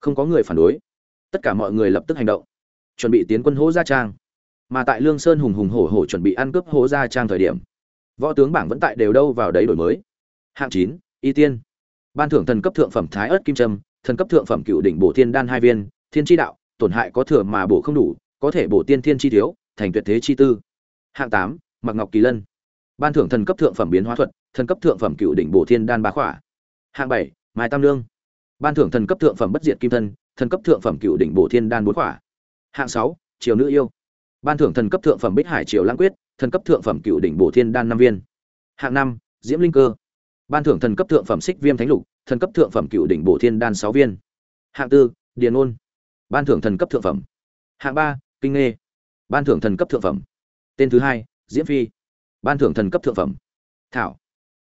không có người phản đối. Tất cả mọi người lập tức hành động. Chuẩn bị tiến quân hố gia trang. Mà tại lương sơn hùng hùng hổ hổ chuẩn bị ăn cướp hố gia trang thời điểm, võ tướng bảng vẫn tại đều đâu vào đấy đổi mới. Hạng chín, y tiên. Ban thưởng thần cấp thượng phẩm thái ớt kim trâm thần cấp thượng phẩm cựu đỉnh bổ thiên đan hai viên, thiên tri đạo, tổn hại có thừa mà bổ không đủ, có thể bổ tiên thiên chi thiếu, thành tuyệt thế chi tư. Hạng tám mặc ngọc kỳ lân. Ban thưởng thần cấp thượng phẩm biến hóa thuật, thần cấp thượng phẩm cựu đỉnh bổ thiên đan bá khỏa. Hạng bảy, mai tam lương ban thưởng thần cấp thượng phẩm bất diệt kim thân, thần cấp thượng phẩm cựu đỉnh bổ thiên đan bốn khỏa. Hạng sáu, triều nữ yêu. Ban thưởng thần cấp thượng phẩm bích hải triều lãng quyết, thần cấp thượng phẩm cựu đỉnh bổ thiên đan năm viên. Hạng năm, diễm linh cơ. Ban thưởng thần cấp thượng phẩm xích viêm thánh lục, thần cấp thượng phẩm cựu đỉnh bổ thiên đan sáu viên. Hạng tư, điền ôn. Ban thưởng thần cấp thượng phẩm. Hạng ba, kinh nghê. Ban thưởng thần cấp thượng phẩm. Tên thứ hai, diễm phi. Ban thưởng thần cấp thượng phẩm. Thảo,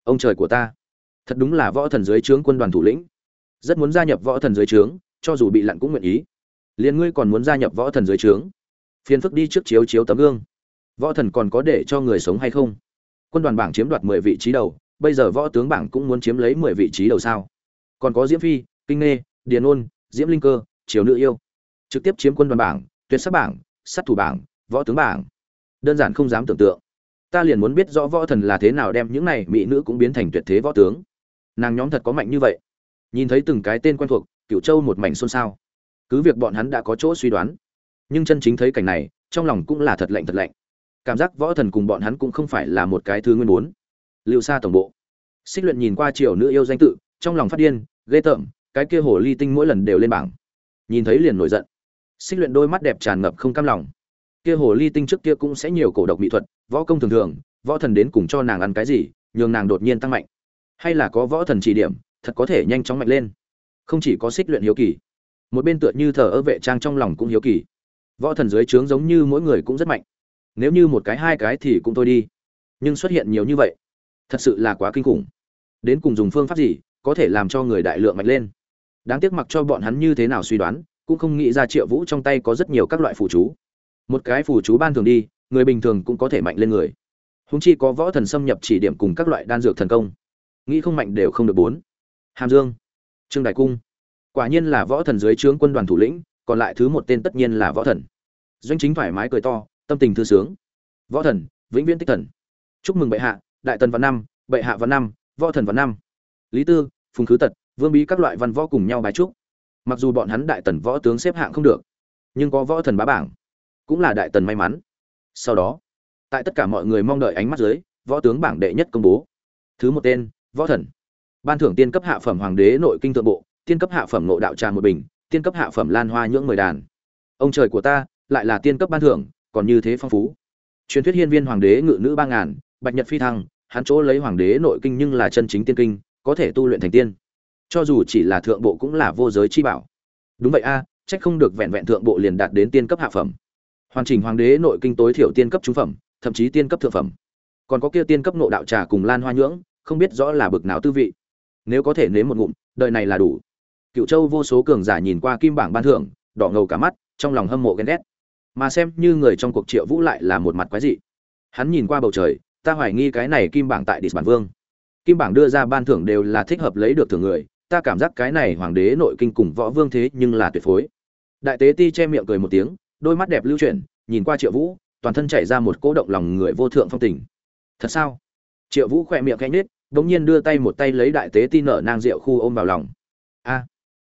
ông trời của ta. Thật đúng là võ thần dưới trướng quân đoàn thủ lĩnh rất muốn gia nhập võ thần dưới trướng, cho dù bị lặn cũng nguyện ý. Liền ngươi còn muốn gia nhập võ thần dưới trướng? Phiền phức đi trước chiếu chiếu tấm gương. Võ thần còn có để cho người sống hay không? Quân đoàn bảng chiếm đoạt mười vị trí đầu, bây giờ võ tướng bảng cũng muốn chiếm lấy mười vị trí đầu sao? Còn có diễm phi, kinh nghê, điền ôn, diễm linh cơ, triều nữ yêu. Trực tiếp chiếm quân đoàn bảng, tuyệt sắc bảng, sát thủ bảng, võ tướng bảng. Đơn giản không dám tưởng tượng. Ta liền muốn biết rõ võ thần là thế nào đem những này mỹ nữ cũng biến thành tuyệt thế võ tướng. Nàng nhóm thật có mạnh như vậy nhìn thấy từng cái tên quen thuộc cựu châu một mảnh xôn xao. Cứ việc bọn hắn đã có chỗ suy đoán, nhưng chân chính thấy cảnh này, trong lòng cũng là thật lạnh thật lạnh. Cảm giác võ thần cùng bọn hắn cũng không phải là một cái thứ nguyên muốn liệu xa tổng bộ. Xích luyện nhìn qua triều nữ yêu danh tự, trong lòng phát điên, ghê tởm, cái kia hồ ly tinh mỗi lần đều lên bảng. Nhìn thấy liền nổi giận. Xích luyện đôi mắt đẹp tràn ngập không cam lòng. Kia hồ ly tinh trước kia cũng sẽ nhiều cổ độc mỹ thuật, võ công thường thường, võ thần đến cùng cho nàng ăn cái gì, nhường nàng đột nhiên tăng mạnh. Hay là có võ thần chỉ điểm thật có thể nhanh chóng mạnh lên. Không chỉ có xích luyện hiếu kỳ, một bên tựa như thờ ơ vệ trang trong lòng cũng hiếu kỳ. Võ thần dưới trướng giống như mỗi người cũng rất mạnh. Nếu như một cái, hai cái thì cũng thôi đi. Nhưng xuất hiện nhiều như vậy, thật sự là quá kinh khủng. Đến cùng dùng phương pháp gì có thể làm cho người đại lượng mạnh lên? Đáng tiếc mặc cho bọn hắn như thế nào suy đoán, cũng không nghĩ ra triệu vũ trong tay có rất nhiều các loại phù chú. Một cái phù chú ban thường đi, người bình thường cũng có thể mạnh lên người. Húng chi có võ thần xâm nhập chỉ điểm cùng các loại đan dược thần công, nghĩ không mạnh đều không được bốn hàm dương. Trương đại cung. Quả nhiên là võ thần dưới trướng quân đoàn thủ lĩnh, còn lại thứ một tên tất nhiên là võ thần. Doanh chính thoải mái cười to, tâm tình thư sướng. Võ thần, vĩnh viễn tích thần. Chúc mừng bệ hạ, đại tần văn năm, bệ hạ văn năm, võ thần văn năm. Lý tư, phùng khứ tật, vương bí các loại văn võ cùng nhau bài trúc. Mặc dù bọn hắn đại tần võ tướng xếp hạng không được, nhưng có võ thần bá bảng, cũng là đại tần may mắn. Sau đó, tại tất cả mọi người mong đợi ánh mắt dưới, võ tướng bảng đệ nhất công bố. Thứ một tên, võ thần ban thưởng tiên cấp hạ phẩm hoàng đế nội kinh thượng bộ tiên cấp hạ phẩm nội đạo trà một bình tiên cấp hạ phẩm lan hoa nhưỡng mười đàn. Ông trời của ta lại là tiên cấp ban thưởng còn như thế phong phú. Truyền thuyết hiên viên hoàng đế ngự nữ ba ngàn bạch nhật phi thăng hắn chỗ lấy hoàng đế nội kinh nhưng là chân chính tiên kinh có thể tu luyện thành tiên. Cho dù chỉ là thượng bộ cũng là vô giới chi bảo. Đúng vậy a à, trách không được vẹn vẹn thượng bộ liền đạt đến tiên cấp hạ phẩm. Hoàn chỉnh hoàng đế nội kinh tối thiểu tiên cấp trung phẩm thậm chí tiên cấp thượng phẩm. Còn có kia tiên cấp nộ đạo trà cùng lan hoa nhưỡng không biết rõ là bực nào tư vị nếu có thể nếm một ngụm, đời này là đủ. Cựu châu vô số cường giả nhìn qua kim bảng ban thưởng, đỏ ngầu cả mắt, trong lòng hâm mộ ghen ghét. Mà xem như người trong cuộc triệu vũ lại là một mặt quái dị. Hắn nhìn qua bầu trời, ta hoài nghi cái này kim bảng tại địch bản vương. Kim bảng đưa ra ban thưởng đều là thích hợp lấy được thưởng người, ta cảm giác cái này hoàng đế nội kinh cùng võ vương thế nhưng là tuyệt phối. Đại tế ti che miệng cười một tiếng, đôi mắt đẹp lưu chuyển, nhìn qua triệu vũ, toàn thân chảy ra một cỗ động lòng người vô thượng phong tình. Thật sao? Triệu vũ khỏe miệng khẽ nhết đ ỗ n g nhiên đưa tay một tay lấy đại tế ti nở nang rượu khu ôm vào lòng. A,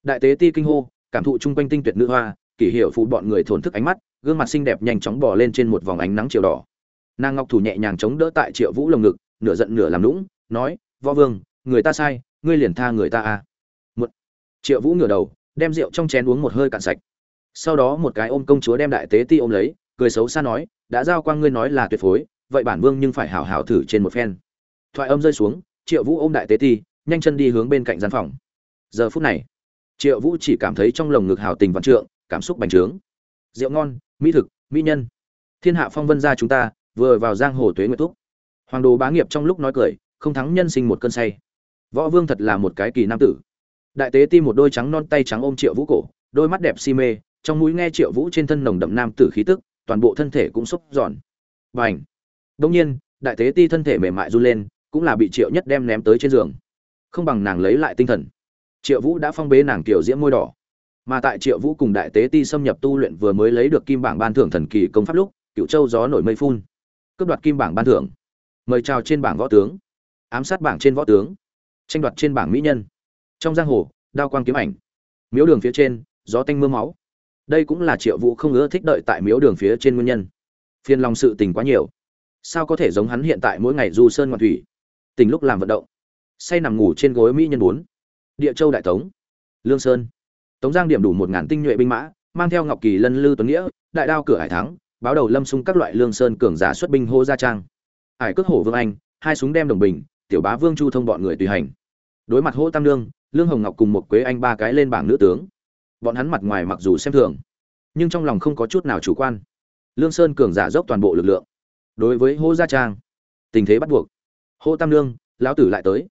đại tế ti kinh hô, cảm thụ chung quanh tinh tuyệt nữ hoa, kỷ hiệu phụ bọn người thổn thức ánh mắt, gương mặt xinh đẹp nhanh chóng bỏ lên trên một vòng ánh nắng chiều đỏ. Nàng ngọc thủ nhẹ nhàng chống đỡ tại triệu vũ lồng ngực, nửa giận nửa làm lũng nói, võ vương, người ta sai, ngươi liền tha người ta à. một, triệu vũ ngửa đầu, đem rượu trong chén uống một hơi cạn sạch. Sau đó một cái ôm công chúa đem đại tế ti ôm lấy, cười xấu xa nói, đã giao quang ngươi nói là tuyệt phối, vậy bản vương nhưng phải hảo hảo thử trên một phen thoại âm rơi xuống, triệu vũ ôm đại tế ti, nhanh chân đi hướng bên cạnh gian phòng. Giờ phút này, triệu vũ chỉ cảm thấy trong lồng ngực hào tình vạn trượng, cảm xúc bành trướng. Rượu ngon, mỹ thực, mỹ nhân. Thiên hạ phong vân gia chúng ta, vừa vào giang hồ tuế nguyệt túc hoàng đồ bá nghiệp trong lúc nói cười, không thắng nhân sinh một cơn say. Võ vương thật là một cái kỳ nam tử. Đại tế ti một đôi trắng non tay trắng ôm triệu vũ cổ, đôi mắt đẹp si mê, trong mũi nghe triệu vũ trên thân nồng đậm nam tử khí tức, toàn bộ thân thể cũng xúc giòn. Và h đông nhiên, đại tế ti thân thể mềm mại run lên cũng là bị triệu nhất đem ném tới trên giường. Không bằng nàng lấy lại tinh thần. Triệu vũ đã phong bế nàng kiểu diễm môi đỏ. Mà tại triệu vũ cùng đại tế ti xâm nhập tu luyện vừa mới lấy được kim bảng ban thưởng thần kỳ công pháp lúc, cựu châu gió nổi mây phun. Cướp đoạt kim bảng ban thưởng. Mời chào trên bảng võ tướng. Ám sát bảng trên võ tướng. Tranh đoạt trên bảng mỹ nhân. Trong giang hồ, đao quang kiếm ảnh. Miếu đường phía trên, gió tanh mưa máu. Đây cũng là triệu vũ không ưa thích đợi tại miếu đường phía trên nguyên nhân. Phiền lòng sự tình quá nhiều. Sao có thể giống hắn hiện tại mỗi ngày du sơn ngoạn thủy? Tình lúc làm vận động. Say nằm ngủ trên gối mỹ nhân bốn. Địa châu đại tống. Lương sơn. Tống giang điểm đủ một ngàn tinh nhuệ binh mã, mang theo ngọc kỳ lân lư tuấn nghĩa, đại đao cửa hải thắng, báo đầu lâm xung các loại lương sơn cường giả xuất binh hô gia trang. Hải cước hổ vương anh, hai súng đem đồng bình, tiểu bá vương chu thông bọn người tùy hành. Đối mặt hô tam lương lương hồng ngọc cùng một quế anh ba cái lên bảng nữ tướng. Bọn hắn mặt ngoài mặc dù xem thường, nhưng trong lòng không có chút nào chủ quan. Lương sơn cường giả dốc toàn bộ lực lượng. Đối với hô gia trang, tình thế bắt buộc hô tam lương lão tử lại tới.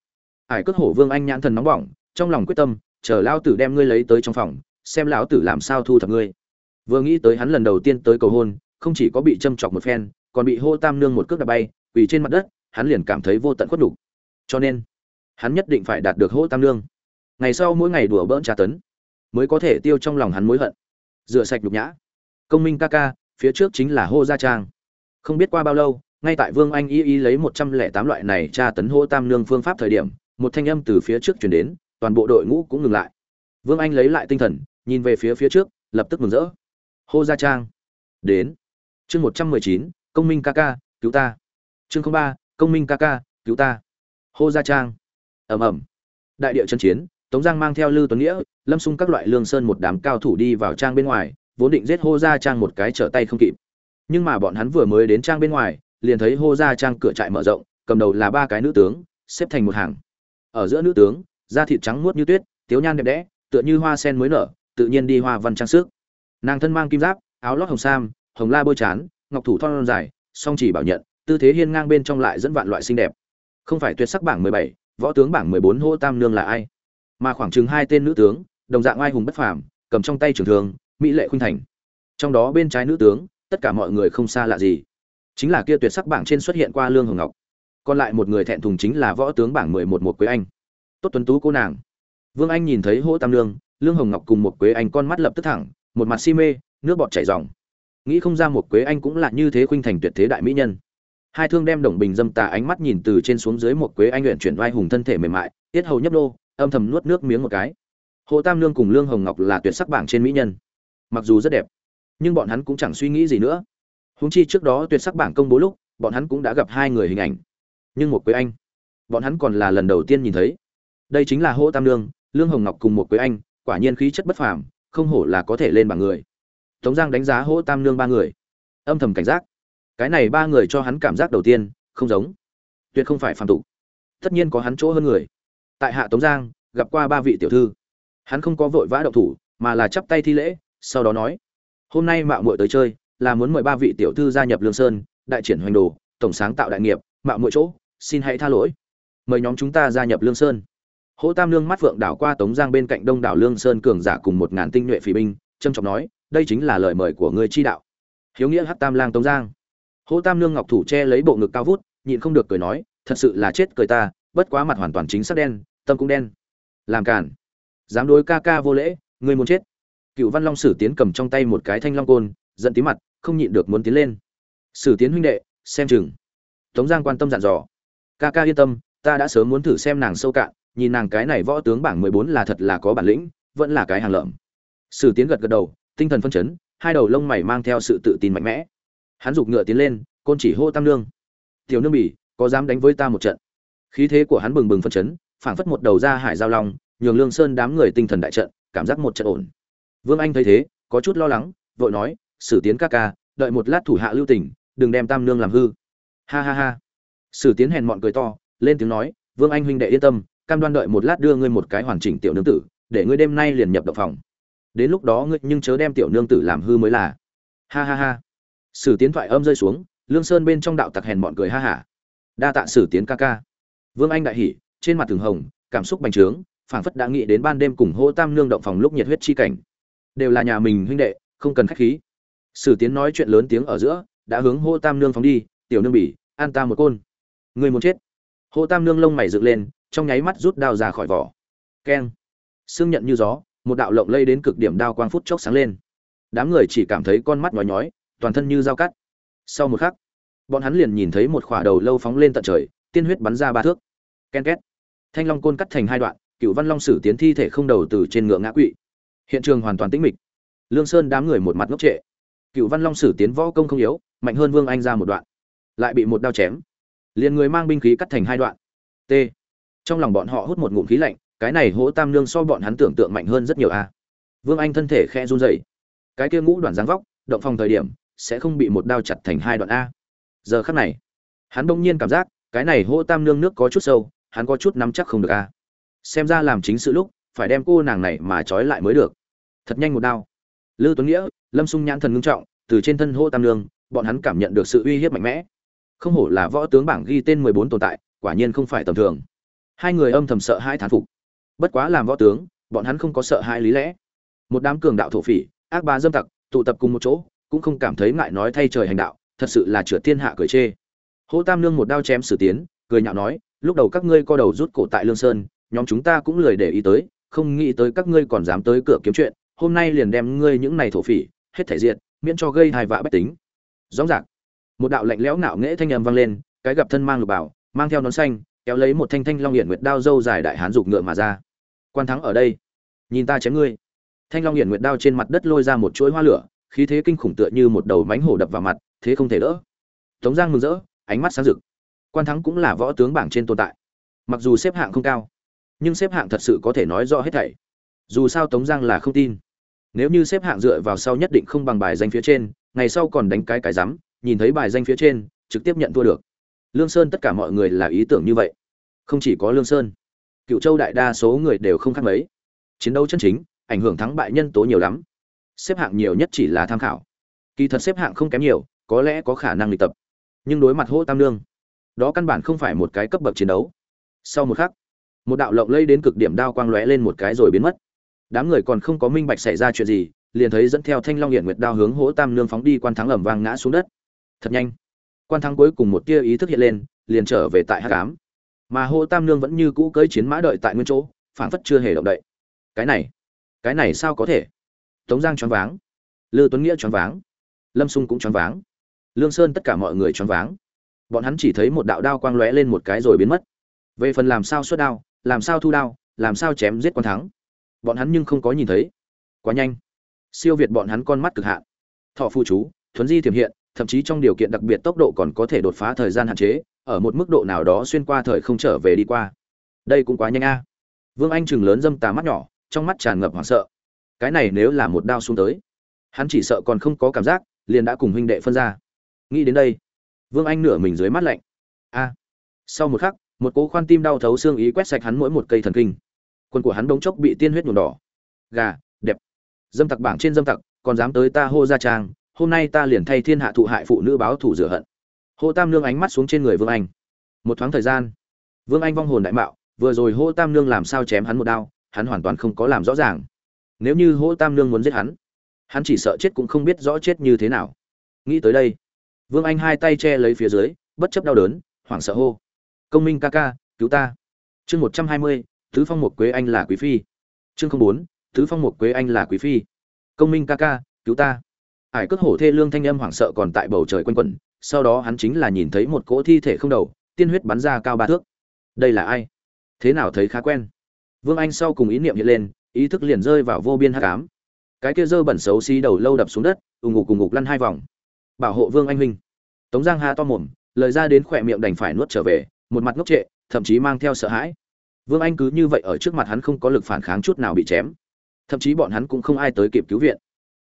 Hải cước hổ vương anh nhãn thần nóng bỏng, trong lòng quyết tâm, chờ lão tử đem ngươi lấy tới trong phòng, xem lão tử làm sao thu thập ngươi. Vừa nghĩ tới hắn lần đầu tiên tới cầu hôn, không chỉ có bị châm chọc một phen, còn bị hô tam nương một cước đạp bay vì trên mặt đất, hắn liền cảm thấy vô tận khuất đủ. cho nên, hắn nhất định phải đạt được hô tam nương. Ngày sau mỗi ngày đùa bỡn tra tấn, mới có thể tiêu trong lòng hắn mối hận. Rửa sạch nhục nhã. Công minh ca ca, phía trước chính là hô gia trang. Không biết qua bao lâu ngay tại vương anh y y lấy một trăm lẻ tám loại này tra tấn hô tam nương phương pháp thời điểm, một thanh âm từ phía trước truyền đến, toàn bộ đội ngũ cũng ngừng lại. Vương anh lấy lại tinh thần, nhìn về phía phía trước, lập tức mừng rỡ. Hô gia trang, đến. Chương một trăm mười chín, công minh ca ca, cứu ta. Chương ba, công minh ca ca, cứu ta. Hô gia trang, ầm ầm. Đại địa chân chiến, tống giang mang theo lư tuấn nghĩa, lâm xung các loại lương sơn một đám cao thủ đi vào trang bên ngoài, vốn định giết hô gia trang một cái trở tay không kịp. Nhưng mà bọn hắn vừa mới đến trang bên ngoài liền thấy hô gia trang cửa trại mở rộng, cầm đầu là ba cái nữ tướng, xếp thành một hàng. Ở giữa nữ tướng, da thịt trắng muốt như tuyết tiếu nhan đẹp đẽ, tựa như hoa sen mới nở, tự nhiên đi hoa văn trang sức. Nàng thân mang kim giáp, áo lót hồng sam, hồng la bôi chán, ngọc thủ thon dài, song chỉ bảo nhận, tư thế hiên ngang bên trong lại dẫn vạn loại xinh đẹp. Không phải tuyệt sắc bảng mười bảy, võ tướng bảng mười bốn hô tam nương là ai? Mà khoảng chừng hai tên nữ tướng, đồng dạng oai hùng bất phàm, cầm trong tay trường thường mỹ lệ khuynh thành. Trong đó bên trái nữ tướng, tất cả mọi người không xa lạ gì chính là kia tuyệt sắc bảng trên xuất hiện qua lương hồng ngọc. Còn lại một người thẹn thùng chính là võ tướng bảng mười một một quế anh. Tốt tuấn tú cô nàng. Vương anh nhìn thấy hỗ tam lương lương hồng ngọc cùng một quế anh con mắt lập tức thẳng, một mặt si mê, nước bọt chảy ròng. Nghĩ không ra một quế anh cũng là như thế khuynh thành tuyệt thế đại mỹ nhân. Hai thương đem đồng bình dâm tà ánh mắt nhìn từ trên xuống dưới một quế anh luyện chuyển vai hùng thân thể mềm mại, tiết hầu nhấp đô âm thầm nuốt nước miếng một cái. Hồ tam lương cùng lương hồng ngọc là tuyệt sắc bảng trên mỹ nhân. Mặc dù rất đẹp, nhưng bọn hắn cũng chẳng suy nghĩ gì nữa. Huống chi trước đó tuyệt sắc bảng công bố lúc, bọn hắn cũng đã gặp hai người hình ảnh. Nhưng một quế anh, bọn hắn còn là lần đầu tiên nhìn thấy. Đây chính là hỗ tam lương lương hồng ngọc cùng một quế anh, quả nhiên khí chất bất phàm, không hổ là có thể lên bảng người. Tống giang đánh giá hỗ tam lương ba người. Âm thầm cảnh giác. Cái này ba người cho hắn cảm giác đầu tiên, không giống. Tuyệt không phải phàm tục. Tất nhiên có hắn chỗ hơn người. Tại hạ tống giang, gặp qua ba vị tiểu thư. Hắn không có vội vã động thủ, mà là chắp tay thi lễ, sau đó nói, hôm nay mạo muội tới chơi là muốn mời ba vị tiểu thư gia nhập lương sơn, đại triển hoành đồ, tổng sáng tạo đại nghiệp, mạo mỗi chỗ, xin hãy tha lỗi. Mời nhóm chúng ta gia nhập lương sơn. Hỗ tam lương mắt phượng đảo qua tống giang bên cạnh đông đảo lương sơn cường giả cùng một ngàn tinh nhuệ phỉ binh trâm trọng nói, đây chính là lời mời của người chi đạo. Hiếu nghĩa hát tam lang tống giang. Hỗ tam lương ngọc thủ che lấy bộ ngực cao vút, nhịn không được cười nói, thật sự là chết cười ta, bất quá mặt hoàn toàn chính xác đen, tâm cũng đen. Làm cản dám đối ca ca vô lễ người muốn chết. Cựu văn long sử tiến cầm trong tay một cái thanh long côn, giận tí mặt không nhịn được muốn tiến lên. Sử tiến huynh đệ, xem chừng. Tống giang quan tâm dặn dò. Ca ca yên tâm, ta đã sớm muốn thử xem nàng sâu cạn, nhìn nàng cái này võ tướng bảng mười bốn là thật là có bản lĩnh, vẫn là cái hàng lợm. Sử tiến gật gật đầu, tinh thần phân chấn, hai đầu lông mày mang theo sự tự tin mạnh mẽ. Hắn giục ngựa tiến lên, côn chỉ hô tam nương. Tiểu nương bỉ, có dám đánh với ta một trận? Khí thế của hắn bừng bừng phân chấn, phảng phất một đầu ra hải giao long, nhường lương sơn đám người tinh thần đại trận, cảm giác một trận ổn. Vương anh thấy thế, có chút lo lắng, vội nói sử tiến ca ca, đợi một lát thủ hạ lưu tình, đừng đem tam nương làm hư. Ha ha ha. Sử tiến hèn mọn cười to, lên tiếng nói, vương anh huynh đệ yên tâm, cam đoan đợi một lát đưa ngươi một cái hoàn chỉnh tiểu nương tử, để ngươi đêm nay liền nhập động phòng. Đến lúc đó ngươi nhưng chớ đem tiểu nương tử làm hư mới là. Ha ha ha. Sử tiến thoại âm rơi xuống, lương sơn bên trong đạo tặc hèn mọn cười ha hả. Đa tạ sử tiến ca ca. Vương anh đại hỉ, trên mặt thường hồng, cảm xúc bành trướng, phảng phất đã nghĩ đến ban đêm cùng hô tam nương động phòng lúc nhiệt huyết chi cảnh. Đều là nhà mình huynh đệ, không cần khách khí sử tiến nói chuyện lớn tiếng ở giữa, đã hướng hô tam nương phóng đi, tiểu nương bỉ, an ta một côn. Người muốn chết. Hô tam nương lông mày dựng lên, trong nháy mắt rút đao ra khỏi vỏ. Keng. Xương nhận như gió, một đạo lộng lây đến cực điểm đao quang phút chốc sáng lên. Đám người chỉ cảm thấy con mắt nhói nhói, toàn thân như dao cắt. Sau một khắc, bọn hắn liền nhìn thấy một khỏa đầu lâu phóng lên tận trời, tiên huyết bắn ra ba thước. Ken két. Thanh long côn cắt thành hai đoạn cựu văn long sử tiến thi thể không đầu từ trên ngựa ngã quỵ. Hiện trường hoàn toàn tĩnh mịch. Lương sơn đám người một mặt ngốc trệ cựu văn long sử tiến võ công không yếu, mạnh hơn vương anh ra một đoạn, lại bị một đao chém. Liền người mang binh khí cắt thành hai đoạn. T. Trong lòng bọn họ hút một ngụm khí lạnh, cái này hỗ tam nương so bọn hắn tưởng tượng mạnh hơn rất nhiều a. Vương anh thân thể khe run rẩy. Cái kia ngũ đoạn dáng vóc, động phòng thời điểm, sẽ không bị một đao chặt thành hai đoạn a. Giờ khắc này, hắn đông nhiên cảm giác, cái này hỗ tam nương nước có chút sâu, hắn có chút nắm chắc không được a. Xem ra làm chính sự lúc, phải đem cô nàng này mà trói lại mới được. Thật nhanh một đao lư tuấn nghĩa, lâm sung nhãn thần ngưng trọng, từ trên thân hô tam nương bọn hắn cảm nhận được sự uy hiếp mạnh mẽ. Không hổ là võ tướng bảng ghi tên mười bốn tồn tại, quả nhiên không phải tầm thường. Hai người âm thầm sợ hai thán phục. Bất quá làm võ tướng, bọn hắn không có sợ hai lý lẽ. Một đám cường đạo thổ phỉ, ác bá dâm tặc, tụ tập cùng một chỗ, cũng không cảm thấy ngại nói thay trời hành đạo, thật sự là trượt thiên hạ cười chê. Hỗ tam nương một đao chém sử tiến, cười nhạo nói, lúc đầu các ngươi co đầu rút cổ tại lương sơn, nhóm chúng ta cũng lười để ý tới, không nghĩ tới các ngươi còn dám tới cửa kiếm chuyện hôm nay liền đem ngươi những này thổ phỉ, hết thể diện miễn cho gây hài vạ bách tính. Rõ ràng một đạo lạnh lẽo ngạo nghễ thanh âm vang lên, cái gặp thân mang lục bảo, mang theo nón xanh, kéo lấy một thanh thanh long hiển nguyệt đao dâu dài đại hán dục ngựa mà ra. Quan thắng ở đây, nhìn ta chém ngươi. Thanh long hiển nguyệt đao trên mặt đất lôi ra một chuỗi hoa lửa, khí thế kinh khủng tựa như một đầu mánh hổ đập vào mặt, thế không thể đỡ. Tống giang mừng rỡ, ánh mắt sáng rực. Quan thắng cũng là võ tướng bảng trên tồn tại. Mặc dù xếp hạng không cao, nhưng xếp hạng thật sự có thể nói rõ hết thảy. Dù sao tống giang là không tin nếu như xếp hạng dựa vào sau nhất định không bằng bài danh phía trên, ngày sau còn đánh cái cái rắm, nhìn thấy bài danh phía trên, trực tiếp nhận thua được. Lương sơn tất cả mọi người là ý tưởng như vậy. Không chỉ có lương sơn, cựu châu đại đa số người đều không khác mấy. Chiến đấu chân chính, ảnh hưởng thắng bại nhân tố nhiều lắm. Xếp hạng nhiều nhất chỉ là tham khảo. Kỳ thật xếp hạng không kém nhiều, có lẽ có khả năng luyện tập. Nhưng đối mặt hô tam lương đó căn bản không phải một cái cấp bậc chiến đấu. Sau một khắc, một đạo lộng lây đến cực điểm đao quang lóe lên một cái rồi biến mất đám người còn không có minh bạch xảy ra chuyện gì, liền thấy dẫn theo thanh long hiện nguyệt đao hướng hỗ tam nương phóng đi quan thắng ẩm vang ngã xuống đất. Thật nhanh. Quan thắng cuối cùng một tia ý thức hiện lên, liền trở về tại hát cám mà hỗ tam nương vẫn như cũ cưỡi chiến mã đợi tại nguyên chỗ, phảng phất chưa hề động đậy. Cái này cái này sao có thể? Tống giang choáng váng. Lư tuấn nghĩa choáng váng. Lâm sung cũng choáng váng. Lương sơn tất cả mọi người choáng váng. Bọn hắn chỉ thấy một đạo đao quang lóe lên một cái rồi biến mất. Về phần làm sao xuất đao, làm sao thu đao, làm sao chém giết quan thắng bọn hắn nhưng không có nhìn thấy. Quá nhanh. Siêu việt bọn hắn con mắt cực hạn. Thọ phu chú, thuấn di thiểm hiện, thậm chí trong điều kiện đặc biệt tốc độ còn có thể đột phá thời gian hạn chế, ở một mức độ nào đó xuyên qua thời không trở về đi qua. Đây cũng quá nhanh a. Vương anh chừng lớn dâm tà mắt nhỏ, trong mắt tràn ngập hoảng sợ. Cái này nếu là một đao xuống tới, hắn chỉ sợ còn không có cảm giác, liền đã cùng huynh đệ phân ra. Nghĩ đến đây, vương anh nửa mình dưới mắt lạnh. A. Sau một khắc, một cố khoan tim đau thấu xương ý quét sạch hắn mỗi một cây thần kinh quân của hắn đống chốc bị tiên huyết nhuộm đỏ. Gà, đẹp. Dâm tặc bảng trên dâm tặc, còn dám tới ta hô ra trang, hôm nay ta liền thay thiên hạ thụ hại phụ nữ báo thủ rửa hận. Hô tam nương ánh mắt xuống trên người vương anh. Một thoáng thời gian, vương anh vong hồn đại mạo, vừa rồi hô tam nương làm sao chém hắn một đao, hắn hoàn toàn không có làm rõ ràng. Nếu như hô tam nương muốn giết hắn hắn chỉ sợ chết cũng không biết rõ chết như thế nào. Nghĩ tới đây, vương anh hai tay che lấy phía dưới, bất chấp đau đớn, hoảng sợ hô. Công minh ca ca, cứu ta. Chương một trăm hai mươi tứ phong một quế anh là quý phi. Chương không bốn, tứ phong một quế anh là quý phi. Công minh ca ca, cứu ta. Ải cất hổ thê lương thanh âm hoảng sợ còn tại bầu trời quanh quẩn, sau đó hắn chính là nhìn thấy một cỗ thi thể không đầu, tiên huyết bắn ra cao ba thước. Đây là ai? Thế nào thấy khá quen? Vương anh sau cùng ý niệm hiện lên, ý thức liền rơi vào vô biên hát cám cái kia dơ bẩn xấu xí đầu lâu đập xuống đất ùng ục ùng ngục lăn hai vòng. Bảo hộ vương anh huynh. Tống giang ha to mồm, lời ra đến khỏe miệng đành phải nuốt trở về, một mặt ngốc trệ, thậm chí mang theo sợ hãi vương anh cứ như vậy ở trước mặt hắn không có lực phản kháng chút nào bị chém. Thậm chí bọn hắn cũng không ai tới kịp cứu viện.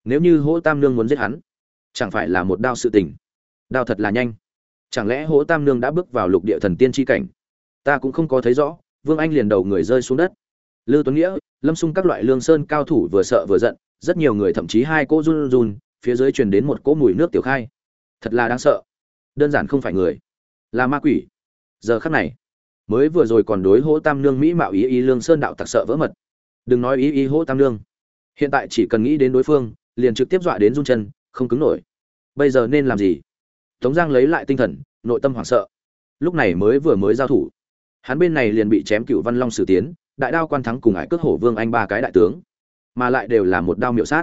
Nếu như hỗ tam nương muốn giết hắn, chẳng phải là một đao sự tình. Đao thật là nhanh. Chẳng lẽ hỗ tam nương đã bước vào lục địa thần tiên chi cảnh? Ta cũng không có thấy rõ. Vương anh liền đầu người rơi xuống đất. Lư tuấn nghĩa, lâm xung các loại lương sơn cao thủ vừa sợ vừa giận, rất nhiều người thậm chí hai cô run run, phía dưới truyền đến một cỗ mùi nước tiểu khai. Thật là đáng sợ. Đơn giản không phải người. Là ma quỷ. Giờ khắc này mới vừa rồi còn đối hỗ tam nương mỹ mạo ý ý lương sơn đạo tặc sợ vỡ mật. Đừng nói ý ý hỗ tam nương. Hiện tại chỉ cần nghĩ đến đối phương, liền trực tiếp dọa đến run chân, không cứng nổi. Bây giờ nên làm gì? Tống giang lấy lại tinh thần, nội tâm hoảng sợ. Lúc này mới vừa mới giao thủ. Hắn bên này liền bị chém cựu văn long sử tiến, đại đao quan thắng cùng ải cước hổ vương anh ba cái đại tướng. Mà lại đều là một đao miệu sát.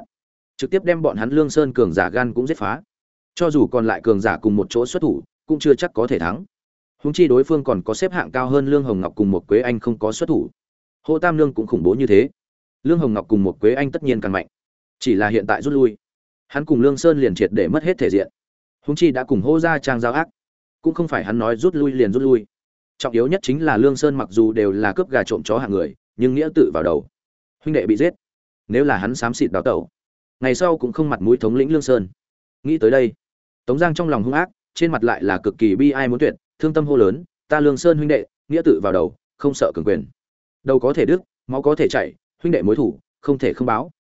Trực tiếp đem bọn hắn lương sơn cường giả gan cũng giết phá. Cho dù còn lại cường giả cùng một chỗ xuất thủ, cũng chưa chắc có thể thắng húng chi đối phương còn có xếp hạng cao hơn lương hồng ngọc cùng một quế anh không có xuất thủ. Hồ tam lương cũng khủng bố như thế. Lương hồng ngọc cùng một quế anh tất nhiên càng mạnh. Chỉ là hiện tại rút lui, hắn cùng lương sơn liền triệt để mất hết thể diện. Húng chi đã cùng hô ra trang giao ác, cũng không phải hắn nói rút lui liền rút lui. Trọng yếu nhất chính là lương sơn mặc dù đều là cướp gà trộm chó hạng người, nhưng nghĩa tự vào đầu. Huynh đệ bị giết, nếu là hắn xám xịt đào tẩu, ngày sau cũng không mặt mũi thống lĩnh lương sơn. Nghĩ tới đây, tống giang trong lòng hung ác, trên mặt lại là cực kỳ bi ai muốn tuyệt thương tâm hô lớn, ta lương sơn huynh đệ, nghĩa tự vào đầu, không sợ cường quyền. Đầu có thể đứt, máu có thể chảy, huynh đệ mối thủ, không thể không báo.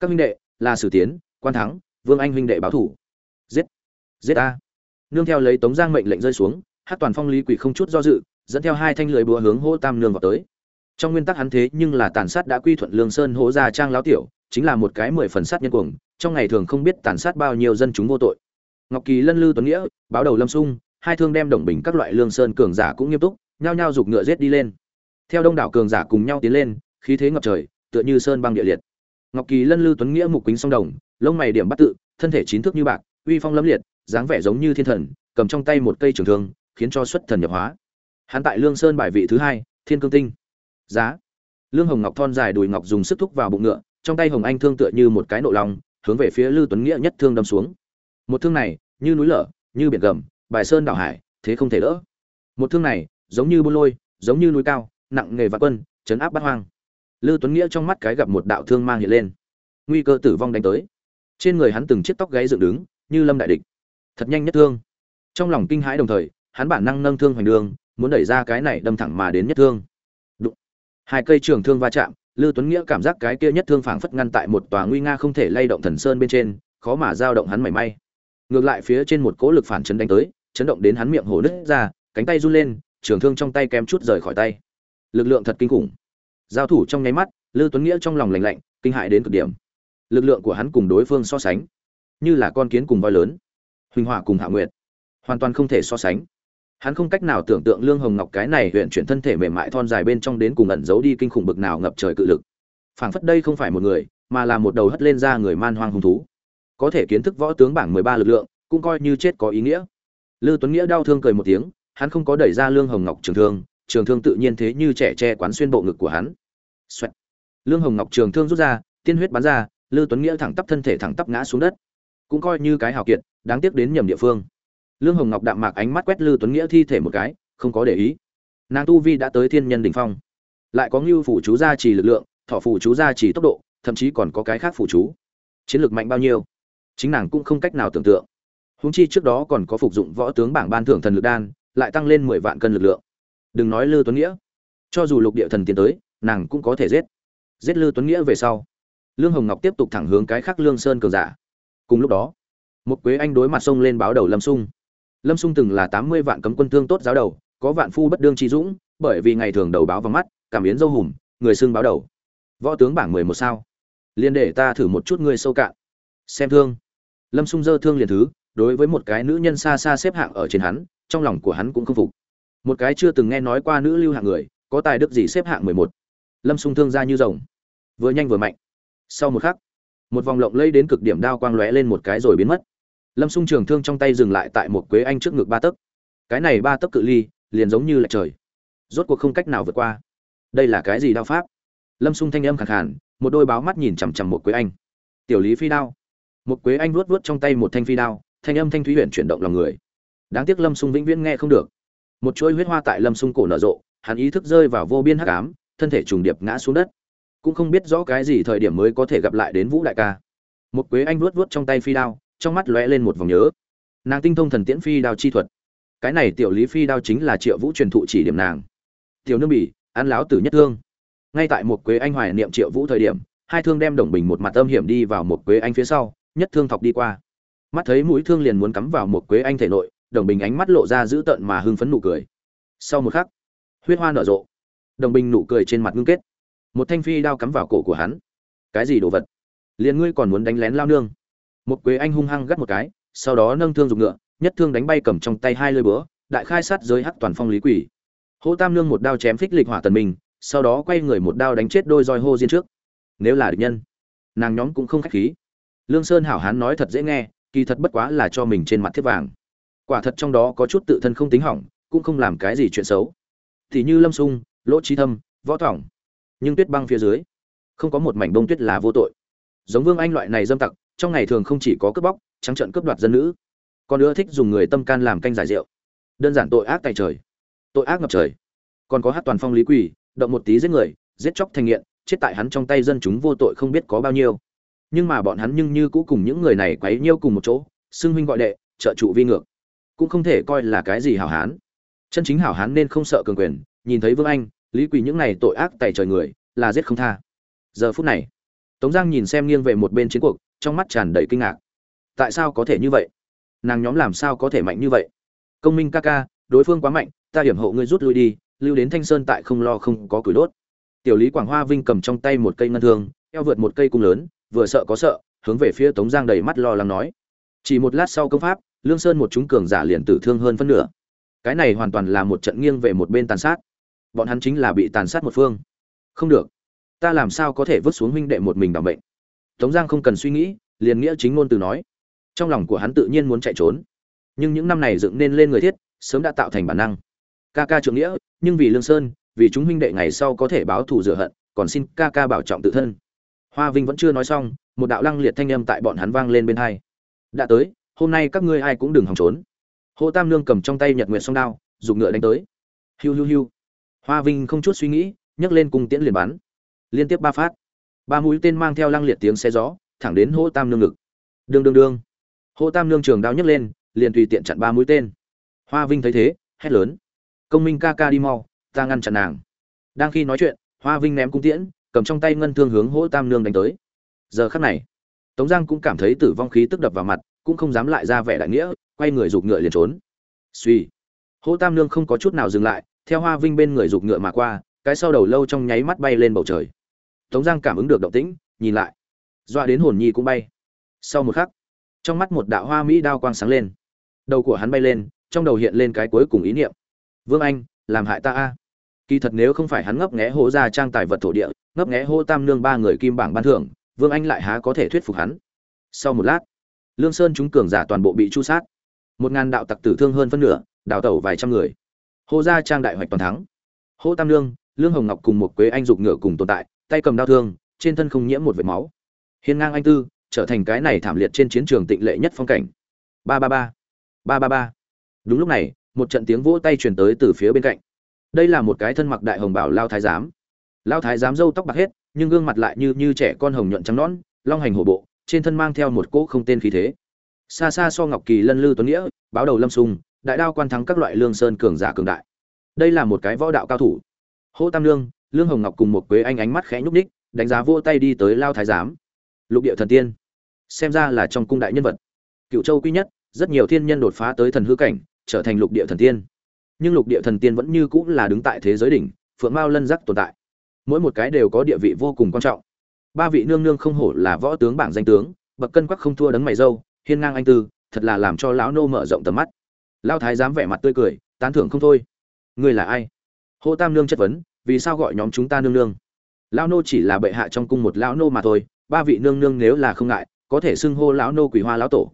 Các huynh đệ, là sử tiến, quan thắng, vương anh huynh đệ báo thủ. Giết! Giết a! Nương theo lấy tống giang mệnh lệnh rơi xuống hát toàn phong lý quỷ không chút do dự, dẫn theo hai thanh lưỡi búa hướng hô tam nương vào tới. Trong nguyên tắc hắn thế nhưng là tàn sát đã quy thuận lương sơn hỗ gia trang láo tiểu, chính là một cái mười phần sát nhân cuồng, trong ngày thường không biết tàn sát bao nhiêu dân chúng vô tội. Ngọc kỳ lân lư tuấn nghĩa, báo đầu lâm sung hai thương đem đồng bình các loại lương sơn cường giả cũng nghiêm túc, nhao nhao giục ngựa giết đi lên. Theo đông đảo cường giả cùng nhau tiến lên, khí thế ngập trời, tựa như sơn băng địa liệt. Ngọc kỳ, lân lư tuấn nghĩa, mục kính song đồng, lông mày điểm bắt tự, thân thể chín thước như bạc, uy phong lẫm liệt, dáng vẻ giống như thiên thần, cầm trong tay một cây trường thương, khiến cho xuất thần nhập hóa. Hắn tại lương sơn bài vị thứ hai, thiên cương tinh. Giá. Lương hồng ngọc thon dài đùi ngọc dùng sức thúc vào bụng ngựa, trong tay hồng anh thương tựa như một cái nộ lòng hướng về phía lư tuấn nghĩa nhất thương đâm xuống. Một thương này, như núi lở, như biển gầm bài sơn đảo hải thế không thể đỡ. Một thương này giống như buôn lôi giống như núi cao nặng nghề vạn quân chấn áp bát hoang. Lư tuấn nghĩa trong mắt cái gặp một đạo thương mang hiện lên. Nguy cơ tử vong đánh tới. Trên người hắn từng chiếc tóc gáy dựng đứng như lâm đại địch. Thật nhanh nhất thương. Trong lòng kinh hãi đồng thời hắn bản năng nâng thương hoành đường muốn đẩy ra cái này đâm thẳng mà đến nhất thương. Đụng. hai cây trường thương va chạm Lưu Tuấn Nghĩa cảm giác cái kia nhất thương phảng phất ngăn tại một tòa nguy nga không thể lay động thần sơn bên trên, khó mà dao động hắn mảy may. Ngược lại phía trên một cỗ lực phản chấn đánh tới, chấn động đến hắn miệng hổ nứt ra, cánh tay run lên, trường thương trong tay kém chút rời khỏi tay. Lực lượng thật kinh khủng. Giao thủ trong nháy mắt, Lưu Tuấn Nghĩa trong lòng lạnh lạnh, kinh hại đến cực điểm. Lực lượng của hắn cùng đối phương so sánh, như là con kiến cùng voi lớn, huỳnh hỏa cùng hạ nguyệt, hoàn toàn không thể so sánh hắn không cách nào tưởng tượng lương hồng ngọc cái này huyện chuyển thân thể mềm mại thon dài bên trong đến cùng ẩn giấu đi kinh khủng bực nào ngập trời cự lực phảng phất đây không phải một người mà là một đầu hất lên ra người man hoang hung thú có thể kiến thức võ tướng bảng mười ba lực lượng cũng coi như chết có ý nghĩa lư tuấn nghĩa đau thương cười một tiếng, hắn không có đẩy ra lương hồng ngọc trường thương trường thương tự nhiên thế như trẻ tre quán xuyên bộ ngực của hắn. Xoẹt. lương hồng ngọc trường thương rút ra, tiên huyết bắn ra, lư tuấn nghĩa thẳng tắp thân thể thẳng tắp ngã xuống đất. Cũng coi như cái hào kiệt, đáng tiếc đến nhầm địa phương. Lương hồng ngọc đạm mạc ánh mắt quét lư tuấn nghĩa thi thể một cái, không có để ý. Nàng tu vi đã tới thiên nhân đỉnh phong. Lại có ngưu phủ chú gia trì lực lượng, thọ phủ chú gia trì tốc độ, thậm chí còn có cái khác phủ chú. Chiến lược mạnh bao nhiêu? Chính nàng cũng không cách nào tưởng tượng. Huống chi trước đó còn có phục dụng võ tướng bảng ban thưởng thần lực đan, lại tăng lên mười vạn cân lực lượng. Đừng nói lư tuấn nghĩa. Cho dù lục địa thần tiến tới, nàng cũng có thể giết. Giết lư tuấn nghĩa về sau, lương hồng ngọc tiếp tục thẳng hướng cái khác lương sơn cường giả. Cùng lúc đó, một quế anh đối mặt sông lên báo đầu lâm sung. Lâm sung từng là tám mươi vạn cấm quân thương tốt giáo đầu, có vạn phu bất đương chi dũng, bởi vì ngày thường đầu báo vào mắt, cảm biến dâu hùm, người xưng báo đầu. Võ tướng bảng mười một sao. Liền để ta thử một chút ngươi sâu cạn. Xem thương. Lâm sung dơ thương liền thứ đối với một cái nữ nhân xa xa xếp hạng ở trên hắn, trong lòng của hắn cũng không phục. Một cái chưa từng nghe nói qua nữ lưu hạng người, có tài đức gì xếp hạng mười một? Lâm xung thương ra như rồng. Vừa nhanh vừa mạnh. Sau một khắc, một vòng lộng lây đến cực điểm đao quang lóe lên một cái rồi biến mất. Lâm xung trường thương trong tay dừng lại tại một quế anh trước ngực ba tấc. Cái này ba tấc cự ly, liền giống như là trời. Rốt cuộc không cách nào vượt qua. Đây là cái gì đao pháp? Lâm xung thanh âm khẳng khàn, một đôi báo mắt nhìn chằm chằm một quế anh. Tiểu lý phi đao. Một quế anh vuốt vuốt trong tay một thanh phi đao thanh âm thanh thúy huyền chuyển động lòng người. Đáng tiếc lâm sung vĩnh viễn nghe không được. Một chuỗi huyết hoa tại lâm sung cổ nở rộ, hắn ý thức rơi vào vô biên hắc ám, thân thể trùng điệp ngã xuống đất. Cũng không biết rõ cái gì thời điểm mới có thể gặp lại đến vũ đại ca. Một quế anh vuốt vuốt trong tay phi đao, trong mắt lóe lên một vòng nhớ. Nàng tinh thông thần tiễn phi đao chi thuật. Cái này tiểu lý phi đao chính là triệu vũ truyền thụ chỉ điểm nàng. Tiểu nương bỉ, ăn láo tử nhất thương. Ngay tại một quế anh hoài niệm triệu vũ thời điểm, hai thương đem đồng bình một mặt âm hiểm đi vào một quế anh phía sau, nhất thương thọc đi qua mắt thấy mũi thương liền muốn cắm vào một quế anh thể nội, đồng bình ánh mắt lộ ra dữ tợn mà hưng phấn nụ cười. Sau một khắc, huyết hoa nở rộ. Đồng bình nụ cười trên mặt ngưng kết. Một thanh phi đao cắm vào cổ của hắn. Cái gì đồ vật? Liền ngươi còn muốn đánh lén lao nương. Một quế anh hung hăng gắt một cái, sau đó nâng thương dùng ngựa, nhất thương đánh bay cầm trong tay hai lơi búa, đại khai sát giới hắc toàn phong lý quỷ. Hô tam nương một đao chém phích lịch hỏa tần mình, sau đó quay người một đao đánh chết đôi roi hô diên trước. Nếu là địch nhân, nàng nhóm cũng không khách khí. Lương sơn hảo hán nói thật dễ nghe kỳ thật bất quá là cho mình trên mặt thiết vàng. Quả thật trong đó có chút tự thân không tính hỏng, cũng không làm cái gì chuyện xấu. Thì như lâm sung, lỗ trí thâm, võ thỏng, nhưng tuyết băng phía dưới, không có một mảnh bông tuyết là vô tội. Giống vương anh loại này dâm tặc, trong ngày thường không chỉ có cướp bóc, trắng trợn cướp đoạt dân nữ, còn nữa thích dùng người tâm can làm canh giải rượu. Đơn giản tội ác tại trời, tội ác ngập trời. Còn có hát toàn phong lý quỳ động một tí giết người, giết chóc thành nghiện, chết tại hắn trong tay dân chúng vô tội không biết có bao nhiêu nhưng mà bọn hắn nhưng như cũ cùng những người này quấy nhiêu cùng một chỗ, xưng huynh gọi đệ, trợ trụ vi ngược. Cũng không thể coi là cái gì hảo hán. Chân chính hảo hán nên không sợ cường quyền, nhìn thấy vương anh, lý quỳ những này tội ác tại trời người, là giết không tha. Giờ phút này, tống giang nhìn xem nghiêng về một bên chiến cuộc, trong mắt tràn đầy kinh ngạc. Tại sao có thể như vậy? Nàng nhóm làm sao có thể mạnh như vậy? Công minh ca ca, đối phương quá mạnh, ta hiểm hộ ngươi rút lui đi, lưu đến thanh sơn tại không lo không có cửi đốt. Tiểu lý quảng hoa vinh cầm trong tay một cây ngân thương, eo vượt một cây cung lớn vừa sợ có sợ, hướng về phía tống giang đầy mắt lo lắng nói. Chỉ một lát sau công pháp, lương sơn một chúng cường giả liền tử thương hơn phân nửa. Cái này hoàn toàn là một trận nghiêng về một bên tàn sát. Bọn hắn chính là bị tàn sát một phương. Không được. Ta làm sao có thể vứt xuống huynh đệ một mình đảm bệnh tống giang không cần suy nghĩ, liền nghĩa chính ngôn từ nói. Trong lòng của hắn tự nhiên muốn chạy trốn. Nhưng những năm này dựng nên lên người thiết, sớm đã tạo thành bản năng. Ca ca trượng nghĩa, nhưng vì lương sơn, vì chúng huynh đệ ngày sau có thể báo thù rửa hận, còn xin ca ca bảo trọng tự thân hoa vinh vẫn chưa nói xong, một đạo lăng liệt thanh âm tại bọn hắn vang lên bên hai. Đã tới, hôm nay các ngươi ai cũng đừng hòng trốn. Hồ tam nương cầm trong tay nhật nguyện song đao dùng ngựa đánh tới. Hiu hiu hiu. Hoa vinh không chút suy nghĩ, nhấc lên cung tiễn liền bắn. Liên tiếp ba phát. Ba mũi tên mang theo lăng liệt tiếng xe gió, thẳng đến hô tam nương ngực. Đương đương đương. Hô tam nương trường đao nhấc lên, liền tùy tiện chặn ba mũi tên. Hoa vinh thấy thế, hét lớn. Công minh ca ca đi mau, ta ngăn chặn nàng. Đang khi nói chuyện, hoa vinh ném cung tiễn cầm trong tay ngân thương hướng hỗ tam nương đánh tới. Giờ khắc này, tống giang cũng cảm thấy tử vong khí tức đập vào mặt, cũng không dám lại ra vẻ đại nghĩa, quay người giục ngựa liền trốn. Suy, hỗ tam nương không có chút nào dừng lại, theo hoa vinh bên người giục ngựa mà qua, cái sau đầu lâu trong nháy mắt bay lên bầu trời. Tống giang cảm ứng được động tĩnh, nhìn lại. Doa đến hồn nhi cũng bay. Sau một khắc, trong mắt một đạo hoa mỹ đao quang sáng lên. Đầu của hắn bay lên, trong đầu hiện lên cái cuối cùng ý niệm. Vương anh, làm hại ta a. Kỳ thật nếu không phải hắn ngấp nghé hố ra trang tài vật thổ địa ngấp nghé hô tam nương ba người kim bảng ban thưởng, vương anh lại há có thể thuyết phục hắn. Sau một lát, lương sơn chúng cường giả toàn bộ bị chu sát. Một ngàn đạo tặc tử thương hơn phân nửa, đào tẩu vài trăm người. Hô gia trang đại hoạch toàn thắng. Hô tam nương, lương hồng ngọc cùng một quế anh dục ngựa cùng tồn tại, tay cầm đao thương, trên thân không nhiễm một vệt máu. Hiên ngang anh tư, trở thành cái này thảm liệt trên chiến trường tịnh lệ nhất phong cảnh. Ba ba ba ba ba ba. Đúng lúc này, một trận tiếng vỗ tay truyền tới từ phía bên cạnh. Đây là một cái thân mặc đại hồng bảo lao thái giám lao thái giám râu tóc bạc hết, nhưng gương mặt lại như như trẻ con hồng nhuận trắng nõn, long hành hổ bộ, trên thân mang theo một cỗ không tên khí thế. Xa xa so ngọc kỳ, lân lư, tuấn nghĩa, báo đầu lâm sung đại đao quan thắng các loại lương sơn cường giả cường đại. Đây là một cái võ đạo cao thủ. Hô tam lương lương hồng ngọc cùng một quế anh ánh mắt khẽ nhúc ních đánh giá vô tay đi tới lao thái giám. Lục địa thần tiên, xem ra là trong cung đại nhân vật. Cựu châu quý nhất, rất nhiều thiên nhân đột phá tới thần hư cảnh, trở thành lục địa thần tiên. Nhưng lục địa thần tiên vẫn như cũng là đứng tại thế giới đỉnh, phượng mao lân giác tồn tại mỗi một cái đều có địa vị vô cùng quan trọng. Ba vị nương nương không hổ là võ tướng bảng danh tướng, bậc cân quắc không thua đấng mày dâu, hiên ngang anh tư, thật là làm cho lão nô mở rộng tầm mắt. Lao thái dám vẻ mặt tươi cười, tán thưởng không thôi. Ngươi là ai? Hô tam nương chất vấn, vì sao gọi nhóm chúng ta nương nương? Lão nô chỉ là bệ hạ trong cung một lão nô mà thôi, ba vị nương nương nếu là không ngại, có thể xưng hô lão nô quỳ hoa lão tổ.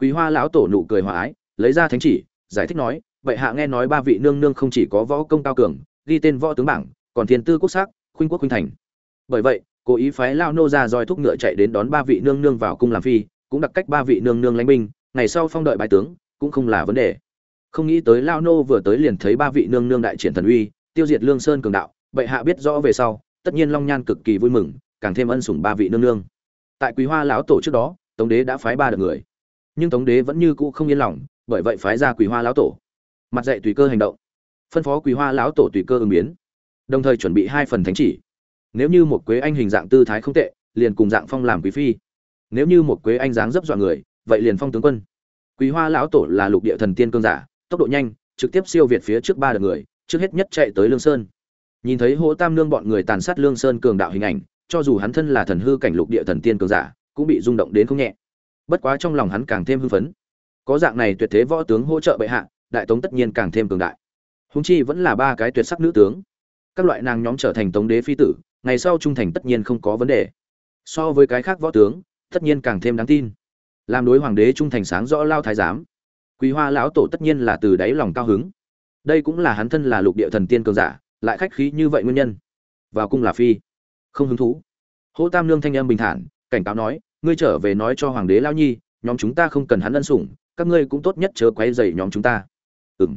Quý hoa lão tổ nụ cười hòa ái, lấy ra thánh chỉ, giải thích nói, bệ hạ nghe nói ba vị nương nương không chỉ có võ công cao cường, ghi tên võ tướng bảng, còn thiên tư quốc sắc khuynh quốc khuynh thành. Bởi vậy, cố ý phái lao nô ra roi thúc ngựa chạy đến đón ba vị nương nương vào cung làm phi, cũng đặc cách ba vị nương nương lãnh binh, ngày sau phong đợi bài tướng, cũng không là vấn đề. Không nghĩ tới lao nô vừa tới liền thấy ba vị nương nương đại triển thần uy, tiêu diệt lương sơn cường đạo, bệ hạ biết rõ về sau, tất nhiên long nhan cực kỳ vui mừng, càng thêm ân sủng ba vị nương nương. Tại quý hoa lão tổ trước đó, tống đế đã phái ba được người. Nhưng tống đế vẫn như cũ không yên lòng, bởi vậy phái ra quý hoa lão tổ. Mặt dạy tùy cơ hành động. Phân phó quý hoa lão tổ tùy cơ ứng biến đồng thời chuẩn bị hai phần thánh chỉ. Nếu như một quế anh hình dạng tư thái không tệ, liền cùng dạng phong làm quý phi. Nếu như một quế anh dáng dấp dọa người, vậy liền phong tướng quân. Quý hoa lão tổ là lục địa thần tiên cương giả, tốc độ nhanh, trực tiếp siêu việt phía trước ba đợt người, trước hết nhất chạy tới lương sơn. Nhìn thấy hỗ tam nương bọn người tàn sát lương sơn cường đạo hình ảnh, cho dù hắn thân là thần hư cảnh lục địa thần tiên cường giả, cũng bị rung động đến không nhẹ. Bất quá trong lòng hắn càng thêm hưng phấn. Có dạng này tuyệt thế võ tướng hỗ trợ bệ hạ, đại tống tất nhiên càng thêm cường đại. Húng chi vẫn là ba cái tuyệt sắc nữ tướng các loại nàng nhóm trở thành tống đế phi tử, ngày sau trung thành tất nhiên không có vấn đề. So với cái khác võ tướng, tất nhiên càng thêm đáng tin. Làm đối hoàng đế trung thành sáng rõ lao thái giám. Quý hoa lão tổ tất nhiên là từ đáy lòng cao hứng. Đây cũng là hắn thân là lục địa thần tiên cường giả, lại khách khí như vậy nguyên nhân. Vào cung là phi. Không hứng thú. Hỗ tam lương thanh âm bình thản, cảnh cáo nói, ngươi trở về nói cho hoàng đế lao nhi, nhóm chúng ta không cần hắn ân sủng, các ngươi cũng tốt nhất chớ quay dày nhóm chúng ta. Ừng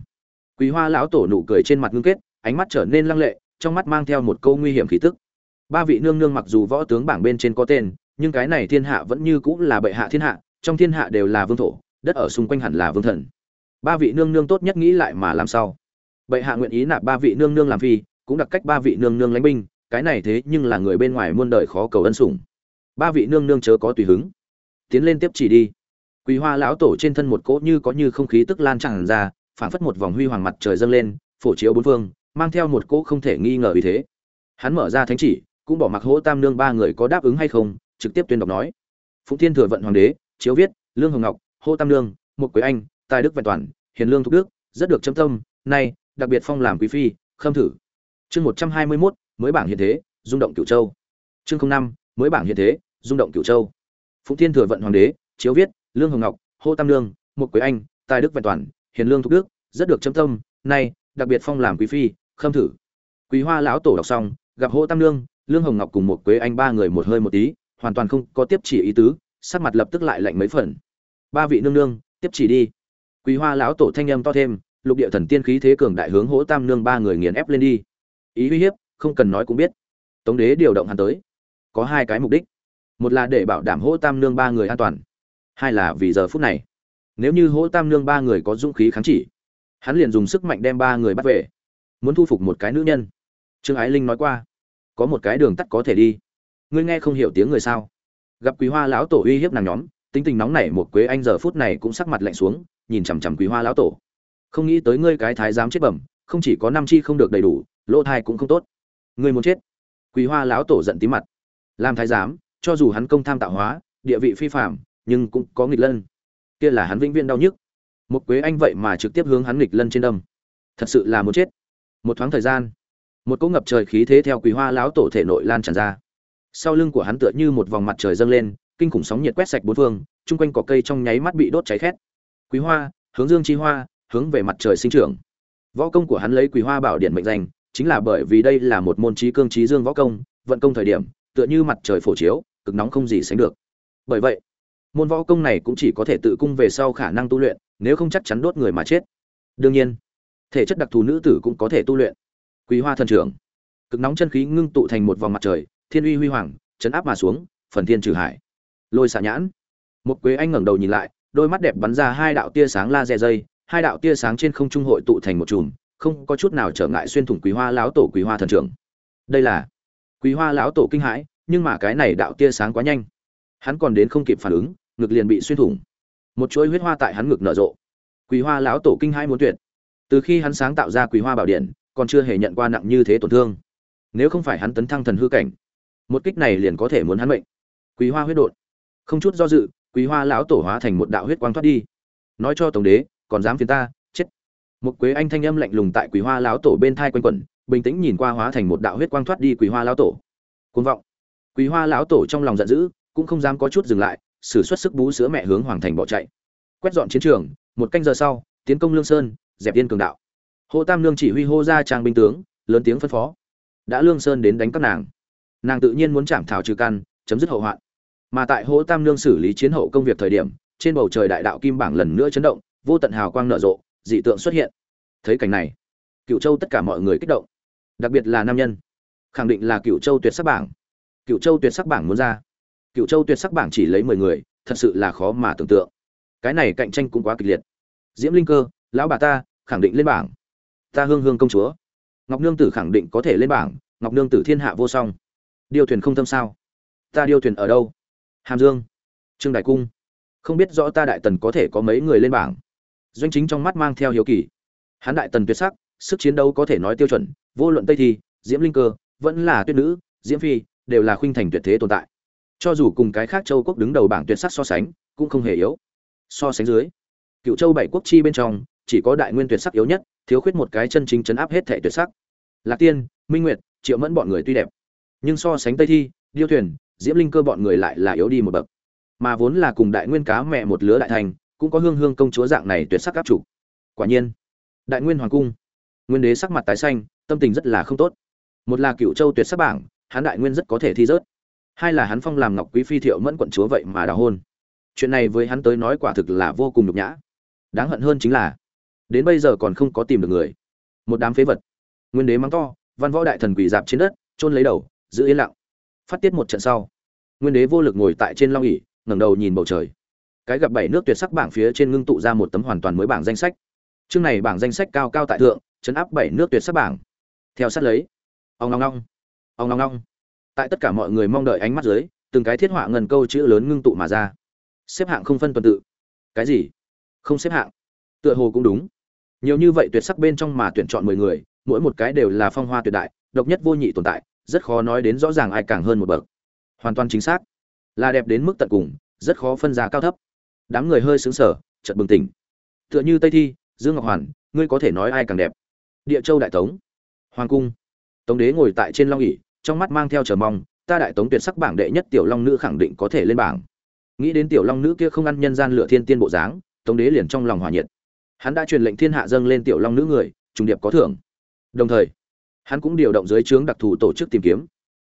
quý hoa lão tổ nụ cười trên mặt ngưng kết, ánh mắt trở nên lăng lệ trong mắt mang theo một câu nguy hiểm khí tức. Ba vị nương nương mặc dù võ tướng bảng bên trên có tên, nhưng cái này thiên hạ vẫn như cũng là bệ hạ thiên hạ, trong thiên hạ đều là vương thổ, đất ở xung quanh hẳn là vương thần. Ba vị nương nương tốt nhất nghĩ lại mà làm sao? Bệ hạ nguyện ý nạp ba vị nương nương làm phi, cũng đặt cách ba vị nương nương lãnh binh, cái này thế nhưng là người bên ngoài muôn đời khó cầu ân sủng. Ba vị nương nương chớ có tùy hứng. Tiến lên tiếp chỉ đi. Quý hoa lão tổ trên thân một cỗ như có như không khí tức lan tràn ra, phảng phất một vòng huy hoàng mặt trời dâng lên, phổ chiếu bốn phương mang theo một cỗ không thể nghi ngờ vì thế. Hắn mở ra thánh chỉ, cũng bỏ mặc hỗ tam nương ba người có đáp ứng hay không, trực tiếp tuyên đọc nói. Phụng thiên thừa vận hoàng đế, chiếu viết, lương hồng ngọc, hô tam nương một quế anh, tài đức vẹn toàn, hiền lương thục đức, rất được chấm tâm, nay, đặc biệt phong làm quý phi, khâm thử. Chương một trăm hai mươi mốt, mới bảng hiện thế, rung động cửu châu. Chương năm, mới bảng hiện thế, rung động cửu châu. Phụng thiên thừa vận hoàng đế, chiếu viết, lương hồng ngọc, hô tam nương một quế anh, tài đức vẹn toàn, hiền lương thục đức, rất được chấm tâm, nay, đặc biệt phong làm quý phi khâm thử. Quý hoa lão tổ đọc xong, gặp hô tam nương, lương hồng ngọc cùng một quế anh ba người một hơi một tí, hoàn toàn không có tiếp chỉ ý tứ, sắc mặt lập tức lại lạnh mấy phần. Ba vị nương nương, tiếp chỉ đi. Quý hoa lão tổ thanh âm to thêm, lục địa thần tiên khí thế cường đại hướng hỗ tam nương ba người nghiền ép lên đi. Ý uy hiếp, không cần nói cũng biết. Tống đế điều động hắn tới. Có hai cái mục đích. Một là để bảo đảm hỗ tam nương ba người an toàn. Hai là vì giờ phút này, nếu như hỗ tam nương ba người có dũng khí kháng chỉ, hắn liền dùng sức mạnh đem ba người bắt về muốn thu phục một cái nữ nhân. Trương ái linh nói qua, có một cái đường tắt có thể đi. Ngươi nghe không hiểu tiếng người sao? Gặp quý hoa lão tổ uy hiếp nàng nhóm, tính tình nóng nảy một quế anh giờ phút này cũng sắc mặt lạnh xuống, nhìn chằm chằm quý hoa lão tổ. Không nghĩ tới ngươi cái thái giám chết bẩm, không chỉ có năm chi không được đầy đủ, lỗ thai cũng không tốt. Ngươi muốn chết. Quý hoa lão tổ giận tí mặt. Làm thái giám, cho dù hắn công tham tạo hóa, địa vị phi phạm nhưng cũng có nghịch lân. Kia là hắn vĩnh viễn đau nhức. Một quế anh vậy mà trực tiếp hướng hắn nghịch lân trên đâm. Thật sự là muốn chết một thoáng thời gian, một cỗ ngập trời khí thế theo quý hoa lão tổ thể nội lan tràn ra. Sau lưng của hắn tựa như một vòng mặt trời dâng lên, kinh khủng sóng nhiệt quét sạch bốn phương, chung quanh có cây trong nháy mắt bị đốt cháy khét. Quý hoa, hướng dương chi hoa, hướng về mặt trời sinh trưởng. Võ công của hắn lấy quý hoa bảo điện mệnh danh, chính là bởi vì đây là một môn trí cương trí dương võ công, vận công thời điểm, tựa như mặt trời phổ chiếu, cực nóng không gì sánh được. Bởi vậy, môn võ công này cũng chỉ có thể tự cung về sau khả năng tu luyện, nếu không chắc chắn đốt người mà chết. Đương nhiên thể chất đặc thù nữ tử cũng có thể tu luyện. Quý hoa thần trưởng, cực nóng chân khí ngưng tụ thành một vòng mặt trời, thiên uy huy hoàng, chấn áp mà xuống, phần thiên trừ hải. Lôi xạ nhãn. Một quế anh ngẩng đầu nhìn lại, đôi mắt đẹp bắn ra hai đạo tia sáng laser dây, hai đạo tia sáng trên không trung hội tụ thành một chùm, không có chút nào trở ngại xuyên thủng quý hoa lão tổ quý hoa thần trưởng. Đây là quý hoa lão tổ kinh hãi, nhưng mà cái này đạo tia sáng quá nhanh. Hắn còn đến không kịp phản ứng, ngực liền bị xuyên thủng. Một chuỗi huyết hoa tại hắn ngực nở rộ. Quý hoa lão tổ kinh hãi muốn tuyệt từ khi hắn sáng tạo ra quý hoa bảo điện, còn chưa hề nhận qua nặng như thế tổn thương. Nếu không phải hắn tấn thăng thần hư cảnh, một kích này liền có thể muốn hắn mệnh. Quý hoa huyết đột. Không chút do dự quý hoa lão tổ hóa thành một đạo huyết quang thoát đi. Nói cho tổng đế, còn dám phiền ta, chết. Một quế anh thanh âm lạnh lùng tại quý hoa lão tổ bên thai quanh quẩn, bình tĩnh nhìn qua hóa thành một đạo huyết quang thoát đi quý hoa lão tổ. Côn vọng. Quý hoa lão tổ trong lòng giận dữ, cũng không dám có chút dừng lại, sử xuất sức bú sữa mẹ hướng hoàng thành bỏ chạy. Quét dọn chiến trường, một canh giờ sau, tiến công lương sơn dẹp yên cường đạo. Hô tam lương chỉ huy hô ra trang binh tướng, lớn tiếng phân phó. Đã lương sơn đến đánh các nàng. Nàng tự nhiên muốn chạm thảo trừ căn, chấm dứt hậu hoạn. Mà tại hô tam lương xử lý chiến hậu công việc thời điểm, trên bầu trời đại đạo kim bảng lần nữa chấn động, vô tận hào quang nở rộ, dị tượng xuất hiện. Thấy cảnh này cựu châu tất cả mọi người kích động. Đặc biệt là nam nhân. Khẳng định là cựu châu tuyệt sắc bảng. Cựu châu tuyệt sắc bảng muốn ra. Cựu châu tuyệt sắc bảng chỉ lấy mười người, thật sự là khó mà tưởng tượng. Cái này cạnh tranh cũng quá kịch liệt. Diễm linh cơ, lão bà ta khẳng định lên bảng. Ta hương hương công chúa. Ngọc nương tử khẳng định có thể lên bảng, ngọc nương tử thiên hạ vô song. Điêu thuyền không thâm sao? Ta điêu thuyền ở đâu? Hàm dương. Trương đại cung. Không biết rõ ta đại tần có thể có mấy người lên bảng. Doanh chính trong mắt mang theo hiếu kỳ. Hán đại tần tuyệt sắc, sức chiến đấu có thể nói tiêu chuẩn, vô luận tây thi, diễm linh cơ, vẫn là tuyết nữ, diễm phi, đều là khuynh thành tuyệt thế tồn tại. Cho dù cùng cái khác châu quốc đứng đầu bảng tuyệt sắc so sánh, cũng không hề yếu. So sánh dưới, cựu châu bảy quốc chi bên trong chỉ có đại nguyên tuyệt sắc yếu nhất, thiếu khuyết một cái chân chính chấn áp hết thể tuyệt sắc. Lạc tiên, minh nguyệt, triệu mẫn bọn người tuy đẹp, nhưng so sánh tây thi, điêu thuyền, diễm linh cơ bọn người lại là yếu đi một bậc. Mà vốn là cùng đại nguyên cá mẹ một lứa đại thành, cũng có hương hương công chúa dạng này tuyệt sắc áp chủ. Quả nhiên, đại nguyên hoàng cung, nguyên đế sắc mặt tái xanh, tâm tình rất là không tốt. Một là cựu châu tuyệt sắc bảng, hắn đại nguyên rất có thể thi rớt. Hai là hắn phong làm ngọc quý phi thiệu mẫn quận chúa vậy mà đào hôn. Chuyện này với hắn tới nói quả thực là vô cùng nhục nhã. Đáng hận hơn chính là đến bây giờ còn không có tìm được người. Một đám phế vật. Nguyên đế mắng to, văn võ đại thần quỳ dạp trên đất trôn lấy đầu, giữ yên lặng. Phát tiết một trận sau, nguyên đế vô lực ngồi tại trên long ỉ ngẩng đầu nhìn bầu trời. Cái gặp bảy nước tuyệt sắc bảng phía trên ngưng tụ ra một tấm hoàn toàn mới bảng danh sách. Chương này bảng danh sách cao cao tại thượng, chấn áp bảy nước tuyệt sắc bảng. Theo sát lấy ông long long ông long long tại tất cả mọi người mong đợi ánh mắt dưới, từng cái thiết họa ngần câu chữ lớn ngưng tụ mà ra. Xếp hạng không phân tuần tự. Cái gì? Không xếp hạng. Tựa hồ cũng đúng nhiều như vậy tuyệt sắc bên trong mà tuyển chọn mười người, mỗi một cái đều là phong hoa tuyệt đại, độc nhất vô nhị tồn tại, rất khó nói đến rõ ràng ai càng hơn một bậc. Hoàn toàn chính xác. Là đẹp đến mức tận cùng, rất khó phân giá cao thấp. Đám người hơi xứng sở chợt bừng tỉnh. Tựa như tây thi, dương ngọc hoàn, ngươi có thể nói ai càng đẹp? Địa châu đại tống. Hoàng cung. Tống đế ngồi tại trên long ỉ trong mắt mang theo chờ mong, ta đại tống tuyệt sắc bảng đệ nhất tiểu long nữ khẳng định có thể lên bảng. Nghĩ đến tiểu long nữ kia không ăn nhân gian lựa thiên tiên bộ dáng, tống đế liền trong lòng hòa nhiệt hắn đã truyền lệnh thiên hạ dâng lên tiểu long nữ người, trùng điệp có thưởng. Đồng thời, hắn cũng điều động dưới trướng đặc thù tổ chức tìm kiếm.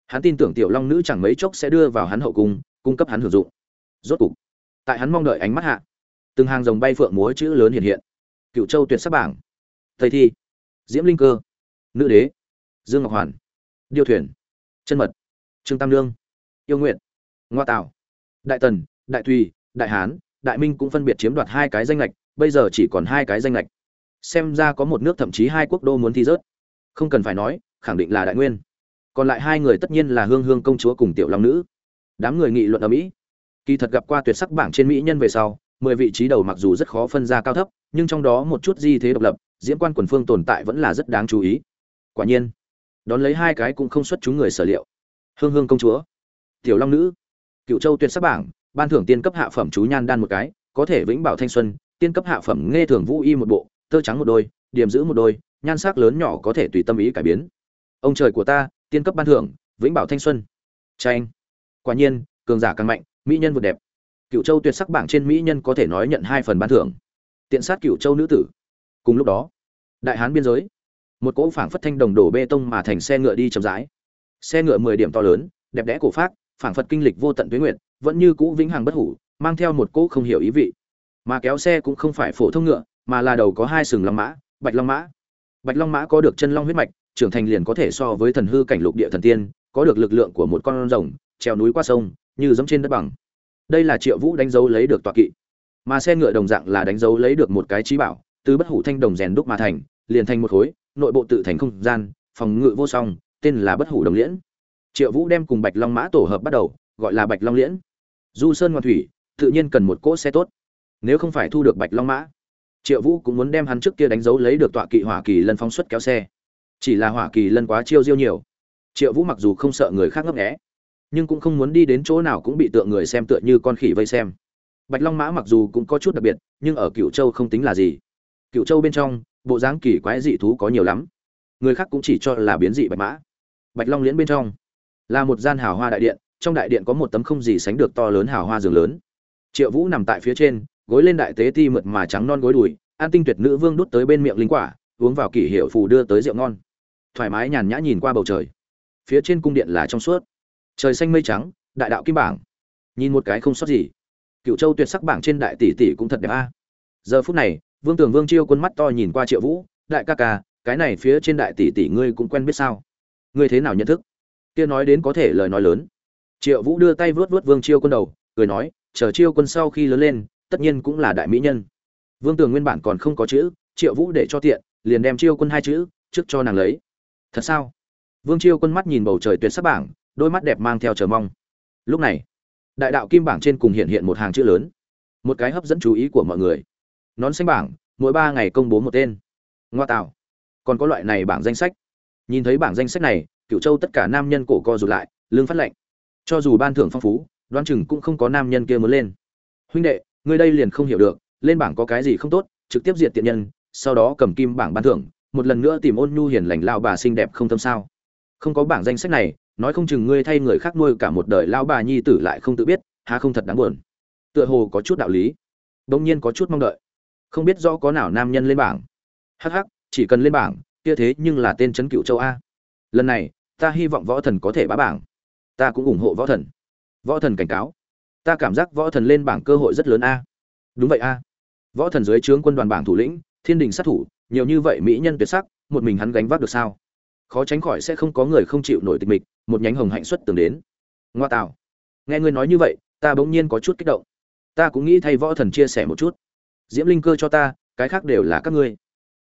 Hắn tin tưởng tiểu long nữ chẳng mấy chốc sẽ đưa vào hắn hậu cung cung cấp hắn hưởng dụng. Rốt cục, tại hắn mong đợi ánh mắt hạ, từng hàng dòng bay phượng múa chữ lớn hiện hiện. Cựu châu tuyệt sắc bảng. Thầy thi, diễm linh cơ, nữ đế, dương ngọc hoàn, điêu thuyền, chân mật, trương tam lương yêu nguyện ngoa tạo đại tần, đại thùy đại hán, đại minh cũng phân biệt chiếm đoạt hai cái danh lệch bây giờ chỉ còn hai cái danh lệch xem ra có một nước thậm chí hai quốc đô muốn thi rớt. Không cần phải nói, khẳng định là đại nguyên. Còn lại hai người tất nhiên là hương hương công chúa cùng tiểu long nữ. Đám người nghị luận ở mỹ. Kỳ thật gặp qua tuyệt sắc bảng trên mỹ nhân về sau, mười vị trí đầu mặc dù rất khó phân ra cao thấp, nhưng trong đó một chút di thế độc lập diễm quan quần phương tồn tại vẫn là rất đáng chú ý. Quả nhiên, đón lấy hai cái cũng không xuất chúng người sở liệu. Hương hương công chúa, tiểu long nữ, cựu châu tuyệt sắc bảng, ban thưởng tiên cấp hạ phẩm chú nhan đan một cái, có thể vĩnh bảo thanh xuân tiên cấp hạ phẩm nghe thường vũ y một bộ, tơ trắng một đôi điểm giữ một đôi, nhan sắc lớn nhỏ có thể tùy tâm ý cải biến. Ông trời của ta, tiên cấp ban thưởng, vĩnh bảo thanh xuân. Tranh quả nhiên, cường giả càng mạnh, mỹ nhân vượt đẹp. Cựu châu tuyệt sắc bảng trên mỹ nhân có thể nói nhận hai phần ban thưởng. Tiện sát cựu châu nữ tử. Cùng lúc đó, đại hán biên giới. Một cỗ phảng phất thanh đồng đổ bê tông mà thành xe ngựa đi chậm rãi. Xe ngựa mười điểm to lớn, đẹp đẽ cổ phát phảng phất kinh lịch vô tận tuyến nguyện vẫn như cũ vĩnh hằng bất hủ, mang theo một cỗ không hiểu ý vị mà kéo xe cũng không phải phổ thông ngựa, mà là đầu có hai sừng long mã, bạch long mã. Bạch long mã có được chân long huyết mạch, trưởng thành liền có thể so với thần hư cảnh lục địa thần tiên, có được lực lượng của một con rồng trèo núi qua sông, như giống trên đất bằng. Đây là triệu vũ đánh dấu lấy được tọa kỵ. Mà xe ngựa đồng dạng là đánh dấu lấy được một cái trí bảo, từ bất hủ thanh đồng rèn đúc mà thành, liền thành một khối, nội bộ tự thành không gian, phòng ngự vô song, tên là bất hủ đồng liễn. Triệu vũ đem cùng bạch long mã tổ hợp bắt đầu, gọi là bạch long liễn. Du sơn ngoan thủy, tự nhiên cần một cỗ xe tốt nếu không phải thu được bạch long mã, triệu vũ cũng muốn đem hắn trước kia đánh dấu lấy được tọa kỵ hỏa kỳ lân phóng xuất kéo xe. Chỉ là hỏa kỳ lân quá chiêu diêu nhiều. Triệu vũ mặc dù không sợ người khác ngấp nghẽ nhưng cũng không muốn đi đến chỗ nào cũng bị tượng người xem tựa như con khỉ vây xem. Bạch long mã mặc dù cũng có chút đặc biệt, nhưng ở cựu châu không tính là gì. Cựu châu bên trong, bộ dáng kỳ quái dị thú có nhiều lắm. Người khác cũng chỉ cho là biến dị bạch mã. Bạch long liễn bên trong, là một gian hào hoa đại điện, trong đại điện có một tấm không gì sánh được to lớn hào hoa giường lớn. Triệu vũ nằm tại phía trên gối lên đại tế ti mượt mà trắng non gối đùi, an tinh tuyệt nữ vương đút tới bên miệng linh quả, uống vào kỷ hiệu phù đưa tới rượu ngon. Thoải mái nhàn nhã nhìn qua bầu trời. Phía trên cung điện là trong suốt. Trời xanh mây trắng, đại đạo kim bảng. Nhìn một cái không sót gì. Cựu châu tuyệt sắc bảng trên đại tỷ tỷ cũng thật đẹp a. Giờ phút này, vương tường vương chiêu quân mắt to nhìn qua triệu vũ, đại ca ca, cái này phía trên đại tỷ tỷ ngươi cũng quen biết sao? Ngươi thế nào nhận thức? Kia nói đến có thể lời nói lớn. Triệu vũ đưa tay vuốt vuốt vương chiêu quân đầu, cười nói, chờ chiêu quân sau khi lớn lên tất nhiên cũng là đại mỹ nhân. Vương tường nguyên bản còn không có chữ, triệu vũ để cho tiện, liền đem chiêu quân hai chữ, trước cho nàng lấy. Thật sao? Vương chiêu quân mắt nhìn bầu trời tuyệt sắc bảng, đôi mắt đẹp mang theo chờ mong. Lúc này, đại đạo kim bảng trên cùng hiện hiện một hàng chữ lớn. Một cái hấp dẫn chú ý của mọi người. Nón xanh bảng, mỗi ba ngày công bố một tên. Ngoa tạo. Còn có loại này bảng danh sách. Nhìn thấy bảng danh sách này cựu châu tất cả nam nhân cổ co rụt lại lương phát lệnh cho dù ban thưởng phong phú đoan chừng cũng không có nam nhân kia muốn lên. Huynh đệ ngươi đây liền không hiểu được, lên bảng có cái gì không tốt, trực tiếp diệt tiện nhân, sau đó cầm kim bảng ban thưởng, một lần nữa tìm ôn nhu hiền lành lao bà xinh đẹp không tâm sao. Không có bảng danh sách này, nói không chừng ngươi thay người khác nuôi cả một đời lao bà nhi tử lại không tự biết, há không thật đáng buồn. Tựa hồ có chút đạo lý. Đông nhiên có chút mong đợi. Không biết rõ có nào nam nhân lên bảng. Hh chỉ cần lên bảng, kia thế nhưng là tên trấn cựu châu a. Lần này, ta hy vọng võ thần có thể bá bảng. Ta cũng ủng hộ võ thần. Võ thần cảnh cáo ta cảm giác võ thần lên bảng cơ hội rất lớn a. Đúng vậy a. Võ thần dưới trướng quân đoàn bảng thủ lĩnh, thiên đình sát thủ, nhiều như vậy mỹ nhân tuyệt sắc, một mình hắn gánh vác được sao? Khó tránh khỏi sẽ không có người không chịu nổi tịch mịch, một nhánh hồng hạnh xuất tường đến. Ngoa tạo. Nghe ngươi nói như vậy, ta bỗng nhiên có chút kích động. Ta cũng nghĩ thay võ thần chia sẻ một chút. Diễm linh cơ cho ta, cái khác đều là các ngươi.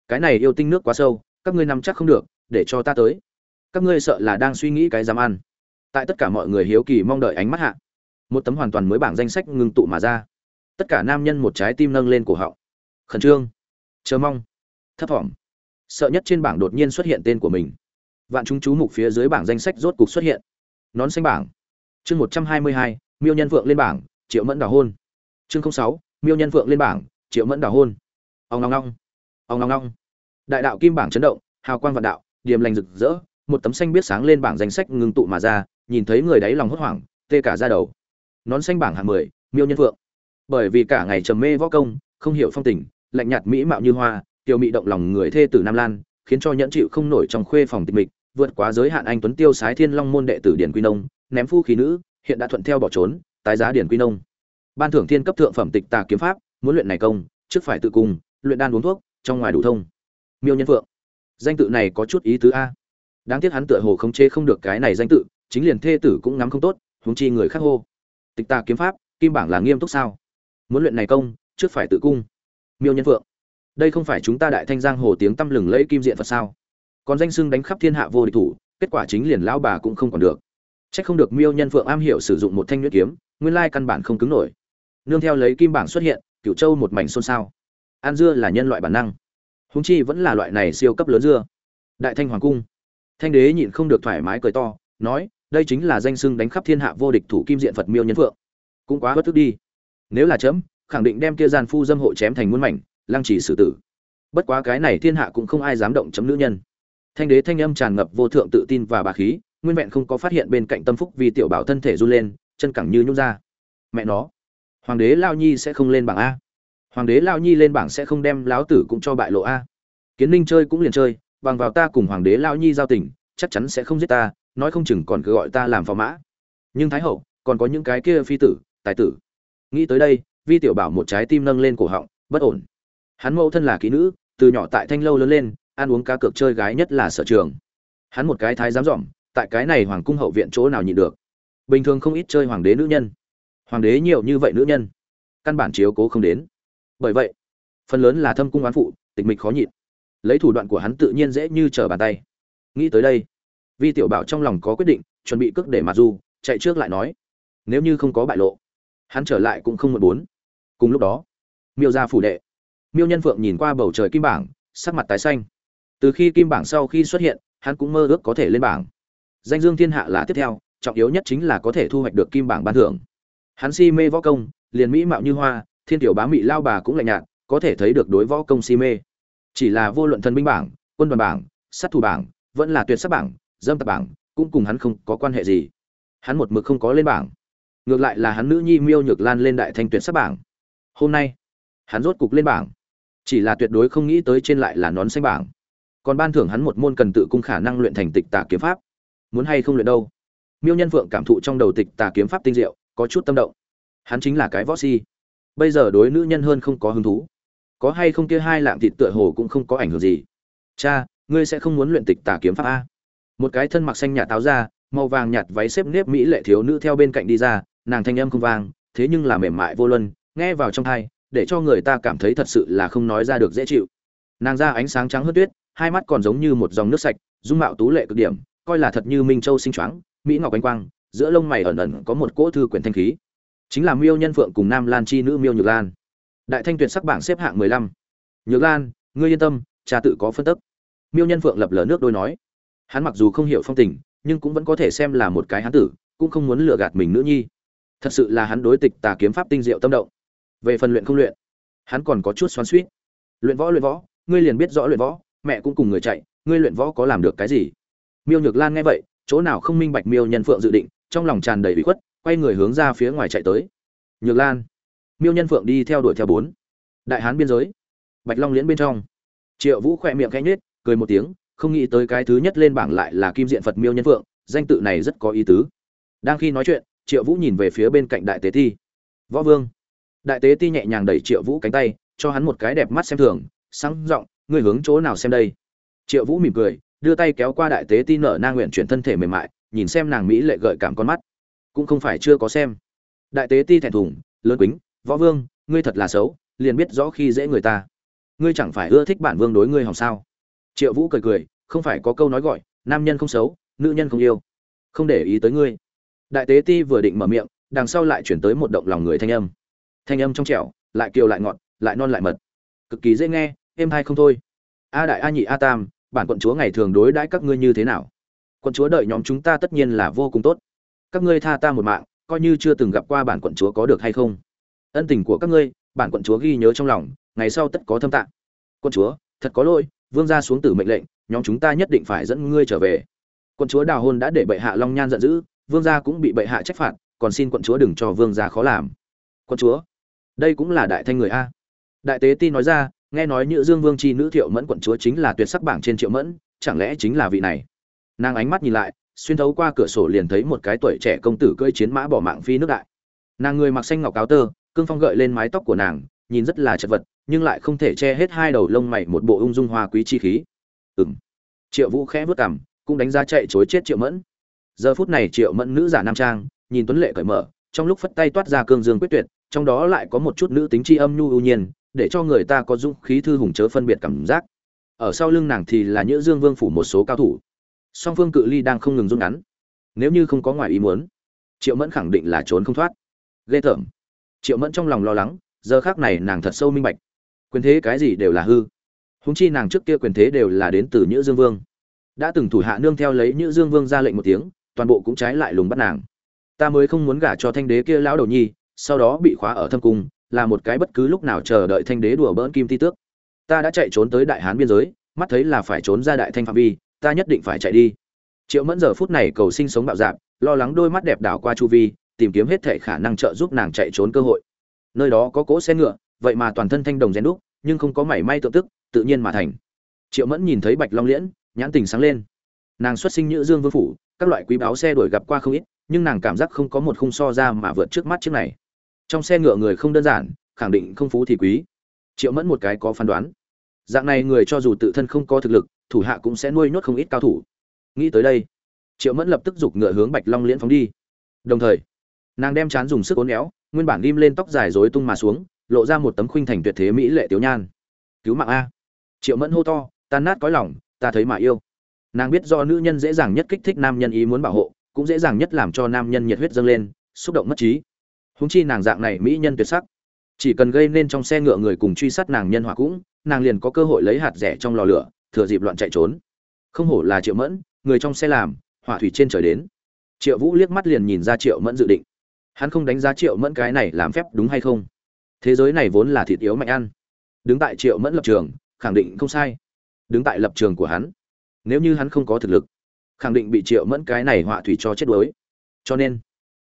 Cái này yêu tinh nước quá sâu, các ngươi nắm chắc không được, để cho ta tới. Các ngươi sợ là đang suy nghĩ cái dám ăn. Tại tất cả mọi người hiếu kỳ mong đợi ánh mắt hạ một tấm hoàn toàn mới bảng danh sách ngưng tụ mà ra. Tất cả nam nhân một trái tim nâng lên cổ họng. Khẩn trương. Chờ mong. Thấp thỏm. Sợ nhất trên bảng đột nhiên xuất hiện tên của mình. Vạn chúng chú mục phía dưới bảng danh sách rốt cục xuất hiện. Nón xanh bảng. Chương một trăm hai mươi hai, miêu nhân vượng lên bảng, triệu mẫn đào hôn. Chương sáu, miêu nhân vượng lên bảng, triệu mẫn đào hôn. Ông long long ông long long đại đạo kim bảng chấn động, hào quang vạn đạo điềm lành rực rỡ, một tấm xanh biết sáng lên bảng danh sách ngưng tụ mà ra, nhìn thấy người đáy lòng hốt hoảng, tê cả ra đầu nón xanh bảng hạng mười, miêu nhân vượng bởi vì cả ngày trầm mê võ công, không hiểu phong tình, lạnh nhạt mỹ mạo như hoa tiêu mị động lòng người thê tử nam lan, khiến cho nhẫn chịu không nổi trong khuê phòng tịch mịch, vượt quá giới hạn anh tuấn tiêu sái thiên long môn đệ tử điển quy nông, ném phu khí nữ, hiện đã thuận theo bỏ trốn, tái giá điển quy nông. Ban thưởng thiên cấp thượng phẩm tịch tà kiếm pháp, muốn luyện này công, trước phải tự cùng, luyện đan uống thuốc, trong ngoài đủ thông. Miêu nhân phượng. Danh tự này có chút ý tứ a. Đáng tiếc hắn tựa hồ khống chế không được cái này danh tự, chính liền thê tử cũng ngắm không tốt, huống chi người khác hô tịch tà kiếm pháp, kim bảng là nghiêm túc sao? Muốn luyện này công, trước phải tự cung. Miêu nhân phượng, đây không phải chúng ta đại thanh giang hồ tiếng tăm lừng lẫy kim diện phật sao? Còn danh xưng đánh khắp thiên hạ vô địch thủ, kết quả chính liền lão bà cũng không còn được. Chắc không được miêu nhân phượng am hiểu sử dụng một thanh nhuyễn kiếm, nguyên lai căn bản không cứng nổi. Nương theo lấy kim bảng xuất hiện cựu châu một mảnh xôn xao. An dưa là nhân loại bản năng. Húng chi vẫn là loại này siêu cấp lớn dưa. Đại thanh hoàng cung. Thanh đế nhịn không được thoải mái cười to, nói đây chính là danh xưng đánh khắp thiên hạ vô địch thủ kim diện phật miêu nhân phượng. Cũng quá bất tức đi. Nếu là chấm, khẳng định đem kia gian phu dâm hộ chém thành muôn mảnh, lăng trì xử tử. Bất quá cái này thiên hạ cũng không ai dám động chấm nữ nhân. Thanh đế thanh âm tràn ngập vô thượng tự tin và bà khí, nguyên vẹn không có phát hiện bên cạnh tâm phúc vì tiểu bảo thân thể run lên, chân cẳng như nhúc ra. Mẹ nó, hoàng đế lao nhi sẽ không lên bảng a. Hoàng đế lao nhi lên bảng sẽ không đem láo tử cũng cho bại lộ a. Kiến ninh chơi cũng liền chơi, bằng vào ta cùng hoàng đế lao nhi giao tình, chắc chắn sẽ không giết ta nói không chừng còn cứ gọi ta làm phò mã. Nhưng thái hậu, còn có những cái kia phi tử, tài tử. Nghĩ tới đây, vi tiểu bảo một trái tim nâng lên cổ họng, bất ổn. Hắn mẫu thân là kỹ nữ, từ nhỏ tại thanh lâu lớn lên, ăn uống cá cược chơi gái nhất là sở trường. Hắn một cái thái dám dỏm tại cái này hoàng cung hậu viện chỗ nào nhịn được. Bình thường không ít chơi hoàng đế nữ nhân. Hoàng đế nhiều như vậy nữ nhân, căn bản chiếu cố không đến. Bởi vậy, phần lớn là thâm cung oán phụ, tịch mịch khó nhịn. Lấy thủ đoạn của hắn tự nhiên dễ như trở bàn tay. Nghĩ tới đây vi tiểu bảo trong lòng có quyết định, chuẩn bị cước để mà du, chạy trước lại nói, nếu như không có bại lộ, hắn trở lại cũng không một bốn. Cùng lúc đó, miêu ra phủ đệ, miêu nhân phượng nhìn qua bầu trời kim bảng, sắc mặt tái xanh. Từ khi kim bảng sau khi xuất hiện, hắn cũng mơ ước có thể lên bảng. Danh dương thiên hạ là tiếp theo, trọng yếu nhất chính là có thể thu hoạch được kim bảng ban thưởng. Hắn si mê võ công, liền mỹ mạo như hoa, thiên tiểu bá mị lao bà cũng lạnh nhạt, có thể thấy được đối võ công si mê. Chỉ là vô luận thần binh bảng, quân đoàn bảng, sát thủ bảng, vẫn là tuyệt sắc bảng dâm tập bảng, cũng cùng hắn không có quan hệ gì. Hắn một mực không có lên bảng. Ngược lại là hắn nữ nhi miêu nhược lan lên đại thanh tuyệt sắp bảng. Hôm nay, hắn rốt cục lên bảng. Chỉ là tuyệt đối không nghĩ tới trên lại là nón xanh bảng. Còn ban thưởng hắn một môn cần tự cung khả năng luyện thành tịch tà kiếm pháp. Muốn hay không luyện đâu? Miêu nhân phượng cảm thụ trong đầu tịch tà kiếm pháp tinh diệu, có chút tâm động. Hắn chính là cái võ si. Bây giờ đối nữ nhân hơn không có hứng thú. Có hay không kia hai lạng thịt tựa hồ cũng không có ảnh hưởng gì. Cha, ngươi sẽ không muốn luyện tịch tà kiếm pháp a? Một cái thân mặc xanh nhạt táo ra màu vàng nhạt váy xếp nếp mỹ lệ thiếu nữ theo bên cạnh đi ra, nàng thanh âm không vang, thế nhưng là mềm mại vô luân, nghe vào trong thai, để cho người ta cảm thấy thật sự là không nói ra được dễ chịu. Nàng ra ánh sáng trắng hớt tuyết, hai mắt còn giống như một dòng nước sạch, dung mạo tú lệ cực điểm, coi là thật như minh châu sinh choáng, mỹ ngọc ánh quang, giữa lông mày ẩn ẩn có một cỗ thư quyển thanh khí. Chính là miêu nhân phượng cùng nam lan chi nữ miêu nhược lan. Đại thanh tuyệt sắc bảng xếp hạng mười lăm. Nhược lan, ngươi yên tâm cha tự có phân tức. Miêu nhân phượng lập lờ nước đôi nói hắn mặc dù không hiểu phong tình, nhưng cũng vẫn có thể xem là một cái hán tử, cũng không muốn lừa gạt mình nữ nhi. Thật sự là hắn đối tịch tà kiếm pháp tinh diệu tâm động. Về phần luyện không luyện, hắn còn có chút xoắn suýt luyện võ luyện võ, ngươi liền biết rõ luyện võ, mẹ cũng cùng người chạy, ngươi luyện võ có làm được cái gì? Miêu nhược lan nghe vậy, chỗ nào không minh bạch miêu nhân phượng dự định, trong lòng tràn đầy ủy khuất, quay người hướng ra phía ngoài chạy tới. Nhược lan, miêu nhân phượng đi theo đuổi theo bốn. Đại hán biên giới, bạch long liễn bên trong. Triệu vũ khỏe miệng khẽ nhếch, cười một tiếng không nghĩ tới cái thứ nhất lên bảng lại là kim diện phật miêu nhân phượng, danh tự này rất có ý tứ. Đang khi nói chuyện, triệu vũ nhìn về phía bên cạnh đại tế ti. Võ vương. Đại tế ti nhẹ nhàng đẩy triệu vũ cánh tay, cho hắn một cái đẹp mắt xem thường, sáng giọng, ngươi hướng chỗ nào xem đây? Triệu vũ mỉm cười, đưa tay kéo qua đại tế ti nở nang nguyện chuyển thân thể mềm mại, nhìn xem nàng mỹ lệ gợi cảm con mắt. Cũng không phải chưa có xem. Đại tế ti thẹn thùng, lớn quýnh, võ vương, ngươi thật là xấu, liền biết rõ khi dễ người ta. Ngươi chẳng phải ưa thích bản vương đối ngươi hòng sao? Triệu vũ cười cười, không phải có câu nói gọi, nam nhân không xấu, nữ nhân không yêu. Không để ý tới ngươi. Đại tế ti vừa định mở miệng, đằng sau lại chuyển tới một động lòng người thanh âm. Thanh âm trong trẻo, lại kiều lại ngọt, lại non lại mật. Cực kỳ dễ nghe, êm hay không thôi. A đại a nhị a tam, bản quận chúa ngày thường đối đãi các ngươi như thế nào? Quận chúa đợi nhóm chúng ta tất nhiên là vô cùng tốt. Các ngươi tha ta một mạng, coi như chưa từng gặp qua bản quận chúa có được hay không? Ân tình của các ngươi, bản quận chúa ghi nhớ trong lòng, ngày sau tất có thâm tạng quận chúa, thật có lỗi vương gia xuống tử mệnh lệnh, nhóm chúng ta nhất định phải dẫn ngươi trở về. Quận chúa đào hôn đã để bệ hạ long nhan giận dữ, vương gia cũng bị bệ hạ trách phạt, còn xin quận chúa đừng cho vương gia khó làm. Quận chúa, đây cũng là đại thanh người a. Đại tế ti nói ra, nghe nói nhữ dương vương c h i nữ thiệu mẫn quận chúa chính là tuyệt sắc bảng trên triệu mẫn, chẳng lẽ chính là vị này? Nàng ánh mắt nhìn lại, xuyên thấu qua cửa sổ liền thấy một cái tuổi trẻ công tử cưỡi chiến mã bỏ mạng phi nước đại. Nàng người mặc xanh ngọc áo tơ, cương phong gợi lên mái tóc của nàng nhìn rất là chật vật, nhưng lại không thể che hết hai đầu lông mày một bộ ung dung hoa quý chi khí. Ừng triệu vũ khẽ vớt cảm cũng đánh ra chạy chối chết triệu mẫn. Giờ phút này triệu mẫn nữ giả nam trang, nhìn tuấn lệ cởi mở, trong lúc phất tay toát ra cương dương quyết tuyệt, trong đó lại có một chút nữ tính tri âm nhu ưu nhiên, để cho người ta có dũng khí thư hùng chớ phân biệt cảm giác. Ở sau lưng nàng thì là nhữ dương vương phủ một số cao thủ. Song phương cự ly đang không ngừng rút ngắn. Nếu như không có ngoài ý muốn, triệu mẫn khẳng định là trốn không thoát. Ghê tởm. Triệu mẫn trong lòng lo lắng giờ khác này nàng thật sâu minh bạch. Quyền thế cái gì đều là hư. Húng chi nàng trước kia quyền thế đều là đến từ nhữ dương vương. Đã từng thủ hạ nương theo lấy nhữ dương vương ra lệnh một tiếng, toàn bộ cũng trái lại lùng bắt nàng. Ta mới không muốn gả cho thanh đế kia lão đầu nhi, sau đó bị khóa ở thâm cung, là một cái bất cứ lúc nào chờ đợi thanh đế đùa bỡn kim ti tước. Ta đã chạy trốn tới đại hán biên giới, mắt thấy là phải trốn ra đại thanh phạm vi, ta nhất định phải chạy đi. Triệu mẫn giờ phút này cầu sinh sống bạo dạp lo lắng đôi mắt đẹp đảo qua chu vi, tìm kiếm hết thể khả năng trợ giúp nàng chạy trốn cơ hội nơi đó có cỗ xe ngựa, vậy mà toàn thân thanh đồng rèn đúc, nhưng không có mảy may tự tức, tự nhiên mà thành. Triệu mẫn nhìn thấy bạch long liễn, nhãn tình sáng lên. Nàng xuất sinh nhữ dương vương phủ, các loại quý báo xe đuổi gặp qua không ít, nhưng nàng cảm giác không có một khung so ra mà vượt trước mắt chiếc này. Trong xe ngựa người không đơn giản, khẳng định không phú thì quý. Triệu mẫn một cái có phán đoán. Dạng này người cho dù tự thân không có thực lực, thủ hạ cũng sẽ nuôi nhốt không ít cao thủ. Nghĩ tới đây, triệu mẫn lập tức giục ngựa hướng bạch long liễn phóng đi. Đồng thời, nàng đem chán dùng sức ốn éo nguyên bản ghim lên tóc dài rối tung mà xuống, lộ ra một tấm khuynh thành tuyệt thế mỹ lệ tiểu nhan. Cứu mạng a. Triệu mẫn hô to, tan nát cõi lòng, ta thấy mà yêu. Nàng biết do nữ nhân dễ dàng nhất kích thích nam nhân ý muốn bảo hộ, cũng dễ dàng nhất làm cho nam nhân nhiệt huyết dâng lên, xúc động mất trí. Húng chi nàng dạng này mỹ nhân tuyệt sắc. Chỉ cần gây nên trong xe ngựa người cùng truy sát nàng nhân hỏa cũng, nàng liền có cơ hội lấy hạt rẻ trong lò lửa, thừa dịp loạn chạy trốn. Không hổ là triệu mẫn, người trong xe làm hỏa thủy trên trời đến. Triệu vũ liếc mắt liền nhìn ra triệu mẫn dự định hắn không đánh giá triệu mẫn cái này làm phép đúng hay không. Thế giới này vốn là thịt yếu mạnh ăn. Đứng tại triệu mẫn lập trường, khẳng định không sai. Đứng tại lập trường của hắn, nếu như hắn không có thực lực, khẳng định bị triệu mẫn cái này họa thủy cho chết đuối. Cho nên,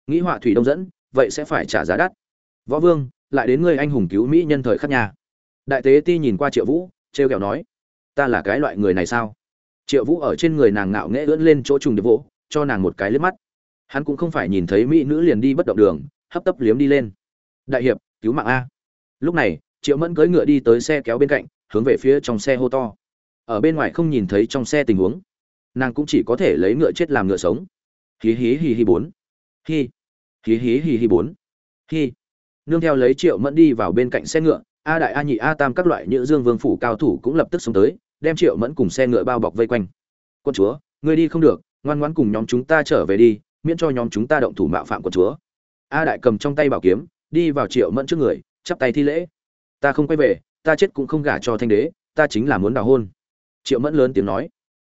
nghĩ họa thủy đông dẫn, vậy sẽ phải trả giá đắt. Võ vương, lại đến người anh hùng cứu mỹ nhân thời khắc nhà. Đại tế ti nhìn qua triệu vũ t r e o kẹo nói, ta là cái loại người này sao? Triệu vũ ở trên người nàng ngạo nghễ ưỡn lên chỗ trùng điệp vỗ, cho nàng một cái liếp mắt hắn cũng không phải nhìn thấy mỹ nữ liền đi bất động đường, hấp tấp liếm đi lên. Đại hiệp, cứu mạng a. Lúc này, triệu mẫn cưỡi ngựa đi tới xe kéo bên cạnh, hướng về phía trong xe hô to. Ở bên ngoài không nhìn thấy trong xe tình huống. Nàng cũng chỉ có thể lấy ngựa chết làm ngựa sống. Hí hí hí hí bốn. Hí hí hí hí hí bốn. Hí nương theo lấy triệu mẫn đi vào bên cạnh xe ngựa, a đại, a nhị, a tam các loại nhữ dương vương phủ cao thủ cũng lập tức xuống tới, đem triệu mẫn cùng xe ngựa bao bọc vây quanh. Quân chúa, ngươi đi không được, ngoan ngoãn cùng nhóm chúng ta trở về đi miễn cho nhóm chúng ta động thủ mạo phạm của chúa. A đại cầm trong tay bảo kiếm, đi vào triệu mẫn trước người, chắp tay thi lễ. Ta không quay về, ta chết cũng không gả cho thanh đế, ta chính là muốn đào hôn. Triệu mẫn lớn tiếng nói.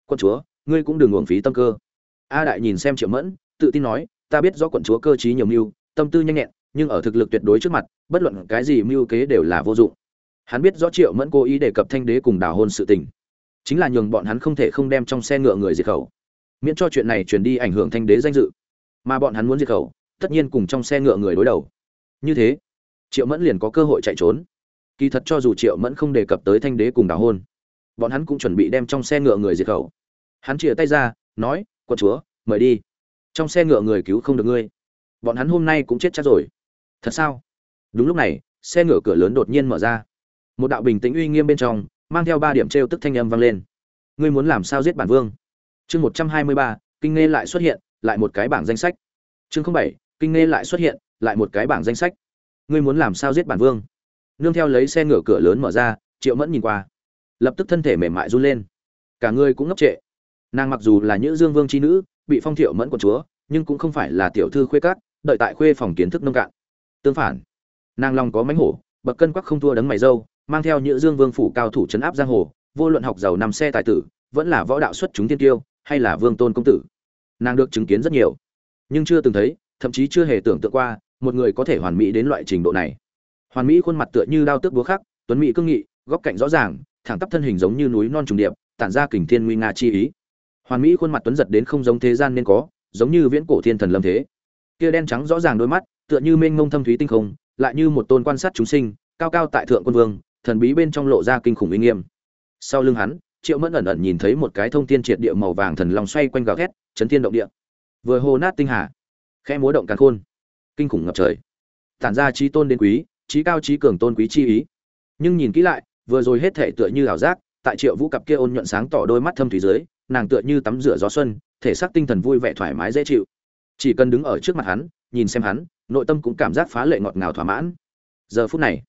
Quân chúa, ngươi cũng đừng uổng phí tâm cơ. A đại nhìn xem triệu mẫn, tự tin nói, ta biết rõ quận chúa cơ trí nhiều mưu, tâm tư nhanh nhẹn, nhưng ở thực lực tuyệt đối trước mặt, bất luận cái gì mưu kế đều là vô dụng. Hắn biết rõ triệu mẫn cố ý đề cập thanh đế cùng đào hôn sự tình. Chính là nhường bọn hắn không thể không đem trong xe ngựa người diệt khẩu miễn cho chuyện này truyền đi ảnh hưởng thanh đế danh dự. Mà bọn hắn muốn diệt khẩu, tất nhiên cùng trong xe ngựa người đối đầu. Như thế, triệu mẫn liền có cơ hội chạy trốn. Kỳ thật cho dù triệu mẫn không đề cập tới thanh đế cùng đào hôn, bọn hắn cũng chuẩn bị đem trong xe ngựa người diệt khẩu. Hắn chìa tay ra, nói, quân chúa, mời đi. Trong xe ngựa người cứu không được ngươi. Bọn hắn hôm nay cũng chết chắc rồi. Thật sao? Đúng lúc này, xe ngựa cửa lớn đột nhiên mở ra. Một đạo bình tĩnh uy nghiêm bên trong, mang theo ba điểm t r e o tức thanh âm vang lên. Ngươi muốn làm sao giết bản vương? Chương một trăm hai mươi ba, kinh nghe lại xuất hiện, lại một cái bảng danh sách. Chương bảy, kinh nghe lại xuất hiện, lại một cái bảng danh sách. Ngươi muốn làm sao giết bản vương? Nương theo lấy xe ngựa cửa lớn mở ra, triệu mẫn nhìn qua. Lập tức thân thể mềm mại run lên. Cả người cũng ngốc trệ. Nàng mặc dù là nữ dương vương c h i nữ, bị phong thiệu mẫn quận chúa, nhưng cũng không phải là tiểu thư khuê cát đợi tại khuê phòng kiến thức nông cạn. Tương phản, nàng lòng có mánh hổ, bậc cân quắc không thua đấng mày dâu, mang theo nữ dương vương phủ cao thủ chấn áp giang hồ, vô luận học giàu nằm xe tài tử, vẫn là võ đạo xuất chúng tiên tiêu hay là vương tôn công tử. Nàng được chứng kiến rất nhiều, nhưng chưa từng thấy, thậm chí chưa hề tưởng tượng qua, một người có thể hoàn mỹ đến loại trình độ này. Hoàn mỹ khuôn mặt tựa như đao tước búa khắc, tuấn mỹ cương nghị, góc cạnh rõ ràng, thẳng tắp thân hình giống như núi non trùng điệp, tản ra kình thiên nguy nga chi ý. Hoàn mỹ khuôn mặt tuấn giật đến không giống thế gian nên có, giống như viễn cổ thiên thần lâm thế. Kia đen trắng rõ ràng đôi mắt, tựa như mênh mông thâm thúy tinh không, lại như một tôn quan sát chúng sinh, cao cao tại thượng quân vương, thần bí bên trong lộ ra kinh khủng uy nghiêm. Sau lưng hắn triệu mẫn ẩn ẩn nhìn thấy một cái thông thiên triệt địa màu vàng thần lòng xoay quanh gào thét, chấn thiên động địa. Vừa hô nát tinh hà, khẽ múa động càn khôn. Kinh khủng ngập trời. Tản ra trí tôn đến quý, trí cao trí cường tôn quý chi ý. Nhưng nhìn kỹ lại, vừa rồi hết thể tựa như ảo giác, tại triệu vũ cặp kia ôn nhuận sáng tỏ đôi mắt thâm thủy dưới, nàng tựa như tắm rửa gió xuân, thể xác tinh thần vui vẻ thoải mái dễ chịu. Chỉ cần đứng ở trước mặt hắn, nhìn xem hắn, nội tâm cũng cảm giác phá lệ ngọt ngào thỏa mãn. Giờ phút này,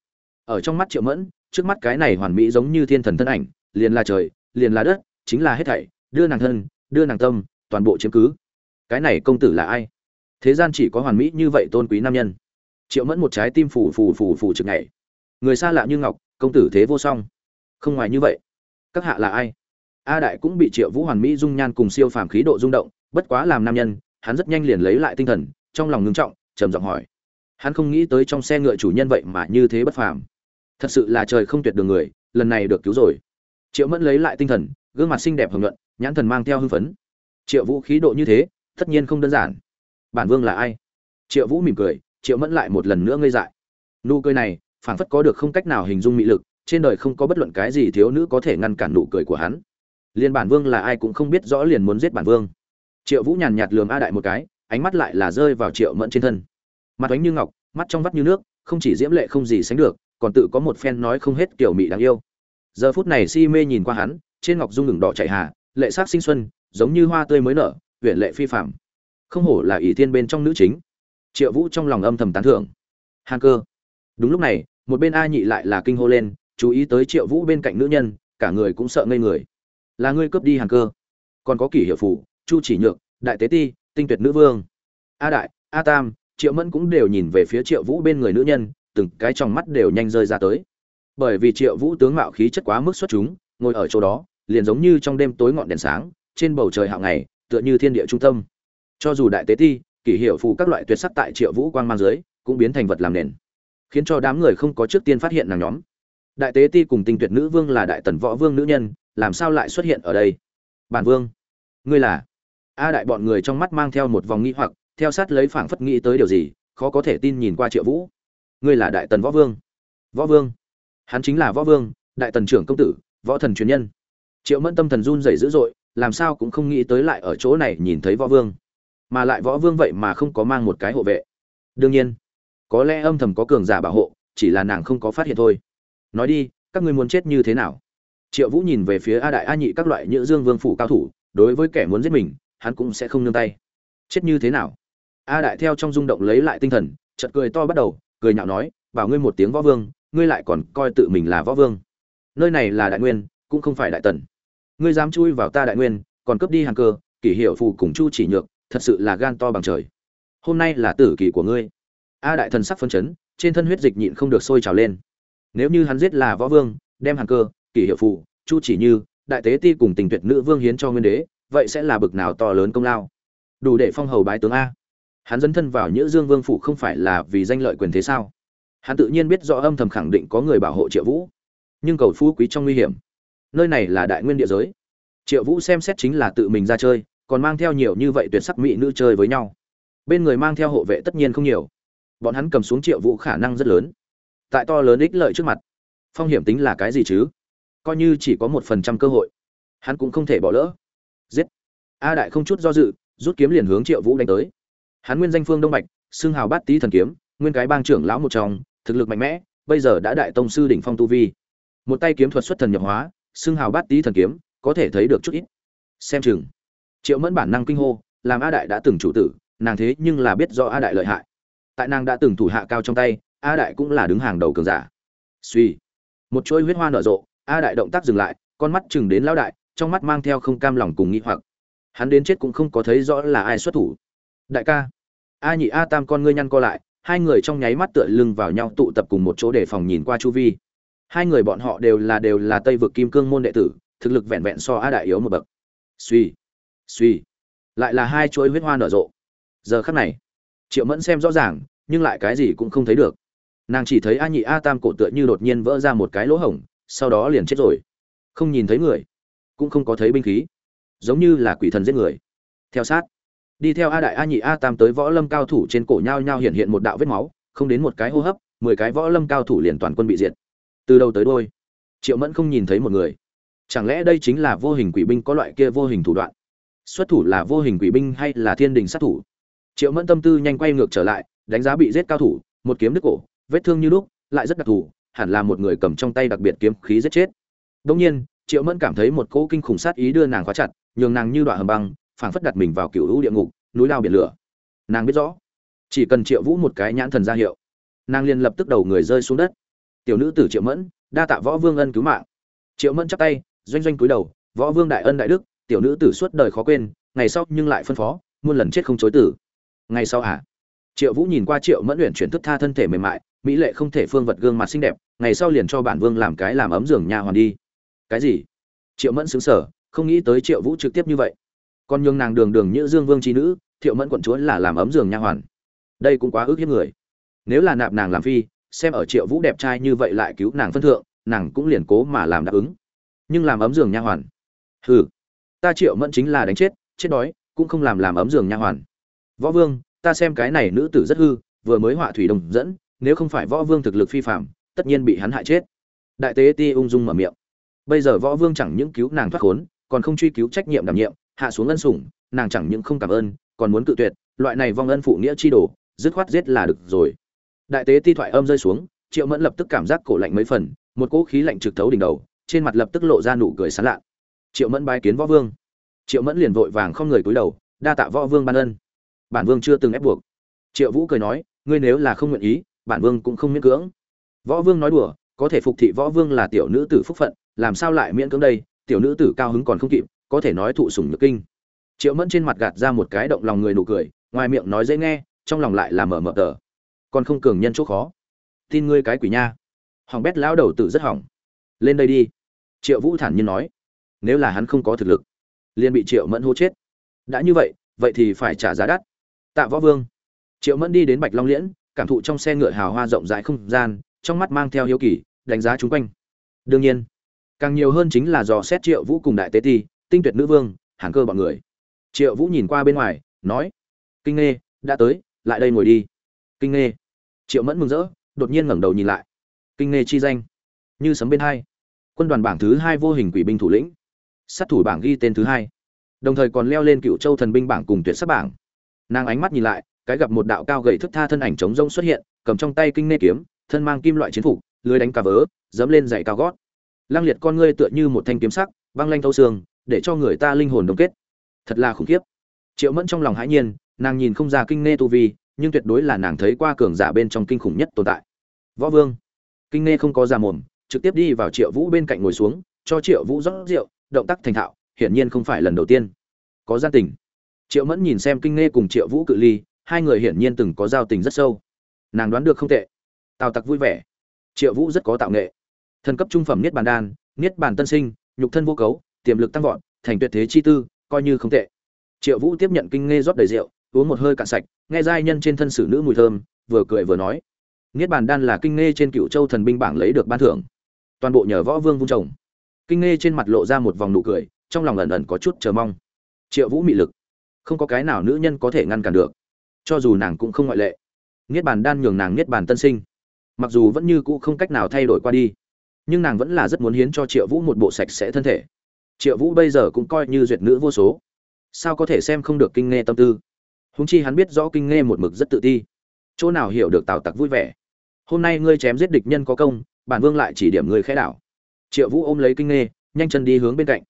ở trong mắt triệu mẫn, trước mắt cái này hoàn mỹ giống như thiên thần thân ảnh, liền là trời liền là đất, chính là hết thảy, đưa nàng thân, đưa nàng tâm, toàn bộ chiếm cứ. Cái này công tử là ai? Thế gian chỉ có hoàn mỹ như vậy tôn quý nam nhân. Triệu mẫn một trái tim phủ phủ phủ phủ trực ngày người xa lạ như ngọc, công tử thế vô song. Không ngoài như vậy. Các hạ là ai? A đại cũng bị triệu vũ hoàn mỹ dung nhan cùng siêu phàm khí độ rung động, bất quá làm nam nhân, hắn rất nhanh liền lấy lại tinh thần, trong lòng ngưng trọng, trầm giọng hỏi. Hắn không nghĩ tới trong xe ngựa chủ nhân vậy mà như thế bất phàm. Thật sự là trời không tuyệt đường người, lần này được cứu rồi triệu mẫn lấy lại tinh thần, gương mặt xinh đẹp hưởng nhuận, nhãn thần mang theo hưng phấn. Triệu vũ khí độ như thế, tất nhiên không đơn giản. Bản vương là ai? Triệu vũ mỉm cười, triệu mẫn lại một lần nữa ngây dại. Nụ cười này, phảng phất có được không cách nào hình dung mị lực, trên đời không có bất luận cái gì thiếu nữ có thể ngăn cản nụ cười của hắn. Liên bản vương là ai cũng không biết rõ liền muốn giết bản vương. Triệu vũ nhàn nhạt lườm a đại một cái, ánh mắt lại là rơi vào triệu mẫn trên thân. Mặt ánh như ngọc, mắt trong vắt như nước, không chỉ diễm lệ không gì sánh được, còn tự có một phen nói không hết kiểu mị đáng yêu giờ phút này si mê nhìn qua hắn, trên ngọc dung ngừng đỏ chạy hà, lệ sắc sinh xuân, giống như hoa tươi mới nở huyện lệ phi phạm không hổ là ỷ thiên bên trong nữ chính. Triệu vũ trong lòng âm thầm tán thưởng. Hàn cơ. Đúng lúc này, một bên a nhị lại là kinh hô lên, chú ý tới triệu vũ bên cạnh nữ nhân, cả người cũng sợ ngây người. Là ngươi cướp đi hàn cơ. Còn có kỷ hiệu phủ chu chỉ nhược, đại tế ti, tinh tuyệt nữ vương. A đại, a tam, triệu mẫn cũng đều nhìn về phía triệu vũ bên người nữ nhân, từng cái trong mắt đều nhanh rơi ra tới bởi vì triệu vũ tướng mạo khí chất quá mức xuất chúng, ngồi ở chỗ đó, liền giống như trong đêm tối ngọn đèn sáng, trên bầu trời hạo ngày, tựa như thiên địa trung tâm. Cho dù đại tế ti, kỷ hiệu phụ các loại tuyệt sắc tại triệu vũ quang mang dưới, cũng biến thành vật làm nền, khiến cho đám người không có trước tiên phát hiện nàng nhóm. Đại tế ti cùng tinh tuyệt nữ vương là đại tần võ vương nữ nhân, làm sao lại xuất hiện ở đây? Bản vương, ngươi là? A đại bọn người trong mắt mang theo một vòng nghi hoặc, theo sát lấy phảng phất nghĩ tới điều gì, khó có thể tin nhìn qua triệu vũ. Ngươi là đại tần võ vương. Võ vương hắn chính là võ vương, đại tần trưởng công tử, võ thần truyền nhân. Triệu mẫn tâm thần run rẩy dữ dội, làm sao cũng không nghĩ tới lại ở chỗ này nhìn thấy võ vương. Mà lại võ vương vậy mà không có mang một cái hộ vệ. Đương nhiên, có lẽ âm thầm có cường giả bảo hộ, chỉ là nàng không có phát hiện thôi. Nói đi, các ngươi muốn chết như thế nào? Triệu vũ nhìn về phía a đại a nhị các loại nhữ dương vương phủ cao thủ, đối với kẻ muốn giết mình, hắn cũng sẽ không nương tay. Chết như thế nào? A đại theo trong rung động lấy lại tinh thần chật cười to bắt đầu, cười nhạo nói, bảo ngươi một tiếng võ vương ngươi lại còn coi tự mình là võ vương. Nơi này là đại nguyên, cũng không phải đại tần. Ngươi dám chui vào ta đại nguyên, còn cướp đi hàng cơ, kỷ hiệu phù cùng chu chỉ nhược, thật sự là gan to bằng trời. Hôm nay là tử kỳ của ngươi. A đại thần sắc phân chấn, trên thân huyết dịch nhịn không được sôi trào lên. Nếu như hắn giết là võ vương, đem hàng cơ, kỷ hiệu phù, chu chỉ như, đại tế ti cùng tình tuyệt nữ vương hiến cho nguyên đế, vậy sẽ là bực nào to lớn công lao. Đủ để phong hầu bái tướng a. Hắn dấn thân vào nhữ dương vương phủ không phải là vì danh lợi quyền thế sao? Hắn tự nhiên biết rõ âm thầm khẳng định có người bảo hộ triệu vũ, nhưng cầu phú quý trong nguy hiểm. Nơi này là đại nguyên địa giới. Triệu vũ xem xét chính là tự mình ra chơi, còn mang theo nhiều như vậy tuyệt sắc mỹ nữ chơi với nhau. Bên người mang theo hộ vệ tất nhiên không nhiều. Bọn hắn cầm xuống triệu vũ khả năng rất lớn. Tại to lớn ích lợi trước mặt, phong hiểm tính là cái gì chứ? Coi như chỉ có một phần trăm cơ hội, hắn cũng không thể bỏ lỡ. Giết! A đại không chút do dự, rút kiếm liền hướng triệu vũ đánh tới. Hắn nguyên danh phương đông bạch, xưng hào bát tý thần kiếm, nguyên cái bang trưởng lão một trong thực lực mạnh mẽ, bây giờ đã đại tông sư đỉnh phong tu vi. Một tay kiếm thuật xuất thần nhập hóa, xưng hào bát tý thần kiếm, có thể thấy được chút ít. Xem chừng. Triệu mẫn bản năng kinh hô, làm a đại đã từng chủ tử, nàng thế nhưng là biết do a đại lợi hại. Tại nàng đã từng thủ hạ cao trong tay, a đại cũng là đứng hàng đầu cường giả. Suy một chuỗi huyết hoa nở rộ, a đại động tác dừng lại, con mắt chừng đến lão đại, trong mắt mang theo không cam lòng cùng nghĩ hoặc. Hắn đến chết cũng không có thấy rõ là ai xuất thủ. Đại ca. A nhị a tam con ngươi nhăn co lại hai người trong nháy mắt tựa lưng vào nhau tụ tập cùng một chỗ để phòng nhìn qua chu vi. Hai người bọn họ đều là đều là tây vực kim cương môn đệ tử, thực lực vẹn vẹn so a đại yếu một bậc. Suy suy, lại là hai chuỗi huyết hoa nở rộ. Giờ khắc này, triệu mẫn xem rõ ràng, nhưng lại cái gì cũng không thấy được. Nàng chỉ thấy a nhị a tam cổ tựa như đột nhiên vỡ ra một cái lỗ hổng, sau đó liền chết rồi. Không nhìn thấy người, cũng không có thấy binh khí. Giống như là quỷ thần giết người. Theo sát đi theo a đại a nhị a tam tới võ lâm cao thủ trên cổ nhau nhau hiện hiện một đạo vết máu, không đến một cái hô hấp, mười cái võ lâm cao thủ liền toàn quân bị diệt. Từ đầu tới đôi triệu mẫn không nhìn thấy một người. Chẳng lẽ đây chính là vô hình quỷ binh có loại kia vô hình thủ đoạn? Xuất thủ là vô hình quỷ binh hay là thiên đình sát thủ? Triệu mẫn tâm tư nhanh quay ngược trở lại, đánh giá bị giết cao thủ, một kiếm đứt cổ, vết thương như lúc lại rất đặc thù, hẳn là một người cầm trong tay đặc biệt kiếm khí giết chết. Đông nhiên, triệu mẫn cảm thấy một cỗ kinh khủng sát ý đưa nàng khóa chặt, nhường nàng như đoạn hầm băng phảng phất đặt mình vào cựu hữu địa ngục, núi lao biển lửa. Nàng biết rõ, chỉ cần triệu vũ một cái nhãn thần ra hiệu, nàng liền lập tức đầu người rơi xuống đất. Tiểu nữ tử triệu mẫn, đa tạ võ vương ân cứu mạng. Triệu mẫn chắp tay, doanh doanh cúi đầu, võ vương đại ân đại đức, tiểu nữ tử suốt đời khó quên, ngày sau nhưng lại phân phó, muôn lần chết không chối tử. Ngày sau hả triệu vũ nhìn qua triệu mẫn luyện chuyển thức tha thân thể mềm mại, mỹ lệ không thể phương vật gương mặt xinh đẹp, ngày sau liền cho bản vương làm cái làm ấm giường nhà hoàn đi. Cái gì? Triệu mẫn xứng sở không nghĩ tới triệu vũ trực tiếp như vậy còn nhường nàng đường đường như dương vương trí nữ, thiệu mẫn quận chúa là làm ấm giường nha hoàn. Đây cũng quá ước hiếp người. Nếu là nạp nàng làm phi, xem ở triệu vũ đẹp trai như vậy lại cứu nàng phân thượng, nàng cũng liền cố mà làm đáp ứng. Nhưng làm ấm giường nha hoàn. Hừ, ta triệu mẫn chính là đánh chết chết đói, cũng không làm làm ấm giường nha hoàn. Võ vương, ta xem cái này nữ tử rất hư, vừa mới họa thủy đồng dẫn, nếu không phải võ vương thực lực phi phạm tất nhiên bị hắn hại chết. Đại tế ti ung dung mở miệng. Bây giờ võ vương chẳng những cứu nàng thoát khốn, còn không truy cứu trách nhiệm đảm nhiệm hạ xuống ân sủng, nàng chẳng những không cảm ơn, còn muốn cự tuyệt, loại này vong ân phụ nghĩa chi đồ, dứt khoát giết là được rồi. Đại tế ti thoại âm rơi xuống, triệu mẫn lập tức cảm giác cổ lạnh mấy phần, một cỗ khí lạnh trực thấu đỉnh đầu, trên mặt lập tức lộ ra nụ cười sán lạ. Triệu mẫn bái kiến võ vương. Triệu mẫn liền vội vàng không người cúi đầu, đa tạ võ vương ban ân. Bản vương chưa từng ép buộc. Triệu vũ cười nói, ngươi nếu là không nguyện ý, bản vương cũng không miễn cưỡng. Võ vương nói đùa, có thể phục thị võ vương là tiểu nữ tử phúc phận, làm sao lại miễn cưỡng đây, tiểu nữ tử cao hứng còn không kịp có thể nói thụ sủng nhược kinh. Triệu mẫn trên mặt gạt ra một cái động lòng người nụ cười, ngoài miệng nói dễ nghe, trong lòng lại là mở mở tờ. Còn không cường nhân chỗ khó. Tin ngươi cái quỷ nha. Hỏng bét lão đầu tử rất hỏng. Lên đây đi. Triệu vũ thản nhiên nói. Nếu là hắn không có thực lực, liền bị triệu mẫn hô chết. Đã như vậy vậy thì phải trả giá đắt. Tạ võ vương. Triệu mẫn đi đến bạch long liễn, cảm thụ trong xe ngựa hào hoa rộng rãi không gian, trong mắt mang theo hiếu kỳ, đánh giá chung quanh. Đương nhiên, càng nhiều hơn chính là dò xét triệu vũ cùng đại tế ti tinh tuyệt nữ vương hàng cơ bọn người. Triệu vũ nhìn qua bên ngoài, nói, kinh nghe đã tới, lại đây ngồi đi. Kinh nghe triệu mẫn mừng rỡ, đột nhiên ngẩng đầu nhìn lại. Kinh nghe chi danh? Như sấm bên hai. Quân đoàn bảng thứ hai vô hình quỷ binh thủ lĩnh. Sát thủ bảng ghi tên thứ hai. Đồng thời còn leo lên cựu châu thần binh bảng cùng tuyệt sát bảng. Nàng ánh mắt nhìn lại, cái gặp một đạo cao gậy thức tha thân ảnh trống rông xuất hiện, cầm trong tay kinh nê kiếm, thân mang kim loại chiến phục, lưới đánh cà vớ, dẫm lên giày cao gót. Lăng liệt con ngươi tựa như một thanh kiếm sắc, văng lanh thâu xương để cho người ta linh hồn đồng kết. Thật là khủng khiếp. Triệu mẫn trong lòng hãi nhiên, nàng nhìn không ra kinh nê tu vi, nhưng tuyệt đối là nàng thấy qua cường giả bên trong kinh khủng nhất tồn tại. Võ vương. Kinh nê không có già mồm, trực tiếp đi vào triệu vũ bên cạnh ngồi xuống, cho triệu vũ rót rượu, động tác thành thạo, hiển nhiên không phải lần đầu tiên. Có gia tình. Triệu mẫn nhìn xem kinh nghe cùng triệu vũ cự ly, hai người hiển nhiên từng có giao tình rất sâu. Nàng đoán được không tệ. Tào tặc vui vẻ. Triệu vũ rất có tạo nghệ. Thần cấp trung phẩm niết bàn đan, niết bàn tân sinh, nhục thân vô cấu tiềm lực tăng vọt, thành tuyệt thế chi tư, coi như không tệ. Triệu vũ tiếp nhận kinh nghe rót đầy rượu, uống một hơi cạn sạch, nghe giai nhân trên thân sử nữ mùi thơm, vừa cười vừa nói. Niết bàn đan là kinh nghe trên cựu châu thần binh bảng lấy được ban thưởng. Toàn bộ nhờ võ vương vung trồng kinh nghe trên mặt lộ ra một vòng nụ cười, trong lòng ẩn ẩn có chút chờ mong. Triệu vũ mị lực. Không có cái nào nữ nhân có thể ngăn cản được. Cho dù nàng cũng không ngoại lệ. Niết bàn đan nhường nàng niết bàn tân sinh. Mặc dù vẫn như cũ không cách nào thay đổi qua đi, nhưng nàng vẫn là rất muốn hiến cho triệu vũ một bộ sạch sẽ thân thể triệu vũ bây giờ cũng coi như duyệt nữ vô số. Sao có thể xem không được kinh nghe tâm tư? Húng chi hắn biết rõ kinh nghe một mực rất tự ti. Chỗ nào hiểu được tào tặc vui vẻ? Hôm nay ngươi chém giết địch nhân có công, bản vương lại chỉ điểm ngươi khẽ đảo. Triệu vũ ôm lấy kinh nghe, nhanh chân đi hướng bên cạnh.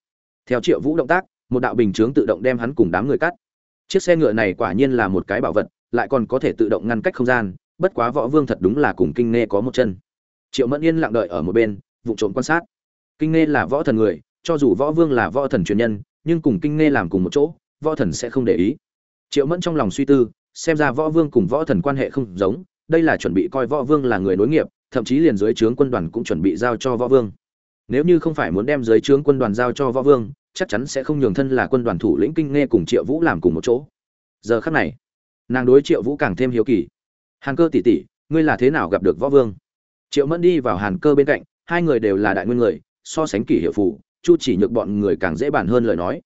Theo triệu vũ động tác, một đạo bình chướng tự động đem hắn cùng đám người cắt. Chiếc xe ngựa này quả nhiên là một cái bảo vật, lại còn có thể tự động ngăn cách không gian, bất quá võ vương thật đúng là cùng kinh nghe có một chân. Triệu mẫn yên lặng đợi ở một bên vụ trộm quan sát. Kinh nghe là võ thần người cho dù võ vương là võ thần truyền nhân, nhưng cùng kinh nghe làm cùng một chỗ, võ thần sẽ không để ý. Triệu mẫn trong lòng suy tư, xem ra võ vương cùng võ thần quan hệ không giống, đây là chuẩn bị coi võ vương là người nối nghiệp, thậm chí liền dưới trướng quân đoàn cũng chuẩn bị giao cho võ vương. Nếu như không phải muốn đem dưới trướng quân đoàn giao cho võ vương, chắc chắn sẽ không nhường thân là quân đoàn thủ lĩnh kinh nghe cùng triệu vũ làm cùng một chỗ. Giờ khắc này, nàng đối triệu vũ càng thêm hiếu kỳ. Hàn cơ tỷ tỷ, ngươi là thế nào gặp được võ vương? Triệu mẫn đi vào hàn cơ bên cạnh, hai người đều là đại nguyên người, so sánh kỷ hiệu phủ chu chỉ nhược bọn người càng dễ bàn hơn lời nói.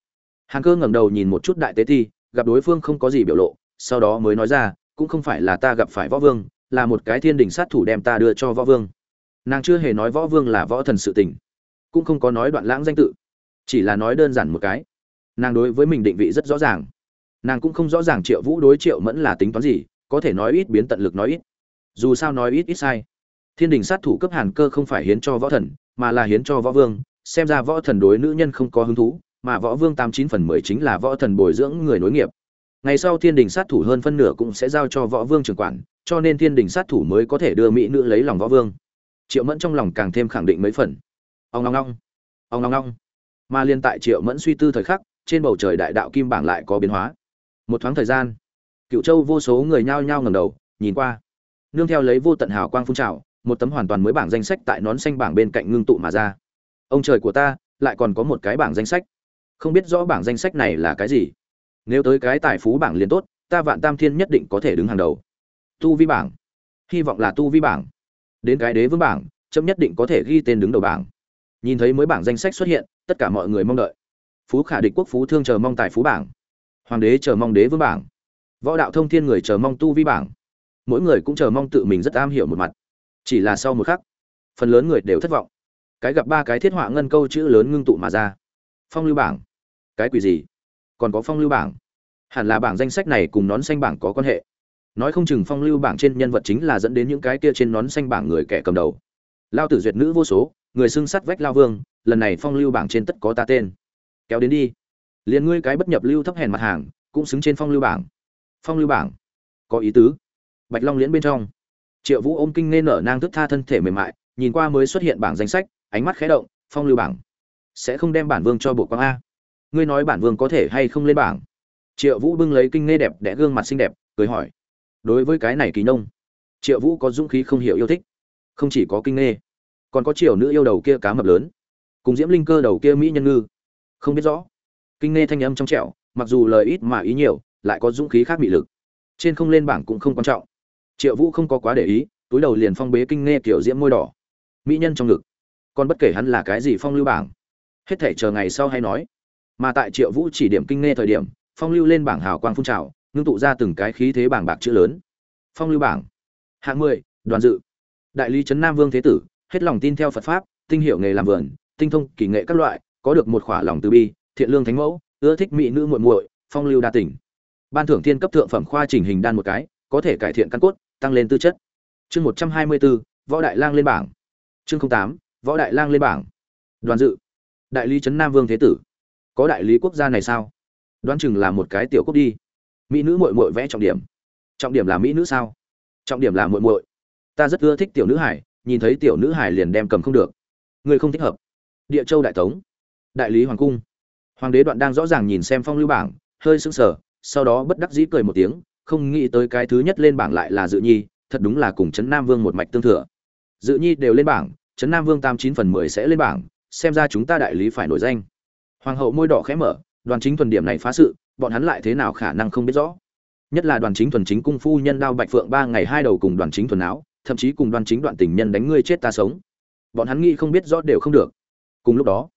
Hàn cơ ngẩng đầu nhìn một chút đại tế thi gặp đối phương không có gì biểu lộ, sau đó mới nói ra, cũng không phải là ta gặp phải võ vương, là một cái thiên đình sát thủ đem ta đưa cho võ vương. Nàng chưa hề nói võ vương là võ thần sự tình, cũng không có nói đoạn lãng danh tự, chỉ là nói đơn giản một cái. Nàng đối với mình định vị rất rõ ràng. Nàng cũng không rõ ràng triệu vũ đối triệu mẫn là tính toán gì, có thể nói ít biến tận lực nói ít. Dù sao nói ít ít sai. Thiên đình sát thủ cấp hàn cơ không phải hiến cho võ thần, mà là hiến cho võ vương xem ra võ thần đối nữ nhân không có hứng thú, mà võ vương tám chín phần mười chính là võ thần bồi dưỡng người nối nghiệp. Ngày sau thiên đình sát thủ hơn phân nửa cũng sẽ giao cho võ vương trưởng quản, cho nên thiên đình sát thủ mới có thể đưa mỹ nữ lấy lòng võ vương. Triệu mẫn trong lòng càng thêm khẳng định mấy phần. Ông long long ông long long mà liên tại triệu mẫn suy tư thời khắc, trên bầu trời đại đạo kim bảng lại có biến hóa. Một thoáng thời gian, cựu châu vô số người nhao nhao ngầm đầu, nhìn qua. Nương theo lấy vô tận hào quang phun trào, một tấm hoàn toàn mới bảng danh sách tại nón xanh bảng bên cạnh ngưng tụ mà ra ông trời của ta, lại còn có một cái bảng danh sách. Không biết rõ bảng danh sách này là cái gì. Nếu tới cái tài phú bảng liền tốt, ta vạn tam thiên nhất định có thể đứng hàng đầu. Tu vi bảng. Hy vọng là tu vi bảng. Đến cái đế vương bảng, chấm nhất định có thể ghi tên đứng đầu bảng. Nhìn thấy mới bảng danh sách xuất hiện, tất cả mọi người mong đợi. Phú khả địch quốc, phú thương chờ mong tài phú bảng. Hoàng đế chờ mong đế vương bảng. Võ đạo thông thiên người chờ mong tu vi bảng. Mỗi người cũng chờ mong tự mình rất am hiểu một mặt. Chỉ là sau một khắc, phần lớn người đều thất vọng cái gặp ba cái thiết họa ngân câu chữ lớn ngưng tụ mà ra. Phong lưu bảng. Cái quỷ gì? Còn có phong lưu bảng. Hẳn là bảng danh sách này cùng nón xanh bảng có quan hệ. Nói không chừng phong lưu bảng trên nhân vật chính là dẫn đến những cái kia trên nón xanh bảng người kẻ cầm đầu. Lao tử duyệt nữ vô số, người xưng sắt vách lao vương, lần này phong lưu bảng trên tất có ta tên. Kéo đến đi. Liền ngươi cái bất nhập lưu thấp hèn mặt hàng, cũng xứng trên phong lưu bảng. Phong lưu bảng. Có ý tứ. Bạch long liễn bên trong. Triệu vũ ôm kinh nên nở nang thức tha thân thể mềm mại, nhìn qua mới xuất hiện bảng danh sách ánh mắt khẽ động, phong lưu bảng. Sẽ không đem bản vương cho bộ quang a. Ngươi nói bản vương có thể hay không lên bảng? Triệu vũ bưng lấy kinh nghe đẹp đẽ gương mặt xinh đẹp, cười hỏi. Đối với cái này kỳ nông, triệu vũ có dũng khí không hiểu yêu thích. Không chỉ có kinh nghe, còn có triều nữ yêu đầu kia cá mập lớn. Cùng diễm linh cơ đầu kia mỹ nhân ngư. Không biết rõ. Kinh nghe thanh âm trong trẻo, mặc dù lời ít mà ý nhiều, lại có dũng khí khác bị lực. Trên không lên bảng cũng không quan trọng. Triệu vũ không có quá để ý, túi đầu liền phong bế kinh nghe kiểu diễm môi đỏ. Mỹ nhân trong ngực còn bất kể hắn là cái gì phong lưu bảng, hết thể chờ ngày sau hay nói. Mà tại triệu vũ chỉ điểm kinh nghe thời điểm, phong lưu lên bảng hào quang phun trào, ngưng tụ ra từng cái khí thế bảng bạc chữ lớn. Phong lưu bảng. Hạng mười, đoàn dự. Đại lý trấn nam vương thế tử, hết lòng tin theo phật pháp, tinh hiệu nghề làm vườn, tinh thông kỳ nghệ các loại, có được một khỏa lòng từ bi, thiện lương thánh mẫu, ưa thích mỹ nữ muội muội, phong lưu đa tình. Ban thưởng thiên cấp thượng phẩm khoa chỉnh hình đan một cái, có thể cải thiện căn cốt, tăng lên tư chất. Chương một trăm hai mươi bốn võ đại lang lên bảng. Chương tám võ đại lang lên bảng. Đoàn dự. Đại lý trấn nam vương thế tử. Có đại lý quốc gia này sao? Đoán chừng là một cái tiểu quốc đi. Mỹ nữ muội muội vẽ trọng điểm. Trọng điểm là mỹ nữ sao? Trọng điểm là muội muội. Ta rất ưa thích tiểu nữ hải, nhìn thấy tiểu nữ hải liền đem cầm không được. Người không thích hợp. Địa châu đại tống. Đại lý hoàng cung. Hoàng đế đoạn đang rõ ràng nhìn xem phong lưu bảng, hơi sững sờ, sau đó bất đắc dĩ cười một tiếng, không nghĩ tới cái thứ nhất lên bảng lại là dự nhi, thật đúng là cùng trấn nam vương một mạch tương thừa. Dự nhi đều lên bảng trấn nam vương tam chín phần mười sẽ lên bảng, xem ra chúng ta đại lý phải nổi danh. Hoàng hậu môi đỏ khẽ mở, đoàn chính thuần điểm này phá sự, bọn hắn lại thế nào khả năng không biết rõ. Nhất là đoàn chính thuần chính cung phu nhân đao bạch phượng ba ngày hai đầu cùng đoàn chính thuần áo, thậm chí cùng đoàn chính đoạn tình nhân đánh ngươi chết ta sống. Bọn hắn nghĩ không biết rõ đều không được. Cùng lúc đó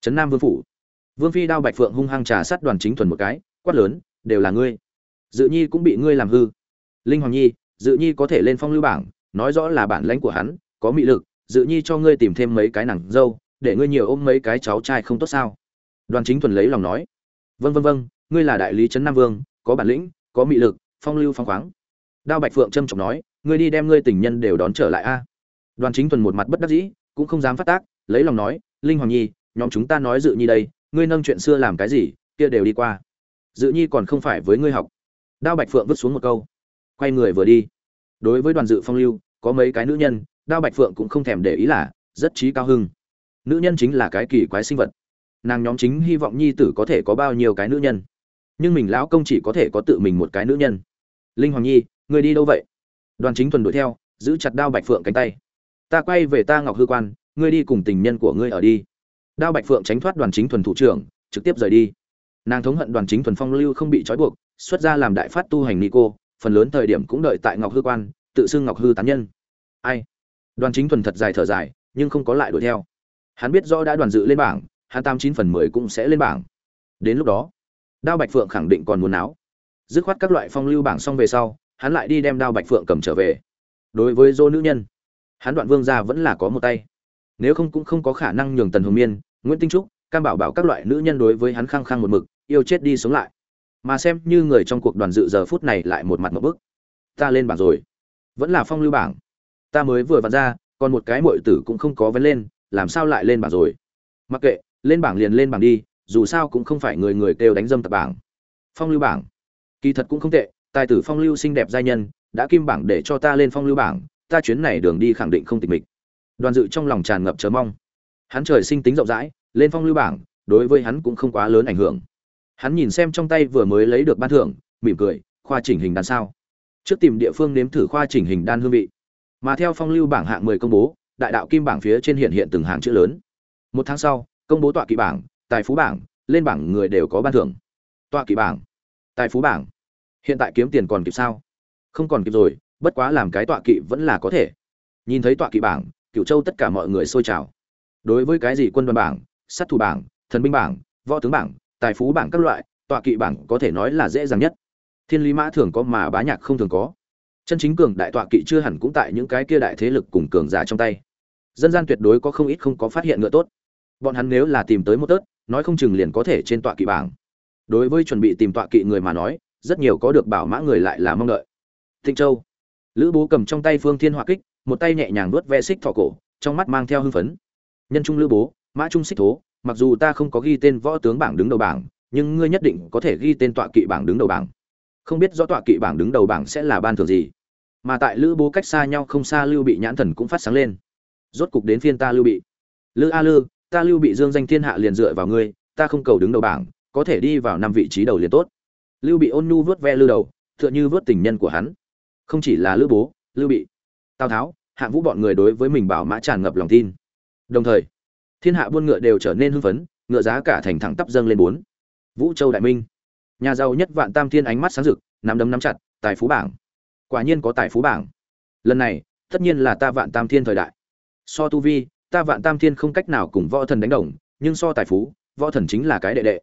trấn nam vương phủ, vương phi đao bạch phượng hung hăng trà sát đoàn chính thuần một cái, quát lớn, đều là ngươi. Dự nhi cũng bị ngươi làm hư. Linh hoàng nhi, dự nhi có thể lên phong lưu bảng, nói rõ là bản lãnh của hắn, có mị lực dự nhi cho ngươi tìm thêm mấy cái nàng dâu, để ngươi nhiều ôm mấy cái cháu trai không tốt sao? Đoàn chính thuần lấy lòng nói. Vân vân vân ngươi là đại lý trấn nam vương, có bản lĩnh, có mị lực, phong lưu phong khoáng. Đao bạch phượng trâm trọng nói, ngươi đi đem ngươi tình nhân đều đón trở lại a. Đoàn chính thuần một mặt bất đắc dĩ, cũng không dám phát tác, lấy lòng nói, linh hoàng nhi, nhóm chúng ta nói dự nhi đây, ngươi nâng chuyện xưa làm cái gì, kia đều đi qua. Dự nhi còn không phải với ngươi học. Đao bạch phượng vứt xuống một câu. Quay người vừa đi. Đối với đoàn dự phong lưu, có mấy cái nữ nhân đao bạch phượng cũng không thèm để ý là rất trí cao hưng. Nữ nhân chính là cái kỳ quái sinh vật. Nàng nhóm chính hy vọng nhi tử có thể có bao nhiêu cái nữ nhân. Nhưng mình lão công chỉ có thể có tự mình một cái nữ nhân. Linh hoàng nhi, người đi đâu vậy? Đoàn chính thuần đuổi theo, giữ chặt đao bạch phượng cánh tay. Ta quay về ta ngọc hư quan, ngươi đi cùng tình nhân của ngươi ở đi. Đao bạch phượng tránh thoát đoàn chính thuần thủ trưởng, trực tiếp rời đi. Nàng thống hận đoàn chính thuần phong lưu không bị trói buộc, xuất ra làm đại phát tu hành ni cô, phần lớn thời điểm cũng đợi tại ngọc hư quan, tự xưng ngọc hư tán nhân. Ai? Đoàn chính thuần thật dài thở dài, nhưng không có lại đuổi theo. Hắn biết rõ đã đoàn dự lên bảng, hắn tam chín phần mười cũng sẽ lên bảng. Đến lúc đó, đao bạch phượng khẳng định còn muốn áo dứt khoát các loại phong lưu bảng xong về sau, hắn lại đi đem đao bạch phượng cầm trở về. Đối với dô nữ nhân, hắn đoạn vương gia vẫn là có một tay. Nếu không cũng không có khả năng nhường tần hồng miên, nguyễn tinh trúc, cam bảo bảo các loại nữ nhân đối với hắn khăng khăng một mực, yêu chết đi sống lại. Mà xem như người trong cuộc đoàn dự giờ phút này lại một mặt một bức. Ta lên bảng rồi. Vẫn là phong lưu bảng ta mới vừa vặn ra, còn một cái muội tử cũng không có vấn lên, làm sao lại lên bảng rồi? Mặc kệ, lên bảng liền lên bảng đi, dù sao cũng không phải người người kêu đánh dâm tập bảng. Phong lưu bảng. Kỳ thật cũng không tệ, tài tử phong lưu xinh đẹp giai nhân, đã kim bảng để cho ta lên phong lưu bảng, ta chuyến này đường đi khẳng định không tịch mịch. Đoàn dự trong lòng tràn ngập chờ mong. Hắn trời sinh tính rộng rãi, lên phong lưu bảng, đối với hắn cũng không quá lớn ảnh hưởng. Hắn nhìn xem trong tay vừa mới lấy được ban thưởng, mỉm cười, khoa chỉnh hình đan sao. Trước tìm địa phương nếm thử khoa chỉnh hình đan hương vị mà theo phong lưu bảng hạng mười công bố, đại đạo kim bảng phía trên hiện hiện từng hàng chữ lớn. Một tháng sau, công bố tọa kỵ bảng, tài phú bảng, lên bảng người đều có ban thưởng. Tọa kỵ bảng, tài phú bảng. Hiện tại kiếm tiền còn kịp sao? Không còn kịp rồi, bất quá làm cái tọa kỵ vẫn là có thể. Nhìn thấy tọa kỵ bảng cựu châu tất cả mọi người xôi trào. Đối với cái gì quân đoàn bảng, sát thủ bảng, thần binh bảng, võ tướng bảng, tài phú bảng các loại, tọa kỵ bảng có thể nói là dễ dàng nhất. Thiên lý mã thường có mà bá nhạc không thường có chân chính cường đại tọa kỵ chưa hẳn cũng tại những cái kia đại thế lực cùng cường giả trong tay. Dân gian tuyệt đối có không ít không có phát hiện ngựa tốt. Bọn hắn nếu là tìm tới một tớt, nói không chừng liền có thể trên tọa kỵ bảng. Đối với chuẩn bị tìm tọa kỵ người mà nói, rất nhiều có được bảo mã người lại là mong đợi. Thịnh châu. Lữ bố cầm trong tay phương thiên hỏa kích, một tay nhẹ nhàng nuốt ve xích thọ cổ, trong mắt mang theo hưng phấn. Nhân trung lữ bố, mã trung xích thố, mặc dù ta không có ghi tên võ tướng bảng đứng đầu bảng, nhưng ngươi nhất định có thể ghi tên tọa kỵ bảng đứng đầu bảng không biết rõ tọa kỵ bảng đứng đầu bảng sẽ là ban thưởng gì. Mà tại lữ bố cách xa nhau không xa lưu bị nhãn thần cũng phát sáng lên. Rốt cục đến phiên ta lưu bị. Lữ a lư, ta lưu bị dương danh thiên hạ liền dựa vào ngươi, ta không cầu đứng đầu bảng, có thể đi vào năm vị trí đầu liền tốt. Lưu bị ôn nhu vớt ve lư đầu, tựa như vớt tình nhân của hắn. Không chỉ là lữ bố, lưu bị, tào tháo, hạng vũ bọn người đối với mình bảo mã tràn ngập lòng tin. Đồng thời, thiên hạ buôn ngựa đều trở nên hưng phấn, ngựa giá cả thành thẳng tắp dâng lên bốn. Vũ châu đại minh nhà giàu nhất vạn tam thiên ánh mắt sáng rực, nắm đấm nắm chặt, tài phú bảng. Quả nhiên có tài phú bảng. Lần này, tất nhiên là ta vạn tam thiên thời đại. So tu vi, ta vạn tam thiên không cách nào cùng võ thần đánh đồng, nhưng so tài phú, võ thần chính là cái đệ đệ.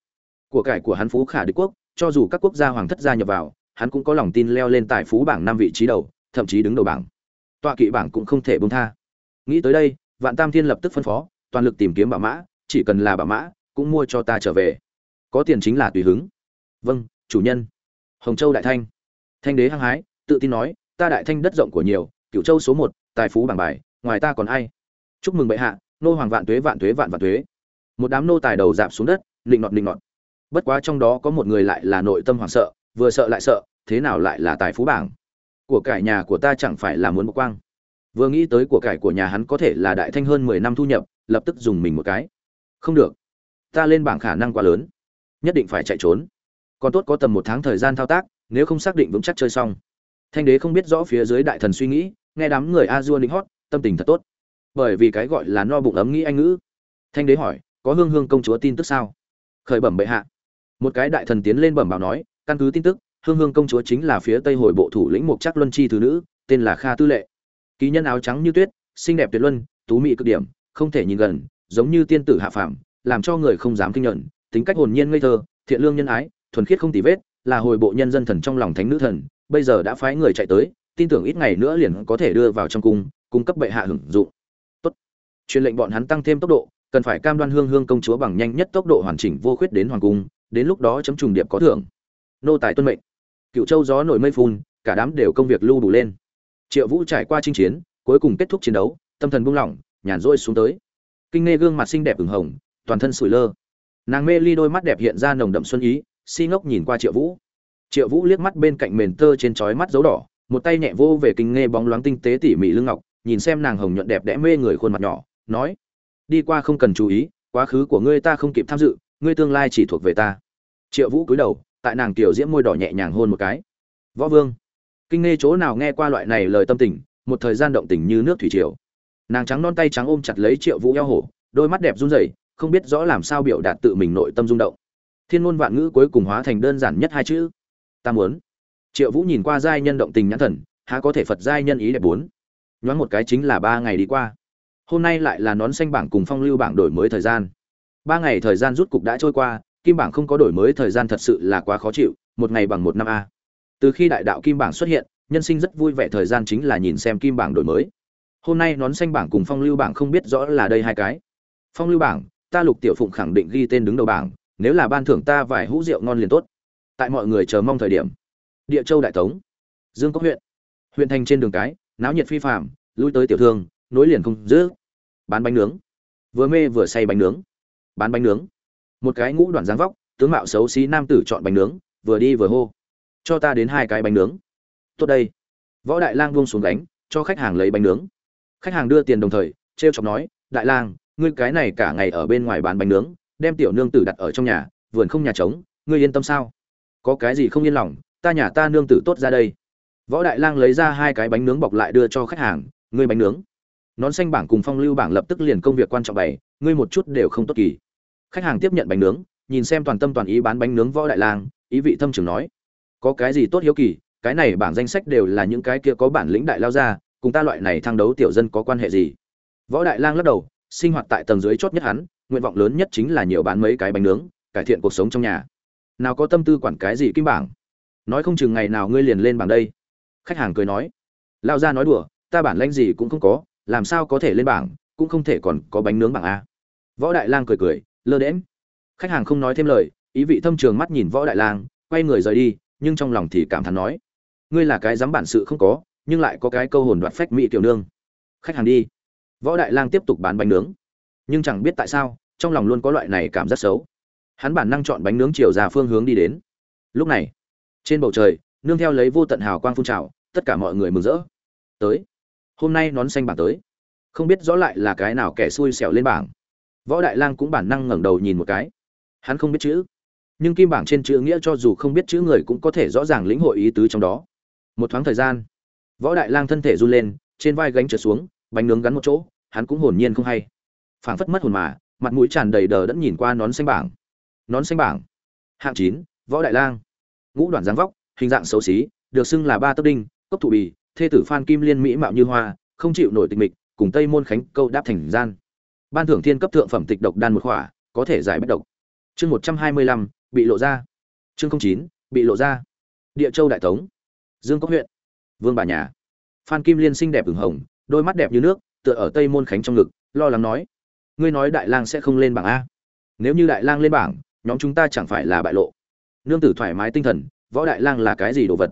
Của cải của hắn phú khả đế quốc, cho dù các quốc gia hoàng thất gia nhập vào, hắn cũng có lòng tin leo lên tài phú bảng năm vị trí đầu, thậm chí đứng đầu bảng. Tọa kỵ bảng cũng không thể bông tha. Nghĩ tới đây, vạn tam thiên lập tức phân phó, toàn lực tìm kiếm bảo mã, chỉ cần là bảo mã, cũng mua cho ta trở về. Có tiền chính là tùy hứng vâng chủ nhân. Hồng châu đại thanh. Thanh đế hăng hái, tự tin nói, ta đại thanh đất rộng của nhiều cựu châu số một, tài phú bảng bài, ngoài ta còn ai? Chúc mừng bệ hạ, nô hoàng vạn tuế vạn tuế, vạn vạn tuế. Một đám nô tài đầu dạp xuống đất, nịnh nọt nịnh nọt. Bất quá trong đó có một người lại là nội tâm hoảng sợ, vừa sợ lại sợ, thế nào lại là tài phú bảng? Của cải nhà của ta chẳng phải là muốn một quang. Vừa nghĩ tới của cải của nhà hắn có thể là đại thanh hơn mười năm thu nhập, lập tức dùng mình một cái. Không được. Ta lên bảng khả năng quá lớn. Nhất định phải chạy trốn còn tốt có tầm một tháng thời gian thao tác, nếu không xác định vững chắc chơi xong. Thanh đế không biết rõ phía dưới đại thần suy nghĩ, nghe đám người a dua lính hót, tâm tình thật tốt. Bởi vì cái gọi là no bụng ấm nghĩ anh ngữ. Thanh đế hỏi, có hương hương công chúa tin tức sao? Khởi bẩm bệ hạ. Một cái đại thần tiến lên bẩm báo nói, căn cứ tin tức, hương hương công chúa chính là phía tây hồi bộ thủ lĩnh mục chắc luân chi thứ nữ, tên là kha tư lệ. Ký nhân áo trắng như tuyết, xinh đẹp tuyệt luân, tú mị cực điểm, không thể nhìn gần, giống như tiên tử hạ phàm, làm cho người không dám kinh nhận, tính cách hồn nhiên ngây thơ, thiện lương nhân ái thuần khiết không tì vết, là hồi bộ nhân dân thần trong lòng thánh nữ thần, bây giờ đã phái người chạy tới, tin tưởng ít ngày nữa liền có thể đưa vào trong cung cung cấp bệ hạ hưởng dụng. Tốt. Truyền lệnh bọn hắn tăng thêm tốc độ, cần phải cam đoan hương hương công chúa bằng nhanh nhất tốc độ hoàn chỉnh vô khuyết đến hoàng cung, đến lúc đó chấm trùng điệp có thưởng. Nô tài tuân mệnh. Cựu châu gió nổi mây phun, cả đám đều công việc lưu đủ lên. Triệu vũ trải qua chinh chiến, cuối cùng kết thúc chiến đấu, tâm thần buông lỏng, nhàn rỗi xuống tới. Kinh nghe gương mặt xinh đẹp ửng hồng, toàn thân sủi lơ. Nàng mê ly đôi mắt đẹp hiện ra nồng đậm xuân ý si ngốc nhìn qua triệu vũ. Triệu vũ liếc mắt bên cạnh mền tơ trên trói mắt dấu đỏ, một tay nhẹ vô về kinh nghe bóng loáng tinh tế tỉ mỉ lưng ngọc, nhìn xem nàng hồng nhuận đẹp đẽ mê người khuôn mặt nhỏ, nói, đi qua không cần chú ý, quá khứ của ngươi ta không kịp tham dự, ngươi tương lai chỉ thuộc về ta. Triệu vũ cúi đầu, tại nàng tiểu diễm môi đỏ nhẹ nhàng hôn một cái. Võ vương. Kinh nghe chỗ nào nghe qua loại này lời tâm tình, một thời gian động tình như nước thủy triều. Nàng trắng non tay trắng ôm chặt lấy triệu vũ eo hổ, đôi mắt đẹp run rẩy, không biết rõ làm sao biểu đạt tự mình nội tâm rung động thiên ngôn vạn ngữ cuối cùng hóa thành đơn giản nhất hai chữ. Ta muốn. Triệu vũ nhìn qua giai nhân động tình nhãn thần, há có thể phật giai nhân ý đẹp bốn. Nhoáng một cái chính là ba ngày đi qua. Hôm nay lại là nón xanh bảng cùng phong lưu bảng đổi mới thời gian. Ba ngày thời gian rút cục đã trôi qua, kim bảng không có đổi mới thời gian thật sự là quá khó chịu, một ngày bằng một năm a. Từ khi đại đạo kim bảng xuất hiện, nhân sinh rất vui vẻ thời gian chính là nhìn xem kim bảng đổi mới. Hôm nay nón xanh bảng cùng phong lưu bảng không biết rõ là đây hai cái. Phong lưu bảng, ta lục tiểu phụng khẳng định ghi tên đứng đầu bảng nếu là ban thưởng ta vài hũ rượu ngon liền tốt. Tại mọi người chờ mong thời điểm. Địa châu đại tống, dương cốc huyện. Huyện thành trên đường cái, náo nhiệt phi phạm lui tới tiểu thương, nối liền không giữ. Bán bánh nướng. Vừa mê vừa say bánh nướng. Bán bánh nướng. Một cái ngũ đoạn dáng vóc, tướng mạo xấu xí nam tử chọn bánh nướng, vừa đi vừa hô. Cho ta đến hai cái bánh nướng. Tốt đây. Võ đại lang buông xuống đánh cho khách hàng lấy bánh nướng. Khách hàng đưa tiền đồng thời t r e o chọc nói, đại lang, ngươi cái này cả ngày ở bên ngoài bán bánh nướng đem tiểu nương tử đặt ở trong nhà, vườn không nhà trống, ngươi yên tâm sao? Có cái gì không yên lòng, ta nhà ta nương tử tốt ra đây. Võ đại lang lấy ra hai cái bánh nướng bọc lại đưa cho khách hàng, ngươi bánh nướng. Nón xanh bảng cùng phong lưu bảng lập tức liền công việc quan trọng bày, ngươi một chút đều không tốt kỳ. Khách hàng tiếp nhận bánh nướng, nhìn xem toàn tâm toàn ý bán bánh nướng võ đại lang, ý vị thâm trường nói. Có cái gì tốt hiếu kỳ, cái này bảng danh sách đều là những cái kia có bản lĩnh đại lao ra, cùng ta loại này thăng đấu tiểu dân có quan hệ gì? Võ đại lang lắc đầu, sinh hoạt tại tầng dưới chót nhất hắn nguyện vọng lớn nhất chính là nhiều bán mấy cái bánh nướng, cải thiện cuộc sống trong nhà. Nào có tâm tư quản cái gì kim bảng? Nói không chừng ngày nào ngươi liền lên bảng đây. Khách hàng cười nói. Lao ra nói đùa, ta bản lãnh gì cũng không có, làm sao có thể lên bảng, cũng không thể còn có bánh nướng bảng a. Võ đại lang cười cười, lơ đễm khách hàng không nói thêm lời, ý vị thâm trường mắt nhìn võ đại lang, quay người rời đi, nhưng trong lòng thì cảm thán nói. Ngươi là cái dám bản sự không có, nhưng lại có cái câu hồn đoạt phách mỹ tiểu nương. Khách hàng đi. Võ đại lang tiếp tục bán bánh nướng. Nhưng chẳng biết tại sao trong lòng luôn có loại này cảm giác xấu. Hắn bản năng chọn bánh nướng chiều ra phương hướng đi đến. Lúc này, trên bầu trời, nương theo lấy vô tận hào quang phun trào, tất cả mọi người mừng rỡ. Tới, hôm nay nón xanh bảng tới. Không biết rõ lại là cái nào kẻ xui xẻo lên bảng. Võ đại lang cũng bản năng ngẩng đầu nhìn một cái. Hắn không biết chữ. Nhưng kim bảng trên chữ nghĩa cho dù không biết chữ người cũng có thể rõ ràng lĩnh hội ý tứ trong đó. Một thoáng thời gian, võ đại lang thân thể run lên, trên vai gánh trượt xuống, bánh nướng gắn một chỗ, hắn cũng hồn nhiên không hay. Phảng phất mất hồn mà mặt mũi tràn đầy đờ đẫn nhìn qua nón xanh bảng. Nón xanh bảng. Hạng chín, võ đại lang. Ngũ đoàn dáng vóc, hình dạng xấu xí, được xưng là ba tấc đinh, cốc thủ bì, thê tử phan kim liên mỹ mạo như hoa, không chịu nổi tịch mịch, cùng tây môn khánh câu đáp thành gian. Ban thưởng thiên cấp thượng phẩm tịch độc đan một khỏa, có thể giải bất độc. Chương một trăm hai mươi lăm, bị lộ ra. Chương chín, bị lộ ra. Địa châu đại tống. Dương cốc huyện. Vương bà nhà. Phan kim liên xinh đẹp ửng hồng, đôi mắt đẹp như nước, tựa ở tây môn khánh trong ngực, lo lắng nói ngươi nói đại lang sẽ không lên bảng a. Nếu như đại lang lên bảng nhóm chúng ta chẳng phải là bại lộ. Nương tử thoải mái tinh thần võ đại lang là cái gì đồ vật?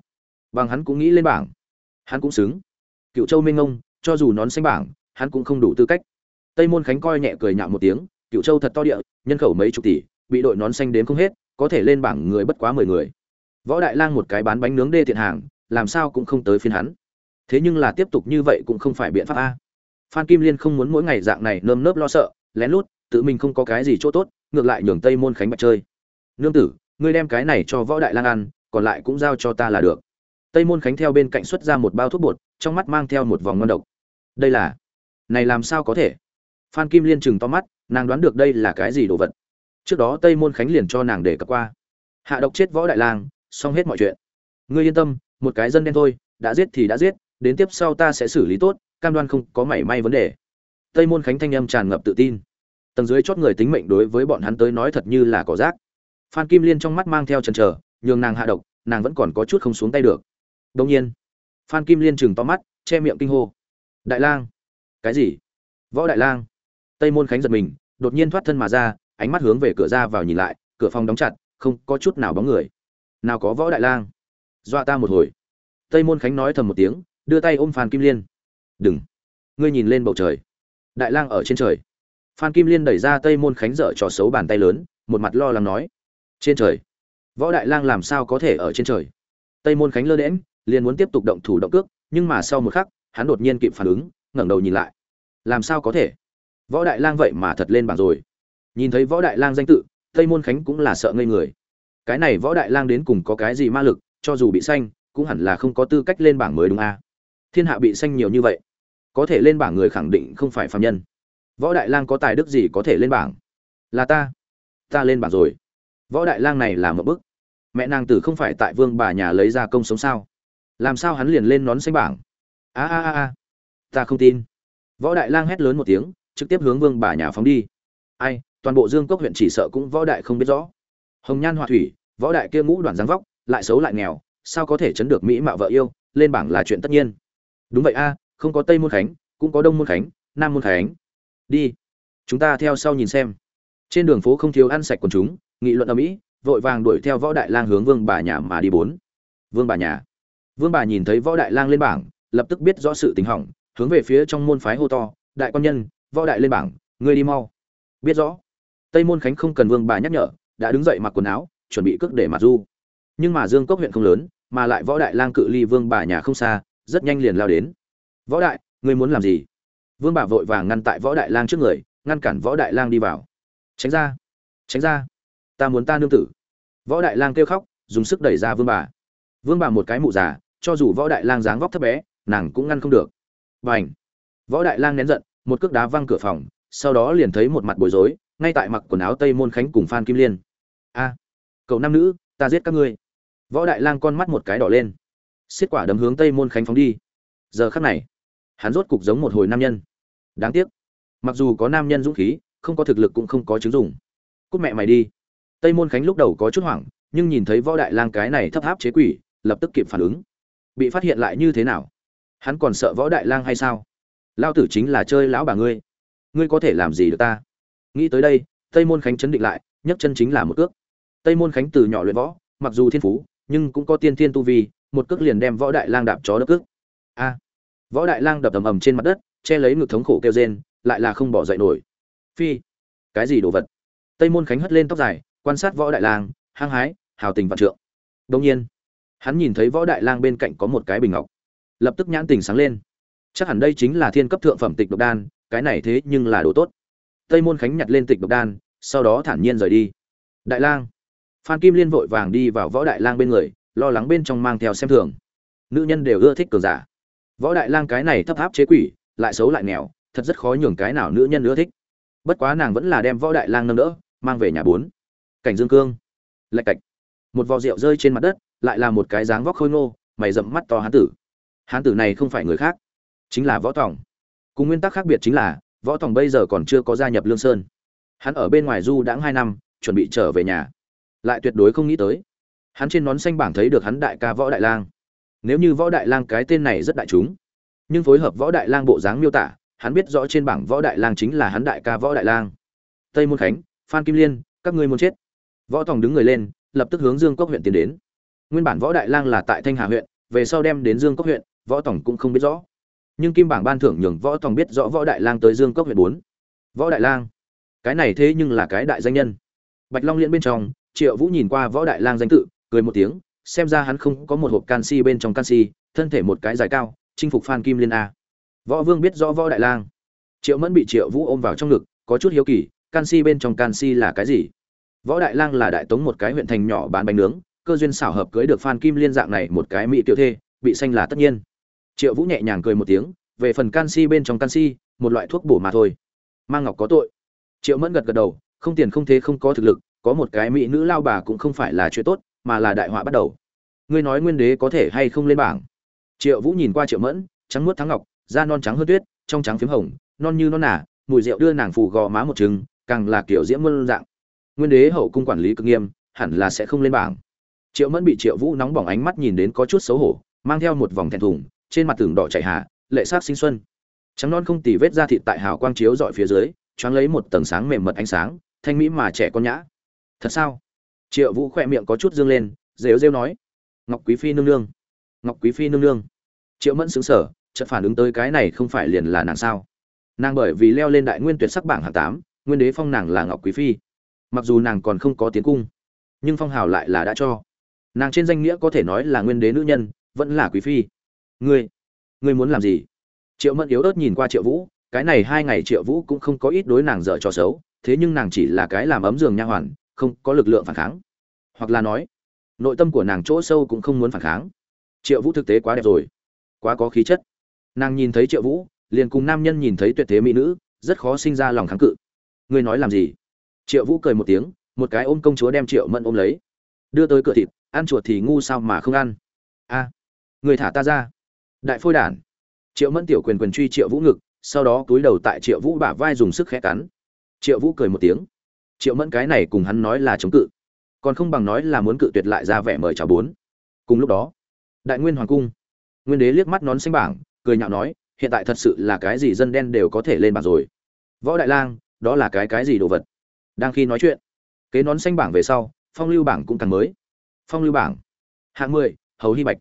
Bằng hắn cũng nghĩ lên bảng. Hắn cũng xứng. Cựu châu minh ông, cho dù nón xanh bảng hắn cũng không đủ tư cách. Tây môn khánh coi nhẹ cười nhạo một tiếng cựu châu thật to địa nhân khẩu mấy chục tỷ bị đội nón xanh đến không hết có thể lên bảng người bất quá mười người. Võ đại lang một cái bán bánh nướng đê thiện hàng làm sao cũng không tới phiên hắn. Thế nhưng là tiếp tục như vậy cũng không phải biện pháp a. Phan kim liên không muốn mỗi ngày dạng này nơm nớp lo sợ lén lút, tự mình không có cái gì chỗ tốt, ngược lại nhường tây môn khánh bạch chơi. Nương tử, ngươi đem cái này cho võ đại lang ăn, còn lại cũng giao cho ta là được. Tây môn khánh theo bên cạnh xuất ra một bao thuốc bột, trong mắt mang theo một vòng ngon độc. Đây là, này làm sao có thể? Phan kim liên chừng to mắt, nàng đoán được đây là cái gì đồ vật. Trước đó tây môn khánh liền cho nàng để cập qua. Hạ độc chết võ đại lang, xong hết mọi chuyện. Ngươi yên tâm, một cái dân đen thôi, đã giết thì đã giết, đến tiếp sau ta sẽ xử lý tốt, cam đoan không có mảy may vấn đề tây môn khánh thanh âm tràn ngập tự tin. Tầng dưới chót người tính mệnh đối với bọn hắn tới nói thật như là cỏ rác. Phan kim liên trong mắt mang theo chần trờ nhường nàng hạ độc, nàng vẫn còn có chút không xuống tay được. Đông nhiên, phan kim liên chừng to mắt, che miệng kinh hô. Đại lang! Cái gì? Võ đại lang! Tây môn khánh giật mình, đột nhiên thoát thân mà ra, ánh mắt hướng về cửa ra vào nhìn lại, cửa phòng đóng chặt, không có chút nào bóng người. Nào có võ đại lang? Dọa ta một hồi. Tây môn khánh nói thầm một tiếng, đưa tay ôm phan kim liên. Đừng! Ngươi nhìn lên bầu trời đại lang ở trên trời. Phan kim liên đẩy ra tây môn khánh dở trò xấu bàn tay lớn, một mặt lo lắng nói, trên trời, võ đại lang làm sao có thể ở trên trời? Tây môn khánh lơ đễm liền muốn tiếp tục động thủ động cước, nhưng mà sau một khắc, hắn đột nhiên kịp phản ứng, ngẩng đầu nhìn lại. Làm sao có thể? Võ đại lang vậy mà thật lên bảng rồi. Nhìn thấy võ đại lang danh tự, tây môn khánh cũng là sợ ngây người. Cái này võ đại lang đến cùng có cái gì ma lực, cho dù bị xanh cũng hẳn là không có tư cách lên bảng mới đúng a. Thiên hạ bị xanh nhiều như vậy có thể lên bảng người khẳng định không phải phạm nhân. Võ đại lang có tài đức gì có thể lên bảng? Là ta. Ta lên bảng rồi. Võ đại lang này là một bức. Mẹ nàng tử không phải tại vương bà nhà lấy ra công sống sao? Làm sao hắn liền lên nón xanh bảng? A a a a. Ta không tin. Võ đại lang hét lớn một tiếng, trực tiếp hướng vương bà nhà phóng đi. Ai, toàn bộ dương cốc huyện chỉ sợ cũng võ đại không biết rõ. Hồng nhan họa thủy, võ đại kia ngũ đoàn dáng vóc, lại xấu lại nghèo, sao có thể chấn được mỹ mạo vợ yêu? Lên bảng là chuyện tất nhiên. Đúng vậy a không có tây môn khánh, cũng có đông môn khánh, nam môn khánh. Đi. Chúng ta theo sau nhìn xem. Trên đường phố không thiếu ăn sạch quần chúng, nghị luận ở mỹ, vội vàng đuổi theo võ đại lang hướng vương bà nhà mà đi bốn. Vương bà nhà. Vương bà nhìn thấy võ đại lang lên bảng, lập tức biết rõ sự tình hỏng, hướng về phía trong môn phái hô to, đại quan nhân, võ đại lên bảng, ngươi đi mau. Biết rõ. Tây môn khánh không cần vương bà nhắc nhở, đã đứng dậy mặc quần áo, chuẩn bị cước để mặt du. Nhưng mà dương cốc huyện không lớn, mà lại võ đại lang cự ly vương bà nhà không xa, rất nhanh liền lao đến võ đại, ngươi muốn làm gì? Vương bà vội vàng ngăn tại võ đại lang trước người, ngăn cản võ đại lang đi vào. Tránh ra tránh ra, ta muốn ta nương tử. Võ đại lang kêu khóc, dùng sức đẩy ra vương bà. Vương bà một cái mụ già, cho dù võ đại lang dáng vóc thấp bé, nàng cũng ngăn không được. Và ảnh võ đại lang nén giận, một cước đá văng cửa phòng, sau đó liền thấy một mặt bối rối, ngay tại mặc quần áo tây môn khánh cùng phan kim liên. A, cậu nam nữ, ta giết các ngươi. Võ đại lang con mắt một cái đỏ lên. Xiết quả đấm hướng tây môn khánh phóng đi. Giờ khắc này hắn rốt cục giống một hồi nam nhân. Đáng tiếc, mặc dù có nam nhân dũng khí, không có thực lực cũng không có chứng dùng cút mẹ mày đi. Tây môn khánh lúc đầu có chút hoảng, nhưng nhìn thấy võ đại lang cái này thấp áp chế quỷ, lập tức kịp phản ứng. Bị phát hiện lại như thế nào? Hắn còn sợ võ đại lang hay sao? Lao tử chính là chơi lão bà ngươi. Ngươi có thể làm gì được ta? Nghĩ tới đây, tây môn khánh chấn định lại, nhấc chân chính là một cước. Tây môn khánh từ nhỏ luyện võ, mặc dù thiên phú, nhưng cũng có tiên thiên tu vi, một cước liền đem võ đại lang đạp chó đất cước. A! Võ đại lang đập ầm ầm trên mặt đất, che lấy ngực thống khổ kêu rên, lại là không bỏ dậy nổi. Phi, cái gì đồ vật? Tây môn khánh hất lên tóc dài, quan sát võ đại lang, hăng hái, hào tình vạn trượng. Đương nhiên, hắn nhìn thấy võ đại lang bên cạnh có một cái bình ngọc. Lập tức nhãn tình sáng lên. Chắc hẳn đây chính là thiên cấp thượng phẩm tịch độc đan, cái này thế nhưng là đồ tốt. Tây môn khánh nhặt lên tịch độc đan, sau đó thản nhiên rời đi. Đại lang, phan kim liên vội vàng đi vào võ đại lang bên người, lo lắng bên trong mang theo xem thường. Nữ nhân đều ưa thích cường giả võ đại lang cái này thấp áp chế quỷ, lại xấu lại nghèo, thật rất khó nhường cái nào nữ nhân nữa thích. Bất quá nàng vẫn là đem võ đại lang nâng đỡ, mang về nhà bốn. Cảnh dương cương. Lạch cạch. Một vò rượu rơi trên mặt đất, lại là một cái dáng vóc khôi ngô, mày rậm mắt to hán tử. Hán tử này không phải người khác, chính là võ tòng. Cùng nguyên tắc khác biệt chính là, võ tòng bây giờ còn chưa có gia nhập lương sơn. Hắn ở bên ngoài du đãng hai năm, chuẩn bị trở về nhà. Lại tuyệt đối không nghĩ tới. Hắn trên nón xanh bảng thấy được hắn đại ca võ đại lang nếu như võ đại lang cái tên này rất đại chúng, nhưng phối hợp võ đại lang bộ dáng miêu tả, hắn biết rõ trên bảng võ đại lang chính là hắn đại ca võ đại lang. Tây môn khánh, phan kim liên, các ngươi muốn chết. Võ tòng đứng người lên, lập tức hướng dương cốc huyện tiến đến. Nguyên bản võ đại lang là tại thanh hà huyện, về sau đem đến dương cốc huyện, võ tòng cũng không biết rõ. Nhưng kim bảng ban thưởng nhường võ tòng biết rõ võ đại lang tới dương cốc huyện bốn. Võ đại lang, cái này thế nhưng là cái đại danh nhân. Bạch long liên bên trong, triệu vũ nhìn qua võ đại lang danh tự, cười một tiếng xem ra hắn không có một hộp canxi bên trong canxi thân thể một cái dài cao, chinh phục phan kim liên a. Võ vương biết rõ võ đại lang. Triệu mẫn bị triệu vũ ôm vào trong ngực, có chút hiếu kỳ canxi bên trong canxi là cái gì? Võ đại lang là đại tống một cái huyện thành nhỏ bán bánh nướng, cơ duyên xảo hợp cưới được phan kim liên dạng này một cái mỹ tiểu thê, bị xanh là tất nhiên. Triệu vũ nhẹ nhàng cười một tiếng, về phần canxi bên trong canxi một loại thuốc bổ mà thôi. Mang ngọc có tội. Triệu mẫn gật gật đầu, không tiền không thế không có thực lực, có một cái mỹ nữ lao bà cũng không phải là chuyện tốt mà là đại họa bắt đầu. Ngươi nói nguyên đế có thể hay không lên bảng? Triệu vũ nhìn qua triệu mẫn, trắng muốt thắng ngọc, da non trắng hơn tuyết, trong trắng phím hồng, non như non nả mùi rượu đưa nàng phù gò má một trứng càng là kiểu diễm muôn dạng. Nguyên đế hậu cung quản lý cực nghiêm, hẳn là sẽ không lên bảng. Triệu mẫn bị triệu vũ nóng bỏng ánh mắt nhìn đến có chút xấu hổ, mang theo một vòng thẹn thùng, trên mặt tường đỏ chảy hạ lệ sát sinh xuân. Trắng non không tì vết ra thịt tại hào quang chiếu dọi phía dưới, choáng lấy một tầng sáng mềm mật ánh sáng, thanh mỹ mà trẻ con nhã. Thật sao? Triệu vũ khỏe miệng có chút dương lên, rêu rêu nói, ngọc quý phi nương nương, ngọc quý phi nương nương. Triệu mẫn xứng sở chợt phản ứng tới cái này không phải liền là nàng sao? Nàng bởi vì leo lên đại nguyên tuyệt sắc bảng hạng tám, nguyên đế phong nàng là ngọc quý phi. Mặc dù nàng còn không có tiến cung, nhưng phong hào lại là đã cho. Nàng trên danh nghĩa có thể nói là nguyên đế nữ nhân, vẫn là quý phi. Ngươi ngươi muốn làm gì? Triệu mẫn yếu ớt nhìn qua triệu vũ, cái này hai ngày triệu vũ cũng không có ít đối nàng dở trò xấu, thế nhưng nàng chỉ là cái làm ấm giường nha hoàn không có lực lượng phản kháng. Hoặc là nói, nội tâm của nàng chỗ sâu cũng không muốn phản kháng. Triệu vũ thực tế quá đẹp rồi, quá có khí chất. Nàng nhìn thấy triệu vũ, liền cùng nam nhân nhìn thấy tuyệt thế mỹ nữ, rất khó sinh ra lòng kháng cự. Ngươi nói làm gì? Triệu vũ cười một tiếng, một cái ôm công chúa đem triệu mẫn ôm lấy. Đưa tới cửa thịt, ăn chuột thì ngu sao mà không ăn. A, người thả ta ra. Đại phôi đản. Triệu mẫn tiểu quyền quyền truy triệu vũ ngực, sau đó túi đầu tại triệu vũ bả vai dùng sức khẽ cắn. Triệu vũ cười một tiếng triệu mẫn cái này cùng hắn nói là chống cự, còn không bằng nói là muốn cự tuyệt lại ra vẻ mời chào bốn. Cùng lúc đó, đại nguyên hoàng cung, nguyên đế liếc mắt nón xanh bảng, cười nhạo nói, hiện tại thật sự là cái gì dân đen đều có thể lên bảng rồi. Võ đại lang, đó là cái cái gì đồ vật? Đang khi nói chuyện, kế nón xanh bảng về sau, phong lưu bảng cũng càng mới. Phong lưu bảng, hạng mười, hầu hy bạch.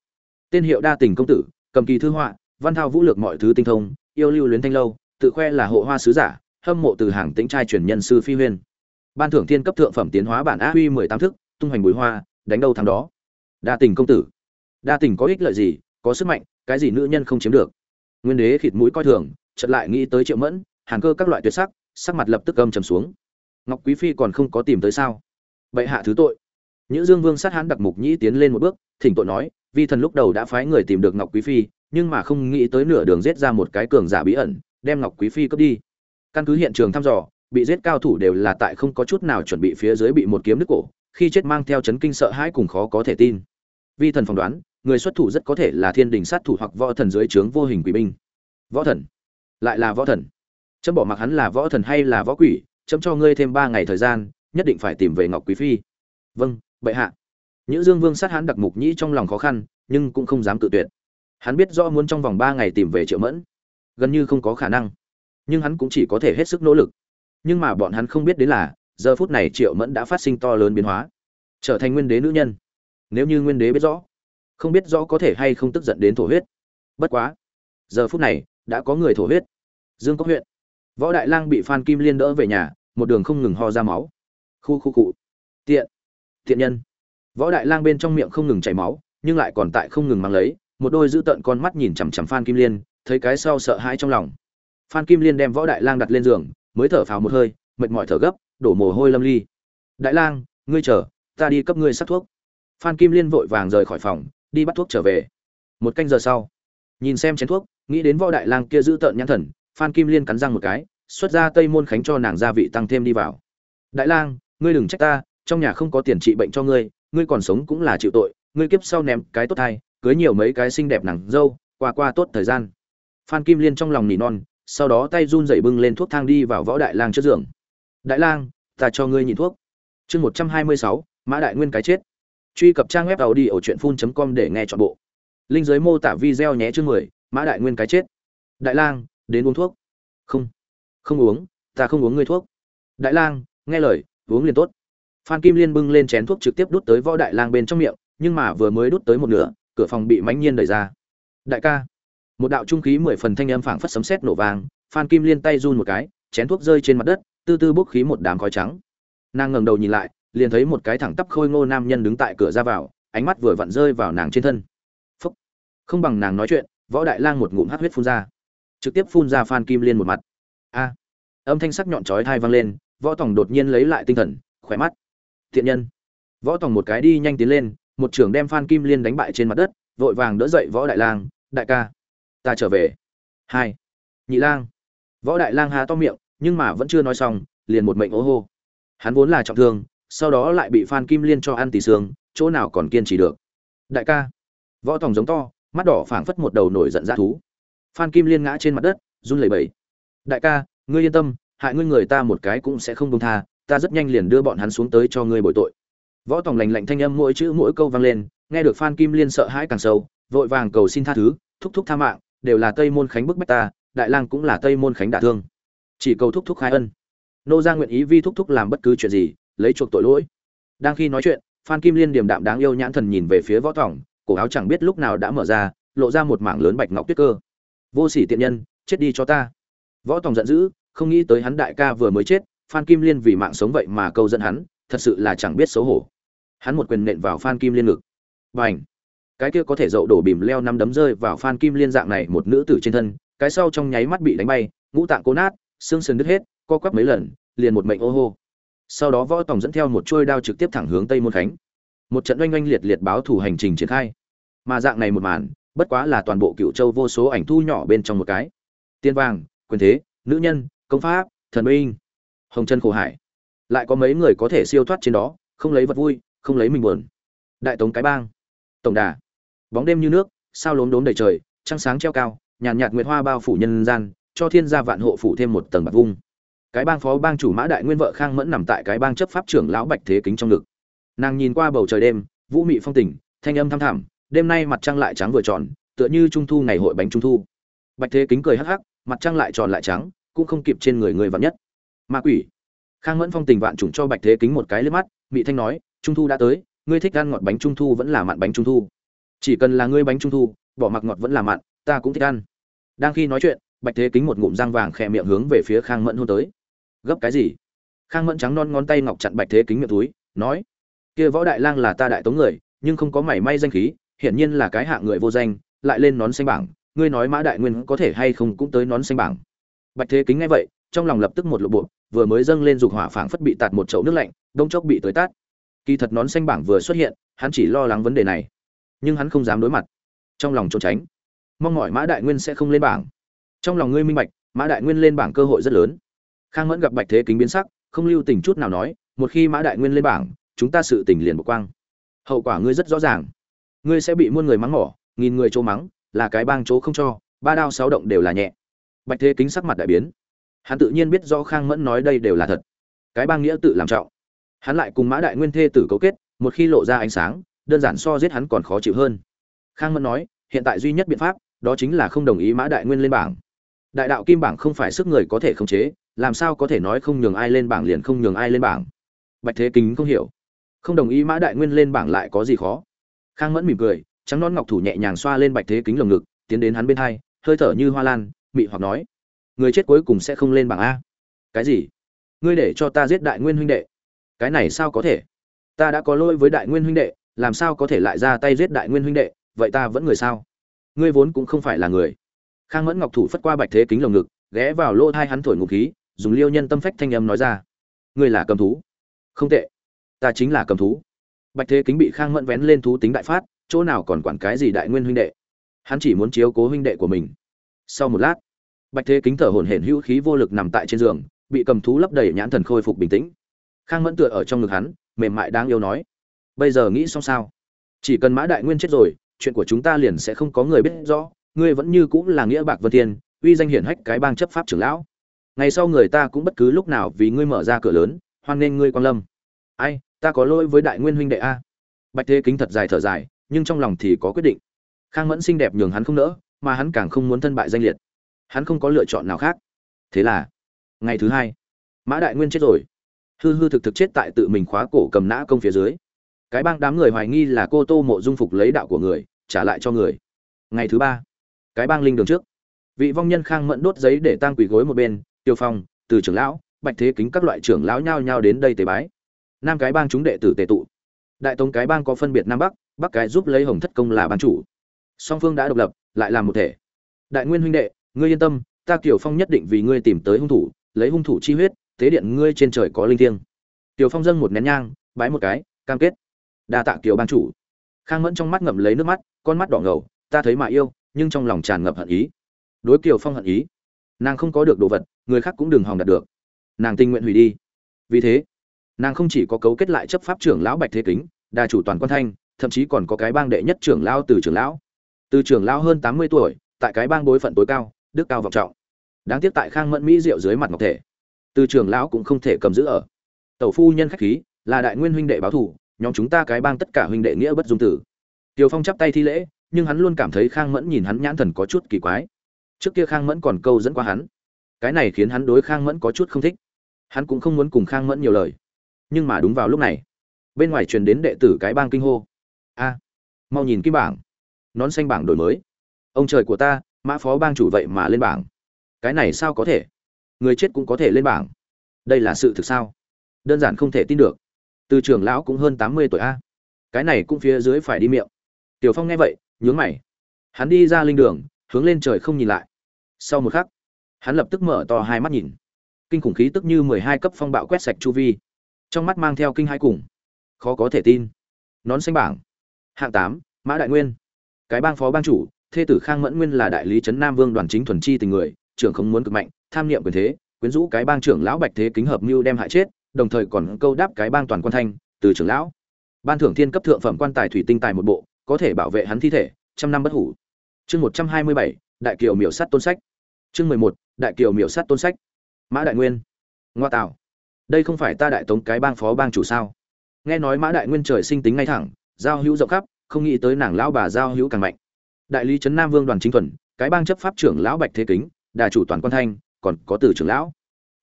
Tên hiệu đa tình công tử, cầm kỳ thư họa, văn thao vũ lược mọi thứ tinh thông, yêu lưu luyến thanh lâu, tự khoe là hộ hoa sứ giả, hâm mộ từ hàng tĩnh trai truyền nhân sư phi huyên ban thưởng thiên cấp thượng phẩm tiến hóa bản á huy mười tám thức tung hoành bùi hoa đánh đâu thắng đó. Đa tình công tử. Đa tình có ích lợi gì có sức mạnh cái gì nữ nhân không chiếm được. Nguyên đế khịt mũi coi thường chợt lại nghĩ tới triệu mẫn hàn cơ các loại tuyệt sắc sắc mặt lập tức âm trầm xuống. Ngọc quý phi còn không có tìm tới sao? Bệ hạ thứ tội. Nhữ Dương Vương sát hán đặc mục nhĩ tiến lên một bước, thỉnh tội nói, vi thần lúc đầu đã phái người tìm được Ngọc Quý phi, nhưng mà không nghĩ tới nửa đường giết ra một cái cường giả bí ẩn, đem Ngọc Quý phi cướp đi. Căn cứ hiện trường thăm dò, bị giết cao thủ đều là tại không có chút nào chuẩn bị phía dưới bị một kiếm đứt cổ, khi chết mang theo chấn kinh sợ hãi cùng khó có thể tin. Vi thần phỏng đoán, người xuất thủ rất có thể là thiên đình sát thủ hoặc võ thần dưới trướng vô hình quỷ binh. Võ thần, lại là võ thần. Chấm bỏ mặc hắn là võ thần hay là võ quỷ, chấm cho ngươi thêm ba ngày thời gian, nhất định phải tìm về Ngọc Quý phi. Vâng, bệ hạ nhữ dương vương sát hắn đặc mục nhĩ trong lòng khó khăn nhưng cũng không dám tự tuyệt hắn biết rõ muốn trong vòng ba ngày tìm về triệu mẫn gần như không có khả năng nhưng hắn cũng chỉ có thể hết sức nỗ lực nhưng mà bọn hắn không biết đến là, giờ phút này triệu mẫn đã phát sinh to lớn biến hóa, trở thành nguyên đế nữ nhân. Nếu như nguyên đế biết rõ, không biết rõ có thể hay không tức giận đến thổ huyết. Bất quá, giờ phút này, đã có người thổ huyết. Dương cốc huyện, võ đại lang bị phan kim liên đỡ về nhà, một đường không ngừng ho ra máu. Khu khu cụ, tiện thiện nhân. Võ đại lang bên trong miệng không ngừng chảy máu, nhưng lại còn tại không ngừng mang lấy, một đôi dữ tợn con mắt nhìn chằm chằm phan kim liên, thấy cái sau sợ hãi trong lòng. Phan kim liên đem võ đại lang đặt lên giường mới thở phào một hơi, mệt mỏi thở gấp, đổ mồ hôi lâm ly. Đại lang, ngươi chờ, ta đi cấp ngươi sắc thuốc. Phan kim liên vội vàng rời khỏi phòng, đi bắt thuốc trở về. Một canh giờ sau, nhìn xem chén thuốc, nghĩ đến võ đại lang kia giữ tợn nhãn thần, phan kim liên cắn răng một cái, xuất ra tây môn khánh cho nàng gia vị tăng thêm đi vào. Đại lang, ngươi đừng trách ta, trong nhà không có tiền trị bệnh cho ngươi ngươi còn sống cũng là chịu tội, ngươi kiếp sau ném cái tốt thai, cưới nhiều mấy cái xinh đẹp nàng dâu, qua qua tốt thời gian. Phan kim liên trong lòng nỉ non sau đó tay run rẩy bưng lên thuốc thang đi vào võ đại lang trước giường. Đại lang ta cho ngươi nhịn thuốc. Chương một trăm hai mươi sáu mã đại nguyên cái chết. Truy cập trang web tàu đi ở truyện phun com để nghe chọn bộ. Linh giới mô tả video nhé chương mười mã đại nguyên cái chết. Đại lang đến uống thuốc. Không không uống ta không uống ngươi thuốc. Đại lang nghe lời uống liền tốt. Phan Kim Liên bưng lên chén thuốc trực tiếp đút tới võ đại lang bên trong miệng, nhưng mà vừa mới đút tới một nửa, cửa phòng bị mãnh nhiên đẩy ra. "Đại ca!" Một đạo trung khí mười phần thanh âm phảng phất sấm sét nổ vang, Phan Kim Liên tay run một cái, chén thuốc rơi trên mặt đất, tư tư bốc khí một đám khói trắng. Nàng ngẩng đầu nhìn lại, liền thấy một cái thẳng tắp khôi ngô nam nhân đứng tại cửa ra vào, ánh mắt vừa vặn rơi vào nàng trên thân. Phúc. Không bằng nàng nói chuyện, võ đại lang một ngụm hát huyết phun ra, trực tiếp phun ra Phan Kim Liên một mặt. A! Âm thanh sắc nhọn chói tai vang lên, võ tổng đột nhiên lấy lại tinh thần, khỏe mắt thiện nhân võ tòng một cái đi nhanh tiến lên một trưởng đem phan kim liên đánh bại trên mặt đất vội vàng đỡ dậy võ đại lang đại ca ta trở về. Hai. Nhị lang. Võ đại lang há to miệng, nhưng mà vẫn chưa nói xong, liền một mệnh ố hô. Hắn vốn là trọng thương, sau đó lại bị phan kim liên cho ăn tỉ xương, chỗ nào còn kiên trì được. Đại ca. Võ tòng giống to, mắt đỏ phảng phất một đầu nổi giận ra thú. Phan kim liên ngã trên mặt đất, run lẩy bẩy. Đại ca, ngươi yên tâm, hại ngươi người ta một cái cũng sẽ không công tha, ta rất nhanh liền đưa bọn hắn xuống tới cho ngươi bồi tội. Võ tòng lành lạnh thanh âm mỗi chữ mỗi câu vang lên, nghe được phan kim liên sợ hãi càng sâu, vội vàng cầu xin tha thứ, thúc thúc tha mạng đều là tây môn khánh bức bách ta, đại lang cũng là tây môn khánh đả thương. Chỉ cầu thúc thúc khai ân. Nô ra nguyện ý vi thúc thúc làm bất cứ chuyện gì, lấy chuộc tội lỗi. Đang khi nói chuyện, phan kim liên điềm đạm đáng yêu nhãn thần nhìn về phía võ thỏng, cổ áo chẳng biết lúc nào đã mở ra, lộ ra một mảng lớn bạch ngọc tuyết cơ. Vô sỉ tiện nhân, chết đi cho ta. Võ tòng giận dữ, không nghĩ tới hắn đại ca vừa mới chết, phan kim liên vì mạng sống vậy mà câu dẫn hắn, thật sự là chẳng biết xấu hổ. Hắn một quyền nện vào phan kim liên ngực. Và ảnh cái kia có thể dậu đổ bìm leo năm đấm rơi vào phan kim liên dạng này một nữ tử trên thân, cái sau trong nháy mắt bị đánh bay, ngũ tạng cố nát, xương sườn đứt hết, co quắp mấy lần, liền một mệnh ô hô. Sau đó võ tòng dẫn theo một trôi đao trực tiếp thẳng hướng tây môn khánh. Một trận oanh oanh liệt liệt báo thủ hành trình triển khai. Mà dạng này một màn, bất quá là toàn bộ cựu châu vô số ảnh thu nhỏ bên trong một cái. Tiên vàng, quyền thế, nữ nhân, công pháp, thần binh. Hồng chân khổ hải. Lại có mấy người có thể siêu thoát trên đó, không lấy vật vui, không lấy mình buồn. Đại tống cái bang. Tổng đà bóng đêm như nước, sao lốm đốm đầy trời, trăng sáng treo cao, nhàn nhạt nguyệt hoa bao phủ nhân gian, cho thiên gia vạn hộ phủ thêm một tầng bạc vung. Cái bang phó bang chủ mã đại nguyên vợ khang mẫn nằm tại cái bang chấp pháp trưởng lão bạch thế kính trong ngực. Nàng nhìn qua bầu trời đêm, vũ mị phong tình, thanh âm thăm thẳm, đêm nay mặt trăng lại trắng vừa tròn, tựa như trung thu ngày hội bánh trung thu. Bạch thế kính cười hắc hắc, mặt trăng lại tròn lại trắng, cũng không kịp trên người người vạn nhất. Ma quỷ. Khang mẫn phong tình vạn trùng cho bạch thế kính một cái lên mắt, mị thanh nói, trung thu đã tới, ngươi thích ăn ngọt bánh trung thu vẫn là mặn bánh trung thu chỉ cần là ngươi bánh trung thu, bỏ mặc ngọt vẫn là mặn, ta cũng thích ăn. Đang khi nói chuyện, bạch thế kính một ngụm răng vàng khẽ miệng hướng về phía khang mẫn hôn tới. Gấp cái gì? Khang mẫn trắng non ngón tay ngọc chặn bạch thế kính miệng túi, nói, kia võ đại lang là ta đại tống người, nhưng không có mảy may danh khí, hiển nhiên là cái hạng người vô danh, lại lên nón xanh bảng, ngươi nói mã đại nguyên có thể hay không cũng tới nón xanh bảng. Bạch thế kính nghe vậy, trong lòng lập tức một lộ bộ vừa mới dâng lên dục hỏa phảng phất bị tạt một chậu nước lạnh đông chốc bị tới tát. Kỳ thật nón xanh bảng vừa xuất hiện, hắn chỉ lo lắng vấn đề này nhưng hắn không dám đối mặt. Trong lòng trốn tránh, mong mỏi mã đại nguyên sẽ không lên bảng. Trong lòng ngươi minh bạch, mã đại nguyên lên bảng cơ hội rất lớn. Khang mẫn gặp bạch thế kính biến sắc, không lưu tình chút nào nói, một khi mã đại nguyên lên bảng, chúng ta sự tình liền một quang. Hậu quả ngươi rất rõ ràng. Ngươi sẽ bị muôn người mắng mỏ, nghìn người chỗ mắng, là cái bang chỗ không cho, ba đao sáu động đều là nhẹ. Bạch thế kính sắc mặt đại biến. Hắn tự nhiên biết rõ khang mẫn nói đây đều là thật. Cái bang nghĩa tự làm trọng. Hắn lại cùng mã đại nguyên thê tử cấu kết, một khi lộ ra ánh sáng đơn giản so giết hắn còn khó chịu hơn. Khang mẫn nói, hiện tại duy nhất biện pháp, đó chính là không đồng ý mã đại nguyên lên bảng. Đại đạo kim bảng không phải sức người có thể khống chế, làm sao có thể nói không nhường ai lên bảng liền không nhường ai lên bảng? Bạch thế kính không hiểu. Không đồng ý mã đại nguyên lên bảng lại có gì khó? Khang mẫn mỉm cười, trắng non ngọc thủ nhẹ nhàng xoa lên bạch thế kính lồng ngực, tiến đến hắn bên hai, hơi thở như hoa lan, mị hoặc nói, người chết cuối cùng sẽ không lên bảng a. Cái gì? Ngươi để cho ta giết đại nguyên huynh đệ? Cái này sao có thể? Ta đã có lỗi với đại nguyên huynh đệ làm sao có thể lại ra tay giết đại nguyên huynh đệ, vậy ta vẫn người sao? Ngươi vốn cũng không phải là người. Khang mẫn ngọc thủ phất qua bạch thế kính lồng ngực, ghé vào lỗ thai hắn thổi ngục khí, dùng liêu nhân tâm phách thanh âm nói ra. Ngươi là cầm thú? Không tệ. Ta chính là cầm thú. Bạch thế kính bị khang mẫn vén lên thú tính đại phát, chỗ nào còn quản cái gì đại nguyên huynh đệ? Hắn chỉ muốn chiếu cố huynh đệ của mình. Sau một lát, bạch thế kính thở hổn hển hữu khí vô lực nằm tại trên giường, bị cầm thú lấp đầy nhãn thần khôi phục bình tĩnh. Khang mẫn tựa ở trong ngực hắn, mềm mại đáng yêu nói bây giờ nghĩ xong sao? Chỉ cần mã đại nguyên chết rồi, chuyện của chúng ta liền sẽ không có người biết rõ, ngươi vẫn như cũng là nghĩa bạc vân thiên, uy danh hiển hách cái bang chấp pháp trưởng lão. Ngày sau người ta cũng bất cứ lúc nào vì ngươi mở ra cửa lớn, hoan nghênh ngươi quan lâm. Ai, ta có lỗi với đại nguyên huynh đệ a. Bạch thế kính thật dài thở dài, nhưng trong lòng thì có quyết định. Khang mẫn xinh đẹp nhường hắn không nỡ, mà hắn càng không muốn thân bại danh liệt. Hắn không có lựa chọn nào khác. Thế là, ngày thứ hai, mã đại nguyên chết rồi. Hư hư thực thực chết tại tự mình khóa cổ cầm nã công phía dưới cái bang đám người hoài nghi là cô tô mộ dung phục lấy đạo của người, trả lại cho người. Ngày thứ ba, cái bang linh đường trước. Vị vong nhân khang mẫn đốt giấy để tang quỳ gối một bên, tiêu phong, từ trưởng lão, bạch thế kính các loại trưởng lão nhao nhao đến đây tế bái. Nam cái bang chúng đệ tử tề tụ. Đại tống cái bang có phân biệt nam bắc bắc cái giúp lấy hồng thất công là ban chủ. Song phương đã độc lập, lại làm một thể. Đại nguyên huynh đệ, ngươi yên tâm, ta kiểu phong nhất định vì ngươi tìm tới hung thủ, lấy hung thủ chi huyết tế điện ngươi trên trời có linh thiêng. Tiểu phong dâng một nén nhang, bái một cái, cam kết đa tạ kiều ban chủ. Khang mẫn trong mắt ngậm lấy nước mắt, con mắt đỏ ngầu, ta thấy mà yêu, nhưng trong lòng tràn ngập hận ý. Đối kiều phong hận ý, nàng không có được đồ vật, người khác cũng đừng hòng đạt được. Nàng tình nguyện hủy đi. Vì thế, nàng không chỉ có cấu kết lại chấp pháp trưởng lão bạch thế kính, đa chủ toàn quan thanh, thậm chí còn có cái bang đệ nhất trưởng lão từ trưởng lão. Từ trưởng lão hơn tám mươi tuổi, tại cái bang bối phận tối cao, đức cao vọng trọng. Đáng tiếc tại khang mẫn mỹ diệu dưới mặt ngọc thể, từ trưởng lão cũng không thể cầm giữ ở. Tẩu phu nhân khách khí, là đại nguyên huynh đệ báo thủ nhóm chúng ta cái bang tất cả huynh đệ nghĩa bất dung tử. Tiều phong chắp tay thi lễ, nhưng hắn luôn cảm thấy khang mẫn nhìn hắn nhãn thần có chút kỳ quái. Trước kia khang mẫn còn câu dẫn qua hắn. Cái này khiến hắn đối khang mẫn có chút không thích. Hắn cũng không muốn cùng khang mẫn nhiều lời. Nhưng mà đúng vào lúc này, bên ngoài truyền đến đệ tử cái bang kinh hô. A, mau nhìn kim bảng. Nón xanh bảng đổi mới. Ông trời của ta, mã phó bang chủ vậy mà lên bảng. Cái này sao có thể? Người chết cũng có thể lên bảng. Đây là sự thực sao? Đơn giản không thể tin được từ trưởng lão cũng hơn tám mươi tuổi a. Cái này cũng phía dưới phải đi miệng. Tiểu phong nghe vậy, nhướng mày. Hắn đi ra linh đường, hướng lên trời không nhìn lại. Sau một khắc, hắn lập tức mở to hai mắt nhìn. Kinh khủng khí tức như mười hai cấp phong bạo quét sạch chu vi. Trong mắt mang theo kinh hai cùng, khó có thể tin. Nón xanh bảng, hạng tám, mã đại nguyên. Cái bang phó bang chủ, thê tử khang mẫn nguyên là đại lý trấn nam vương đoàn chính thuần chi tình người, trưởng không muốn cực mạnh, tham niệm quyền thế, quyến rũ cái bang trưởng lão bạch thế kính hợp mưu đem hại chết đồng thời còn câu đáp cái bang toàn quan thanh, từ trưởng lão. Ban thưởng thiên cấp thượng phẩm quan tài thủy tinh tài một bộ, có thể bảo vệ hắn thi thể, trăm năm bất hủ. Chương một trăm hai mươi bảy, đại kiều miểu sát tôn sách. Chương mười một, đại kiều miểu sát tôn sách. Mã đại nguyên. Ngoa tạo đây không phải ta đại tống cái bang phó bang chủ sao? Nghe nói mã đại nguyên trời sinh tính ngay thẳng, giao hữu rộng khắp, không nghĩ tới nàng lão bà giao hữu càng mạnh. Đại lý trấn nam vương đoàn chính thuần, cái bang chấp pháp trưởng lão bạch thế kính, đà chủ toàn quan thanh, còn có từ trưởng lão.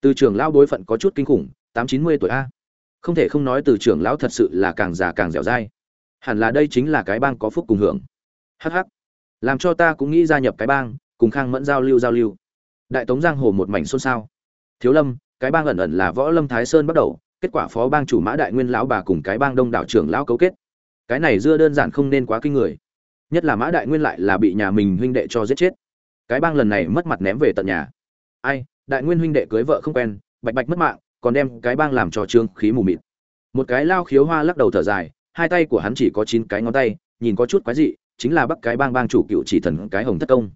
Từ trưởng lão đối phận có chút kinh khủng tám chín mươi tuổi a. Không thể không nói từ trưởng lão thật sự là càng già càng dẻo dai. Hẳn là đây chính là cái bang có phúc cùng hưởng. Hh làm cho ta cũng nghĩ gia nhập cái bang, cùng khang mẫn giao lưu giao lưu. Đại tống giang hồ một mảnh xôn xao. Thiếu lâm, cái bang ẩn ẩn là võ lâm thái sơn bắt đầu, kết quả phó bang chủ mã đại nguyên lão bà cùng cái bang đông đảo trưởng lão cấu kết. Cái này dưa đơn giản không nên quá kinh người. Nhất là mã đại nguyên lại là bị nhà mình huynh đệ cho giết chết. Cái bang lần này mất mặt ném về tận nhà. Ai, đại nguyên huynh đệ cưới vợ không quen, bạch bạch mất mạng còn đem cái bang làm cho trương khí mù mịt. Một cái lao khiếu hoa lắc đầu thở dài, hai tay của hắn chỉ có chín cái ngón tay, nhìn có chút quái dị, chính là bắc cái bang bang chủ cựu chỉ thần cái hồng thất công.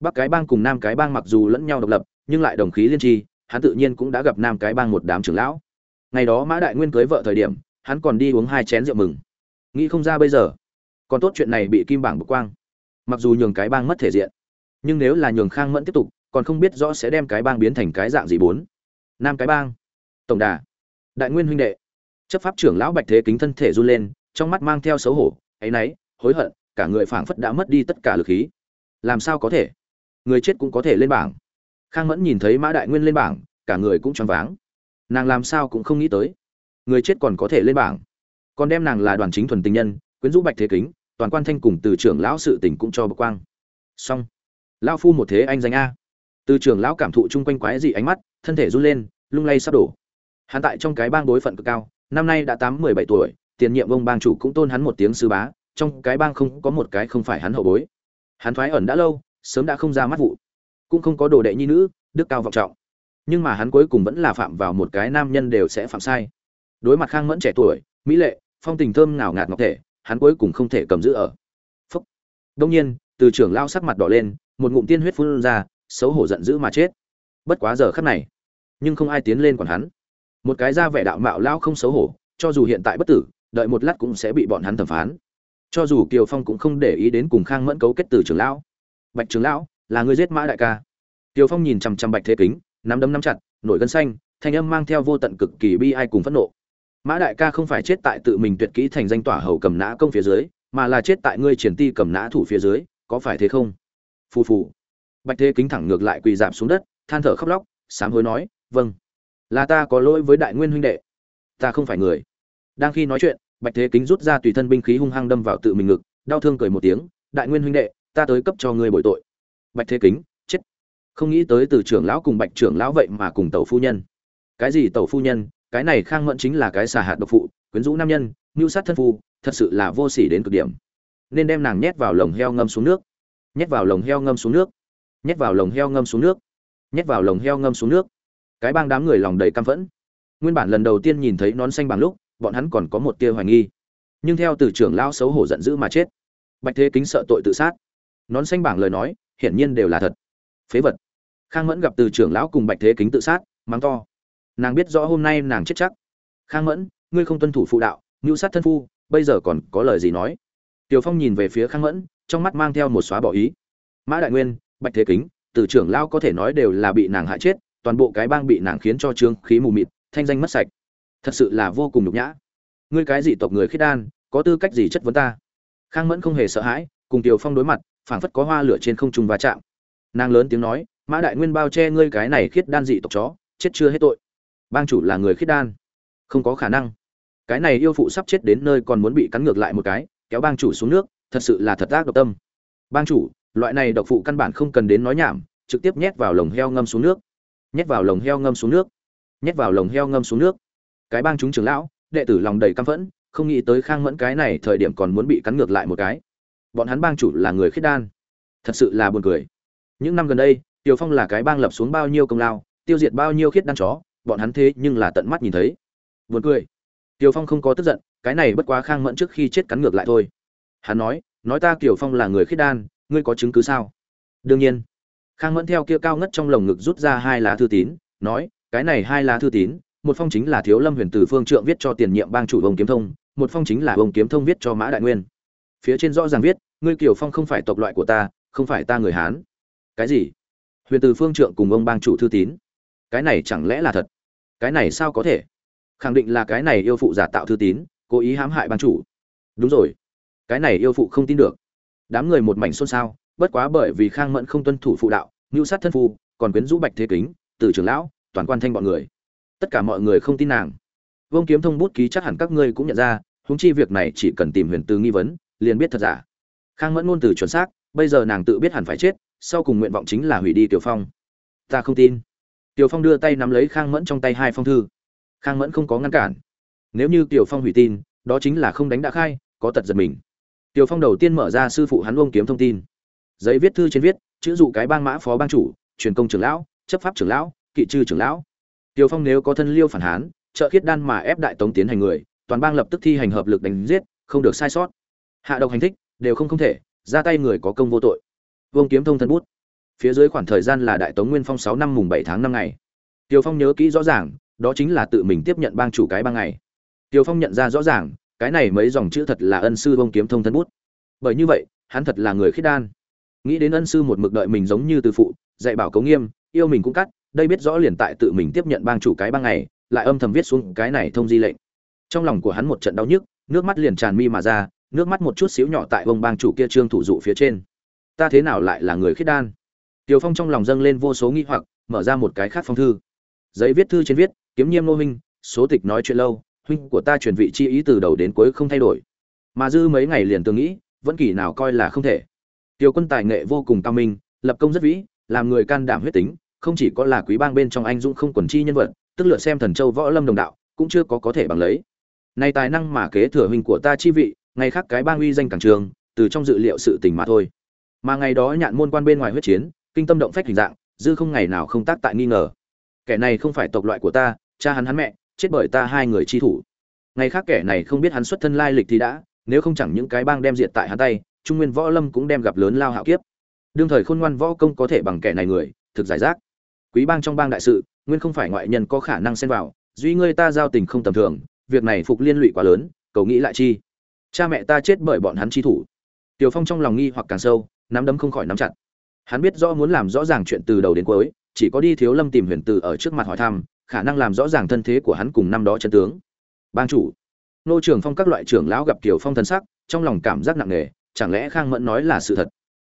Bắc cái bang cùng nam cái bang mặc dù lẫn nhau độc lập, nhưng lại đồng khí liên tri, hắn tự nhiên cũng đã gặp nam cái bang một đám trưởng lão. Ngày đó mã đại nguyên cưới vợ thời điểm, hắn còn đi uống hai chén rượu mừng. Nghĩ không ra bây giờ, còn tốt chuyện này bị kim bảng bực quang. Mặc dù nhường cái bang mất thể diện, nhưng nếu là nhường khang mẫn tiếp tục, còn không biết rõ sẽ đem cái bang biến thành cái dạng gì bốn. Nam cái bang tổng đà. Đại nguyên huynh đệ. Chấp pháp trưởng lão bạch thế kính thân thể run lên, trong mắt mang theo xấu hổ, áy náy, hối hận, cả người phảng phất đã mất đi tất cả lực khí. Làm sao có thể? Người chết cũng có thể lên bảng. Khang mẫn nhìn thấy mã đại nguyên lên bảng, cả người cũng choáng váng. Nàng làm sao cũng không nghĩ tới, người chết còn có thể lên bảng. Còn đem nàng là đoàn chính thuần tình nhân, quyến rũ bạch thế kính, toàn quan thanh cùng từ trưởng lão sự tình cũng cho bậc quang. Xong. Lão phu một thế anh danh a. Từ trưởng lão cảm thụ chung quanh quái dị ánh mắt, thân thể run lên, lung lay sắp đổ hắn tại trong cái bang đối phận cực cao, năm nay đã tám, mười bảy tuổi, tiền nhiệm ông bang chủ cũng tôn hắn một tiếng sư bá, trong cái bang không có một cái không phải hắn hậu bối. Hắn thoái ẩn đã lâu, sớm đã không ra mắt vụ. Cũng không có đồ đệ nhi nữ, đức cao vọng trọng. Nhưng mà hắn cuối cùng vẫn là phạm vào một cái nam nhân đều sẽ phạm sai. Đối mặt khang mẫn trẻ tuổi, mỹ lệ, phong tình thơm ngào ngạt ngọc thể, hắn cuối cùng không thể cầm giữ ở. Phúc. Đông nhiên, từ trưởng lao sắc mặt đỏ lên, một ngụm tiên huyết phun ra, xấu hổ giận dữ mà chết. Bất quá giờ khắc này, nhưng không ai tiến lên còn hắn một cái ra vẻ đạo mạo lao không xấu hổ, cho dù hiện tại bất tử, đợi một lát cũng sẽ bị bọn hắn thẩm phán. Cho dù kiều phong cũng không để ý đến cùng khang mẫn cấu kết từ trưởng lão. Bạch trưởng lão, là người giết mã đại ca. Kiều phong nhìn chằm chằm bạch thế kính, nắm đấm nắm chặt, nổi gân xanh, thanh âm mang theo vô tận cực kỳ bi ai cùng phẫn nộ. Mã đại ca không phải chết tại tự mình tuyệt kỹ thành danh tỏa hầu cầm nã công phía dưới, mà là chết tại ngươi triển ti cầm nã thủ phía dưới, có phải thế không? Phù phù. Bạch thế kính thẳng ngược lại quỳ giảm xuống đất, than thở khóc lóc, sám hối nói vâng là ta có lỗi với đại nguyên huynh đệ. Ta không phải người. Đang khi nói chuyện, bạch thế kính rút ra tùy thân binh khí hung hăng đâm vào tự mình ngực, đau thương cười một tiếng, đại nguyên huynh đệ, ta tới cấp cho ngươi bồi tội. Bạch thế kính, chết. Không nghĩ tới từ trưởng lão cùng bạch trưởng lão vậy mà cùng tẩu phu nhân. Cái gì tẩu phu nhân? Cái này khang mẫn chính là cái xà hạt độc phụ, quyến rũ nam nhân, mưu sát thân phu, thật sự là vô sỉ đến cực điểm. Nên đem nàng nhét vào lồng heo ngâm xuống nước. Nhét vào lồng heo ngâm xuống nước. Nhét vào lồng heo ngâm xuống nước. Nhét vào lồng heo ngâm xuống nước cái bang đám người lòng đầy căm phẫn. Nguyên bản lần đầu tiên nhìn thấy nón xanh bằng lúc, bọn hắn còn có một tia hoài nghi. Nhưng theo từ trưởng lão xấu hổ giận dữ mà chết. Bạch thế kính sợ tội tự sát. Nón xanh bảng lời nói, hiển nhiên đều là thật. Phế vật. Khang mẫn gặp từ trưởng lão cùng bạch thế kính tự sát, mắng to. Nàng biết rõ hôm nay nàng chết chắc. Khang mẫn, ngươi không tuân thủ phụ đạo, ngưu sát thân phu, bây giờ còn có lời gì nói? Tiều phong nhìn về phía khang mẫn, trong mắt mang theo một xóa bỏ ý. Mã đại nguyên, bạch thế kính, từ trưởng lão có thể nói đều là bị nàng hại chết toàn bộ cái bang bị nàng khiến cho trương khí mù mịt, thanh danh mất sạch. Thật sự là vô cùng nhục nhã. Ngươi cái dị tộc người khiết đan, có tư cách gì chất vấn ta? Khang mẫn không hề sợ hãi, cùng tiều phong đối mặt, phảng phất có hoa lửa trên không trung va chạm. Nàng lớn tiếng nói, mã đại nguyên bao che ngươi cái này khiết đan dị tộc chó, chết chưa hết tội. Bang chủ là người khiết đan. Không có khả năng. Cái này yêu phụ sắp chết đến nơi còn muốn bị cắn ngược lại một cái, kéo bang chủ xuống nước, thật sự là thật ác độc tâm. Bang chủ, loại này độc phụ căn bản không cần đến nói nhảm, trực tiếp nhét vào lồng heo ngâm xuống nước nhét vào lồng heo ngâm xuống nước. Nhét vào lồng heo ngâm xuống nước. Cái bang chúng trưởng lão, đệ tử lòng đầy căm phẫn, không nghĩ tới khang mẫn cái này thời điểm còn muốn bị cắn ngược lại một cái. Bọn hắn bang chủ là người khiết đan. Thật sự là buồn cười. Những năm gần đây tiều phong là cái bang lập xuống bao nhiêu công lao, tiêu diệt bao nhiêu khiết đan chó, bọn hắn thế nhưng là tận mắt nhìn thấy. Buồn cười. Tiều phong không có tức giận, cái này bất quá khang mẫn trước khi chết cắn ngược lại thôi. Hắn nói nói ta kiều phong là người khiết đan, ngươi có chứng cứ sao? Đương nhiên khang mẫn theo kia cao ngất trong lồng ngực rút ra hai lá thư tín, nói, cái này hai lá thư tín, một phong chính là thiếu lâm huyền từ phương trượng viết cho tiền nhiệm bang chủ ông kiếm thông, một phong chính là ông kiếm thông viết cho mã đại nguyên. Phía trên rõ ràng viết, ngươi kiều phong không phải tộc loại của ta, không phải ta người hán. Cái gì? Huyền từ phương trượng cùng ông bang chủ thư tín. Cái này chẳng lẽ là thật? Cái này sao có thể? Khẳng định là cái này yêu phụ giả tạo thư tín, cố ý hãm hại bang chủ. Đúng rồi. Cái này yêu phụ không tin được. Đám người một mảnh xôn xao bất quá bởi vì khang mẫn không tuân thủ phụ đạo mưu sát thân phu, còn quyến rũ bạch thế kính, từ trưởng lão, toàn quan thanh bọn người. Tất cả mọi người không tin nàng. Vương kiếm thông bút ký chắc hẳn các ngươi cũng nhận ra húng chi việc này chỉ cần tìm huyền từ nghi vấn, liền biết thật giả. Khang mẫn ngôn từ chuẩn xác, bây giờ nàng tự biết hẳn phải chết, sau cùng nguyện vọng chính là hủy đi tiểu phong. Ta không tin. Tiểu phong đưa tay nắm lấy khang mẫn trong tay hai phong thư. Khang mẫn không có ngăn cản. Nếu như tiểu phong hủy tin, đó chính là không đánh đã khai, có tật giật mình. Tiểu phong đầu tiên mở ra sư phụ hắn ông kiếm thông tin giấy viết thư trên viết chữ dụ cái bang mã phó bang chủ truyền công trưởng lão chấp pháp trưởng lão kỵ trư trưởng lão tiểu phong nếu có thân liêu phản hán trợ khiết đan mà ép đại tống tiến hành người toàn bang lập tức thi hành hợp lực đánh giết không được sai sót hạ độc hành thích đều không không thể ra tay người có công vô tội vương kiếm thông thân bút phía dưới khoảng thời gian là đại tống nguyên phong sáu năm mùng bảy tháng năm ngày Tiêu Phong nhớ kỹ rõ ràng, đó chính là tự mình tiếp nhận bang chủ cái bang ngày. Tiêu Phong nhận ra rõ ràng, cái này mấy dòng chữ thật là ân sư Vương kiếm thông thân bút. Bởi như vậy, hắn thật là người khiết đan. Nghĩ đến ân sư một mực đợi mình giống như từ phụ, dạy bảo cống nghiêm, yêu mình cũng cắt, đây biết rõ liền tại tự mình tiếp nhận bang chủ cái bang này lại âm thầm viết xuống cái này thông di lệnh. Trong lòng của hắn một trận đau nhức, nước mắt liền tràn mi mà ra, nước mắt một chút xíu nhỏ tại vông bang chủ kia trương thủ dụ phía trên. Ta thế nào lại là người khiết đan? tiều Phong trong lòng dâng lên vô số nghi hoặc, mở ra một cái khác phong thư giấy viết thư trên viết kiếm nhiêm nô huynh số tịch nói chuyện lâu huynh của ta chuyển vị chi ý từ đầu đến cuối không thay đổi mà dư mấy ngày liền tưởng nghĩ vẫn kỳ nào coi là không thể tiểu quân tài nghệ vô cùng cao minh, lập công rất vĩ, làm người can đảm huyết tính, không chỉ có là quý bang bên trong anh dũng không quần chi nhân vật, tức lựa xem thần châu võ lâm đồng đạo, cũng chưa có có thể bằng lấy. Nay tài năng mà kế thừa huynh của ta chi vị, ngày khác cái bang uy danh càng trường, từ trong dự liệu sự tình mà thôi. Mà ngày đó nhạn môn quan bên ngoài huyết chiến, kinh tâm động phách hình dạng, dư không ngày nào không tác tại nghi ngờ. Kẻ này không phải tộc loại của ta, cha hắn hắn mẹ, chết bởi ta hai người chi thủ. Ngày khác kẻ này không biết hắn xuất thân lai lịch thì đã, nếu không chẳng những cái bang đem diệt tại hắn tay trung nguyên võ lâm cũng đem gặp lớn lao hạo kiếp. Đương thời khôn ngoan võ công có thể bằng kẻ này người, thực giải rác. Quý bang trong bang đại sự, nguyên không phải ngoại nhân có khả năng xen vào, duy ngươi ta giao tình không tầm thường, việc này phục liên lụy quá lớn, cầu nghĩ lại chi. Cha mẹ ta chết bởi bọn hắn chi thủ. Tiểu phong trong lòng nghi hoặc càng sâu, nắm đấm không khỏi nắm chặt. Hắn biết rõ muốn làm rõ ràng chuyện từ đầu đến cuối, chỉ có đi thiếu lâm tìm huyền từ ở trước mặt hỏi thăm, khả năng làm rõ ràng thân thế của hắn cùng năm đó chân tướng. Bang chủ. Nô trưởng phong các loại trưởng lão gặp Tiểu phong thần sắc, trong lòng cảm giác nặng nề chẳng lẽ khang mẫn nói là sự thật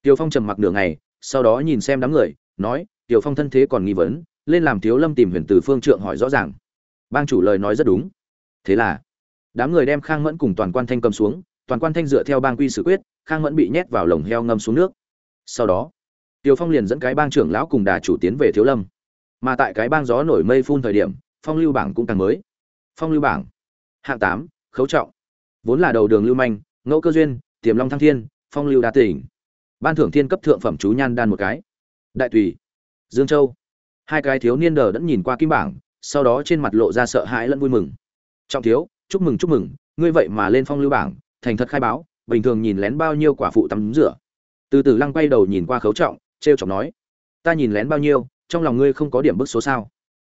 tiểu phong trầm mặc nửa ngày sau đó nhìn xem đám người nói tiểu phong thân thế còn nghi vấn lên làm thiếu lâm tìm huyền từ phương trượng hỏi rõ ràng bang chủ lời nói rất đúng thế là đám người đem khang mẫn cùng toàn quan thanh cầm xuống toàn quan thanh dựa theo bang quy xử quyết khang mẫn bị nhét vào lồng heo ngâm xuống nước sau đó tiểu Phong liền dẫn cái bang trưởng lão cùng đà chủ tiến về Thiếu Lâm. Mà tại cái bang gió nổi mây phun thời điểm, phong lưu bảng cũng càng mới. Phong lưu bảng. Hạng tám, Khấu trọng. Vốn là đầu đường lưu manh, ngẫu cơ duyên, tiềm long thăng thiên, phong lưu đa tỉnh. Ban thưởng thiên cấp thượng phẩm chú nhan đan một cái. Đại tùy, Dương Châu. Hai cái thiếu niên đờ đẫn nhìn qua kim bảng, sau đó trên mặt lộ ra sợ hãi lẫn vui mừng. Trọng thiếu, chúc mừng chúc mừng, ngươi vậy mà lên phong lưu bảng, thành thật khai báo, bình thường nhìn lén bao nhiêu quả phụ tắm rửa. Từ từ lăng quay đầu nhìn qua khấu trọng, trêu chọc nói ta nhìn lén bao nhiêu trong lòng ngươi không có điểm bức số sao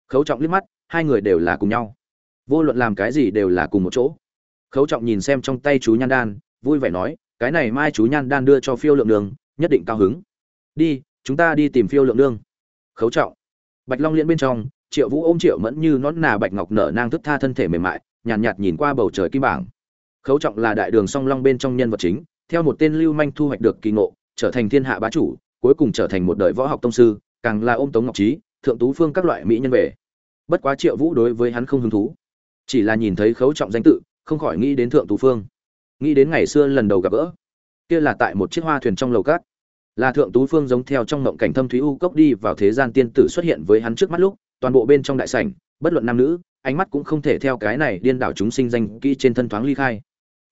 khấu trọng liếc mắt hai người đều là cùng nhau vô luận làm cái gì đều là cùng một chỗ khấu trọng nhìn xem trong tay chú nhan đan vui vẻ nói cái này mai chú nhan đan đưa cho phiêu lượng đường nhất định cao hứng. Đi chúng ta đi tìm phiêu lượng đường khấu trọng. Bạch long liễn bên trong triệu vũ ôm triệu mẫn như nón nà bạch ngọc nở nang thức tha thân thể mềm mại nhàn nhạt, nhạt nhìn qua bầu trời kim bảng. Khấu trọng là đại đường song long bên trong nhân vật chính theo một tên lưu manh thu hoạch được kỳ ngộ trở thành thiên hạ bá chủ cuối cùng trở thành một đời võ học tông sư càng là ôm tống ngọc trí thượng tú phương các loại mỹ nhân về. Bất quá triệu vũ đối với hắn không hứng thú chỉ là nhìn thấy khấu trọng danh tự không khỏi nghĩ đến thượng tú phương nghĩ đến ngày xưa lần đầu gặp gỡ, kia là tại một chiếc hoa thuyền trong lầu cát. Là thượng tú phương giống theo trong ngộng cảnh thâm thúy u cốc đi vào thế gian tiên tử xuất hiện với hắn trước mắt lúc, toàn bộ bên trong đại sảnh, bất luận nam nữ, ánh mắt cũng không thể theo cái này điên đảo chúng sinh danh kỹ trên thân thoáng ly khai.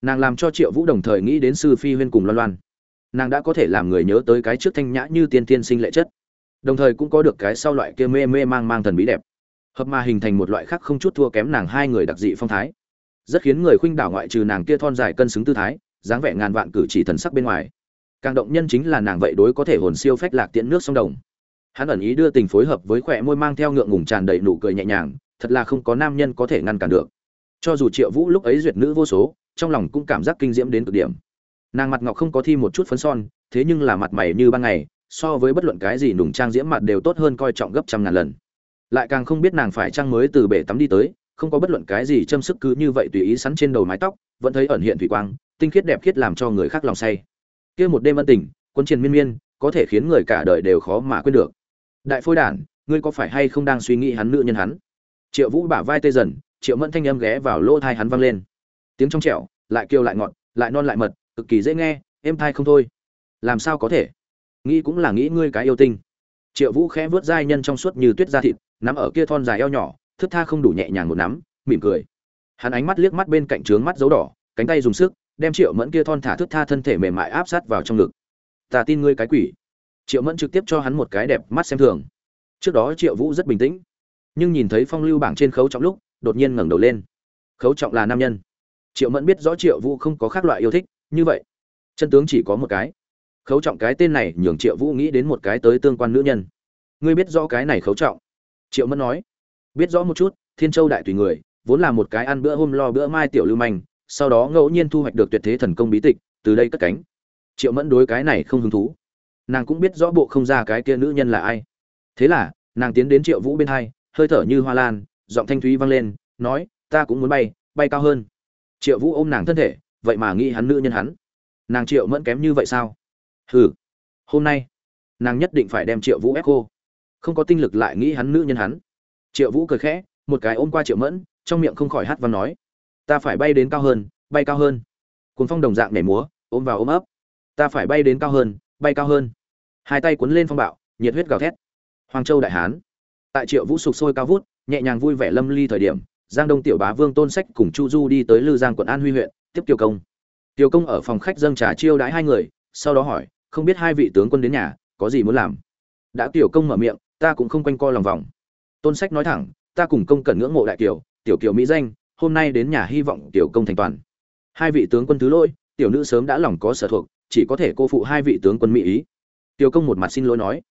Nàng làm cho triệu vũ đồng thời nghĩ đến sư phi huyên cùng loan loan. Nàng đã có thể làm người nhớ tới cái trước thanh nhã như tiên tiên sinh lệ chất. Đồng thời cũng có được cái sau loại kia mê mê mang mang thần bí đẹp. Hợp mà hình thành một loại khác không chút thua kém nàng hai người đặc dị phong thái rất khiến người khuynh đảo ngoại trừ nàng kia thon dài cân xứng tư thái, dáng vẻ ngàn vạn cử chỉ thần sắc bên ngoài. Càng động nhân chính là nàng vậy đối có thể hồn siêu phách lạc tiễn nước sông đồng. Hắn ẩn ý đưa tình phối hợp với khỏe môi mang theo ngượng ngùng tràn đầy nụ cười nhẹ nhàng, thật là không có nam nhân có thể ngăn cản được. Cho dù triệu vũ lúc ấy duyệt nữ vô số, trong lòng cũng cảm giác kinh diễm đến cực điểm. Nàng mặt ngọc không có thi một chút phấn son, thế nhưng là mặt mày như ban ngày, so với bất luận cái gì nùng trang diễm mặt đều tốt hơn coi trọng gấp trăm ngàn lần. Lại càng không biết nàng phải trang mới từ bể tắm đi tới không có bất luận cái gì châm sức cứ như vậy tùy ý sắn trên đầu mái tóc, vẫn thấy ẩn hiện thủy quang, tinh khiết đẹp khiết làm cho người khác lòng say. Kia một đêm ân tình, quân triền miên miên, có thể khiến người cả đời đều khó mà quên được. Đại phôi đản, ngươi có phải hay không đang suy nghĩ hắn nữ nhân hắn? Triệu vũ bả vai tê dần, triệu mẫn thanh âm ghé vào lỗ thai hắn vang lên. Tiếng trong trẻo, lại kêu lại ngọt, lại non lại mật, cực kỳ dễ nghe, êm thai không thôi. Làm sao có thể? Nghĩ cũng là nghĩ ngươi cái yêu tinh. Triệu vũ khẽ vớt dai nhân trong suốt như tuyết da thịt, nắm ở kia thon dài eo nhỏ thức tha không đủ nhẹ nhàng một nắm, mỉm cười. Hắn ánh mắt liếc mắt bên cạnh trướng mắt dấu đỏ, cánh tay dùng sức, đem triệu mẫn kia thon thả thức tha thân thể mềm mại áp sát vào trong ngực. Ta tin ngươi cái quỷ. Triệu mẫn trực tiếp cho hắn một cái đẹp mắt xem thường. Trước đó triệu vũ rất bình tĩnh, nhưng nhìn thấy phong lưu bảng trên khấu trọng lúc, đột nhiên ngẩng đầu lên. Khấu trọng là nam nhân. Triệu mẫn biết rõ triệu vũ không có khác loại yêu thích, như vậy, chân tướng chỉ có một cái. Khấu trọng cái tên này nhường triệu vũ nghĩ đến một cái tới tương quan nữ nhân. Ngươi biết rõ cái này khấu trọng? Triệu mẫn nói biết rõ một chút, thiên châu đại tùy người, vốn là một cái ăn bữa hôm lo bữa mai tiểu lưu manh, sau đó ngẫu nhiên thu hoạch được tuyệt thế thần công bí tịch, từ đây cất cánh. Triệu mẫn đối cái này không hứng thú. Nàng cũng biết rõ bộ không ra cái kia nữ nhân là ai. Thế là, nàng tiến đến triệu vũ bên hai, hơi thở như hoa lan, giọng thanh thúy vang lên, nói, ta cũng muốn bay bay cao hơn. Triệu vũ ôm nàng thân thể, vậy mà nghĩ hắn nữ nhân hắn. Nàng triệu mẫn kém như vậy sao? Hừ, hôm nay, nàng nhất định phải đem triệu vũ ép cô không có tinh lực lại nghĩ hắn nữ nhân hắn triệu vũ cười khẽ, một cái ôm qua triệu mẫn, trong miệng không khỏi hát và nói, ta phải bay đến cao hơn, bay cao hơn. Cuốn phong đồng dạng nhảy múa, ôm vào ôm ấp, ta phải bay đến cao hơn, bay cao hơn. Hai tay cuốn lên phong bạo, nhiệt huyết gào thét. Hoàng châu đại hán. Tại triệu vũ sụp sôi cao vút, nhẹ nhàng vui vẻ lâm ly thời điểm, giang đông tiểu bá vương tôn sách cùng chu du đi tới lư giang quận an huy huyện, tiếp Tiểu công. Tiểu công ở phòng khách dâng trà chiêu đãi hai người, sau đó hỏi, không biết hai vị tướng quân đến nhà, có gì muốn làm? Đã Tiểu công mở miệng, ta cũng không quanh co lòng vòng tôn sách nói thẳng, ta cùng công cần ngưỡng mộ đại kiều, tiểu kiều mỹ danh, hôm nay đến nhà hy vọng tiểu công thành toàn. Hai vị tướng quân thứ lỗi, tiểu nữ sớm đã lòng có sở thuộc, chỉ có thể cô phụ hai vị tướng quân mỹ ý. Tiểu công một mặt xin lỗi nói.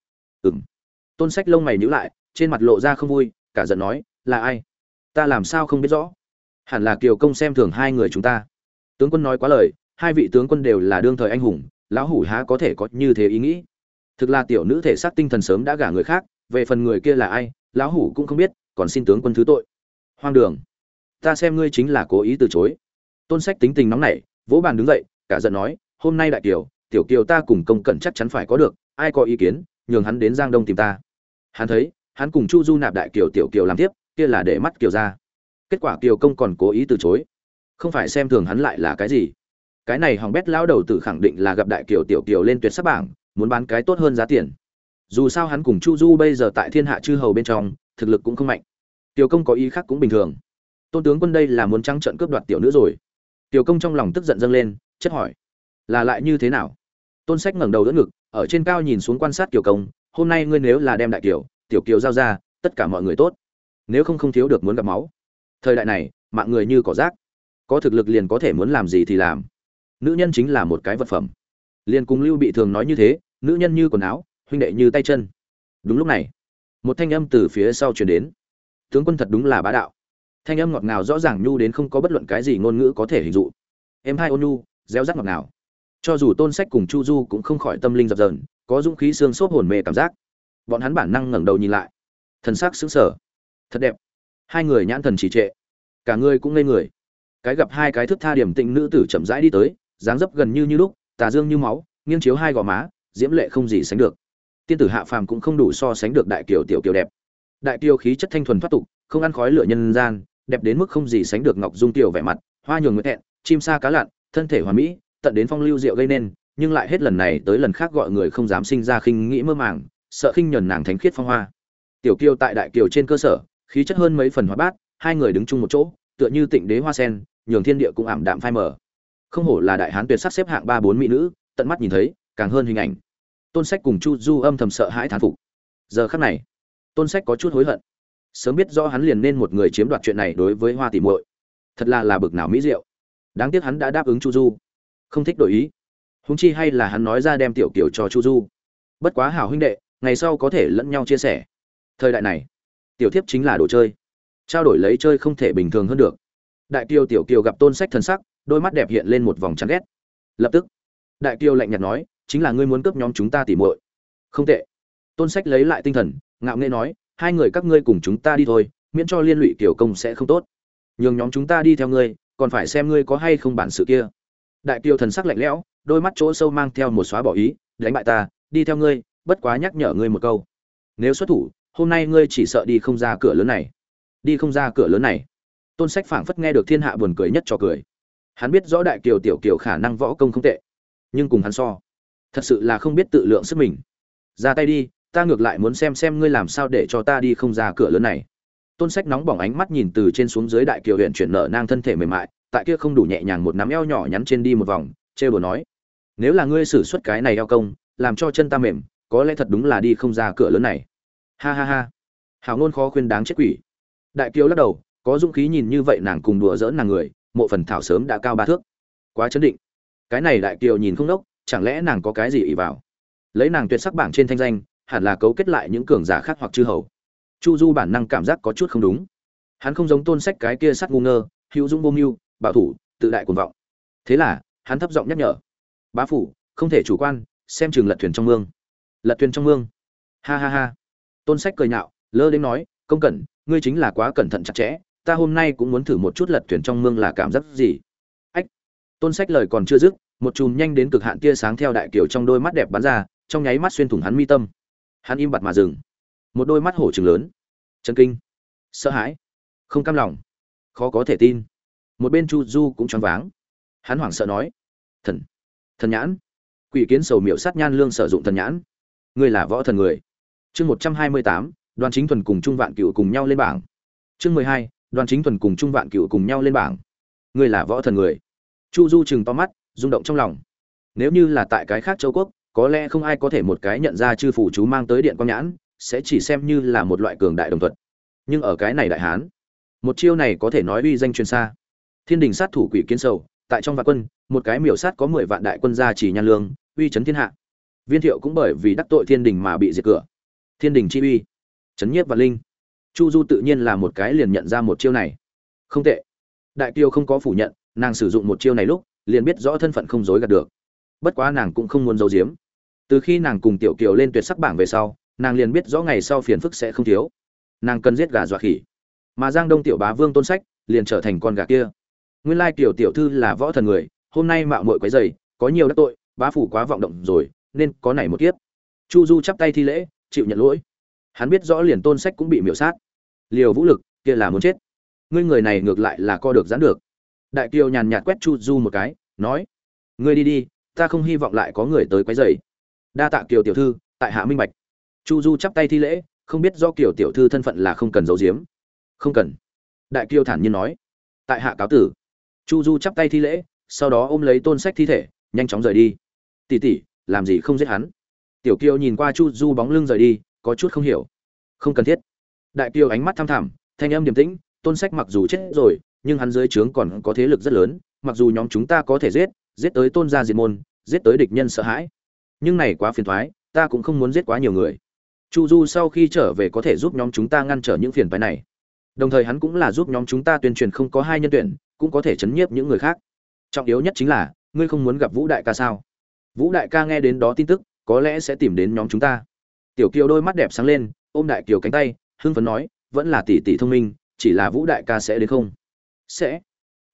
Ừng tôn sách lông mày nhíu lại, trên mặt lộ ra không vui, cả giận nói, là ai? Ta làm sao không biết rõ? Hẳn là kiều công xem thường hai người chúng ta. Tướng quân nói quá lời, hai vị tướng quân đều là đương thời anh hùng, lão hủ há có thể có như thế ý nghĩ. Thực là tiểu nữ thể xác tinh thần sớm đã gả người khác, về phần người kia là ai lão hủ cũng không biết, còn xin tướng quân thứ tội. Hoang đường. Ta xem ngươi chính là cố ý từ chối. Tôn sách tính tình nóng nảy, vỗ bàn đứng dậy, cả giận nói, hôm nay đại kiều, tiểu kiều ta cùng công cẩn chắc chắn phải có được, ai có ý kiến, nhường hắn đến giang đông tìm ta. Hắn thấy, hắn cùng chu du nạp đại kiều tiểu kiều làm tiếp, kia là để mắt kiều ra. Kết quả kiều công còn cố ý từ chối. Không phải xem thường hắn lại là cái gì. Cái này hỏng bét lão đầu tử khẳng định là gặp đại kiều tiểu kiều lên tuyệt sắc bảng, muốn bán cái tốt hơn giá tiền dù sao hắn cùng chu du bây giờ tại thiên hạ chư hầu bên trong thực lực cũng không mạnh. Tiểu công có ý khác cũng bình thường. Tôn tướng quân đây là muốn trắng trận cướp đoạt tiểu nữ rồi. Tiểu công trong lòng tức giận dâng lên chất hỏi là lại như thế nào? Tôn sách ngẩng đầu đỡ ngực ở trên cao nhìn xuống quan sát tiểu công hôm nay ngươi nếu là đem đại tiểu, tiểu kiều giao ra tất cả mọi người tốt. Nếu không không thiếu được muốn gặp máu. Thời đại này mạng người như cỏ rác. Có thực lực liền có thể muốn làm gì thì làm. Nữ nhân chính là một cái vật phẩm. Liền cùng lưu bị thường nói như thế nữ nhân như quần áo huynh đệ như tay chân. Đúng lúc này, một thanh âm từ phía sau truyền đến. Tướng quân thật đúng là bá đạo. Thanh âm ngọt ngào rõ ràng nhu đến không có bất luận cái gì ngôn ngữ có thể hình dụ. Em hai ôn nhu réo rắt ngọt ngào. Cho dù tôn sách cùng chu du cũng không khỏi tâm linh dập dờn, có dũng khí xương xốp hồn mê cảm giác. Bọn hắn bản năng ngẩng đầu nhìn lại. Thần sắc sững sờ. Thật đẹp. Hai người nhãn thần trì trệ. Cả người cũng ngây người. Cái gặp hai cái thức tha điểm tịnh nữ tử chậm rãi đi tới, dáng dấp gần như như lúc, tà dương như máu, nghiêng chiếu hai gò má, diễm lệ không gì sánh được tiên tử hạ phàm cũng không đủ so sánh được đại kiều tiểu kiều đẹp. Đại kiều khí chất thanh thuần thoát tục, không ăn khói lửa nhân gian, đẹp đến mức không gì sánh được ngọc dung tiểu vẻ mặt, hoa nhường nguyện thẹn chim sa cá lặn, thân thể hoàn mỹ, tận đến phong lưu rượu gây nên, nhưng lại hết lần này tới lần khác gọi người không dám sinh ra khinh nghĩ mơ màng, sợ khinh nhờn nàng thánh khiết phong hoa. Tiểu kiều tại đại kiều trên cơ sở, khí chất hơn mấy phần hóa bát, hai người đứng chung một chỗ, tựa như tịnh đế hoa sen, nhường thiên địa cũng ảm đạm phai mờ. Không hổ là đại hán tuyệt sắc xếp hạng ba bốn mỹ nữ, tận mắt nhìn thấy, càng hơn hình ảnh tôn sách cùng chu du âm thầm sợ hãi thán phục. Giờ khắc này, tôn sách có chút hối hận. Sớm biết rõ hắn liền nên một người chiếm đoạt chuyện này đối với hoa tỷ muội. Thật là là bực nào mỹ diệu. Đáng tiếc hắn đã đáp ứng chu du. Không thích đổi ý. Húng chi hay là hắn nói ra đem tiểu kiểu cho chu du. Bất quá hảo huynh đệ, ngày sau có thể lẫn nhau chia sẻ. Thời đại này, tiểu thiếp chính là đồ chơi. Trao đổi lấy chơi không thể bình thường hơn được. Đại kiều tiểu kiều gặp tôn sách thần sắc, đôi mắt đẹp hiện lên một vòng chán ghét. Lập tức, đại kiều lạnh nhạt nói chính là ngươi muốn cướp nhóm chúng ta tỉ muội. Không tệ. Tôn sách lấy lại tinh thần, ngạo nghễ nói, hai người các ngươi cùng chúng ta đi thôi, miễn cho liên lụy tiểu công sẽ không tốt. Nhường nhóm chúng ta đi theo ngươi, còn phải xem ngươi có hay không bản sự kia. Đại kiều thần sắc lạnh lẽo, đôi mắt chỗ sâu mang theo một xóa bỏ ý, đánh bại ta, đi theo ngươi, bất quá nhắc nhở ngươi một câu. Nếu xuất thủ, hôm nay ngươi chỉ sợ đi không ra cửa lớn này. Đi không ra cửa lớn này. Tôn sách phảng phất nghe được thiên hạ buồn cười nhất cho cười. Hắn biết rõ đại kiều tiểu kiều khả năng võ công không tệ, nhưng cùng hắn so thật sự là không biết tự lượng sức mình. Ra tay đi, ta ngược lại muốn xem xem ngươi làm sao để cho ta đi không ra cửa lớn này. Tôn sách nóng bỏng ánh mắt nhìn từ trên xuống dưới đại kiều huyện chuyển nở nang thân thể mềm mại, tại kia không đủ nhẹ nhàng một nắm eo nhỏ nhắn trên đi một vòng, trêu bồ nói, nếu là ngươi xử suất cái này eo công, làm cho chân ta mềm, có lẽ thật đúng là đi không ra cửa lớn này. Ha ha ha. Hào ngôn khó khuyên đáng chết quỷ. Đại kiều lắc đầu, có dũng khí nhìn như vậy nàng cùng đùa dỡn nàng người, mộ phần thảo sớm đã cao ba thước. Quá chấn định. Cái này đại kiều nhìn không đốc chẳng lẽ nàng có cái gì ỷ vào? Lấy nàng tuyệt sắc bảng trên thanh danh, hẳn là cấu kết lại những cường giả khác hoặc chư hầu. Chu du bản năng cảm giác có chút không đúng. Hắn không giống tôn sách cái kia sắt ngu ngơ, hữu dũng vô mưu, bảo thủ, tự đại cuồng vọng. Thế là, hắn thấp giọng nhắc nhở. Bá phủ, không thể chủ quan, xem chừng lật thuyền trong mương. Lật thuyền trong mương. Ha ha ha. Tôn sách cười nhạo, lơ đến nói, công cẩn, ngươi chính là quá cẩn thận chặt chẽ, ta hôm nay cũng muốn thử một chút lật thuyền trong mương là cảm giác gì. Ách. Tôn sách lời còn chưa dứt một chùm nhanh đến cực hạn tia sáng theo đại kiều trong đôi mắt đẹp bắn ra, trong nháy mắt xuyên thủng hắn mi tâm. Hắn im bặt mà dừng. Một đôi mắt hổ trừng lớn. Chân kinh. Sợ hãi. Không cam lòng. Khó có thể tin. Một bên chu du cũng choáng váng. Hắn hoảng sợ nói, thần thần nhãn. Quỷ kiến sầu miệu sát nhan lương sử dụng thần nhãn. Ngươi là võ thần người. Chương một trăm hai mươi tám, đoàn chính thuần cùng trung vạn cựu cùng nhau lên bảng. Chương mười hai, đoàn chính thuần cùng trung vạn cựu cùng nhau lên bảng. Ngươi là võ thần người. Chu du chừng to mắt rung động trong lòng. Nếu như là tại cái khác châu quốc, có lẽ không ai có thể một cái nhận ra chư phủ chú mang tới điện quang nhãn, sẽ chỉ xem như là một loại cường đại đồng thuật. nhưng ở cái này đại hán, một chiêu này có thể nói uy danh truyền xa. Thiên đình sát thủ quỷ kiến sầu, tại trong vạn quân, một cái miểu sát có mười vạn đại quân gia chỉ nhan lương, uy chấn thiên hạ. Viên thiệu cũng bởi vì đắc tội thiên đình mà bị diệt cửa. Thiên đình chi uy, chấn nhiếp và linh. Chu du tự nhiên là một cái liền nhận ra một chiêu này. Không tệ. Đại tiêu không có phủ nhận, nàng sử dụng một chiêu này lúc liền biết rõ thân phận không dối gạt được. Bất quá nàng cũng không muốn giấu giếm. Từ khi nàng cùng tiểu kiều lên tuyệt sắc bảng về sau, nàng liền biết rõ ngày sau phiền phức sẽ không thiếu. Nàng cần giết gà dọa khỉ. Mà giang đông tiểu bá vương tôn sách liền trở thành con gà kia. Nguyên lai tiểu tiểu thư là võ thần người, hôm nay mạo muội quấy dày có nhiều đắc tội, bá phủ quá vọng động rồi, nên có này một kiếp. Chu du chắp tay thi lễ, chịu nhận lỗi. Hắn biết rõ liền tôn sách cũng bị miểu sát. Liều vũ lực, kia là muốn chết. Ngươi người này ngược lại là co được giãn được đại kiều nhàn nhạt quét chu du một cái, nói, ngươi đi đi, ta không hy vọng lại có người tới quấy rầy. Đa tạ kiều tiểu thư, tại hạ minh bạch. Chu du chắp tay thi lễ, không biết do kiều tiểu thư thân phận là không cần giấu giếm. Không cần. Đại kiều thản nhiên nói. Tại hạ cáo tử. Chu du chắp tay thi lễ, sau đó ôm lấy tôn sách thi thể, nhanh chóng rời đi. Tỉ tỉ làm gì không giết hắn? Tiểu kiều nhìn qua chu du bóng lưng rời đi, có chút không hiểu. Không cần thiết. Đại kiều ánh mắt thăm thẳm, thanh âm điềm tĩnh, tôn sách mặc dù chết rồi nhưng hắn dưới trướng còn có thế lực rất lớn mặc dù nhóm chúng ta có thể giết giết tới tôn gia diệt môn giết tới địch nhân sợ hãi. Nhưng này quá phiền toái, ta cũng không muốn giết quá nhiều người. Chu du sau khi trở về có thể giúp nhóm chúng ta ngăn trở những phiền toái này. Đồng thời hắn cũng là giúp nhóm chúng ta tuyên truyền không có hai nhân tuyển cũng có thể chấn nhiếp những người khác. Trọng yếu nhất chính là ngươi không muốn gặp vũ đại ca sao? Vũ đại ca nghe đến đó tin tức có lẽ sẽ tìm đến nhóm chúng ta. Tiểu kiều đôi mắt đẹp sáng lên ôm đại kiều cánh tay hưng phấn nói vẫn là tỷ tỷ thông minh chỉ là vũ đại ca sẽ đến không? Sẽ.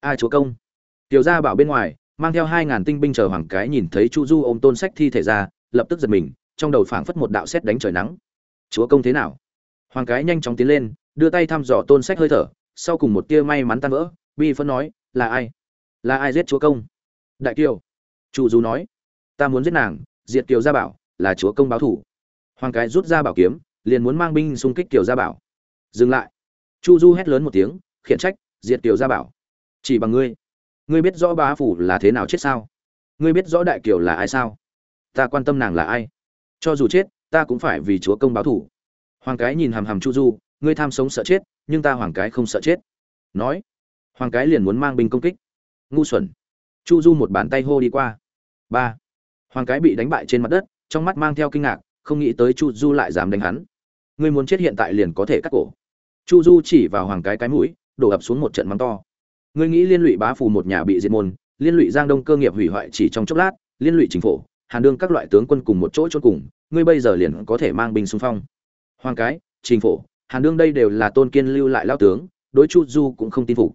A chúa công. Tiểu gia bảo bên ngoài, mang theo hai ngàn tinh binh chờ hoàng cái nhìn thấy chu du ôm tôn sách thi thể ra, lập tức giật mình, trong đầu phảng phất một đạo xét đánh trời nắng. Chúa công thế nào? Hoàng cái nhanh chóng tiến lên, đưa tay thăm dò tôn sách hơi thở, sau cùng một tia may mắn tan vỡ, bi phân nói, là ai? Là ai giết chúa công? Đại kiều. Chu du nói, ta muốn giết nàng, diệt kiều gia bảo, là chúa công báo thủ. Hoàng cái rút ra bảo kiếm, liền muốn mang binh xung kích kiều gia bảo. Dừng lại. Chu du hét lớn một tiếng, khiển trách diệt tiểu gia bảo. Chỉ bằng ngươi. Ngươi biết rõ bá phủ là thế nào chết sao? Ngươi biết rõ đại kiều là ai sao? Ta quan tâm nàng là ai? Cho dù chết, ta cũng phải vì chúa công báo thủ. Hoàng cái nhìn hàm hàm chu du, ngươi tham sống sợ chết, nhưng ta hoàng cái không sợ chết. Nói, hoàng cái liền muốn mang binh công kích. Ngu xuẩn. Chu du một bàn tay hô đi qua. Ba. Hoàng cái bị đánh bại trên mặt đất, trong mắt mang theo kinh ngạc, không nghĩ tới chu du lại dám đánh hắn. Ngươi muốn chết hiện tại liền có thể cắt cổ. Chu du chỉ vào hoàng cái cái mũi đổ ập xuống một trận mắng to. Ngươi nghĩ liên lụy bá phù một nhà bị diệt môn, liên lụy giang đông cơ nghiệp hủy hoại chỉ trong chốc lát, liên lụy chính phủ, hàn đương các loại tướng quân cùng một chỗ chôn cùng, ngươi bây giờ liền có thể mang binh xung phong. Hoàng cái, chính phủ, hàn đương đây đều là tôn kiên lưu lại lao tướng, đối chu du cũng không tin phục.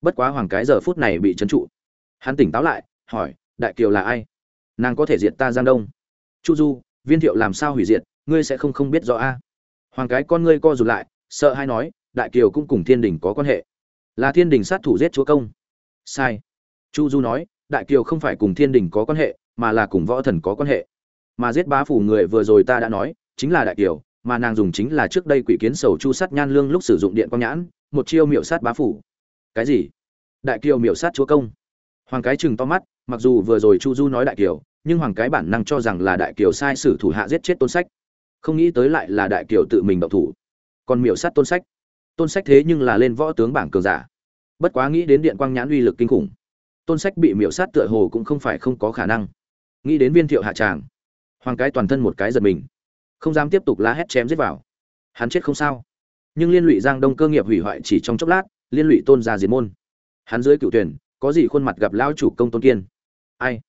Bất quá hoàng cái giờ phút này bị trấn trụ. Hắn tỉnh táo lại, hỏi, đại kiều là ai? Nàng có thể diệt ta giang đông? Chu du, viên thiệu làm sao hủy diệt, ngươi sẽ không không biết rõ a. Hoàng cái con ngươi co rụt lại, sợ hay nói đại kiều cũng cùng thiên đình có quan hệ. Là thiên đình sát thủ giết chúa công. Sai. Chu du nói, đại kiều không phải cùng thiên đình có quan hệ, mà là cùng võ thần có quan hệ. Mà giết bá phủ người vừa rồi ta đã nói, chính là đại kiều, mà nàng dùng chính là trước đây quỷ kiến sầu chu sát nhan lương lúc sử dụng điện quang nhãn, một chiêu miệu sát bá phủ. Cái gì? Đại kiều miệu sát chúa công. Hoàng cái chừng to mắt, mặc dù vừa rồi chu du nói đại kiều, nhưng hoàng cái bản năng cho rằng là đại kiều sai sử thủ hạ giết chết tôn sách. Không nghĩ tới lại là đại kiều tự mình động thủ. Còn miểu sát tôn sách tôn sách thế nhưng là lên võ tướng bảng cường giả. Bất quá nghĩ đến điện quang nhãn uy lực kinh khủng, tôn sách bị miễu sát tựa hồ cũng không phải không có khả năng. Nghĩ đến viên thiệu hạ tràng, hoàng cái toàn thân một cái giật mình, không dám tiếp tục la hét chém giết vào. Hắn chết không sao. Nhưng liên lụy giang đông cơ nghiệp hủy hoại chỉ trong chốc lát, liên lụy tôn gia diệt môn. Hắn dưới cựu tuyển, có gì khuôn mặt gặp Lão chủ công tôn kiên? Ai?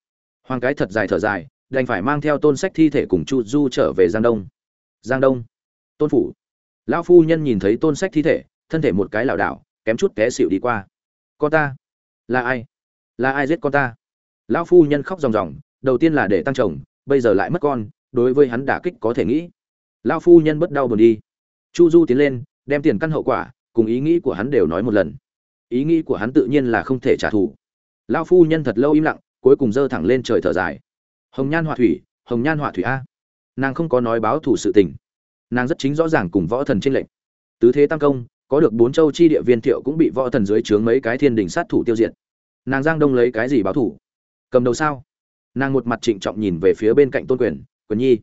Hoàng cái thật dài thở dài, đành phải mang theo tôn sách thi thể cùng chu du trở về giang đông. Giang đông, tôn phủ lão phu nhân nhìn thấy tôn sách thi thể, thân thể một cái lảo đảo, kém chút té xịu đi qua. Con ta. Là ai? Là ai giết con ta? Lão phu nhân khóc ròng ròng, đầu tiên là để tăng chồng, bây giờ lại mất con, đối với hắn đả kích có thể nghĩ. Lão phu nhân bất đau buồn đi. Chu du tiến lên, đem tiền căn hậu quả, cùng ý nghĩ của hắn đều nói một lần. Ý nghĩ của hắn tự nhiên là không thể trả thù. Lão phu nhân thật lâu im lặng, cuối cùng giơ thẳng lên trời thở dài. Hồng nhan họa thủy, hồng nhan họa thủy a. Nàng không có nói báo thủ sự tình nàng rất chính rõ ràng cùng võ thần trên lệnh tứ thế tam công, có được bốn châu chi địa viên thiệu cũng bị võ thần dưới trướng mấy cái thiên đình sát thủ tiêu diệt. Nàng giang đông lấy cái gì báo thủ? Cầm đầu sao? Nàng một mặt trịnh trọng nhìn về phía bên cạnh tôn quyền quyền nhi,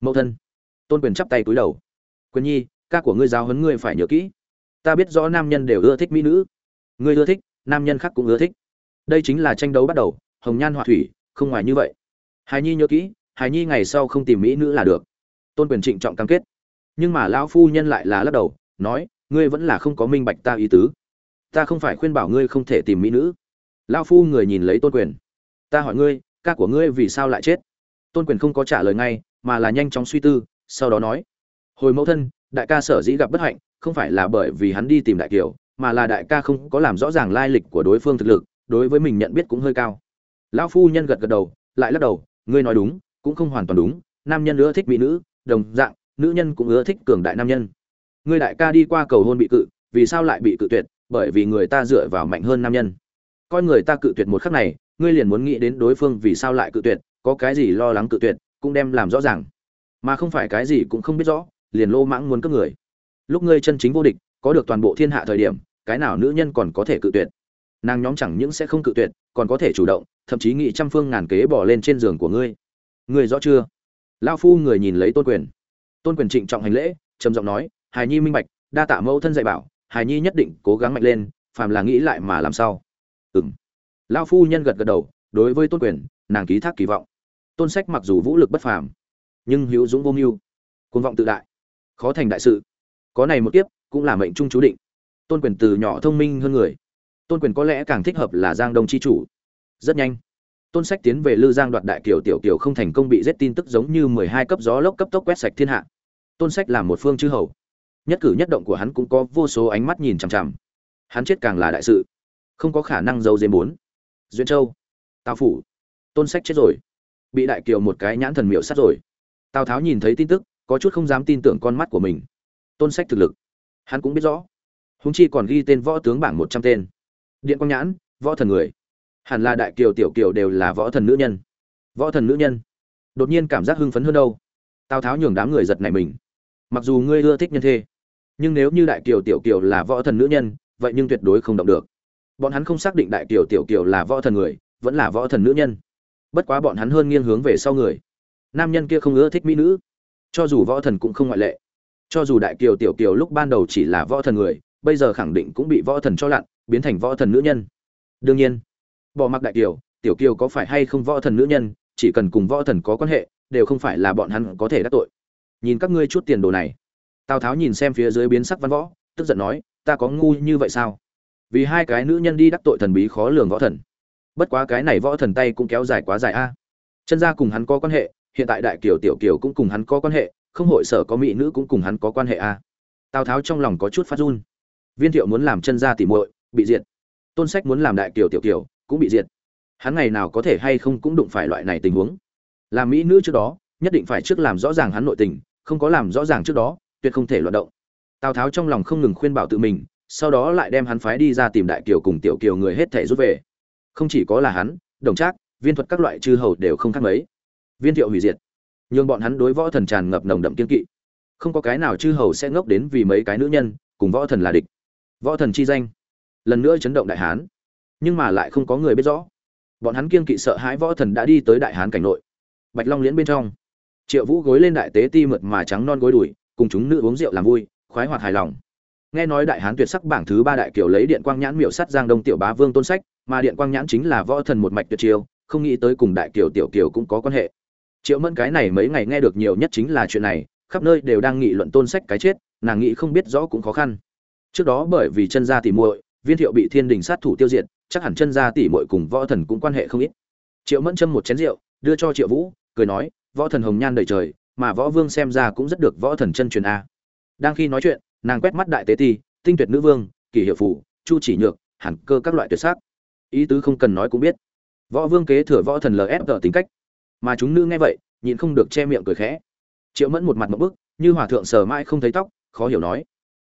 mẫu thân. Tôn quyền chắp tay cúi đầu, quyền nhi, ca của ngươi giáo huấn ngươi phải nhớ kỹ. Ta biết rõ nam nhân đều ưa thích mỹ nữ. Ngươi ưa thích, nam nhân khác cũng ưa thích. Đây chính là tranh đấu bắt đầu, hồng nhan họa thủy, không ngoài như vậy. Hài nhi nhớ kỹ, hài nhi ngày sau không tìm mỹ nữ là được. Tôn quyền trịnh trọng cam kết nhưng mà lão phu nhân lại là lắc đầu, nói, ngươi vẫn là không có minh bạch ta ý tứ. Ta không phải khuyên bảo ngươi không thể tìm mỹ nữ. Lão phu người nhìn lấy tôn quyền. Ta hỏi ngươi, ca của ngươi vì sao lại chết? Tôn quyền không có trả lời ngay, mà là nhanh chóng suy tư, sau đó nói, hồi mẫu thân, đại ca sở dĩ gặp bất hạnh, không phải là bởi vì hắn đi tìm đại kiều, mà là đại ca không có làm rõ ràng lai lịch của đối phương thực lực, đối với mình nhận biết cũng hơi cao. Lão phu nhân gật gật đầu, lại lắc đầu, ngươi nói đúng, cũng không hoàn toàn đúng, nam nhân nữa thích mỹ nữ, đồng dạng nữ nhân cũng ưa thích cường đại nam nhân. Ngươi đại ca đi qua cầu hôn bị cự, vì sao lại bị cự tuyệt? Bởi vì người ta dựa vào mạnh hơn nam nhân. Coi người ta cự tuyệt một khắc này, ngươi liền muốn nghĩ đến đối phương vì sao lại cự tuyệt, có cái gì lo lắng cự tuyệt, cũng đem làm rõ ràng. Mà không phải cái gì cũng không biết rõ, liền lô mãng muốn cướp người. Lúc ngươi chân chính vô địch, có được toàn bộ thiên hạ thời điểm, cái nào nữ nhân còn có thể cự tuyệt? Nàng nhóm chẳng những sẽ không cự tuyệt, còn có thể chủ động, thậm chí nghị trăm phương ngàn kế bỏ lên trên giường của ngươi. Ngươi rõ chưa? Lao phu người nhìn lấy tôn quyền tôn quyền trịnh trọng hành lễ, trầm giọng nói, hài nhi minh bạch, đa tạ mẫu thân dạy bảo, hài nhi nhất định cố gắng mạnh lên, phàm là nghĩ lại mà làm sao. Ừng lao phu nhân gật gật đầu, đối với tôn quyền, nàng ký thác kỳ vọng. Tôn sách mặc dù vũ lực bất phàm, nhưng hữu dũng vô mưu côn vọng tự đại, khó thành đại sự. Có này một kiếp, cũng là mệnh trung chú định. Tôn quyền từ nhỏ thông minh hơn người. Tôn quyền có lẽ càng thích hợp là giang đông c h i chủ. Rất nhanh, tôn sách tiến về lư giang đoạt đại kiều tiểu kiều không thành công bị giết tin tức giống như mười hai cấp gió lốc cấp tốc quét sạch thiên hạ tôn sách là một phương chư hầu. Nhất cử nhất động của hắn cũng có vô số ánh mắt nhìn chằm chằm. Hắn chết càng là đại sự. Không có khả năng giấu dếm bốn. Duyên châu. Tào phủ. Tôn sách chết rồi. Bị đại kiều một cái nhãn thần miệu sát rồi. Tào tháo nhìn thấy tin tức, có chút không dám tin tưởng con mắt của mình. Tôn sách thực lực. Hắn cũng biết rõ. Húng chi còn ghi tên võ tướng bảng một trăm tên. Điện quang nhãn, võ thần người. Hẳn là đại kiều tiểu kiều đều là võ thần nữ nhân. Võ thần nữ nhân. Đột nhiên cảm giác hưng phấn hơn đâu. Tào tháo nhường đám người giật này mình mặc dù ngươi ưa thích nhân thê, nhưng nếu như đại kiều tiểu kiều là võ thần nữ nhân, vậy nhưng tuyệt đối không động được. Bọn hắn không xác định đại kiều tiểu kiều là võ thần người, vẫn là võ thần nữ nhân. Bất quá bọn hắn hơn nghiêng hướng về sau người. Nam nhân kia không ưa thích mỹ nữ. Cho dù võ thần cũng không ngoại lệ. Cho dù đại kiều tiểu kiều lúc ban đầu chỉ là võ thần người, bây giờ khẳng định cũng bị võ thần cho lặn, biến thành võ thần nữ nhân. Đương nhiên, bỏ mặc đại kiều, tiểu kiều có phải hay không võ thần nữ nhân, chỉ cần cùng võ thần có quan hệ, đều không phải là bọn hắn có thể đắc tội nhìn các ngươi chút tiền đồ này. Tào tháo nhìn xem phía dưới biến sắc văn võ, tức giận nói, ta có ngu như vậy sao? Vì hai cái nữ nhân đi đắc tội thần bí khó lường võ thần. Bất quá cái này võ thần tay cũng kéo dài quá dài a. Chân gia cùng hắn có quan hệ, hiện tại đại kiều tiểu kiều cũng cùng hắn có quan hệ, không hội sở có mỹ nữ cũng cùng hắn có quan hệ a. Tào tháo trong lòng có chút phát run. Viên thiệu muốn làm chân gia tỉ muội, bị diệt. Tôn sách muốn làm đại kiều tiểu kiều, cũng bị diệt. Hắn ngày nào có thể hay không cũng đụng phải loại này tình huống. Làm mỹ nữ trước đó, nhất định phải trước làm rõ ràng hắn nội tình không có làm rõ ràng trước đó, tuyệt không thể loạt động. Tào tháo trong lòng không ngừng khuyên bảo tự mình, sau đó lại đem hắn phái đi ra tìm đại kiều cùng tiểu kiều người hết thể rút về. Không chỉ có là hắn, đồng trác, viên thuật các loại chư hầu đều không khác mấy. Viên thiệu hủy diệt. Nhưng bọn hắn đối võ thần tràn ngập nồng đậm kiên kỵ. Không có cái nào chư hầu sẽ ngốc đến vì mấy cái nữ nhân, cùng võ thần là địch. Võ thần chi danh. Lần nữa chấn động đại hán. Nhưng mà lại không có người biết rõ. Bọn hắn kiên kỵ sợ hãi võ thần đã đi tới đại hán cảnh nội. Bạch long liễn bên trong triệu vũ gối lên đại tế ti mượt mà trắng non gối đùi, cùng chúng nữ uống rượu làm vui, khoái hoạt hài lòng. Nghe nói đại hán tuyệt sắc bảng thứ ba đại kiều lấy điện quang nhãn miệu sắt giang đông tiểu bá vương tôn sách, mà điện quang nhãn chính là võ thần một mạch tuyệt chiêu, không nghĩ tới cùng đại kiều tiểu kiều cũng có quan hệ. Triệu mẫn cái này mấy ngày nghe được nhiều nhất chính là chuyện này, khắp nơi đều đang nghị luận tôn sách cái chết, nàng nghĩ không biết rõ cũng khó khăn. Trước đó bởi vì chân gia tỉ muội, viên thiệu bị thiên đình sát thủ tiêu diệt, chắc hẳn chân gia tỉ muội cùng võ thần cũng quan hệ không ít. Triệu mẫn châm một chén rượu, đưa cho triệu vũ, cười nói võ thần hồng nhan đầy trời, mà võ vương xem ra cũng rất được võ thần chân truyền a. Đang khi nói chuyện, nàng quét mắt đại tế ti, tinh tuyệt nữ vương, kỷ hiệu phủ, chu chỉ nhược, hẳn cơ các loại tuyệt sắc. Ý tứ không cần nói cũng biết. Võ vương kế thừa võ thần lf tính cách. Mà chúng nữ nghe vậy, nhịn không được che miệng cười khẽ. Triệu mẫn một mặt một bức, như hòa thượng sờ mãi không thấy tóc, khó hiểu nói,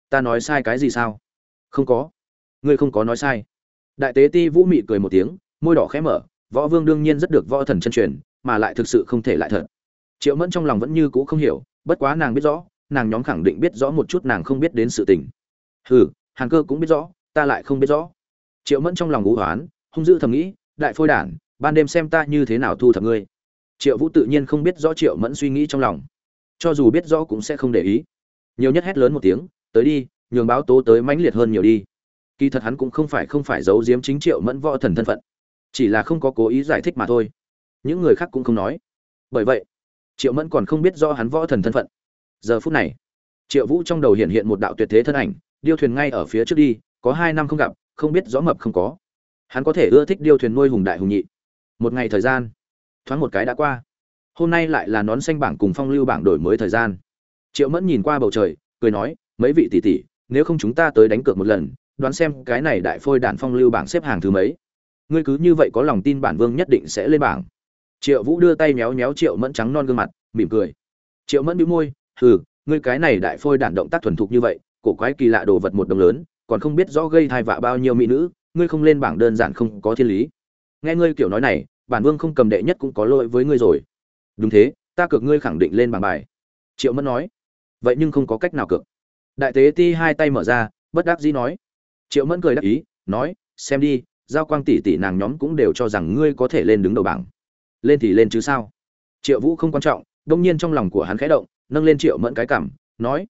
ta nói sai cái gì sao? Không có. Ngươi không có nói sai. Đại tế ti vũ mị cười một tiếng, môi đỏ khẽ mở, võ vương đương nhiên rất được võ thần chân truyền, mà lại thực sự không thể lại thật triệu mẫn trong lòng vẫn như cũ không hiểu, bất quá nàng biết rõ, nàng nhóm khẳng định biết rõ một chút nàng không biết đến sự tình. Hừ, hàn cơ cũng biết rõ, ta lại không biết rõ. Triệu mẫn trong lòng ngũ hoán, hung dữ thầm nghĩ, đại phôi đản, ban đêm xem ta như thế nào thu thập ngươi. Triệu vũ tự nhiên không biết rõ triệu mẫn suy nghĩ trong lòng. Cho dù biết rõ cũng sẽ không để ý. Nhiều nhất hét lớn một tiếng, tới đi, nhường báo tố tới mãnh liệt hơn nhiều đi. Kỳ thật hắn cũng không phải không phải giấu giếm chính triệu mẫn võ thần thân phận. Chỉ là không có cố ý giải thích mà thôi. Những người khác cũng không nói. Bởi vậy triệu mẫn còn không biết do hắn võ thần thân phận. Giờ phút này, triệu vũ trong đầu hiện hiện một đạo tuyệt thế thân ảnh, điêu thuyền ngay ở phía trước đi, có hai năm không gặp, không biết rõ mập không có. Hắn có thể ưa thích điêu thuyền nuôi hùng đại hùng nhị. Một ngày thời gian, thoáng một cái đã qua. Hôm nay lại là nón xanh bảng cùng phong lưu bảng đổi mới thời gian. Triệu mẫn nhìn qua bầu trời, cười nói, mấy vị tỷ tỷ, nếu không chúng ta tới đánh cược một lần, đoán xem cái này đại phôi đạn phong lưu bảng xếp hàng thứ mấy. Ngươi cứ như vậy có lòng tin bản vương nhất định sẽ lên bảng triệu vũ đưa tay méo méo triệu mẫn trắng non gương mặt, mỉm cười. Triệu mẫn bĩu môi, hừ, ngươi cái này đại phôi đản động tác thuần thục như vậy, cổ quái kỳ lạ đồ vật một đồng lớn, còn không biết rõ gây thai vạ bao nhiêu mỹ nữ, ngươi không lên bảng đơn giản không có thiên lý. Nghe ngươi kiểu nói này, bản vương không cầm đệ nhất cũng có lỗi với ngươi rồi. Đúng thế, ta cược ngươi khẳng định lên bảng bài. Triệu mẫn nói. Vậy nhưng không có cách nào cược. Đại tế ti hai tay mở ra, bất đắc dĩ nói. Triệu mẫn cười đắc ý, nói, xem đi, giao quang tỷ tỷ nàng nhóm cũng đều cho rằng ngươi có thể lên đứng đầu bảng lên thì lên chứ sao? Triệu vũ không quan trọng, đông nhiên trong lòng của hắn khẽ động, nâng lên triệu mẫn cái cảm nói,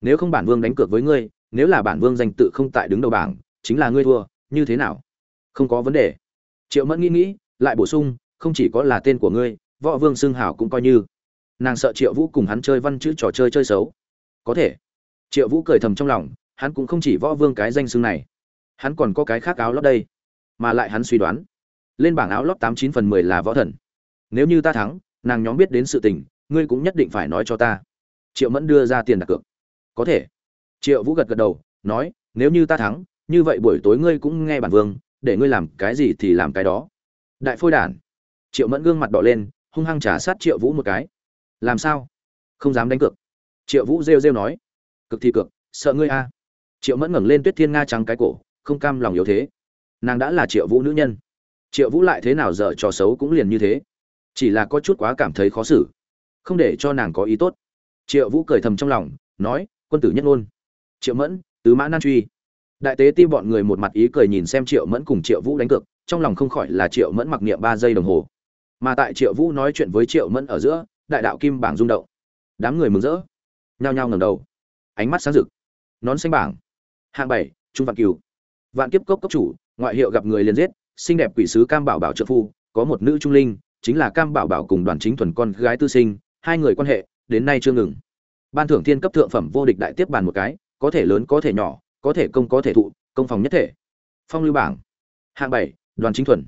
nếu không bản vương đánh cược với ngươi, nếu là bản vương danh tự không tại đứng đầu bảng, chính là ngươi thua, như thế nào? Không có vấn đề. Triệu mẫn nghĩ nghĩ, lại bổ sung, không chỉ có là tên của ngươi, võ vương xưng hảo cũng coi như. Nàng sợ triệu vũ cùng hắn chơi văn chữ trò chơi chơi xấu. Có thể. Triệu vũ cười thầm trong lòng, hắn cũng không chỉ võ vương cái danh xưng này, hắn còn có cái khác áo lót đây, mà lại hắn suy đoán, lên bảng áo lót tám chín phần mười là võ thần nếu như ta thắng, nàng nhóm biết đến sự tình, ngươi cũng nhất định phải nói cho ta. Triệu mẫn đưa ra tiền đặt cược. Có thể. Triệu vũ gật gật đầu, nói, nếu như ta thắng, như vậy buổi tối ngươi cũng nghe bản vương, để ngươi làm cái gì thì làm cái đó. Đại phôi đản. Triệu mẫn gương mặt đỏ lên, hung hăng trả sát triệu vũ một cái. Làm sao? Không dám đánh cược. Triệu vũ rêu rêu nói. Cực thì cực, sợ ngươi a. Triệu mẫn ngẩng lên tuyết thiên nga trắng cái cổ, không cam lòng yếu thế. Nàng đã là triệu vũ nữ nhân. Triệu vũ lại thế nào dở trò xấu cũng liền như thế chỉ là có chút quá cảm thấy khó xử. Không để cho nàng có ý tốt. Triệu vũ cười thầm trong lòng, nói, quân tử nhất ngôn. Triệu mẫn, tứ mã nan truy. Đại tế ti bọn người một mặt ý cười nhìn xem triệu mẫn cùng triệu vũ đánh cược, trong lòng không khỏi là triệu mẫn mặc niệm ba giây đồng hồ. Mà tại triệu vũ nói chuyện với triệu mẫn ở giữa, đại đạo kim bảng rung động. Đám người mừng rỡ. Nhao nhao ngầm đầu. Ánh mắt sáng rực. Nón xanh bảng. Hạng bảy, trung vạn cừu vạn kiếp cốc cốc chủ, ngoại hiệu gặp người liền giết, xinh đẹp quỷ sứ cam bảo bảo trợ phu, có một nữ trung linh chính là cam bảo bảo cùng đoàn chính thuần con gái tư sinh, hai người quan hệ, đến nay chưa ngừng. Ban thưởng thiên cấp thượng phẩm vô địch đại tiếp bàn một cái, có thể lớn có thể nhỏ, có thể công có thể thụ, công phòng nhất thể. Phong lưu bảng. Hạng bảy, đoàn chính thuần.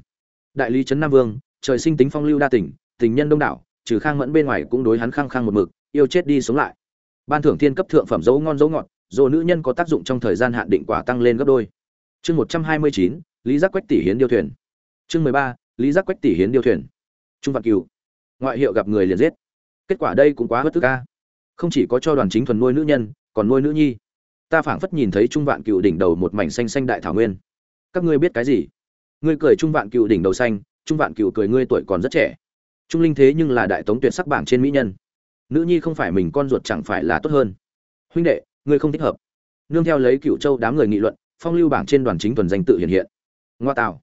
Đại lý trấn nam vương, trời sinh tính phong lưu đa tình tình nhân đông đảo, trừ khang mẫn bên ngoài cũng đối hắn khăng khăng một mực, yêu chết đi sống lại. Ban thưởng thiên cấp thượng phẩm dấu ngon dấu ngọt, dỗ nữ nhân có tác dụng trong thời gian hạn định quả tăng lên gấp đôi. Chương một trăm hai mươi chín, lý giác quách tỷ hiến điêu thuyền. Chương mười ba, lý giác quách tỷ hiến điêu thuyền trung vạn cừu ngoại hiệu gặp người liền giết. Kết quả đây cũng quá bất tức ca không chỉ có cho đoàn chính thuần nuôi nữ nhân, còn nuôi nữ nhi. Ta phảng phất nhìn thấy trung vạn cựu đỉnh đầu một mảnh xanh xanh đại thảo nguyên. Các ngươi biết cái gì? Ngươi cười trung vạn cựu đỉnh đầu xanh, trung vạn cựu cười ngươi tuổi còn rất trẻ. Trung linh thế nhưng là đại tống tuyệt sắc bảng trên mỹ nhân. Nữ nhi không phải mình con ruột chẳng phải là tốt hơn. Huynh đệ, ngươi không thích hợp. Nương theo lấy cựu châu đám người nghị luận, phong lưu bảng trên đoàn chính thuần danh tự hiện hiện. Ngoa tạo.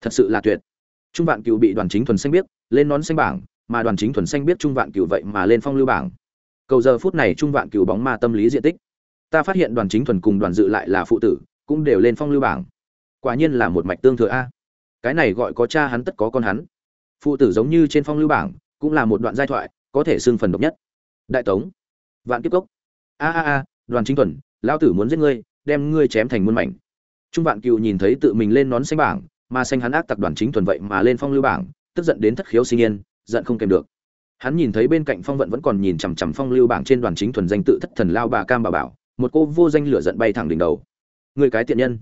Thật sự là tuyệt. Trung vạn cựu bị đoàn chính thuần xanh biết lên nón xanh bảng, mà đoàn chính thuần xanh biết trung vạn Cửu vậy mà lên phong lưu bảng. Cầu giờ phút này trung vạn Cửu bóng ma tâm lý diện tích. Ta phát hiện đoàn chính thuần cùng đoàn dự lại là phụ tử, cũng đều lên phong lưu bảng. Quả nhiên là một mạch tương thừa a. Cái này gọi có cha hắn tất có con hắn. Phụ tử giống như trên phong lưu bảng, cũng là một đoạn giai thoại, có thể xưng phần độc nhất. Đại tống, vạn kiếp cốc. A a a, đoàn chính thuần, lão tử muốn giết ngươi, đem ngươi chém thành muôn mảnh. Trung vạn Cửu nhìn thấy tự mình lên nón xanh bảng, mà xanh hắn ác tặc đoàn chính thuần vậy mà lên phong lưu bảng tức giận đến thất khiếu sinh yên, giận không kèm được. Hắn nhìn thấy bên cạnh phong vận vẫn còn nhìn chằm chằm phong lưu bảng trên đoàn chính thuần danh tự thất thần lao bà cam bà bảo, một cô vô danh lửa giận bay thẳng đỉnh đầu. Người cái tiện nhân,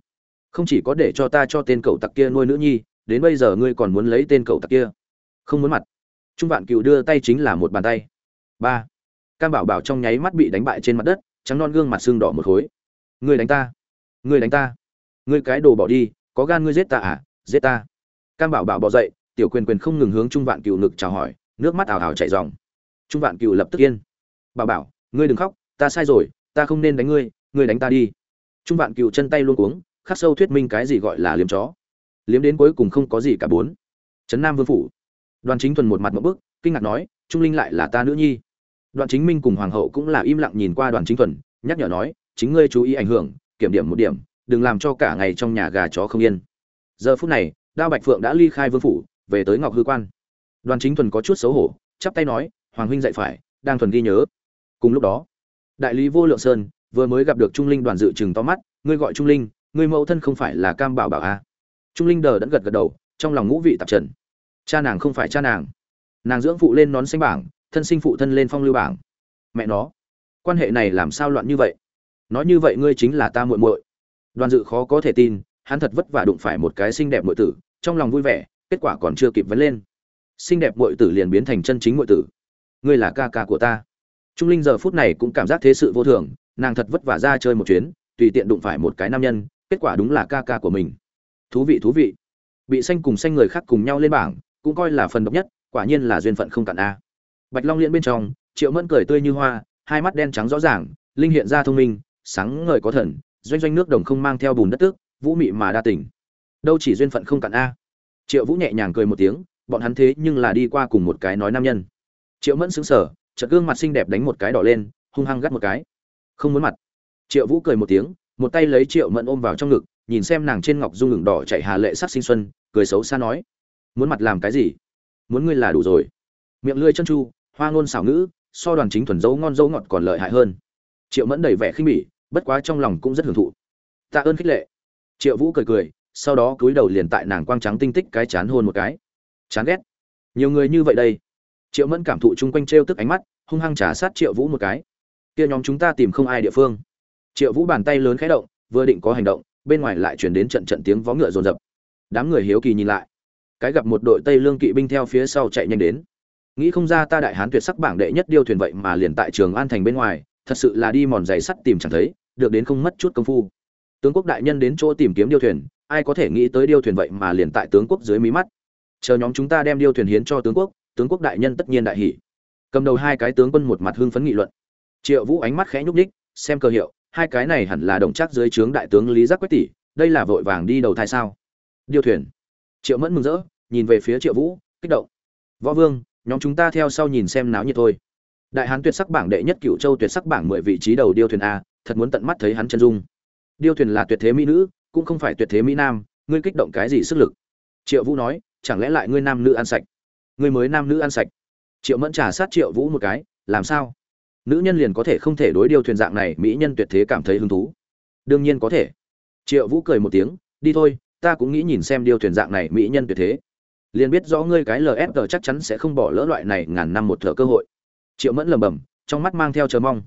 không chỉ có để cho ta cho tên cậu tặc kia nuôi nữ nhi, đến bây giờ ngươi còn muốn lấy tên cậu tặc kia? Không muốn mặt. Trung vạn cựu đưa tay chính là một bàn tay. Ba. Cam bảo bảo trong nháy mắt bị đánh bại trên mặt đất, trắng non gương mặt xương đỏ một khối. Ngươi đánh ta, ngươi đánh ta, ngươi cái đồ bỏ đi, có gan ngươi giết ta à giết ta. Cam bảo bảo bỏ dậy tiểu quyền quyền không ngừng hướng trung vạn cựu ngực chào hỏi, nước mắt ảo ảo chảy ròng trung vạn cựu lập tức yên. Bà bảo, ngươi đừng khóc, ta sai rồi, ta không nên đánh ngươi ngươi đánh ta đi. Trung vạn cựu chân tay luôn cuống, khắc sâu thuyết minh cái gì gọi là liếm chó. Liếm đến cuối cùng không có gì cả bốn. Trấn nam vương phủ. Đoàn chính thuần một mặt một bức, kinh ngạc nói, trung linh lại là ta nữ nhi. Đoàn chính minh cùng hoàng hậu cũng là im lặng nhìn qua đoàn chính thuần, nhắc nhở nói, chính ngươi chú ý ảnh hưởng, kiểm điểm một điểm, đừng làm cho cả ngày trong nhà gà chó không yên. Giờ phút này, đao bạch phượng đã ly khai vương phủ về tới ngọc hư quan. Đoàn chính thuần có chút xấu hổ, chắp tay nói, hoàng huynh dạy phải, đang thuần ghi nhớ. Cùng lúc đó, đại lý vô lượng sơn vừa mới gặp được trung linh đoàn dự chừng to mắt, ngươi gọi trung linh, ngươi mẫu thân không phải là cam bảo bảo à. trung linh đờ đẫn gật gật đầu, trong lòng ngũ vị tạp trần. Cha nàng không phải cha nàng. Nàng dưỡng phụ lên nón xanh bảng, thân sinh phụ thân lên phong lưu bảng. Mẹ nó, quan hệ này làm sao loạn như vậy? Nói như vậy ngươi chính là ta muội muội. Đoàn dự khó có thể tin, hắn thật vất vả đụng phải một cái xinh đẹp muội tử, trong lòng vui vẻ kết quả còn chưa kịp vấn lên. Xinh đẹp muội tử liền biến thành chân chính muội tử. Ngươi là ca ca của ta. Trung linh giờ phút này cũng cảm giác thế sự vô thường, nàng thật vất vả ra chơi một chuyến, tùy tiện đụng phải một cái nam nhân, kết quả đúng là ca ca của mình. Thú vị thú vị. Bị xanh cùng xanh người khác cùng nhau lên bảng, cũng coi là phần độc nhất, quả nhiên là duyên phận không cạn a. Bạch long liễn bên trong, triệu mẫn cười tươi như hoa, hai mắt đen trắng rõ ràng, linh hiện ra thông minh, sáng ngời có thần, doanh doanh nước đồng không mang theo bùn đất tước, vũ mị mà đa tình. Đâu chỉ duyên phận không cạn a triệu vũ nhẹ nhàng cười một tiếng, bọn hắn thế nhưng là đi qua cùng một cái nói nam nhân. Triệu mẫn xứng sở chợt gương mặt xinh đẹp đánh một cái đỏ lên, hung hăng gắt một cái. Không muốn mặt. Triệu vũ cười một tiếng, một tay lấy triệu mẫn ôm vào trong ngực, nhìn xem nàng trên ngọc dung ngừng đỏ chạy hà lệ sắc sinh xuân, cười xấu xa nói, muốn mặt làm cái gì? Muốn ngươi là đủ rồi. Miệng lươi chân chu, hoa ngôn xảo ngữ, so đoàn chính thuần dấu ngon dấu ngọt còn lợi hại hơn. Triệu mẫn đầy vẻ khinh bỉ, bất quá trong lòng cũng rất hưởng thụ. Tạ ơn khích lệ. Triệu vũ cười cười sau đó cúi đầu liền tại nàng quang trắng tinh tích cái chán hôn một cái. Chán ghét. Nhiều người như vậy đây. Triệu mẫn cảm thụ chung quanh t r e o tức ánh mắt, hung hăng trả sát triệu vũ một cái. Kia nhóm chúng ta tìm không ai địa phương. Triệu vũ bàn tay lớn khẽ động, vừa định có hành động, bên ngoài lại chuyển đến trận trận tiếng vó ngựa rồn rập đám người hiếu kỳ nhìn lại. Cái gặp một đội tây lương kỵ binh theo phía sau chạy nhanh đến. Nghĩ không ra ta đại hán tuyệt sắc bảng đệ nhất điêu thuyền vậy mà liền tại trường an thành bên ngoài, thật sự là đi mòn giày sắt tìm chẳng thấy, được đến không mất chút công phu. Tướng quốc đại nhân đến chỗ tìm kiếm điêu thuyền ai có thể nghĩ tới điêu thuyền vậy mà liền tại tướng quốc dưới mí mắt. Chờ nhóm chúng ta đem điêu thuyền hiến cho tướng quốc tướng quốc đại nhân tất nhiên đại hỷ cầm đầu hai cái tướng quân một mặt hưng phấn nghị luận. Triệu vũ ánh mắt khẽ nhúc ních xem cơ hiệu, hai cái này hẳn là đồng chắc dưới trướng đại tướng lý giác quách tỷ, đây là vội vàng đi đầu thai sao? Điêu thuyền. Triệu mẫn mừng rỡ, nhìn về phía triệu vũ, kích động. Võ vương, nhóm chúng ta theo sau nhìn xem náo nhiệt thôi. Đại hán tuyệt sắc bảng đệ nhất cựu châu tuyệt sắc bảng mười vị trí đầu điêu thuyền a, thật muốn tận mắt thấy hắn chân dung. Điêu thuyền là tuyệt thế mỹ nữ cũng không phải tuyệt thế mỹ nam, ngươi kích động cái gì sức lực? Triệu vũ nói, chẳng lẽ lại ngươi nam nữ ăn sạch? Ngươi mới nam nữ ăn sạch. Triệu mẫn trả sát triệu vũ một cái, làm sao? Nữ nhân liền có thể không thể đối điều thuyền dạng này, mỹ nhân tuyệt thế cảm thấy hứng thú. Đương nhiên có thể. Triệu vũ cười một tiếng, đi thôi, ta cũng nghĩ nhìn xem điều thuyền dạng này, mỹ nhân tuyệt thế. Liền biết rõ ngươi cái lfg chắc chắn sẽ không bỏ lỡ loại này ngàn năm một thở cơ hội. Triệu mẫn lầm bầm trong mắt mang theo chờ mong.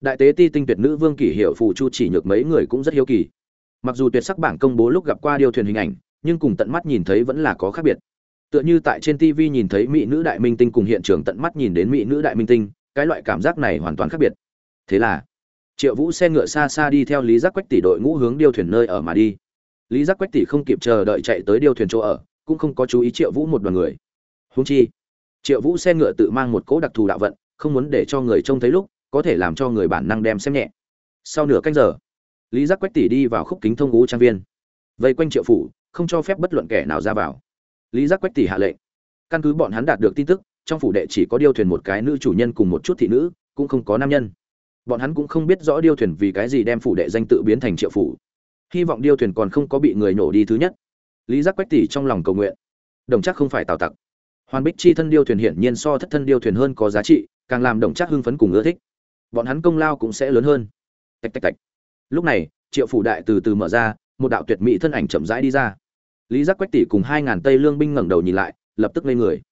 Đại tế ti tinh tuyệt nữ vương kỷ hiệu phù chu chỉ nhược mấy người cũng rất hiếu kỳ mặc dù tuyệt sắc bảng công bố lúc gặp qua điêu thuyền hình ảnh, nhưng cùng tận mắt nhìn thấy vẫn là có khác biệt. Tựa như tại trên tv nhìn thấy mỹ nữ đại minh tinh cùng hiện trường tận mắt nhìn đến mỹ nữ đại minh tinh, cái loại cảm giác này hoàn toàn khác biệt. Thế là, triệu vũ xe ngựa xa xa đi theo lý giác quách tỷ đội ngũ hướng điêu thuyền nơi ở mà đi. Lý giác quách tỷ không kịp chờ đợi chạy tới điêu thuyền chỗ ở, cũng không có chú ý triệu vũ một đoàn người. Húng chi, triệu vũ xe ngựa tự mang một cỗ đặc thù đạo vận, không muốn để cho người trông thấy lúc, có thể làm cho người bản năng đem xem nhẹ. Sau nửa canh giờ lý giác quách tỷ đi vào khúc kính thông ngũ trang viên. Vây quanh triệu phủ, không cho phép bất luận kẻ nào ra vào. Lý giác quách tỷ hạ lệnh. Căn cứ bọn hắn đạt được tin tức, trong phủ đệ chỉ có điêu thuyền một cái nữ chủ nhân cùng một chút thị nữ, cũng không có nam nhân. Bọn hắn cũng không biết rõ điêu thuyền vì cái gì đem phủ đệ danh tự biến thành triệu phủ. Hy vọng điêu thuyền còn không có bị người nổ đi thứ nhất. Lý giác quách tỷ trong lòng cầu nguyện. Đồng chắc không phải tào tặc. Hoàn bích chi thân điêu thuyền hiển nhiên so thất thân điêu thuyền hơn có giá trị, càng làm đồng chắc hưng phấn cùng ưa thích. Bọn hắn công lao cũng sẽ lớn hơn. Tạch tạch tạch lúc này, triệu phủ đại từ từ mở ra, một đạo tuyệt mỹ thân ảnh chậm rãi đi ra. Lý giác quách tỷ cùng hai ngàn tây lương binh ngẩng đầu nhìn lại, lập tức lên người.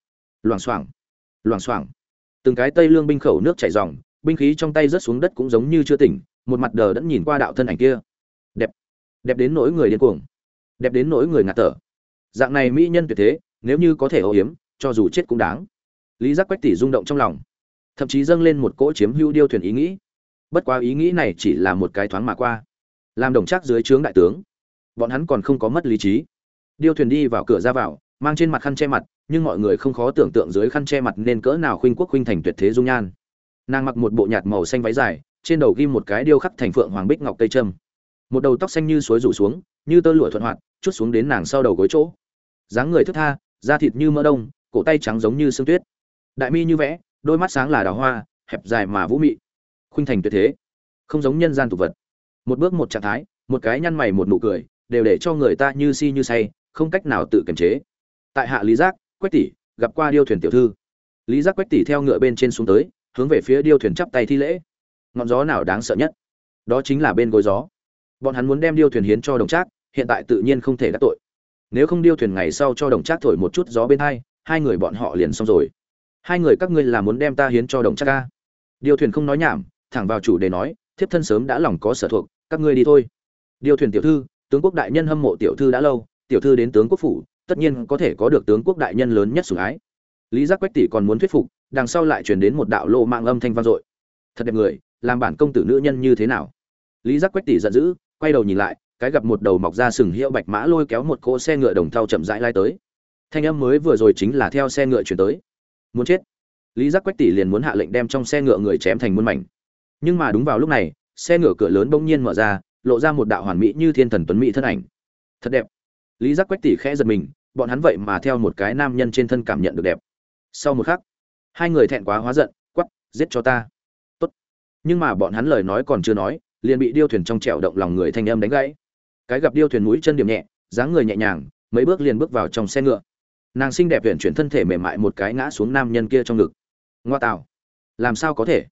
Loảng xoảng loảng xoảng. Từng cái tây lương binh khẩu nước chảy ròng binh khí trong tay rớt xuống đất cũng giống như chưa tỉnh, một mặt đờ đẫn nhìn qua đạo thân ảnh kia. Đẹp đẹp đến nỗi người điên cuồng, đẹp đến nỗi người ngạt tở dạng này mỹ nhân tuyệt thế, nếu như có thể ô hiếm cho dù chết cũng đáng. Lý giác quách tỷ rung động trong lòng, thậm chí dâng lên một cỗ chiếm hưu điêu thuyền ý nghĩ bất quá ý nghĩ này chỉ là một cái thoáng mà qua. Làm đồng chắc dưới trướng đại tướng, bọn hắn còn không có mất lý trí. Điêu thuyền đi vào cửa ra vào, mang trên mặt khăn che mặt, nhưng mọi người không khó tưởng tượng dưới khăn che mặt nên cỡ nào khuynh quốc khuynh thành tuyệt thế dung nhan. Nàng mặc một bộ nhạt màu xanh váy dài, trên đầu ghim một cái điêu khắc thành phượng hoàng bích ngọc tây trâm. Một đầu tóc xanh như suối rủ xuống, như tơ lụa thuận hoạt, chút xuống đến nàng sau đầu gối chỗ. Dáng người thức tha, da thịt như mỡ đông, cổ tay trắng giống như sương tuyết. Đại mi như vẽ, đôi mắt sáng là đào hoa, hẹp dài mà vũ mị khuynh thành tuyệt thế, không giống nhân gian tục vật. Một bước một trạng thái, một cái nhăn mày một nụ cười, đều để cho người ta như si như say, không cách nào tự kiềm chế. Tại hạ lý giác, quách tỷ, gặp qua điêu thuyền tiểu thư. Lý giác quách tỷ theo ngựa bên trên xuống tới, hướng về phía điêu thuyền chắp tay thi lễ. Ngọn gió nào đáng sợ nhất? Đó chính là bên gối gió. Bọn hắn muốn đem điêu thuyền hiến cho đồng trác, hiện tại tự nhiên không thể đắc tội. Nếu không điêu thuyền ngày sau cho đồng trác thổi một chút gió bên hai hai người bọn họ liền xong rồi. Hai người các ngươi là muốn đem ta hiến cho đồng trác ca? Điêu thuyền không nói nhảm thẳng vào chủ đề nói, thiếp thân sớm đã lòng có sở thuộc, các ngươi đi thôi. Điều thuyền tiểu thư, tướng quốc đại nhân hâm mộ tiểu thư đã lâu, tiểu thư đến tướng quốc phủ, tất nhiên có thể có được tướng quốc đại nhân lớn nhất sủng ái. Lý giác quách tỷ còn muốn thuyết phục, đằng sau lại truyền đến một đạo lô mạng âm thanh vang dội. Thật đẹp người, làm bản công tử nữ nhân như thế nào? Lý giác quách tỷ giận dữ, quay đầu nhìn lại, cái gặp một đầu mọc ra sừng hiệu bạch mã lôi kéo một cỗ xe ngựa đồng thau chậm rãi lai tới. Thanh âm mới vừa rồi chính là theo xe ngựa chuyển tới. Muốn chết. Lý giác quách tỷ liền muốn hạ lệnh đem trong xe ngựa người chém thành muôn mảnh nhưng mà đúng vào lúc này, xe ngựa cửa lớn bỗng nhiên mở ra, lộ ra một đạo hoàn mỹ như thiên thần tuấn mỹ thân ảnh. Thật đẹp. Lý giác quách tỷ khẽ giật mình, bọn hắn vậy mà theo một cái nam nhân trên thân cảm nhận được đẹp. Sau một khắc, hai người thẹn quá hóa giận quắp giết cho ta. Tốt. Nhưng mà bọn hắn lời nói còn chưa nói, liền bị điêu thuyền trong trẻo động lòng người thanh âm đánh gãy. Cái gặp điêu thuyền mũi chân điểm nhẹ, dáng người nhẹ nhàng, mấy bước liền bước vào trong xe ngựa. Nàng xinh đẹp huyện chuyển thân thể mềm mại một cái ngã xuống nam nhân kia trong ngực. Ngoa tạo. Làm sao có thể?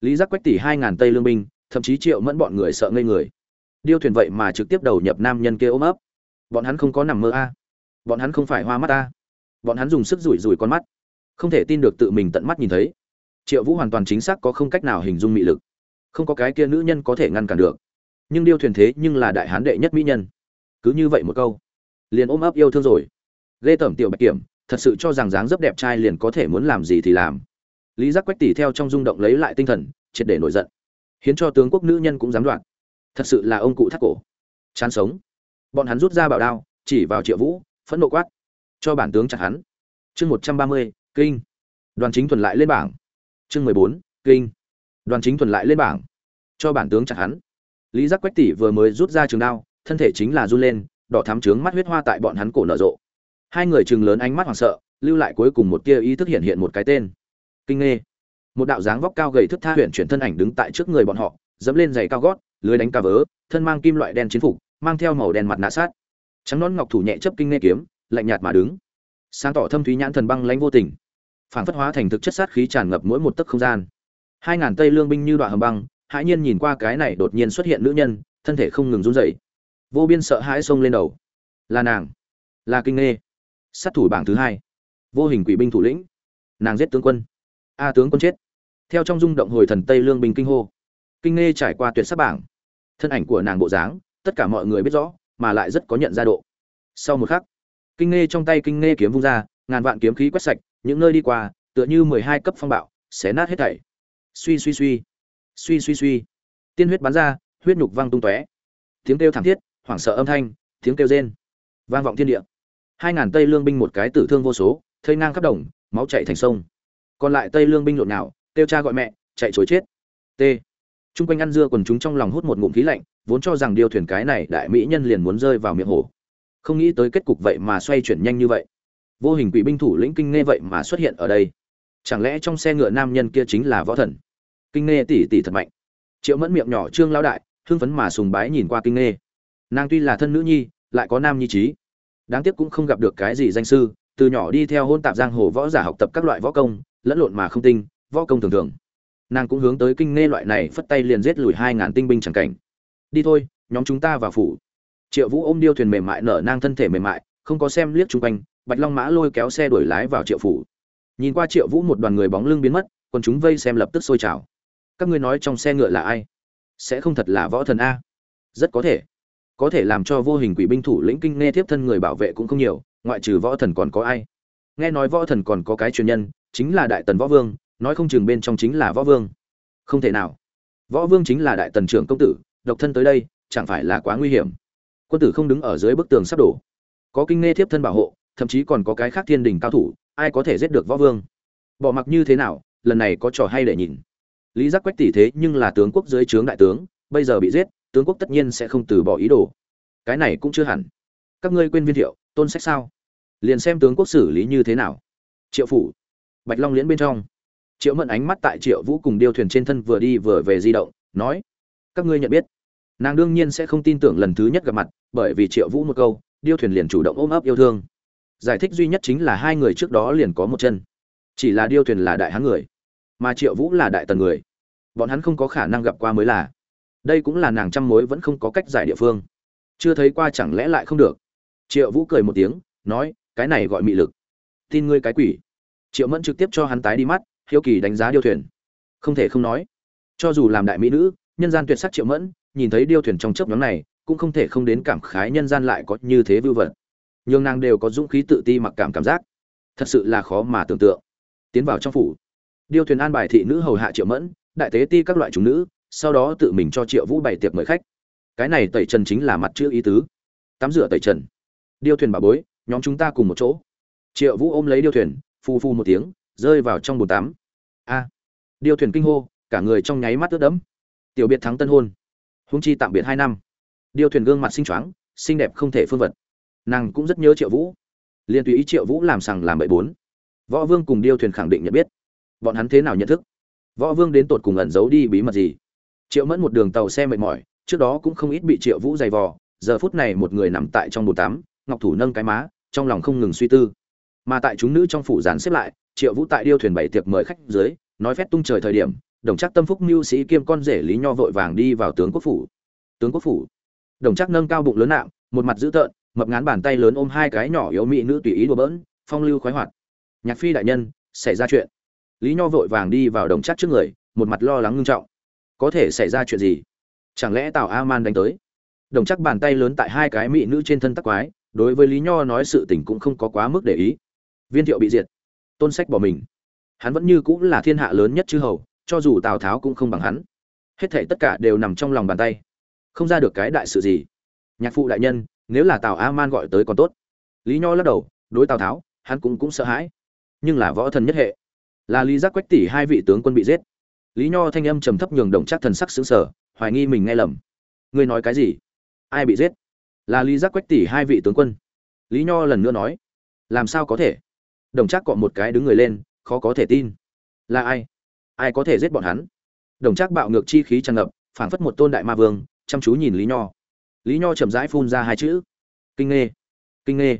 Lý giác quách tỷ hai ngàn tây lương binh, thậm chí triệu mẫn bọn người sợ ngây người. Điêu thuyền vậy mà trực tiếp đầu nhập nam nhân kia ôm ấp. Bọn hắn không có nằm mơ a. Bọn hắn không phải hoa mắt a. Bọn hắn dùng sức rủi rủi con mắt. Không thể tin được tự mình tận mắt nhìn thấy. Triệu vũ hoàn toàn chính xác có không cách nào hình dung mị lực. Không có cái kia nữ nhân có thể ngăn cản được. Nhưng điêu thuyền thế nhưng là đại hán đệ nhất mỹ nhân. Cứ như vậy một câu, liền ôm ấp yêu thương rồi. Ghê tởm tiểu bạch kiểm, thật sự cho rằng dáng dấp đẹp trai liền có thể muốn làm gì thì làm lý giác quách tỷ theo trong rung động lấy lại tinh thần, triệt để nổi giận. Khiến cho tướng quốc nữ nhân cũng dám đoạn thật sự là ông cụ thắt cổ. Chán sống. Bọn hắn rút ra bảo đao, chỉ vào triệu vũ, phẫn nộ quát. Cho bản tướng chặt hắn. Chương một trăm ba mươi, kinh. Đoàn chính thuần lại lên bảng. Chương mười bốn, kinh. Đoàn chính thuần lại lên bảng. Cho bản tướng chặt hắn. Lý giác quách tỷ vừa mới rút ra trường đao, thân thể chính là run lên, đỏ thắm trướng mắt huyết hoa tại bọn hắn cổ nở rộ. Hai người chừng lớn ánh mắt hoảng sợ, lưu lại cuối cùng một tia ý thức hiện hiện một cái tên kinh nghe một đạo dáng vóc cao gầy thức tha huyện chuyển thân ảnh đứng tại trước người bọn họ, dẫm lên giày cao gót lưới đánh ca vớ, thân mang kim loại đen chiến phục, mang theo màu đen mặt nạ sát. Trắng nón ngọc thủ nhẹ chấp kinh nghe kiếm, lạnh nhạt mà đứng. Sáng tỏ thâm thúy nhãn thần băng lãnh vô tình. Phản phất hóa thành thực chất sát khí tràn ngập mỗi một tấc không gian. Hai ngàn tây lương binh như đoạn hầm băng, hãi nhiên nhìn qua cái này đột nhiên xuất hiện nữ nhân, thân thể không ngừng run rẩy. Vô biên sợ hãi xông lên đầu. Là nàng. Là kinh nghe sát thủ bảng thứ hai. Vô hình quỷ binh thủ lĩnh. Nàng giết tướng quân a tướng quân chết. Theo trong rung động hồi thần tây lương binh kinh hô. Kinh nghe trải qua tuyệt sắc bảng. Thân ảnh của nàng bộ dáng, tất cả mọi người biết rõ, mà lại rất có nhận ra độ. Sau một khắc, kinh nghe trong tay kinh nghe kiếm vung ra, ngàn vạn kiếm khí quét sạch, những nơi đi qua, tựa như mười hai cấp phong bạo, xé nát hết thảy. Suy suy suy. Suy suy suy. Tiên huyết bắn ra, huyết nhục văng tung tóe. Tiếng kêu thảm thiết, hoảng sợ âm thanh, tiếng kêu rên. Vang vọng thiên địa. Hai ngàn tây lương binh một cái tử thương vô số, thây ngang khắp đồng, máu chảy thành sông còn lại tây lương binh lộn nào kêu cha gọi mẹ chạy chối chết t Trung quanh ăn dưa quần chúng trong lòng hút một ngụm khí lạnh, vốn cho rằng điều thuyền cái này đại mỹ nhân liền muốn rơi vào miệng hồ. Không nghĩ tới kết cục vậy mà xoay chuyển nhanh như vậy. Vô hình quỷ binh thủ lĩnh kinh nghe vậy mà xuất hiện ở đây. Chẳng lẽ trong xe ngựa nam nhân kia chính là võ thần? Kinh nghe tỷ tỷ thật mạnh. Triệu Mẫn miệng nhỏ trương lão đại, hưng phấn mà sùng bái nhìn qua kinh nghe. Nàng tuy là thân nữ nhi, lại có nam nhi trí. Đáng tiếc cũng không gặp được cái gì danh sư, từ nhỏ đi theo hôn tạp giang hồ võ giả học tập các loại võ công, lẫn lộn mà không tinh, võ công thường thường. Nàng cũng hướng tới kinh nghe loại này phất tay liền giết lùi hai ngàn tinh binh chẳng cảnh. Đi thôi nhóm chúng ta vào phủ. Triệu vũ ôm điêu thuyền mềm mại nở nang thân thể mềm mại không có xem liếc chung quanh bạch long mã lôi kéo xe đuổi lái vào triệu phủ. Nhìn qua triệu vũ một đoàn người bóng lưng biến mất còn chúng vây xem lập tức sôi trào. Các ngươi nói trong xe ngựa là ai? Sẽ không thật là võ thần a. Rất có thể. Có thể làm cho vô hình quỷ binh thủ lĩnh kinh nghe tiếp thân người bảo vệ cũng không nhiều ngoại trừ võ thần còn có ai? Nghe nói võ thần còn có cái truyền nhân chính là đại tần võ vương, nói không chừng bên trong chính là võ vương. Không thể nào. Võ vương chính là đại tần trưởng công tử, độc thân tới đây, chẳng phải là quá nguy hiểm. Quân tử không đứng ở dưới bức tường sắp đổ. Có kinh nghe thiếp thân bảo hộ, thậm chí còn có cái khác thiên đình cao thủ, ai có thể giết được võ vương? Bỏ mặc như thế nào, lần này có trò hay để nhìn. Lý giác quách tỷ thế nhưng là tướng quốc dưới trướng đại tướng, bây giờ bị giết, tướng quốc tất nhiên sẽ không từ bỏ ý đồ. Cái này cũng chưa hẳn. Các ngươi quên viên thiệu, tôn sách sao? Liền xem tướng quốc xử lý như thế nào. Triệu phủ bạch long liễn bên trong. Triệu mẫn ánh mắt tại triệu vũ cùng điêu thuyền trên thân vừa đi vừa về di động, nói, các ngươi nhận biết, nàng đương nhiên sẽ không tin tưởng lần thứ nhất gặp mặt, bởi vì triệu vũ một câu, điêu thuyền liền chủ động ôm ấp yêu thương. Giải thích duy nhất chính là hai người trước đó liền có một chân. Chỉ là điêu thuyền là đại hán người, mà triệu vũ là đại tần người. Bọn hắn không có khả năng gặp qua mới là. Đây cũng là nàng trăm mối vẫn không có cách giải địa phương. Chưa thấy qua chẳng lẽ lại không được? Triệu vũ cười một tiếng, nói, cái này gọi mị lực. Tin ngươi cái quỷ triệu mẫn trực tiếp cho hắn tái đi mắt, hiếu kỳ đánh giá điêu thuyền. Không thể không nói, cho dù làm đại mỹ nữ, nhân gian tuyệt sắc triệu mẫn, nhìn thấy điêu thuyền trong chớp nhóm này, cũng không thể không đến cảm khái nhân gian lại có như thế vưu vật. Nhưng nàng đều có dũng khí tự ti mặc cảm cảm giác. Thật sự là khó mà tưởng tượng. Tiến vào trong phủ, điêu thuyền an bài thị nữ hầu hạ triệu mẫn, đại tế ti các loại chúng nữ, sau đó tự mình cho triệu vũ bày tiệc mời khách. Cái này tẩy trần chính là mặt chữ ý tứ. Tắm rửa tẩy trần. Điêu thuyền bà bối, nhóm chúng ta cùng một chỗ. Triệu vũ ôm lấy điêu thuyền phu phu một tiếng, rơi vào trong bồn tắm. A, điêu thuyền kinh hô, cả người trong nháy mắt ướt đẫm. Tiểu biệt thắng tân hôn húng chi tạm biệt hai năm. Điêu thuyền gương mặt xinh choáng, xinh đẹp không thể phương vật. Nàng cũng rất nhớ triệu vũ. Liền tùy ý triệu vũ làm sằng làm bậy bốn. Võ vương cùng điêu thuyền khẳng định nhận biết. Bọn hắn thế nào nhận thức? Võ vương đến tột cùng ẩn giấu đi bí mật gì? Triệu mẫn một đường tàu xe mệt mỏi, trước đó cũng không ít bị triệu vũ dày vò, giờ phút này một người nằm tại trong bồn tắm, ngọc thủ nâng cái má, trong lòng không ngừng suy tư mà tại chúng nữ trong phủ dàn xếp lại, triệu vũ tại điêu thuyền bảy tiệc mời khách dưới, nói phép tung trời thời điểm, đồng chắc tâm phúc mưu sĩ kiêm con rể lý nho vội vàng đi vào tướng quốc phủ. Tướng quốc phủ. Đồng chắc nâng cao bụng lớn nạm, một mặt dữ tợn, mập ngán bàn tay lớn ôm hai cái nhỏ yếu mỹ nữ tùy ý đùa bỡn, phong lưu khoái hoạt. Nhạc phi đại nhân, xảy ra chuyện. Lý nho vội vàng đi vào đồng chắc trước người, một mặt lo lắng ngưng trọng. Có thể xảy ra chuyện gì? Chẳng lẽ tào a man đánh tới? Đồng chắc bàn tay lớn tại hai cái mỹ nữ trên thân tắc quái, đối với lý nho nói sự tình cũng không có quá mức để ý viên thiệu bị diệt. Tôn sách bỏ mình. Hắn vẫn như cũng là thiên hạ lớn nhất chư hầu, cho dù tào tháo cũng không bằng hắn. Hết thảy tất cả đều nằm trong lòng bàn tay. Không ra được cái đại sự gì. Nhạc phụ đại nhân, nếu là tào a man gọi tới còn tốt. Lý nho lắc đầu, đối tào tháo, hắn cũng cũng sợ hãi. Nhưng là võ thần nhất hệ. Là lý giác quách tỷ hai vị tướng quân bị giết. Lý nho thanh âm trầm thấp nhường đồng chắc thần sắc xứng sở hoài nghi mình nghe lầm. Ngươi nói cái gì? Ai bị giết? Là lý giác quách tỷ hai vị tướng quân. Lý nho lần nữa nói, làm sao có thể? Đồng trác cọ một cái đứng người lên, khó có thể tin. Là ai? Ai có thể giết bọn hắn? Đồng trác bạo ngược chi khí tràn ngập, phảng phất một tôn đại ma vương, chăm chú nhìn lý nho. Lý nho chậm rãi phun ra hai chữ. Kinh nghê kinh nghê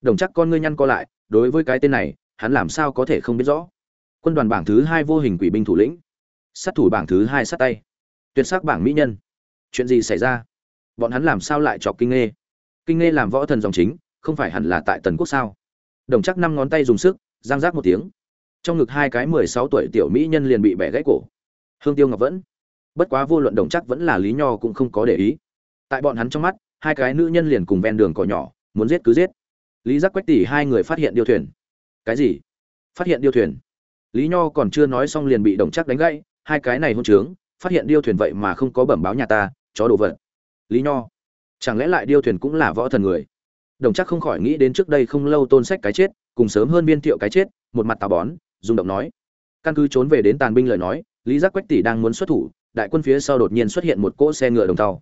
đồng trác con ngươi nhăn co lại, đối với cái tên này, hắn làm sao có thể không biết rõ? Quân đoàn bảng thứ hai vô hình quỷ binh thủ lĩnh. Sát thủ bảng thứ hai sát tay. Tuyệt sắc bảng mỹ nhân. Chuyện gì xảy ra? Bọn hắn làm sao lại chọc kinh nghê kinh nghê làm võ thần dòng chính, không phải hẳn là tại tần quốc sao? Đồng chắc năm ngón tay dùng sức, giang giác một tiếng. Trong ngực hai cái mười sáu tuổi tiểu mỹ nhân liền bị bẻ gãy cổ. Hương tiêu ngọc vẫn. Bất quá vô luận đồng chắc vẫn là lý nho cũng không có để ý. Tại bọn hắn trong mắt, hai cái nữ nhân liền cùng ven đường cỏ nhỏ, muốn giết cứ giết. Lý giác quách tỷ hai người phát hiện điêu thuyền. Cái gì? Phát hiện điêu thuyền. Lý nho còn chưa nói xong liền bị đồng chắc đánh gãy, hai cái này hôn trướng, phát hiện điêu thuyền vậy mà không có bẩm báo nhà ta, chó đồ vật. Lý nho. Chẳng lẽ lại điêu thuyền cũng là võ thần người? Đồng chắc không khỏi nghĩ đến trước đây không lâu tôn sách cái chết, cùng sớm hơn viên thiệu cái chết, một mặt tà bón, rung động nói. Căn cứ trốn về đến tàn binh lời nói, lý giác quách tỷ đang muốn xuất thủ, đại quân phía sau đột nhiên xuất hiện một cỗ xe ngựa đồng tàu.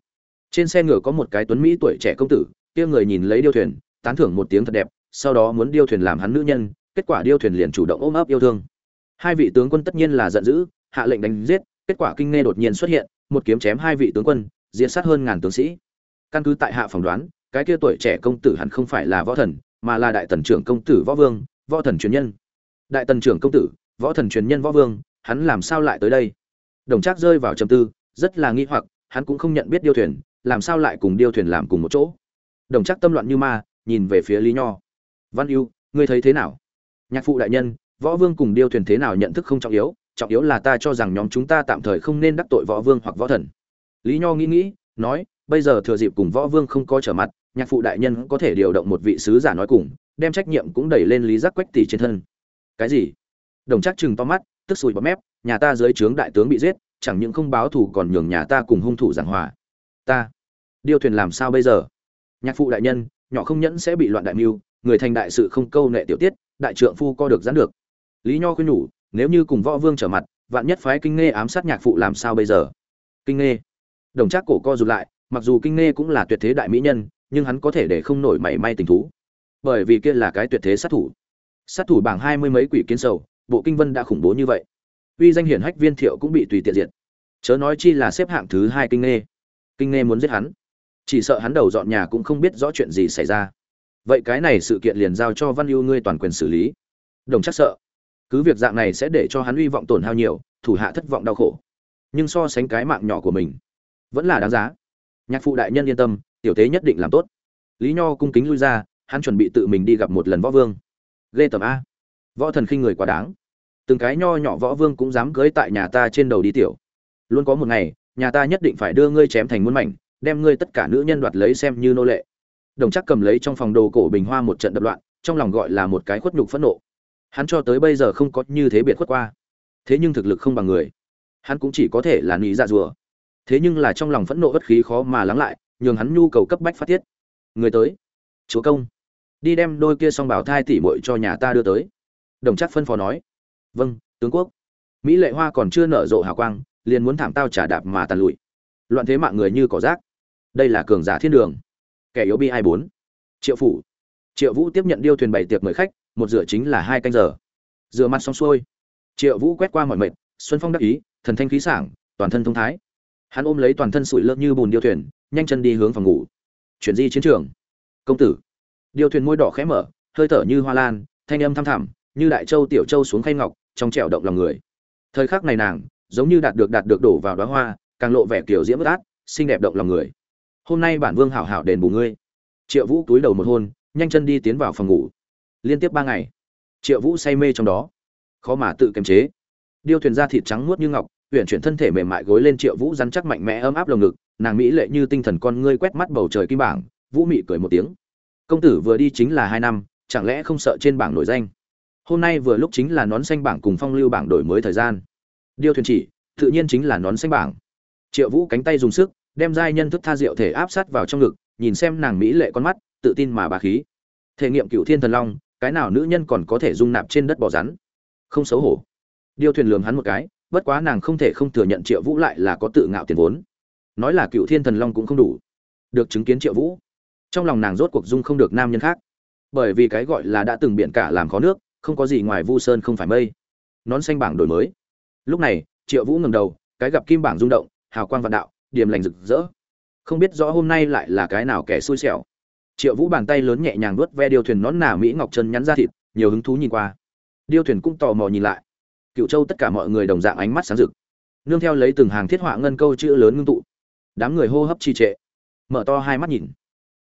Trên xe ngựa có một cái tuấn mỹ tuổi trẻ công tử, kia người nhìn lấy điêu thuyền, tán thưởng một tiếng thật đẹp, sau đó muốn điêu thuyền làm hắn nữ nhân, kết quả điêu thuyền liền chủ động ôm ấp yêu thương. Hai vị tướng quân tất nhiên là giận dữ, hạ lệnh đánh giết, kết quả kinh nghe đột nhiên xuất hiện, một kiếm chém hai vị tướng quân, diệt sát hơn ngàn tướng sĩ. Căn cứ tại hạ phỏng đoán cái kia tuổi trẻ công tử hẳn không phải là võ thần, mà là đại tần trưởng công tử võ vương, võ thần truyền nhân. Đại tần trưởng công tử, võ thần truyền nhân võ vương, hắn làm sao lại tới đây? Đồng trác rơi vào trầm tư, rất là nghi hoặc, hắn cũng không nhận biết điêu thuyền, làm sao lại cùng điêu thuyền làm cùng một chỗ? Đồng trác tâm loạn như ma, nhìn về phía lý nho. Văn ưu, ngươi thấy thế nào? Nhạc phụ đại nhân, võ vương cùng điêu thuyền thế nào nhận thức không trọng yếu trọng yếu là ta cho rằng nhóm chúng ta tạm thời không nên đắc tội võ vương hoặc võ thần. Lý nho nghĩ nghĩ, nói bây giờ thừa dịp cùng võ vương không có trở mặt, nhạc phụ đại nhân có thể điều động một vị sứ giả nói cùng, đem trách nhiệm cũng đẩy lên lý giác quách tỷ trên thân. Cái gì? Đồng chắc chừng to mắt, tức sùi bọt mép, nhà ta dưới trướng đại tướng bị giết, chẳng những không báo thù còn nhường nhà ta cùng hung thủ giảng hòa. Ta, điêu thuyền làm sao bây giờ? Nhạc phụ đại nhân, nhỏ không nhẫn sẽ bị loạn đại mưu, người thành đại sự không câu nệ tiểu tiết, đại trượng phu co được gián được. Lý nho khuyên nhủ, nếu như cùng võ vương trở mặt, vạn nhất phái kinh nghe ám sát nhạc phụ làm sao bây giờ? Kinh nghe đồng trác cổ co rụt lại mặc dù kinh nghe cũng là tuyệt thế đại mỹ nhân, nhưng hắn có thể để không nổi mảy may tình thú. Bởi vì kia là cái tuyệt thế sát thủ. Sát thủ bảng hai mươi mấy quỷ kiến sầu, bộ kinh vân đã khủng bố như vậy. Uy danh hiển hách viên thiệu cũng bị tùy tiện diệt. Chớ nói chi là xếp hạng thứ hai kinh nghe. Kinh nghe muốn giết hắn. Chỉ sợ hắn đầu dọn nhà cũng không biết rõ chuyện gì xảy ra. Vậy cái này sự kiện liền giao cho văn ưu ngươi toàn quyền xử lý. Đồng chắc sợ. Cứ việc dạng này sẽ để cho hắn uy vọng tổn hao nhiều, thủ hạ thất vọng đau khổ. Nhưng so sánh cái mạng nhỏ của mình, vẫn là đáng giá nhạc phụ đại nhân yên tâm, tiểu tế nhất định làm tốt. Lý nho cung kính lui ra, hắn chuẩn bị tự mình đi gặp một lần võ vương. Ghê tầm a. Võ thần khinh người quá đáng. Từng cái nho nhỏ võ vương cũng dám cưới tại nhà ta trên đầu đi tiểu. Luôn có một ngày, nhà ta nhất định phải đưa ngươi chém thành muôn mảnh, đem ngươi tất cả nữ nhân đoạt lấy xem như nô lệ. Đồng chắc cầm lấy trong phòng đồ cổ bình hoa một trận đập loạn, trong lòng gọi là một cái khuất nhục phẫn nộ. Hắn cho tới bây giờ không có như thế biệt khuất qua. Thế nhưng thực lực không bằng người. Hắn cũng chỉ có thể là nghĩ dạ rùa thế nhưng là trong lòng phẫn nộ bất khí khó mà lắng lại, nhường hắn nhu cầu cấp bách phát tiết người tới. Chúa công. Đi đem đôi kia xong bảo thai tỉ muội cho nhà ta đưa tới. Đồng chắc phân phó nói. Vâng tướng quốc. Mỹ lệ hoa còn chưa nở rộ hào quang, liền muốn thảm tao trả đạp mà tàn lụi. Loạn thế mạng người như cỏ rác. Đây là cường giả thiên đường. Kẻ yếu bi hai bốn. Triệu phủ. Triệu vũ tiếp nhận điêu thuyền bày tiệc mời khách, một rửa chính là hai canh giờ. Rửa mặt xong xuôi. Triệu vũ quét qua mọi mệt, xuân phong đắc ý, thần thanh khí sảng, toàn thân thông thái hắn ôm lấy toàn thân sủi lợn như bùn điêu thuyền, nhanh chân đi hướng phòng ngủ. Chuyển di chiến trường. Công tử. Điêu thuyền môi đỏ khẽ mở, hơi thở như hoa lan, thanh âm thăm thẳm, như đại châu tiểu châu xuống khay ngọc, trong trẻo động lòng người. Thời khắc này nàng, giống như đạt được đạt được đổ vào đóa hoa, càng lộ vẻ kiểu diễm bất át, xinh đẹp động lòng người. Hôm nay bản vương hảo hảo đền bù ngươi. Triệu vũ túi đầu một hôn, nhanh chân đi tiến vào phòng ngủ. Liên tiếp ba ngày, triệu vũ say mê trong đó. Khó mà tự kiềm chế. Điêu thuyền da thịt trắng muốt như ngọc huyện chuyển thân thể mềm mại gối lên triệu vũ rắn chắc mạnh mẽ ấm áp lồng ngực, nàng mỹ lệ như tinh thần con ngươi quét mắt bầu trời kim bảng, vũ mị cười một tiếng. Công tử vừa đi chính là hai năm, chẳng lẽ không sợ trên bảng nổi danh? Hôm nay vừa lúc chính là nón xanh bảng cùng phong lưu bảng đổi mới thời gian. Điêu thuyền chỉ, tự nhiên chính là nón xanh bảng. Triệu vũ cánh tay dùng sức, đem giai nhân thức tha diệu thể áp sát vào trong ngực, nhìn xem nàng mỹ lệ con mắt, tự tin mà bà khí. Thể nghiệm cựu thiên thần long, cái nào nữ nhân còn có thể dung nạp trên đất bỏ rắn? Không xấu hổ. Điêu thuyền lườm hắn một cái bất quá nàng không thể không thừa nhận triệu vũ lại là có tự ngạo tiền vốn. Nói là cựu thiên thần long cũng không đủ. Được chứng kiến triệu vũ, trong lòng nàng rốt cuộc dung không được nam nhân khác. Bởi vì cái gọi là đã từng biện cả làm khó nước, không có gì ngoài vu sơn không phải mây. Nón xanh bảng đổi mới. Lúc này, triệu vũ ngầm đầu, cái gặp kim bảng rung động, hào quang vạn đạo, điềm lành rực rỡ. Không biết rõ hôm nay lại là cái nào kẻ xui xẻo. Triệu vũ bàn tay lớn nhẹ nhàng nuốt ve điêu thuyền nón nà mỹ ngọc chân nhắn ra thịt, nhiều hứng thú nhìn qua. Điêu thuyền cũng tò mò nhìn lại cựu châu tất cả mọi người đồng dạng ánh mắt sáng rực. Nương theo lấy từng hàng thiết họa ngân câu chữ lớn ngưng tụ. Đám người hô hấp trì trệ. Mở to hai mắt nhìn.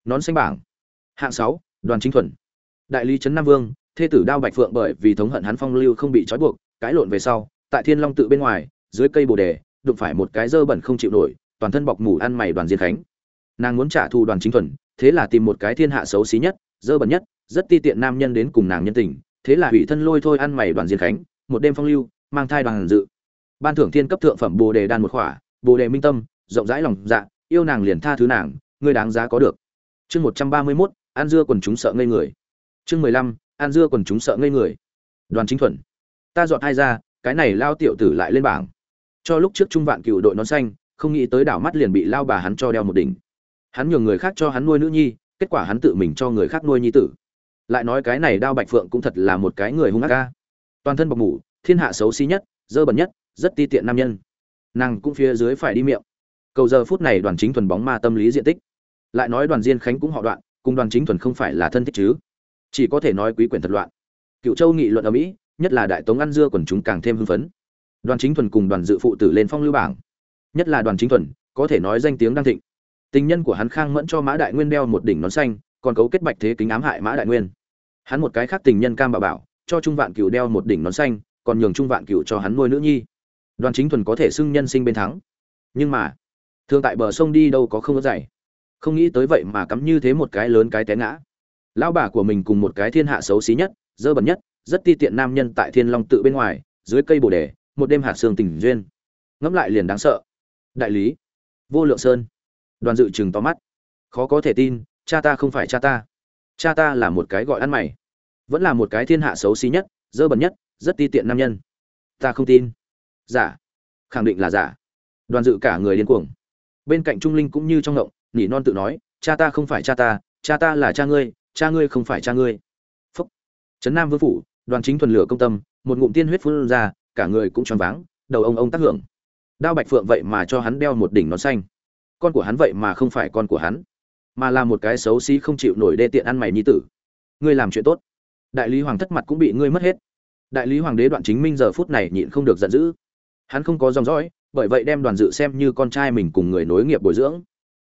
Nón xanh bảng. Hạng sáu, đoàn chính thuần. Đại lý trấn nam vương, thê tử đao bạch phượng bởi vì thống hận hắn phong lưu không bị trói buộc, cãi lộn về sau, tại thiên long tự bên ngoài, dưới cây bồ đề, đụng phải một cái dơ bẩn không chịu nổi, toàn thân bọc mủ ăn mày đoàn diên khánh. Nàng muốn trả thù đoàn chính thuần, thế là tìm một cái thiên hạ xấu xí nhất, dơ bẩn nhất, rất ti tiện nam nhân đến cùng nàng nhân tình, thế là hủy thân lôi thôi ăn mày đoàn diên khánh một đêm phong lưu, mang thai đoàn dự. Ban thưởng thiên cấp thượng phẩm bồ đề đan một khỏa, bồ đề minh tâm, rộng rãi lòng dạ yêu nàng liền tha thứ nàng, ngươi đáng giá có được. Chương một trăm ba mươi mốt an dưa quần chúng sợ ngây người. Chương mười lăm an dưa quần chúng sợ ngây người. Đoàn chính thuần ta dọn hai ra, cái này lao tiểu tử lại lên bảng. Cho lúc trước trung vạn cựu đội nón xanh, không nghĩ tới đảo mắt liền bị lao bà hắn cho đeo một đỉnh. Hắn nhường người khác cho hắn nuôi nữ nhi, kết quả hắn tự mình cho người khác nuôi nhi tử. Lại nói cái này đao bạch phượng cũng thật là một cái người hung ác ca toàn thân bọc ngủ thiên hạ xấu xí nhất, dơ bẩn nhất, rất ti tiện nam nhân. Nàng cũng phía dưới phải đi miệng. Cầu giờ phút này đoàn chính thuần bóng ma tâm lý diện tích. Lại nói đoàn diên khánh cũng họ đoạn, cùng đoàn chính thuần không phải là thân thích chứ. Chỉ có thể nói quý quyền thật loạn. Cựu châu nghị luận ở mỹ, nhất là đại tống ăn dưa quần chúng càng thêm hưng phấn. Đoàn chính thuần cùng đoàn dự phụ tử lên phong lưu bảng. Nhất là đoàn chính thuần, có thể nói danh tiếng đang thịnh. Tình nhân của hắn khang mẫn cho mã đại nguyên đeo một đỉnh nón xanh, còn cấu kết bạch thế kính ám hại mã đại nguyên. Hắn một cái khác tình nhân cam bảo bảo cho trung vạn cửu đeo một đỉnh nón xanh, còn nhường trung vạn cửu cho hắn nuôi nữ nhi. Đoàn chính thuần có thể xưng nhân sinh bên thắng. Nhưng mà, thường tại bờ sông đi đâu có không có dày không nghĩ tới vậy mà cắm như thế một cái lớn cái té ngã. Lão bà của mình cùng một cái thiên hạ xấu xí nhất, dơ bẩn nhất, rất ti tiện nam nhân tại thiên long tự bên ngoài, dưới cây bồ đề, một đêm hạt sương tình duyên. Ngẫm lại liền đáng sợ. Đại lý, vô lượng sơn. Đoàn dự chừng to mắt. Khó có thể tin, cha ta không phải cha ta. Cha ta là một cái gọi ăn mày vẫn là một cái thiên hạ xấu xí nhất, dơ bẩn nhất, rất ti tiện nam nhân. Ta không tin. Giả. Khẳng định là giả. Đoàn dự cả người điên cuồng. Bên cạnh trung linh cũng như trong ngộng, nỉ non tự nói, cha ta không phải cha ta cha ta là cha ngươi cha ngươi không phải cha ngươi. Phúc. Trấn nam vương phủ, đoàn chính thuần lửa công tâm, một ngụm tiên huyết phun ra, cả người cũng tròn váng, đầu ông ông tác hưởng. Đao bạch phượng vậy mà cho hắn đeo một đỉnh nón xanh. Con của hắn vậy mà không phải con của hắn, mà là một cái xấu xí không chịu nổi đê tiện ăn mày nhi tử. Ngươi làm chuyện tốt đại lý hoàng thất mặt cũng bị ngươi mất hết. Đại lý hoàng đế đoạn chính minh giờ phút này nhịn không được giận dữ. Hắn không có dòng dõi, bởi vậy đem đoàn dự xem như con trai mình cùng người nối nghiệp bồi dưỡng.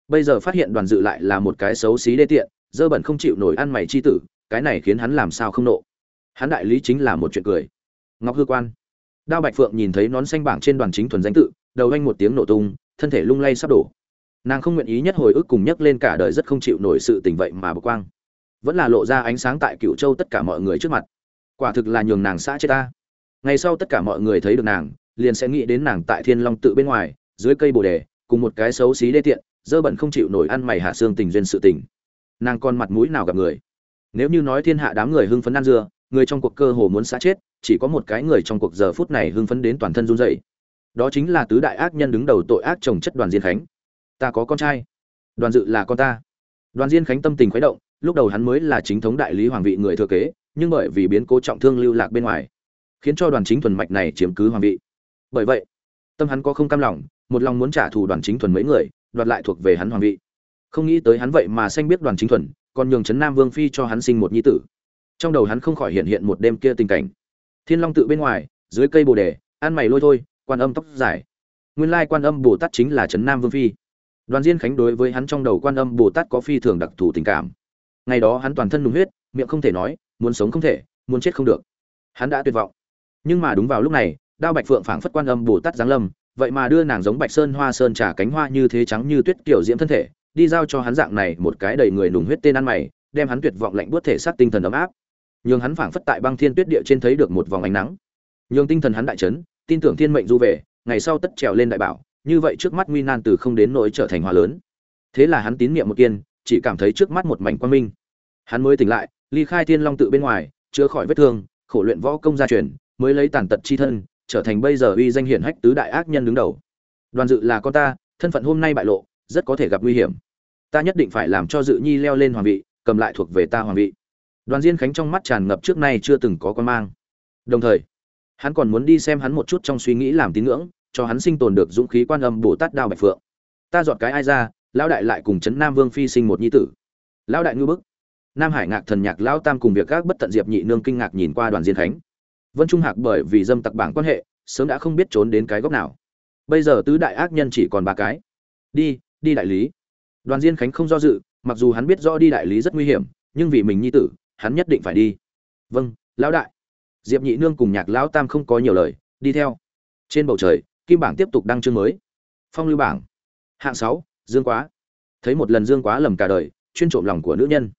Bây giờ phát hiện đoàn dự lại là một cái xấu xí đê tiện, dơ bẩn không chịu nổi ăn mày chi tử, cái này khiến hắn làm sao không nộ. Hắn đại lý chính là một chuyện cười. Ngọc hư quan. Đao bạch phượng nhìn thấy nón xanh bảng trên đoàn chính thuần danh tự, đầu anh một tiếng nổ tung, thân thể lung lay sắp đổ. Nàng không nguyện ý nhất hồi ức cùng nhắc lên cả đời rất không chịu nổi sự tình vậy mà bực quang vẫn là lộ ra ánh sáng tại cựu châu tất cả mọi người trước mặt. Quả thực là nhường nàng xã chết ta. Ngày sau tất cả mọi người thấy được nàng, liền sẽ nghĩ đến nàng tại thiên long tự bên ngoài, dưới cây bồ đề, cùng một cái xấu xí đê tiện, dơ bẩn không chịu nổi ăn mày hạ xương tình duyên sự tình. Nàng còn mặt mũi nào gặp người? Nếu như nói thiên hạ đám người hưng phấn ăn dưa, người trong cuộc cơ hồ muốn xã chết, chỉ có một cái người trong cuộc giờ phút này hưng phấn đến toàn thân run rẩy. Đó chính là tứ đại ác nhân đứng đầu tội ác chồng chất đoàn diên khánh. Ta có con trai. Đoàn dự là con ta. Đoàn diên khánh tâm tình khuấy động lúc đầu hắn mới là chính thống đại lý hoàng vị người thừa kế, nhưng bởi vì biến cố trọng thương lưu lạc bên ngoài, khiến cho đoàn chính thuần mạch này chiếm cứ hoàng vị. Bởi vậy, tâm hắn có không cam lòng, một lòng muốn trả thù đoàn chính thuần mấy người, đoạt lại thuộc về hắn hoàng vị. Không nghĩ tới hắn vậy mà sanh biết đoàn chính thuần, còn nhường trấn nam vương phi cho hắn sinh một nhi tử. Trong đầu hắn không khỏi hiện hiện một đêm kia tình cảnh. Thiên long tự bên ngoài, dưới cây bồ đề, ăn mày lôi thôi, quan âm tóc dài. Nguyên lai quan âm bồ tát chính là trấn nam vương phi. Đoàn diên khánh đối với hắn trong đầu quan âm bồ tát có phi thường đặc thù tình cảm ngày đó hắn toàn thân nùng huyết, miệng không thể nói, muốn sống không thể, muốn chết không được. Hắn đã tuyệt vọng. Nhưng mà đúng vào lúc này, đao bạch phượng phảng phất quan âm bồ tát giáng lâm, vậy mà đưa nàng giống bạch sơn hoa sơn trà cánh hoa như thế trắng như tuyết kiểu diễm thân thể, đi giao cho hắn dạng này một cái đầy người nùng huyết tên ăn mày, đem hắn tuyệt vọng lạnh buốt thể xác tinh thần ấm áp. Nhường hắn phảng phất tại băng thiên tuyết địa trên thấy được một vòng ánh nắng. Nhường tinh thần hắn đại chấn, tin tưởng thiên mệnh du về, ngày sau tất trèo lên đại bảo, như vậy trước mắt nguy nan từ không đến nỗi trở thành hòa lớn. Thế là hắn tín niệm một kiên chỉ cảm thấy trước mắt một mảnh quang minh. Hắn mới tỉnh lại, ly khai thiên long tự bên ngoài, chữa khỏi vết thương, khổ luyện võ công gia truyền, mới lấy tàn tật chi thân, trở thành bây giờ uy danh hiển hách tứ đại ác nhân đứng đầu. Đoàn dự là con ta, thân phận hôm nay bại lộ, rất có thể gặp nguy hiểm. Ta nhất định phải làm cho dự nhi leo lên hoàng vị, cầm lại thuộc về ta hoàng vị. Đoàn diên khánh trong mắt tràn ngập trước nay chưa từng có con mang. Đồng thời, hắn còn muốn đi xem hắn một chút trong suy nghĩ làm tín ngưỡng, cho hắn sinh tồn được dũng khí quan âm bồ tát đao bạch phượng. Ta dọn cái ai ra lão đại lại cùng trấn nam vương phi sinh một nhi tử. Lão đại ngư bức. Nam hải ngạc thần nhạc lão tam cùng việc các bất tận diệp nhị nương kinh ngạc nhìn qua đoàn diên khánh. Vân trung hạc bởi vì dâm tặc bảng quan hệ, sớm đã không biết trốn đến cái góc nào. Bây giờ tứ đại ác nhân chỉ còn ba cái. Đi đi đại lý. Đoàn diên khánh không do dự, mặc dù hắn biết rõ đi đại lý rất nguy hiểm, nhưng vì mình nhi tử, hắn nhất định phải đi. Vâng lão đại. Diệp nhị nương cùng nhạc lão tam không có nhiều lời, đi theo. Trên bầu trời, kim bảng tiếp tục đăng chương mới. Phong lưu bảng. Hạng sáu dương quá. Thấy một lần dương quá lầm cả đời, chuyên trộm lòng của nữ nhân.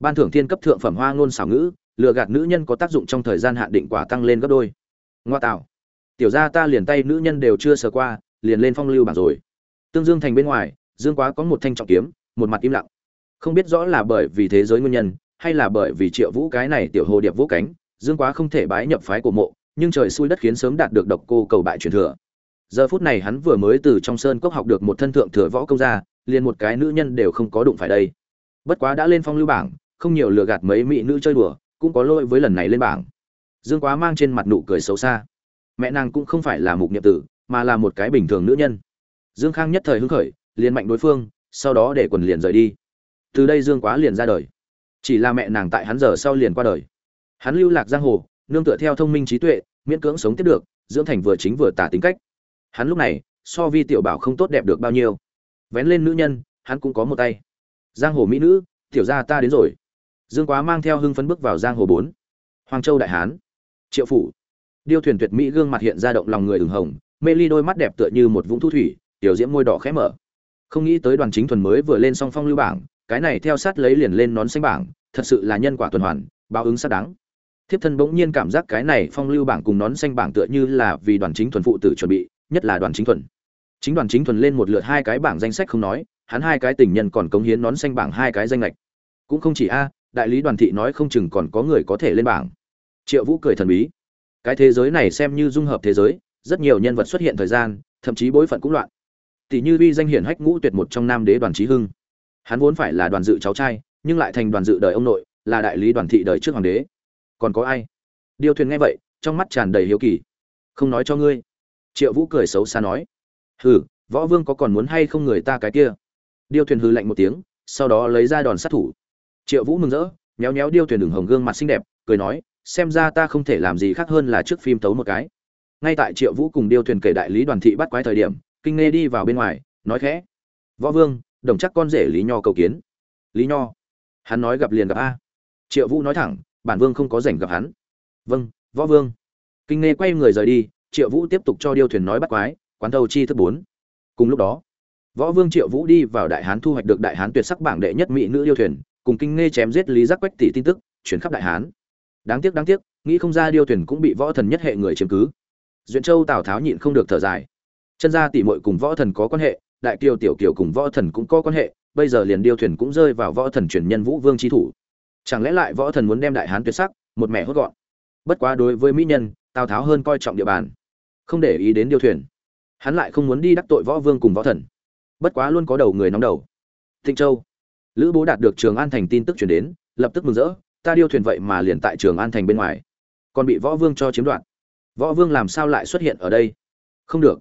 Ban thưởng thiên cấp thượng phẩm hoa ngôn xảo ngữ, lừa gạt nữ nhân có tác dụng trong thời gian hạn định quả tăng lên gấp đôi. Ngoa tạo. Tiểu ra ta liền tay nữ nhân đều chưa sờ qua, liền lên phong lưu bảng rồi. Tương dương thành bên ngoài, dương quá có một thanh trọng kiếm, một mặt im lặng. Không biết rõ là bởi vì thế giới nguyên nhân, hay là bởi vì triệu vũ cái này tiểu hồ điệp vũ cánh, dương quá không thể bái nhập phái của mộ, nhưng trời xui đất khiến sớm đạt được độc cô cầu bại truyền thừa giờ phút này hắn vừa mới từ trong sơn cốc học được một thân thượng thừa võ công ra, liền một cái nữ nhân đều không có đụng phải đây. Bất quá đã lên phong lưu bảng, không nhiều lừa gạt mấy mỹ nữ chơi đùa, cũng có lỗi với lần này lên bảng. Dương quá mang trên mặt nụ cười xấu xa. Mẹ nàng cũng không phải là mục nhiệm tử, mà là một cái bình thường nữ nhân. Dương khang nhất thời hứng khởi, liền mạnh đối phương, sau đó để quần liền rời đi. Từ đây dương quá liền ra đời. Chỉ là mẹ nàng tại hắn giờ sau liền qua đời. Hắn lưu lạc giang hồ, nương tựa theo thông minh trí tuệ, miễn cưỡng sống tiếp được, dưỡng thành vừa chính vừa tả tính cách hắn lúc này, so vi tiểu bảo không tốt đẹp được bao nhiêu. Vén lên nữ nhân, hắn cũng có một tay. Giang hồ mỹ nữ, tiểu gia ta đến rồi. Dương quá mang theo hưng phấn bước vào giang hồ bốn. Hoàng châu đại hán. Triệu phủ. Điêu thuyền tuyệt mỹ gương mặt hiện ra động lòng người ửng hồng, mê ly đôi mắt đẹp tựa như một vũng thu thủy, tiểu diễm môi đỏ khẽ mở. Không nghĩ tới đoàn chính thuần mới vừa lên song phong lưu bảng, cái này theo sát lấy liền lên nón xanh bảng, thật sự là nhân quả tuần hoàn, báo ứng xác đáng. Thiếp thân bỗng nhiên cảm giác cái này phong lưu bảng cùng nón xanh bảng tựa như là vì đoàn chính thuần phụ tử chuẩn bị nhất là đoàn chính thuần. Chính đoàn chính thuần lên một lượt hai cái bảng danh sách không nói, hắn hai cái tình nhân còn cống hiến nón xanh bảng hai cái danh lệch cũng không chỉ a, đại lý đoàn thị nói không chừng còn có người có thể lên bảng. Triệu vũ cười thần bí. Cái thế giới này xem như dung hợp thế giới, rất nhiều nhân vật xuất hiện thời gian, thậm chí bối phận cũng loạn. Tỷ như uy danh hiển hách ngũ tuyệt một trong nam đế đoàn trí hưng. Hắn vốn phải là đoàn dự cháu trai, nhưng lại thành đoàn dự đời ông nội, là đại lý đoàn thị đời trước hoàng đế. Còn có ai? Điêu thuyền nghe vậy, trong mắt tràn đầy hiếu kỳ. Không nói cho ngươi triệu vũ cười xấu xa nói, hừ, võ vương có còn muốn hay không người ta cái kia? Điêu thuyền hư lạnh một tiếng, sau đó lấy ra đòn sát thủ. Triệu vũ mừng rỡ, méo méo điêu thuyền đường hồng gương mặt xinh đẹp, cười nói, xem ra ta không thể làm gì khác hơn là trước phim tấu một cái. Ngay tại triệu vũ cùng điêu thuyền kể đại lý đoàn thị bắt quái thời điểm, kinh nghe đi vào bên ngoài, nói khẽ, võ vương, đồng chắc con rể lý nho cầu kiến. Lý nho? Hắn nói gặp liền gặp a. Triệu vũ nói thẳng, bản vương không có rảnh gặp hắn. Vâng võ vương. Kinh nghe quay người rời đi triệu vũ tiếp tục cho điêu thuyền nói bắt quái, quán thâu chi thức bốn. Cùng lúc đó, võ vương triệu vũ đi vào đại hán thu hoạch được đại hán tuyệt sắc bảng đệ nhất mỹ nữ điêu thuyền, cùng kinh nghe chém giết lý giác quách tỷ tin tức, chuyển khắp đại hán. Đáng tiếc đáng tiếc, nghĩ không ra điêu thuyền cũng bị võ thần nhất hệ người chiếm cứ. Duyện châu tào tháo nhịn không được thở dài. Chân gia tỷ muội cùng võ thần có quan hệ, đại kiều tiểu kiều cùng võ thần cũng có quan hệ, bây giờ liền điêu thuyền cũng rơi vào võ thần truyền nhân vũ vương chi thủ. Chẳng lẽ lại võ thần muốn đem đại hán tuyệt sắc, một mẹ hốt gọn? Bất quá đối với mỹ nhân, tào tháo hơn coi trọng địa bàn không để ý đến điêu thuyền. Hắn lại không muốn đi đắc tội võ vương cùng võ thần. Bất quá luôn có đầu người nóng đầu. Thịnh châu. Lữ bố đạt được trường an thành tin tức chuyển đến, lập tức mừng rỡ, ta điêu thuyền vậy mà liền tại trường an thành bên ngoài. Còn bị võ vương cho chiếm đoạt. Võ vương làm sao lại xuất hiện ở đây? Không được.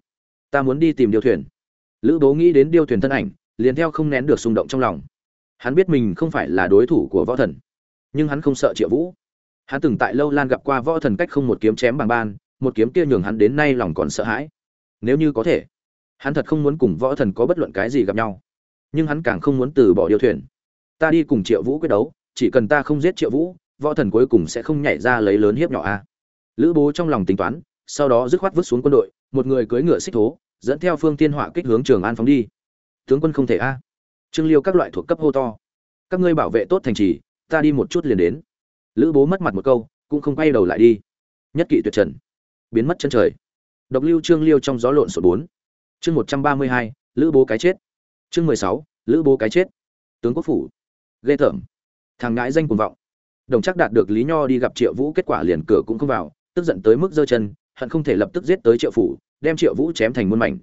Ta muốn đi tìm điêu thuyền. Lữ bố nghĩ đến điêu thuyền thân ảnh, liền theo không nén được xung động trong lòng. Hắn biết mình không phải là đối thủ của võ thần, nhưng hắn không sợ triệu vũ. Hắn từng tại lâu lan gặp qua võ thần cách không một kiếm chém bằng ban một kiếm kia nhường hắn đến nay lòng còn sợ hãi. Nếu như có thể, hắn thật không muốn cùng võ thần có bất luận cái gì gặp nhau. Nhưng hắn càng không muốn từ bỏ điều thuyền. Ta đi cùng triệu vũ quyết đấu, chỉ cần ta không giết triệu vũ, võ thần cuối cùng sẽ không nhảy ra lấy lớn hiếp nhỏ a. Lữ bố trong lòng tính toán, sau đó dứt khoát vứt xuống quân đội, một người cưỡi ngựa xích thố, dẫn theo phương tiên họa kích hướng trường an phóng đi. Tướng quân không thể a. Trương liêu các loại thuộc cấp hô to. Các ngươi bảo vệ tốt thành trì, ta đi một chút liền đến. Lữ bố mất mặt một câu, cũng không quay đầu lại đi. Nhất kỵ tuyệt trần biến mất chân trời. Độc lưu trương liêu trong gió lộn sổ bốn. Chương một trăm ba mươi hai, lữ bố cái chết. Chương mười sáu, lữ bố cái chết. Tướng quốc phủ. Ghê tởm. Thằng ngãi danh cuồng vọng. Đồng chắc đạt được lý nho đi gặp triệu vũ, kết quả liền cửa cũng không vào, tức giận tới mức giơ chân, hận không thể lập tức giết tới triệu phủ, đem triệu vũ chém thành muôn mảnh.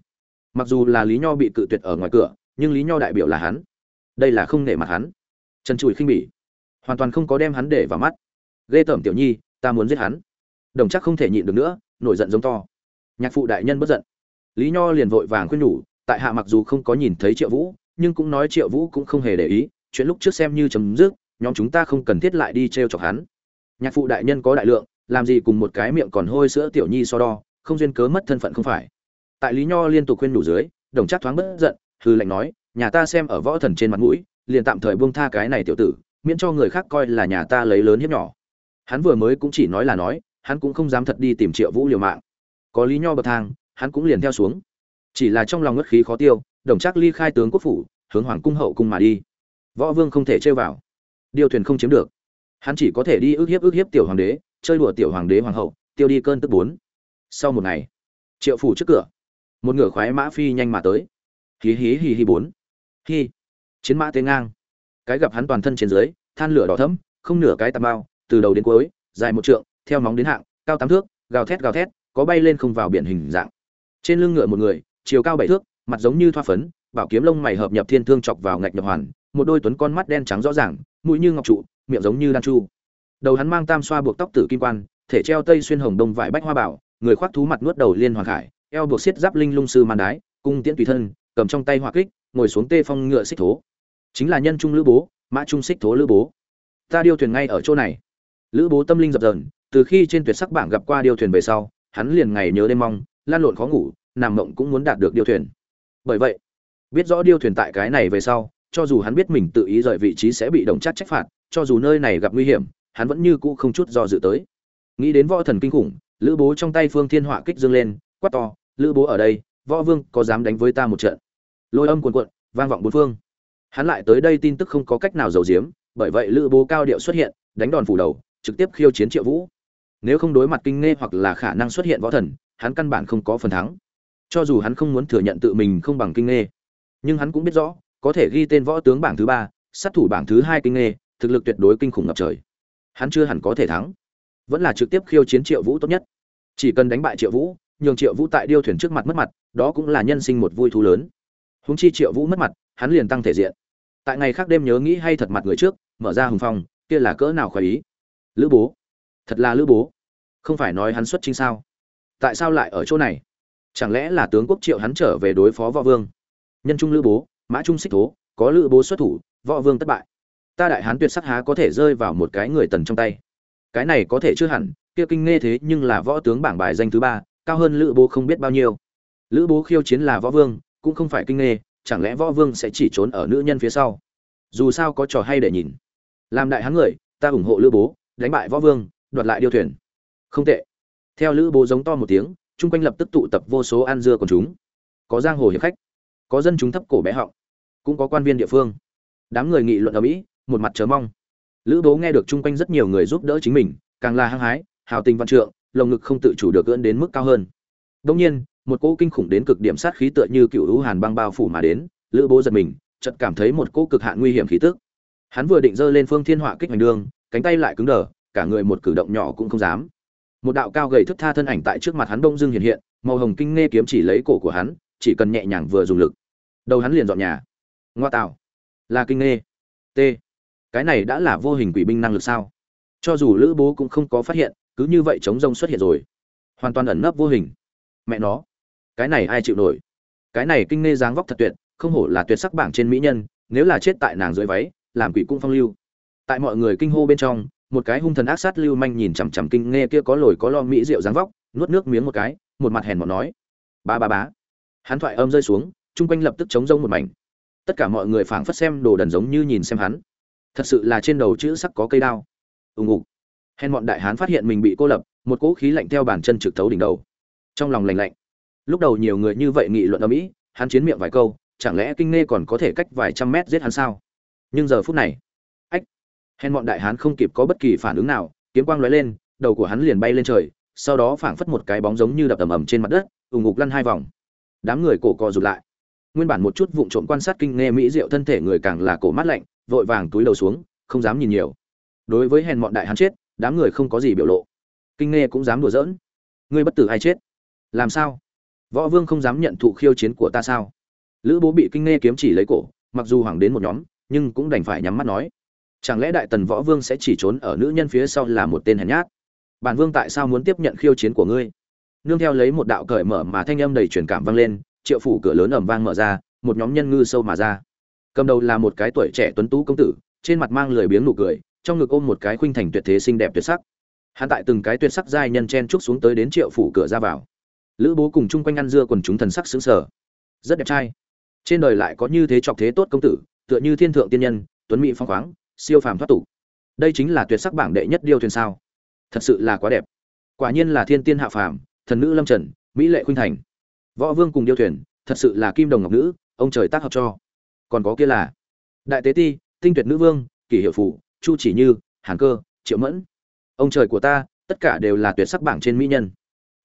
Mặc dù là lý nho bị cự tuyệt ở ngoài cửa, nhưng lý nho đại biểu là hắn. Đây là không nể mặt hắn. Trần trụi khinh bỉ. Hoàn toàn không có đem hắn để vào mắt. Ghê tởm tiểu nhi, ta muốn giết hắn. Đồng chắc không thể nhịn được nữa nổi giận giống to. Nhạc phụ đại nhân bất giận. Lý nho liền vội vàng khuyên nhủ, tại hạ mặc dù không có nhìn thấy triệu vũ, nhưng cũng nói triệu vũ cũng không hề để ý, chuyện lúc trước xem như chấm dứt, nhóm chúng ta không cần thiết lại đi t r e o chọc hắn. Nhạc phụ đại nhân có đại lượng, làm gì cùng một cái miệng còn hôi sữa tiểu nhi so đo, không duyên cớ mất thân phận không phải. Tại lý nho liên tục khuyên nhủ dưới, đồng chắc thoáng bất giận hư lệnh nói, nhà ta xem ở võ thần trên mặt mũi, liền tạm thời buông tha cái này tiểu tử, miễn cho người khác coi là nhà ta lấy lớn hiếp nhỏ. Hắn vừa mới cũng chỉ nói là nói hắn cũng không dám thật đi tìm triệu vũ liều mạng. Có lý nho bậc thang, hắn cũng liền theo xuống. Chỉ là trong lòng ngất khí khó tiêu, đồng trác ly khai tướng quốc phủ, hướng hoàng cung hậu cung mà đi. Võ vương không thể chơi vào. Điều thuyền không chiếm được. Hắn chỉ có thể đi ước hiếp ước hiếp tiểu hoàng đế, chơi đùa tiểu hoàng đế hoàng hậu, tiêu đi cơn tức bốn. Sau một ngày, triệu phủ trước cửa. Một ngựa khoái mã phi nhanh mà tới. Hí hí hí hí bốn. Hí. Chiến mã tế ngang. Cái gặp hắn toàn thân trên dưới, than lửa đỏ thẫm, không nửa cái tà bao từ đầu đến cuối, dài một trượng theo móng đến hạng, cao tám thước, gào thét gào thét, có bay lên không vào biển hình dạng. Trên lưng ngựa một người, chiều cao bảy thước, mặt giống như thoa phấn, bảo kiếm lông mày hợp nhập thiên thương chọc vào ngạch nhập hoàn, một đôi tuấn con mắt đen trắng rõ ràng, mũi như ngọc trụ, miệng giống như đan chu. Đầu hắn mang tam xoa buộc tóc tử kim quan, thể treo tây xuyên hồng đông vải bách hoa bảo, người khoác thú mặt nuốt đầu liên hoàng khải, eo buộc xiết giáp linh lung sư man đái, cung tiễn tùy thân, cầm trong tay hỏa kích, ngồi xuống tê phong ngựa xích thố. Chính là nhân trung lữ bố, mã trung xích thố lữ bố. Ta điêu thuyền ngay ở chỗ này. Lữ bố tâm linh dập dờn từ khi trên tuyệt sắc bảng gặp qua điêu thuyền về sau, hắn liền ngày nhớ đêm mong, lan lộn khó ngủ, nằm mộng cũng muốn đạt được điêu thuyền. Bởi vậy, biết rõ điêu thuyền tại cái này về sau, cho dù hắn biết mình tự ý rời vị trí sẽ bị đồng chắc trách phạt, cho dù nơi này gặp nguy hiểm, hắn vẫn như cũ không chút do dự tới. Nghĩ đến võ thần kinh khủng, lữ bố trong tay phương thiên họa kích dương lên, quát to, lữ bố ở đây, võ vương có dám đánh với ta một trận? Lôi âm cuồn cuộn, vang vọng bốn phương. Hắn lại tới đây tin tức không có cách nào giấu giếm, bởi vậy lữ bố cao điệu xuất hiện, đánh đòn phủ đầu, trực tiếp khiêu chiến triệu vũ nếu không đối mặt kinh nghe hoặc là khả năng xuất hiện võ thần, hắn căn bản không có phần thắng. Cho dù hắn không muốn thừa nhận tự mình không bằng kinh nghe nhưng hắn cũng biết rõ, có thể ghi tên võ tướng bảng thứ ba, sát thủ bảng thứ hai kinh nghe thực lực tuyệt đối kinh khủng ngập trời. Hắn chưa hẳn có thể thắng, vẫn là trực tiếp khiêu chiến triệu vũ tốt nhất. Chỉ cần đánh bại triệu vũ, nhường triệu vũ tại điêu thuyền trước mặt mất mặt, đó cũng là nhân sinh một vui thú lớn. Húng chi triệu vũ mất mặt, hắn liền tăng thể diện. Tại ngày khác đêm nhớ nghĩ hay thật mặt người trước, mở ra hùng phong, kia là cỡ nào khỏi ý. Lữ bố thật là lữ bố. Không phải nói hắn xuất chính sao? Tại sao lại ở chỗ này? Chẳng lẽ là tướng quốc triệu hắn trở về đối phó võ vương? Nhân trung lữ bố, mã trung xích thố, có lữ bố xuất thủ, võ vương thất bại. Ta đại hán tuyệt sắc há có thể rơi vào một cái người tần trong tay. Cái này có thể chưa hẳn, kia kinh nghe thế nhưng là võ tướng bảng bài danh thứ ba, cao hơn lữ bố không biết bao nhiêu. Lữ bố khiêu chiến là võ vương, cũng không phải kinh nghe, chẳng lẽ võ vương sẽ chỉ trốn ở nữ nhân phía sau? Dù sao có trò hay để nhìn. Làm đại hán người, ta ủng hộ lữ bố, đánh bại võ vương đoạt lại điêu thuyền. Không tệ. Theo lữ bố giống to một tiếng, chung quanh lập tức tụ tập vô số ăn dưa của chúng. Có giang hồ hiệp khách, có dân chúng thấp cổ bé họng, cũng có quan viên địa phương. Đám người nghị luận ở mỹ, một mặt chờ mong. Lữ bố nghe được chung quanh rất nhiều người giúp đỡ chính mình, càng là hăng hái, hào tình văn trượng, lồng ngực không tự chủ được gỡn đến mức cao hơn. Đông nhiên, một cỗ kinh khủng đến cực điểm sát khí tựa như cựu hữu hàn băng bao phủ mà đến, lữ bố giật mình, chợt cảm thấy một cỗ cực hạn nguy hiểm khí tức. Hắn vừa định giơ lên phương thiên họa kích hành đường, cánh tay lại cứng đờ cả người một cử động nhỏ cũng không dám. Một đạo cao gầy thức tha thân ảnh tại trước mặt hắn đông dương hiện hiện, màu hồng kinh nghe kiếm chỉ lấy cổ của hắn, chỉ cần nhẹ nhàng vừa dùng lực, đầu hắn liền dọn nhà. Ngoa tạo. Là kinh nghe. T. Cái này đã là vô hình quỷ binh năng lực sao? Cho dù lữ bố cũng không có phát hiện, cứ như vậy chống rông xuất hiện rồi. Hoàn toàn ẩn nấp vô hình. Mẹ nó. Cái này ai chịu nổi? Cái này kinh nghe dáng vóc thật tuyệt, không hổ là tuyệt sắc bảng trên mỹ nhân, nếu là chết tại nàng dưới váy, làm quỷ cung phong lưu. Tại mọi người kinh hô bên trong một cái hung thần ác sát lưu manh nhìn chằm chằm kinh nghe kia có lồi có lo mỹ rượu dáng vóc, nuốt nước miếng một cái, một mặt hèn mọt nói. Ba ba bá hắn thoại âm rơi xuống, chung quanh lập tức chống rông một mảnh. Tất cả mọi người phảng phất xem đồ đần giống như nhìn xem hắn. Thật sự là trên đầu chữ sắc có cây đao. Ùng ục. Hèn mọn đại hán phát hiện mình bị cô lập, một cỗ khí lạnh theo bàn chân trực thấu đỉnh đầu. Trong lòng lành lạnh. Lúc đầu nhiều người như vậy nghị luận ở mỹ, hắn chiến miệng vài câu, chẳng lẽ kinh nghe còn có thể cách vài trăm mét giết hắn sao? Nhưng giờ phút này hèn bọn đại hán không kịp có bất kỳ phản ứng nào, kiếm quang lóe lên, đầu của hắn liền bay lên trời, sau đó phảng phất một cái bóng giống như đập ầm ầm trên mặt đất, ù ngục lăn hai vòng. Đám người cổ cò rụt lại. Nguyên bản một chút vụng trộm quan sát kinh nghe mỹ diệu thân thể người càng là cổ mát lạnh, vội vàng túi đầu xuống, không dám nhìn nhiều. Đối với hèn bọn đại hán chết, đám người không có gì biểu lộ. Kinh nghe cũng dám đùa giỡn. Ngươi bất tử ai chết? Làm sao? Võ vương không dám nhận thụ khiêu chiến của ta sao? Lữ bố bị kinh nghe kiếm chỉ lấy cổ, mặc dù hoàng đến một nhóm, nhưng cũng đành phải nhắm mắt nói chẳng lẽ đại tần võ vương sẽ chỉ trốn ở nữ nhân phía sau là một tên hèn nhát? Bản vương tại sao muốn tiếp nhận khiêu chiến của ngươi? Nương theo lấy một đạo cởi mở mà thanh âm đầy truyền cảm vang lên, triệu phủ cửa lớn ầm vang mở ra, một nhóm nhân ngư sâu mà ra. Cầm đầu là một cái tuổi trẻ tuấn tú công tử, trên mặt mang lười biếng nụ cười, trong ngực ôm một cái khuynh thành tuyệt thế xinh đẹp tuyệt sắc. Hắn tại từng cái tuyệt sắc giai nhân chen trúc xuống tới đến triệu phủ cửa ra vào. Lữ bố cùng chung quanh ăn dưa quần chúng thần sắc xứng sở rất đẹp trai. Trên đời lại có như thế chọc thế tốt công tử, tựa như thiên thượng tiên nhân, tuấn mỹ phong khoáng siêu phàm thoát tục. Đây chính là tuyệt sắc bảng đệ nhất điêu thuyền sao? Thật sự là quá đẹp. Quả nhiên là thiên tiên hạ phàm thần nữ lâm trần mỹ lệ khuynh thành. Võ vương cùng điêu thuyền thật sự là kim đồng ngọc nữ ông trời tác hợp cho. Còn có kia là đại tế ti tinh tuyệt nữ vương kỷ hiệu phụ, chu chỉ như hàn cơ triệu mẫn. Ông trời của ta tất cả đều là tuyệt sắc bảng trên mỹ nhân.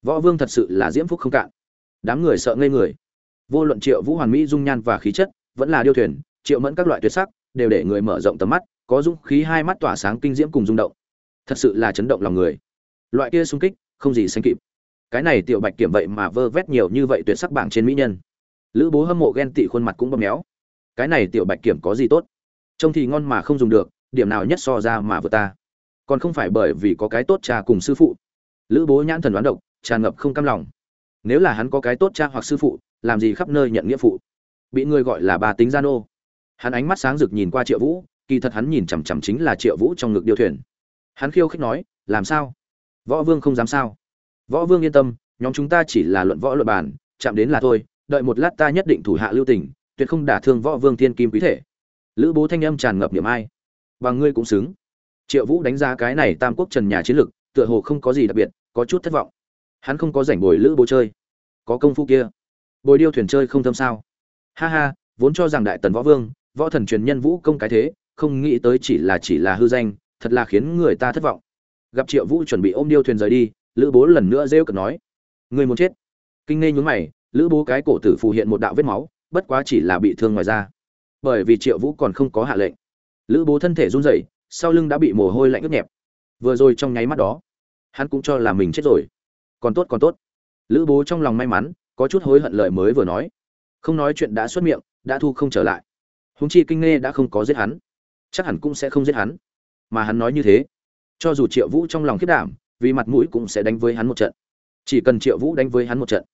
Võ vương thật sự là diễm phúc không cạn. Đám người sợ ngây người. Vô luận triệu vũ hoàn mỹ dung nhan và khí chất vẫn là điêu thuyền triệu mẫn các loại tuyệt sắc đều để người mở rộng tầm mắt, có dũng khí hai mắt tỏa sáng kinh diễm cùng rung động. Thật sự là chấn động lòng người. Loại kia sung kích, không gì sánh kịp. Cái này tiểu bạch kiểm vậy mà vơ vét nhiều như vậy tuyệt sắc bảng trên mỹ nhân. Lữ bố hâm mộ ghen tị khuôn mặt cũng bấm méo. Cái này tiểu bạch kiểm có gì tốt? Trông thì ngon mà không dùng được, điểm nào nhất so ra mà vừa ta. Còn không phải bởi vì có cái tốt cha cùng sư phụ. Lữ bố nhãn thần đoán độc, tràn ngập không cam lòng. Nếu là hắn có cái tốt cha hoặc sư phụ, làm gì khắp nơi nhận nghĩa phụ? Bị người gọi là bà tính gia nô? Hắn ánh mắt sáng rực nhìn qua triệu vũ, kỳ thật hắn nhìn chằm chằm chính là triệu vũ trong ngực điêu thuyền. Hắn khiêu khích nói, làm sao? Võ vương không dám sao? Võ vương yên tâm, nhóm chúng ta chỉ là luận võ luận bàn, chạm đến là thôi, đợi một lát ta nhất định thủ hạ lưu tình, tuyệt không đả thương võ vương thiên kim quý thể. Lữ bố thanh âm tràn ngập niềm ai. Và ngươi cũng xứng. Triệu vũ đánh giá cái này tam quốc trần nhà chiến lực tựa hồ không có gì đặc biệt, có chút thất vọng. Hắn không có rảnh bồi lữ bố chơi. Có công phu kia. Bồi điêu thuyền chơi không thâm sao? Ha ha, vốn cho rằng đại tần võ vương võ thần truyền nhân vũ công cái thế, không nghĩ tới chỉ là chỉ là hư danh, thật là khiến người ta thất vọng. Gặp triệu vũ chuẩn bị ôm điêu thuyền rời đi, lữ bố lần nữa rêu cực nói, người muốn chết. Kinh nghe nhún mày, lữ bố cái cổ tử phù hiện một đạo vết máu, bất quá chỉ là bị thương ngoài da. Bởi vì triệu vũ còn không có hạ lệnh. Lữ bố thân thể run rẩy, sau lưng đã bị mồ hôi lạnh ướt nhẹp. Vừa rồi trong nháy mắt đó, hắn cũng cho là mình chết rồi. Còn tốt còn tốt. Lữ bố trong lòng may mắn, có chút hối hận lời mới vừa nói. Không nói chuyện đã xuất miệng, đã thu không trở lại húng chi kinh nghe đã không có giết hắn, chắc hẳn cũng sẽ không giết hắn. Mà hắn nói như thế, cho dù triệu vũ trong lòng khiết đảm, vì mặt mũi cũng sẽ đánh với hắn một trận. Chỉ cần triệu vũ đánh với hắn một trận,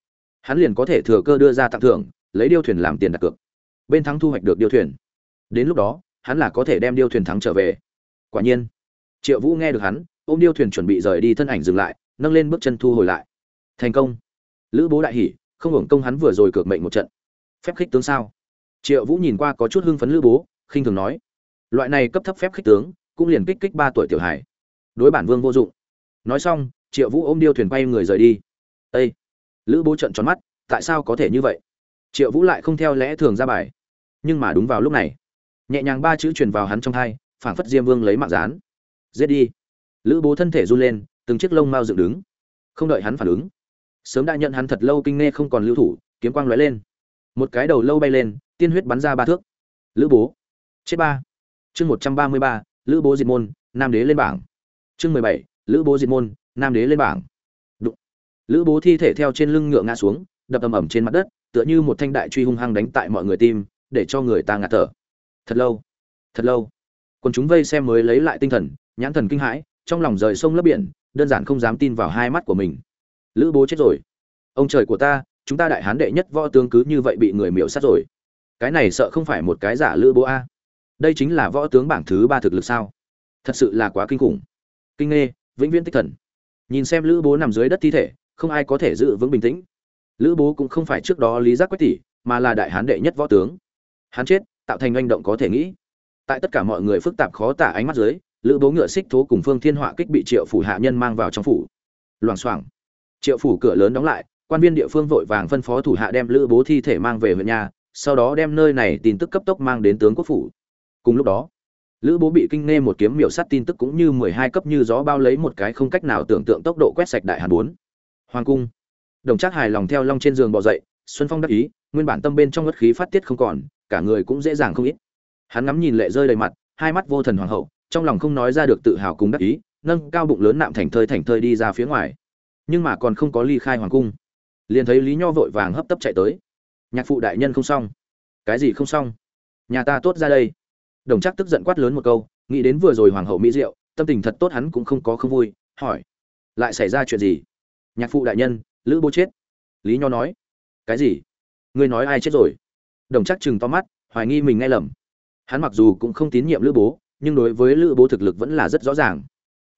hắn liền có thể thừa cơ đưa ra tặng thưởng, lấy điêu thuyền làm tiền đặt cược. Bên thắng thu hoạch được điêu thuyền. Đến lúc đó, hắn là có thể đem điêu thuyền thắng trở về. Quả nhiên, triệu vũ nghe được hắn, ôm điêu thuyền chuẩn bị rời đi thân ảnh dừng lại, nâng lên bước chân thu hồi lại. Thành công. Lữ bố đại hỉ, không hưởng công hắn vừa rồi cược mệnh một trận. Phép khích tướng sao? Triệu vũ nhìn qua có chút hưng phấn lữ bố, khinh thường nói, loại này cấp thấp phép khích tướng, cũng liền kích kích ba tuổi tiểu hải đối bản vương vô dụng. Nói xong, triệu vũ ôm điêu thuyền quay người rời đi. Ây lữ bố trận tròn mắt, tại sao có thể như vậy? Triệu vũ lại không theo lẽ thường ra bài. Nhưng mà đúng vào lúc này, nhẹ nhàng ba chữ truyền vào hắn trong thai, phảng phất diêm vương lấy mạng rán giết đi. Lữ bố thân thể run lên, từng chiếc lông mao dựng đứng. Không đợi hắn phản ứng, sớm đã nhận hắn thật lâu kinh nghe không còn lưu thủ, kiếm quang lóe lên một cái đầu lâu bay lên, tiên huyết bắn ra ba thước. Lữ bố. Chết ba. Chương một trăm ba mươi ba, lữ bố diệt môn, nam đế lên bảng. Chương mười bảy, lữ bố diệt môn, nam đế lên bảng. Đụng. lữ bố thi thể theo trên lưng ngựa ngã xuống, đập ầm ầm trên mặt đất, tựa như một thanh đại truy hung hăng đánh tại mọi người tim, để cho người ta ngạt thở. Thật lâu. Thật lâu. Còn chúng vây xem mới lấy lại tinh thần, nhãn thần kinh hãi, trong lòng rời sông lấp biển, đơn giản không dám tin vào hai mắt của mình. Lữ bố chết rồi. Ông trời của ta chúng ta đại hán đệ nhất võ tướng cứ như vậy bị người miễu sát rồi. Cái này sợ không phải một cái giả lữ bố a. Đây chính là võ tướng bảng thứ ba thực lực sao? Thật sự là quá kinh khủng. Kinh nghe, vĩnh viễn tích thần. Nhìn xem lữ bố nằm dưới đất thi thể, không ai có thể giữ vững bình tĩnh. Lữ bố cũng không phải trước đó lý giác quách tỷ, mà là đại hán đệ nhất võ tướng. Hắn chết, tạo thành manh động có thể nghĩ. Tại tất cả mọi người phức tạp khó tả ánh mắt dưới, lữ bố ngựa xích thố cùng phương thiên họa kích bị triệu phủ hạ nhân mang vào trong phủ. Loảng xoảng. Triệu phủ cửa lớn đóng lại quan viên địa phương vội vàng phân phó thủ hạ đem lữ bố thi thể mang về huyện nhà, sau đó đem nơi này tin tức cấp tốc mang đến tướng quốc phủ. Cùng lúc đó, lữ bố bị kinh nghe một kiếm miểu sát tin tức cũng như mười hai cấp như gió bao lấy một cái không cách nào tưởng tượng tốc độ quét sạch đại hàn bốn. Hoàng cung, đồng trác hài lòng theo long trên giường bò dậy, xuân phong đắc ý, nguyên bản tâm bên trong ngất khí phát tiết không còn, cả người cũng dễ dàng không ít. Hắn ngắm nhìn lệ rơi đầy mặt, hai mắt vô thần hoàng hậu, trong lòng không nói ra được tự hào cùng đắc ý, nâng cao bụng lớn nạm thành thơi thành thơi đi ra phía ngoài. Nhưng mà còn không có ly khai hoàng cung liền thấy lý nho vội vàng hấp tấp chạy tới nhạc phụ đại nhân không xong cái gì không xong nhà ta tốt ra đây đồng chắc tức giận quát lớn một câu nghĩ đến vừa rồi hoàng hậu mỹ diệu tâm tình thật tốt hắn cũng không có không vui hỏi lại xảy ra chuyện gì nhạc phụ đại nhân lữ bố chết lý nho nói cái gì ngươi nói ai chết rồi đồng chắc chừng to mắt hoài nghi mình nghe lầm hắn mặc dù cũng không tín nhiệm lữ bố nhưng đối với lữ bố thực lực vẫn là rất rõ ràng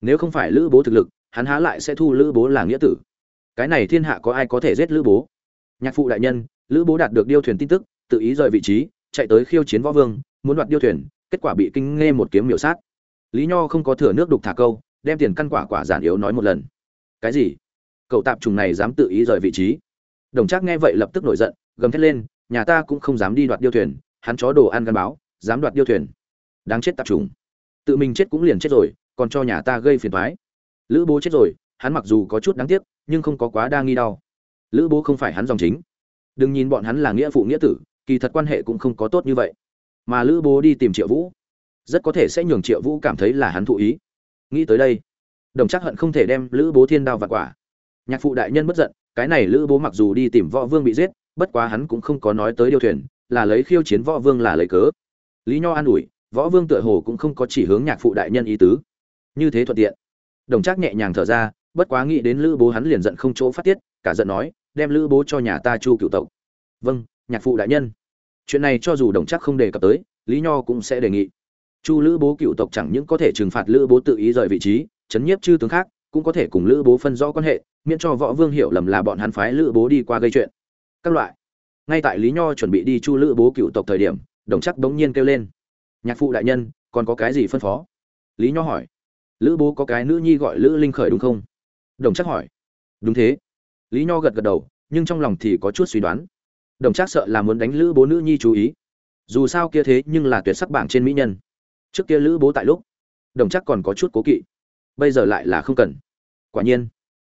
nếu không phải lữ bố thực lực hắn há lại sẽ thu lữ bố là nghĩa tử cái này thiên hạ có ai có thể giết lữ bố? Nhạc phụ đại nhân, lữ bố đạt được điêu thuyền tin tức, tự ý rời vị trí, chạy tới khiêu chiến võ vương, muốn đoạt điêu thuyền, kết quả bị kinh nghe một kiếm miểu sát. Lý nho không có thừa nước đục thả câu, đem tiền căn quả quả giản yếu nói một lần. Cái gì? Cậu tạp trùng này dám tự ý rời vị trí? Đồng trác nghe vậy lập tức nổi giận, gầm thét lên, nhà ta cũng không dám đi đoạt điêu thuyền, hắn chó đồ ăn gắn báo, dám đoạt điêu thuyền. Đáng chết tạp trùng. Tự mình chết cũng liền chết rồi, còn cho nhà ta gây phiền toái. Lữ bố chết rồi hắn mặc dù có chút đáng tiếc, nhưng không có quá đa nghi đau. Lữ bố không phải hắn dòng chính. Đừng nhìn bọn hắn là nghĩa phụ nghĩa tử, kỳ thật quan hệ cũng không có tốt như vậy. Mà lữ bố đi tìm triệu vũ, rất có thể sẽ nhường triệu vũ cảm thấy là hắn thụ ý. Nghĩ tới đây, đồng chắc hận không thể đem lữ bố thiên đao và quả. Nhạc phụ đại nhân bất giận, cái này lữ bố mặc dù đi tìm võ vương bị giết, bất quá hắn cũng không có nói tới điều thuyền, là lấy khiêu chiến võ vương là lấy cớ. Lý nho an ủi, võ vương tựa hồ cũng không có chỉ hướng nhạc phụ đại nhân ý tứ. Như thế thuận tiện. Đồng trác nhẹ nhàng thở ra bất quá nghĩ đến lữ bố hắn liền giận không chỗ phát tiết, cả giận nói, đem lữ bố cho nhà ta chu cựu tộc. Vâng nhạc phụ đại nhân. Chuyện này cho dù đồng chắc không đề cập tới, lý nho cũng sẽ đề nghị. Chu lữ bố cựu tộc chẳng những có thể trừng phạt lữ bố tự ý rời vị trí, chấn nhiếp chư tướng khác, cũng có thể cùng lữ bố phân rõ quan hệ, miễn cho võ vương hiểu lầm là bọn hắn phái lữ bố đi qua gây chuyện. Các loại. Ngay tại lý nho chuẩn bị đi chu lữ bố cựu tộc thời điểm, đồng chắc bỗng nhiên kêu lên. Nhạc phụ đại nhân, còn có cái gì phân phó? Lý nho hỏi. Lữ bố có cái nữ nhi gọi lữ linh khởi đúng không? Đồng chắc hỏi. Đúng thế. Lý nho gật gật đầu, nhưng trong lòng thì có chút suy đoán. Đồng chắc sợ là muốn đánh lữ bố nữ nhi chú ý. Dù sao kia thế nhưng là tuyệt sắc bảng trên mỹ nhân. Trước kia lữ bố tại lúc, đồng chắc còn có chút cố kỵ. Bây giờ lại là không cần. Quả nhiên,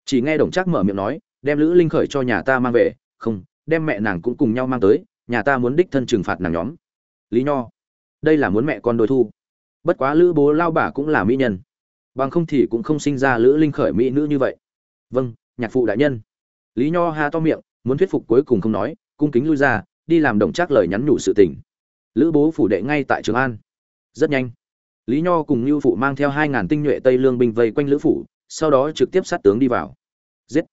chỉ nghe đồng chắc mở miệng nói, đem lữ linh khởi cho nhà ta mang về. Không, đem mẹ nàng cũng cùng nhau mang tới, nhà ta muốn đích thân trừng phạt nàng nhóm. Lý nho, đây là muốn mẹ con đối thu. Bất quá lữ bố lao bà cũng là mỹ nhân bằng không thì cũng không sinh ra lữ linh khởi mỹ nữ như vậy. Vâng nhạc phụ đại nhân. Lý nho ha to miệng, muốn thuyết phục cuối cùng không nói, cung kính lui ra, đi làm đồng trác lời nhắn nhủ sự tình. Lữ bố phủ đệ ngay tại trường an. Rất nhanh. Lý nho cùng lưu phụ mang theo hai ngàn tinh nhuệ tây lương binh vây quanh lữ phủ, sau đó trực tiếp sát tướng đi vào. Giết!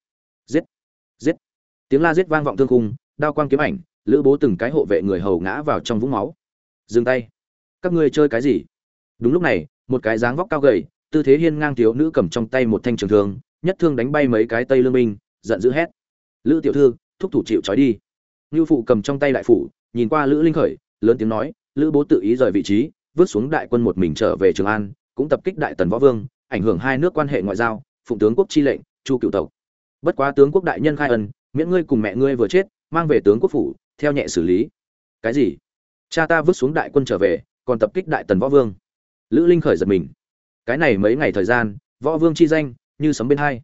Giết! Giết! Tiếng la giết vang vọng thương cung đao quang kiếm ảnh, lữ bố từng cái hộ vệ người hầu ngã vào trong vũng máu. Dừng tay. Các ngươi chơi cái gì? Đúng lúc này, một cái dáng vóc cao gầy tư thế hiên ngang thiếu nữ cầm trong tay một thanh trường thương, nhất thương đánh bay mấy cái tây lương binh, giận dữ hét. Lữ tiểu thư, thúc thủ chịu trói đi. Nưu phụ cầm trong tay đại phủ, nhìn qua lữ linh khởi, lớn tiếng nói, lữ bố tự ý rời vị trí, vứt xuống đại quân một mình trở về trường an, cũng tập kích đại tần võ vương, ảnh hưởng hai nước quan hệ ngoại giao, phụng tướng quốc chi lệnh, chu cựu tộc. Bất quá tướng quốc đại nhân khai ân, miễn ngươi cùng mẹ ngươi vừa chết, mang về tướng quốc phủ, theo nhẹ xử lý. Cái gì? Cha ta vứt xuống đại quân trở về, còn tập kích đại tần võ vương. Lữ linh khởi giật mình cái này mấy ngày thời gian, võ vương chi danh, như sấm bên hai.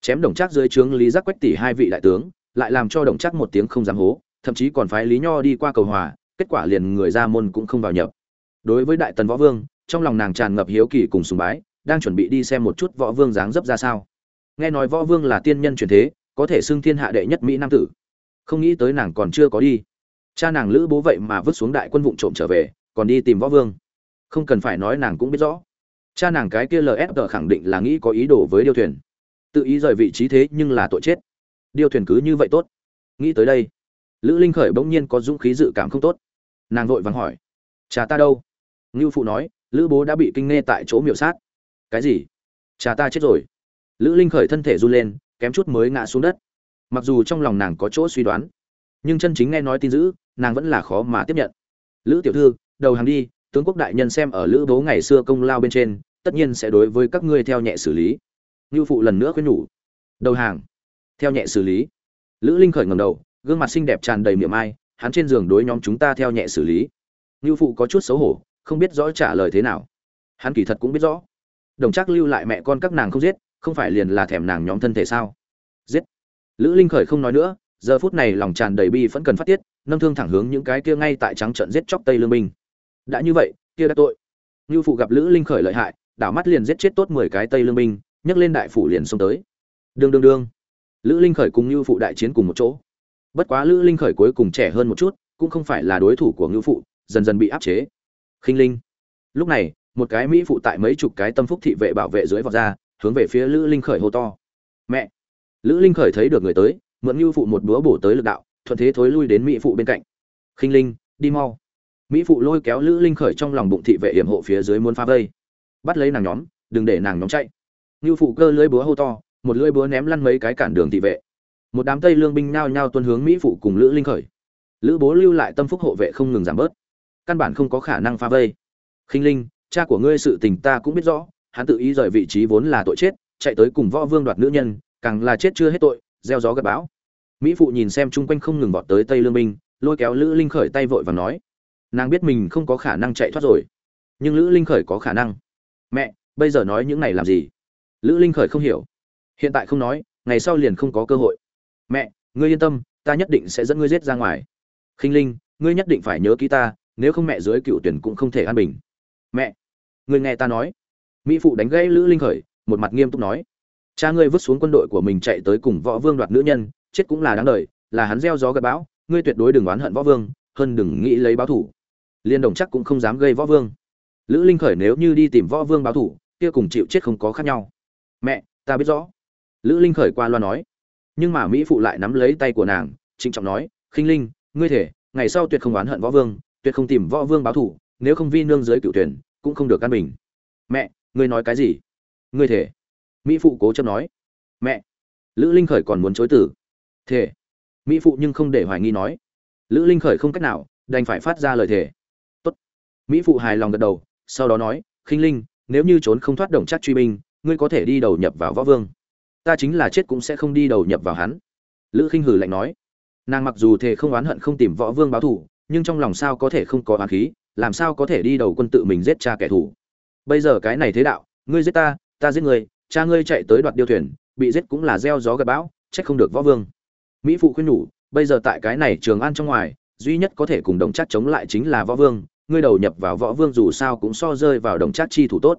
Chém đồng trác dưới trướng lý giác quách tỷ hai vị đại tướng, lại làm cho đồng trác một tiếng không dám hố, thậm chí còn phái lý nho đi qua cầu hòa, kết quả liền người ra môn cũng không vào nhập. Đối với đại tần võ vương, trong lòng nàng tràn ngập hiếu kỳ cùng sùng bái, đang chuẩn bị đi xem một chút võ vương dáng dấp ra sao. Nghe nói võ vương là tiên nhân truyền thế, có thể xưng thiên hạ đệ nhất mỹ nam tử. Không nghĩ tới nàng còn chưa có đi. Cha nàng lữ bố vậy mà vứt xuống đại quân vụng trộm trở về, còn đi tìm võ vương. Không cần phải nói nàng cũng biết rõ cha nàng cái kia lsg khẳng định là nghĩ có ý đồ với điêu thuyền. Tự ý rời vị trí thế nhưng là tội chết. Điêu thuyền cứ như vậy tốt. Nghĩ tới đây, lữ linh khởi bỗng nhiên có dũng khí dự cảm không tốt. Nàng vội vàng hỏi, cha ta đâu? Ngưu phụ nói, lữ bố đã bị kinh nghe tại chỗ miểu sát. Cái gì? Cha ta chết rồi. Lữ linh khởi thân thể run lên, kém chút mới ngã xuống đất. Mặc dù trong lòng nàng có chỗ suy đoán, nhưng chân chính nghe nói tin dữ, nàng vẫn là khó mà tiếp nhận. Lữ tiểu thư, đầu hàng đi, tướng quốc đại nhân xem ở lữ bố ngày xưa công lao bên trên tất nhiên sẽ đối với các ngươi theo nhẹ xử lý. Ngưu phụ lần nữa khuyên nhủ. Đầu hàng. Theo nhẹ xử lý. Lữ linh khởi ngầm đầu, gương mặt xinh đẹp tràn đầy miệng ai, hắn trên giường đối nhóm chúng ta theo nhẹ xử lý. Ngưu phụ có chút xấu hổ, không biết rõ trả lời thế nào. Hắn kỳ thật cũng biết rõ. Đồng trác lưu lại mẹ con các nàng không giết, không phải liền là thèm nàng nhóm thân thể sao? Giết. Lữ linh khởi không nói nữa, giờ phút này lòng tràn đầy bi vẫn cần phát tiết, nâng thương thẳng hướng những cái kia ngay tại trắng trận giết chóc tây lương binh. Đã như vậy, kia đã tội. Ngưu phụ gặp lữ linh khởi lợi hại đảo mắt liền giết chết tốt mười cái tây lương binh, nhấc lên đại phủ liền xông tới. Đương đương đương. Lữ linh khởi cùng như phụ đại chiến cùng một chỗ. Bất quá lữ linh khởi cuối cùng trẻ hơn một chút, cũng không phải là đối thủ của ngưu phụ, dần dần bị áp chế. Khinh linh. Lúc này, một cái mỹ phụ tại mấy chục cái tâm phúc thị vệ bảo vệ dưới vọt ra, hướng về phía lữ linh khởi hô to. Mẹ. Lữ linh khởi thấy được người tới, mượn ngưu phụ một búa bổ tới lực đạo, thuận thế thối lui đến mỹ phụ bên cạnh. Khinh linh, đi mau. Mỹ phụ lôi kéo lữ linh khởi trong lòng bụng thị vệ hiểm hộ phía dưới muốn phá vây bắt lấy nàng nhóm, đừng để nàng nhóm chạy. Như phụ cơ lưỡi búa hô to, một lưỡi búa ném lăn mấy cái cản đường thị vệ. Một đám tây lương binh nhao nhao tuân hướng mỹ phụ cùng lữ linh khởi. Lữ bố lưu lại tâm phúc hộ vệ không ngừng giảm bớt. Căn bản không có khả năng phá vây. Khinh linh, cha của ngươi sự tình ta cũng biết rõ, hắn tự ý rời vị trí vốn là tội chết, chạy tới cùng võ vương đoạt nữ nhân, càng là chết chưa hết tội, gieo gió gặp bão. Mỹ phụ nhìn xem chung quanh không ngừng vọt tới tây lương binh, lôi kéo lữ linh khởi tay vội và nói, nàng biết mình không có khả năng chạy thoát rồi, nhưng lữ linh khởi có khả năng mẹ, bây giờ nói những này làm gì? Lữ linh khởi không hiểu. Hiện tại không nói, ngày sau liền không có cơ hội. Mẹ, ngươi yên tâm, ta nhất định sẽ dẫn ngươi giết ra ngoài. Khinh linh, ngươi nhất định phải nhớ ký ta, nếu không mẹ dưới cựu tuyển cũng không thể an bình. Mẹ, ngươi nghe ta nói. Mỹ phụ đánh gãy lữ linh khởi, một mặt nghiêm túc nói. Cha ngươi vứt xuống quân đội của mình chạy tới cùng võ vương đoạt nữ nhân, chết cũng là đáng đời, là hắn gieo gió gặp bão, ngươi tuyệt đối đừng oán hận võ vương, hơn đừng nghĩ lấy báo thủ. Liên đồng chắc cũng không dám gây võ vương lữ linh khởi nếu như đi tìm võ vương báo thủ, kia cùng chịu chết không có khác nhau. Mẹ, ta biết rõ. Lữ linh khởi qua loa nói. Nhưng mà mỹ phụ lại nắm lấy tay của nàng, trịnh trọng nói, khinh linh, ngươi thể, ngày sau tuyệt không oán hận võ vương, tuyệt không tìm võ vương báo thủ, nếu không vi nương dưới cựu tuyển, cũng không được căn bình. Mẹ, ngươi nói cái gì? Ngươi thể. Mỹ phụ cố chấp nói. Mẹ. Lữ linh khởi còn muốn chối tử thể. Mỹ phụ nhưng không để hoài nghi nói. Lữ linh khởi không cách nào, đành phải phát ra lời thể. Tốt. Mỹ phụ hài lòng gật đầu sau đó nói, khinh linh, nếu như trốn không thoát đồng chắc truy binh, ngươi có thể đi đầu nhập vào võ vương. Ta chính là chết cũng sẽ không đi đầu nhập vào hắn. Lữ khinh hử lạnh nói. Nàng mặc dù thề không oán hận không tìm võ vương báo thù, nhưng trong lòng sao có thể không có oán khí, làm sao có thể đi đầu quân tự mình giết cha kẻ thù? Bây giờ cái này thế đạo, ngươi giết ta ta giết ngươi, cha ngươi chạy tới đoạt điêu thuyền, bị giết cũng là gieo gió gặp bão, trách không được võ vương. Mỹ phụ khuyên nhủ, bây giờ tại cái này trường an trong ngoài, duy nhất có thể cùng đồng chắc chống lại chính là võ vương ngươi đầu nhập vào võ vương dù sao cũng so rơi vào đồng chát chi thủ tốt.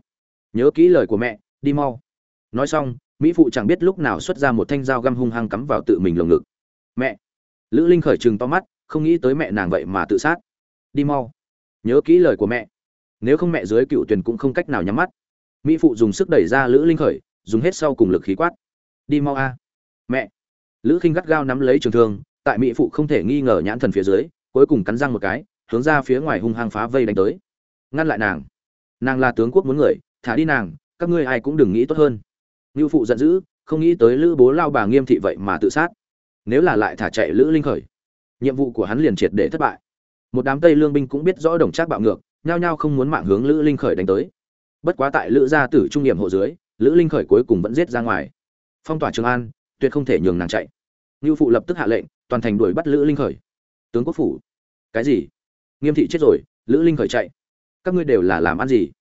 Nhớ kỹ lời của mẹ, đi mau. Nói xong, mỹ phụ chẳng biết lúc nào xuất ra một thanh dao găm hung hăng cắm vào tự mình lồng ngực. Mẹ! Lữ linh khởi trừng to mắt, không nghĩ tới mẹ nàng vậy mà tự sát. Đi mau. Nhớ kỹ lời của mẹ. Nếu không mẹ dưới cựu tuyền cũng không cách nào nhắm mắt. Mỹ phụ dùng sức đẩy ra lữ linh khởi, dùng hết sau cùng lực khí quát. Đi mau a. Mẹ! Lữ khinh gắt gao nắm lấy trường thương, tại mỹ phụ không thể nghi ngờ nhãn thần phía dưới, cuối cùng cắn răng một cái hướng ra phía ngoài hung hăng phá vây đánh tới. Ngăn lại nàng. Nàng là tướng quốc muốn người, thả đi nàng, các ngươi ai cũng đừng nghĩ tốt hơn. Ngưu phụ giận dữ, không nghĩ tới lữ bố lao bà nghiêm thị vậy mà tự sát. Nếu là lại thả chạy lữ linh khởi, nhiệm vụ của hắn liền triệt để thất bại. Một đám tây lương binh cũng biết rõ đồng trác bạo ngược, nhao nhao không muốn mạng hướng lữ linh khởi đánh tới. Bất quá tại lữ gia tử trung nghiệm hộ dưới, lữ linh khởi cuối cùng vẫn giết ra ngoài. Phong tỏa trường an, tuyệt không thể nhường nàng chạy. Ngưu phụ lập tức hạ lệnh, toàn thành đuổi bắt lữ linh khởi. Tướng quốc phủ. Cái gì? Nghiêm thị chết rồi, lữ linh khởi chạy. Các ngươi đều là làm ăn gì?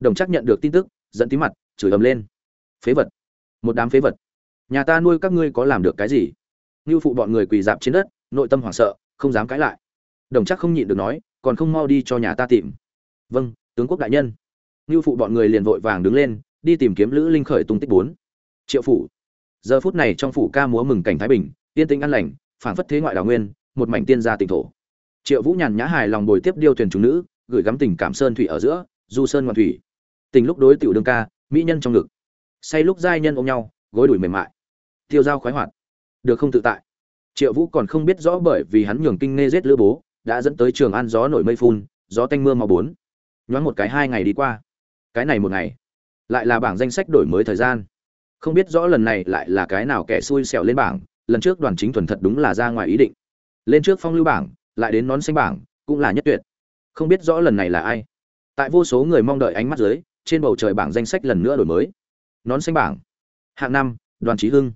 Đồng chắc nhận được tin tức, dẫn tí mặt, chửi ầm lên. Phế vật. Một đám phế vật. Nhà ta nuôi các ngươi có làm được cái gì? Ngưu phụ bọn người quỳ dạp trên đất, nội tâm hoảng sợ, không dám cãi lại. Đồng chắc không nhịn được nói, còn không mau đi cho nhà ta tìm. Vâng tướng quốc đại nhân. Ngưu phụ bọn người liền vội vàng đứng lên, đi tìm kiếm lữ linh khởi tung tích bốn. Triệu phủ. Giờ phút này trong phủ ca múa mừng cảnh thái bình, yên tĩnh an lành, phảng phất thế ngoại đào nguyên, một mảnh tiên gia tỉnh thổ triệu vũ nhàn nhã hài lòng bồi tiếp điêu thuyền chúng nữ, gửi gắm tình cảm sơn thủy ở giữa, du sơn ngoan thủy. Tình lúc đối tiểu đương ca, mỹ nhân trong ngực. Say lúc giai nhân ôm nhau, gối đuổi mềm mại. Tiêu dao khoái hoạt. Được không tự tại. Triệu vũ còn không biết rõ bởi vì hắn nhường kinh nghe giết lữ bố, đã dẫn tới trường an gió nổi mây phun, gió tanh mưa màu bốn. Nhoáng một cái hai ngày đi qua. Cái này một ngày, lại là bảng danh sách đổi mới thời gian. Không biết rõ lần này lại là cái nào kẻ xui xẻo lên bảng, lần trước đoàn chính thuần thật đúng là ra ngoài ý định. Lên trước phong lưu bảng lại đến nón xanh bảng, cũng là nhất tuyệt. Không biết rõ lần này là ai. Tại vô số người mong đợi ánh mắt dưới, trên bầu trời bảng danh sách lần nữa đổi mới. Nón xanh bảng. Hạng năm, đoàn trí hưng.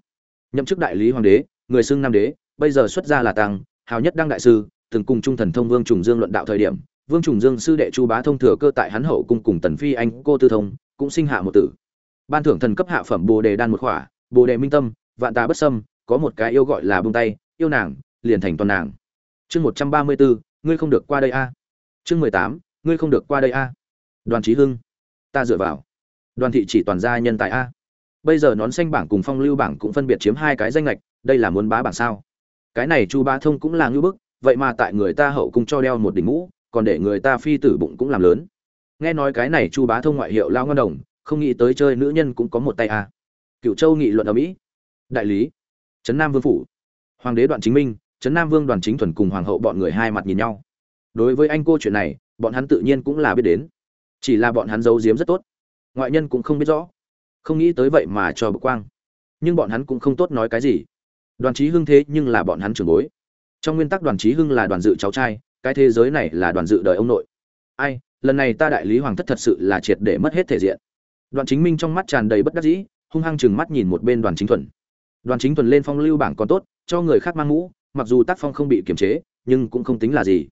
Nhậm chức đại lý hoàng đế, người xưng nam đế, bây giờ xuất gia là tăng hào nhất đăng đại sư, từng cùng trung thần thông vương trùng dương luận đạo thời điểm, vương trùng dương sư đệ chu bá thông thừa cơ tại hắn hậu cung cùng tần phi anh, cô tư thông, cũng sinh hạ một tử. Ban thưởng thần cấp hạ phẩm bồ đề đan một khỏa, bồ đề minh tâm, vạn tà bất sâm có một cái yêu gọi là bông tay, yêu nàng, liền thành toàn nàng chương một trăm ba mươi bốn ngươi không được qua đây a. Chương mười tám, ngươi không được qua đây a. Đoàn trí hưng, ta dựa vào. Đoàn thị chỉ toàn gia nhân tài a. Bây giờ nón xanh bảng cùng phong lưu bảng cũng phân biệt chiếm hai cái danh lệch đây là muốn bá bảng sao? Cái này chu ba thông cũng là ngưỡng bức, vậy mà tại người ta hậu cung cho đeo một đỉnh mũ, còn để người ta phi tử bụng cũng làm lớn. Nghe nói cái này chu bá thông ngoại hiệu lao ngon đồng, không nghĩ tới chơi nữ nhân cũng có một tay a. Cựu châu nghị luận ở mỹ. Đại lý. Trấn nam vương phủ. Hoàng đế đoạn chính minh trấn nam vương đoàn chính thuần cùng hoàng hậu bọn người hai mặt nhìn nhau. Đối với anh cô chuyện này, bọn hắn tự nhiên cũng là biết đến. Chỉ là bọn hắn giấu giếm rất tốt. Ngoại nhân cũng không biết rõ. Không nghĩ tới vậy mà cho bực quang. Nhưng bọn hắn cũng không tốt nói cái gì. Đoàn trí hưng thế nhưng là bọn hắn trưởng bối. Trong nguyên tắc đoàn trí hưng là đoàn dự cháu trai, cái thế giới này là đoàn dự đời ông nội. Ai, lần này ta đại lý hoàng thất thật sự là triệt để mất hết thể diện. Đoàn chính minh trong mắt tràn đầy bất đắc dĩ, hung hăng chừng mắt nhìn một bên đoàn chính thuần. Đoàn chính thuần lên phong lưu bảng còn tốt, cho người khác mang mũ mặc dù tác phong không bị kiềm chế, nhưng cũng không tính là gì.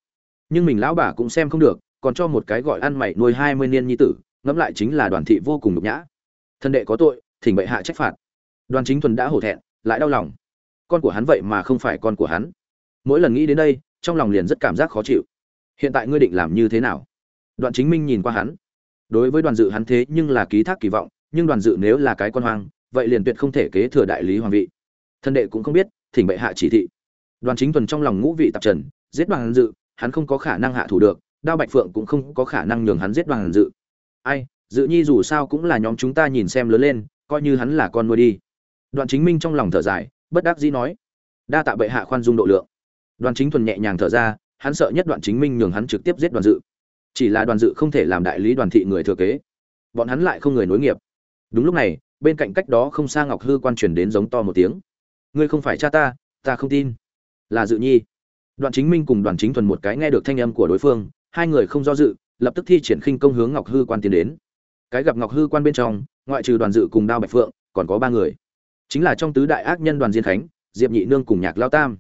Nhưng mình lão bà cũng xem không được, còn cho một cái gọi ăn mày nuôi hai mươi niên nhi tử, ngẫm lại chính là đoàn thị vô cùng nhục nhã. Thân đệ có tội, thỉnh bệ hạ trách phạt. Đoàn chính thuần đã hổ thẹn, lại đau lòng. Con của hắn vậy mà không phải con của hắn. Mỗi lần nghĩ đến đây, trong lòng liền rất cảm giác khó chịu. Hiện tại ngươi định làm như thế nào? Đoàn chính minh nhìn qua hắn. Đối với đoàn dự hắn thế nhưng là ký thác kỳ vọng, nhưng đoàn dự nếu là cái con hoang, vậy liền tuyệt không thể kế thừa đại lý hoàng vị. Thân đệ cũng không biết, thỉnh bệ hạ chỉ thị đoàn chính thuần trong lòng ngũ vị tạp trần, giết đoàn dự, hắn không có khả năng hạ thủ được, đao bạch phượng cũng không có khả năng nhường hắn giết đoàn dự. Ai, dự nhi dù sao cũng là nhóm chúng ta nhìn xem lớn lên, coi như hắn là con nuôi đi. Đoàn chính minh trong lòng thở dài, bất đắc dĩ nói. Đa tạ bệ hạ khoan dung độ lượng. Đoàn chính thuần nhẹ nhàng thở ra, hắn sợ nhất đoàn chính minh nhường hắn trực tiếp giết đoàn dự. Chỉ là đoàn dự không thể làm đại lý đoàn thị người thừa kế. Bọn hắn lại không người nối nghiệp. Đúng lúc này, bên cạnh cách đó không xa ngọc hư quan truyền đến giống to một tiếng. Ngươi không phải cha ta ta không tin là dự nhi. Đoàn chính minh cùng đoàn chính thuần một cái nghe được thanh âm của đối phương, hai người không do dự, lập tức thi triển khinh công hướng ngọc hư quan tiến đến. Cái gặp ngọc hư quan bên trong, ngoại trừ đoàn dự cùng đao bạch phượng, còn có ba người. Chính là trong tứ đại ác nhân đoàn diên khánh, diệp nhị nương cùng nhạc lao tam.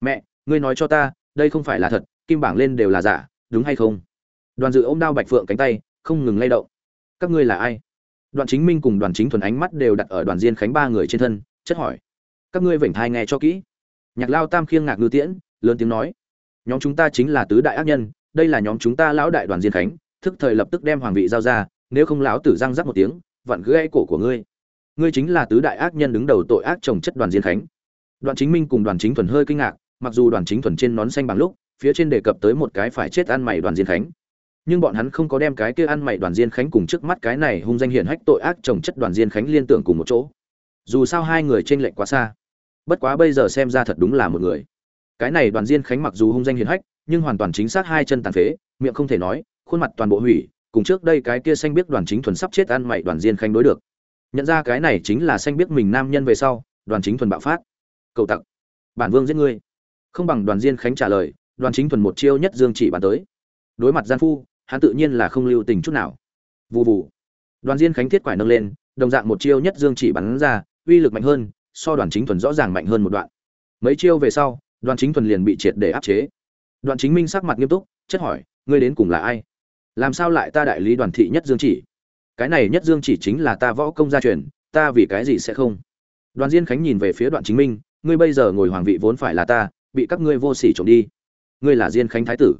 Mẹ, ngươi nói cho ta, đây không phải là thật, kim bảng lên đều là giả, đúng hay không? Đoàn dự ôm đao bạch phượng cánh tay, không ngừng lay động. Các ngươi là ai? Đoàn chính minh cùng đoàn chính thuần ánh mắt đều đặt ở đoàn diên khánh ba người trên thân, chất hỏi. Các ngươi vểnh thai nghe cho kỹ nhạc lao tam khiêng ngạc ngư tiễn, lớn tiếng nói, nhóm chúng ta chính là tứ đại ác nhân, đây là nhóm chúng ta lão đại đoàn diên khánh, thức thời lập tức đem hoàng vị giao ra, nếu không lão tử răng rắc một tiếng, vặn gãy cổ của ngươi. Ngươi chính là tứ đại ác nhân đứng đầu tội ác trồng chất đoàn diên khánh. Đoàn chính minh cùng đoàn chính thuần hơi kinh ngạc, mặc dù đoàn chính thuần trên nón xanh bằng lúc, phía trên đề cập tới một cái phải chết ăn mày đoàn diên khánh, nhưng bọn hắn không có đem cái kia ăn mày đoàn diên khánh cùng trước mắt cái này hung danh hiển hách tội ác trồng chất đoàn diên khánh liên tưởng cùng một chỗ. Dù sao hai người trên lệnh quá xa bất quá bây giờ xem ra thật đúng là một người. Cái này đoàn diên khánh mặc dù hung danh hiền hách, nhưng hoàn toàn chính xác hai chân tàn phế, miệng không thể nói, khuôn mặt toàn bộ hủy, cùng trước đây cái kia xanh biết đoàn chính thuần sắp chết ăn mày đoàn diên khánh đối được. Nhận ra cái này chính là xanh biết mình nam nhân về sau, đoàn chính thuần bạo phát. Cầu tặc, bản vương giết ngươi. Không bằng đoàn diên khánh trả lời, đoàn chính thuần một chiêu nhất dương chỉ bàn tới. Đối mặt gian phu, hắn tự nhiên là không lưu tình chút nào. Vụ vụ đoàn diên khánh thiết quải nâng lên, đồng dạng một chiêu nhất dương chỉ bắn ra, uy lực mạnh hơn so đoàn chính thuần rõ ràng mạnh hơn một đoạn. Mấy chiêu về sau, đoàn chính thuần liền bị triệt để áp chế. Đoàn chính minh sắc mặt nghiêm túc, chất hỏi, ngươi đến cùng là ai? Làm sao lại ta đại lý đoàn thị nhất dương chỉ? Cái này nhất dương chỉ chính là ta võ công gia truyền, ta vì cái gì sẽ không? Đoàn diên khánh nhìn về phía đoàn chính minh, ngươi bây giờ ngồi hoàng vị vốn phải là ta, bị các ngươi vô sỉ trộm đi. Ngươi là diên khánh thái tử.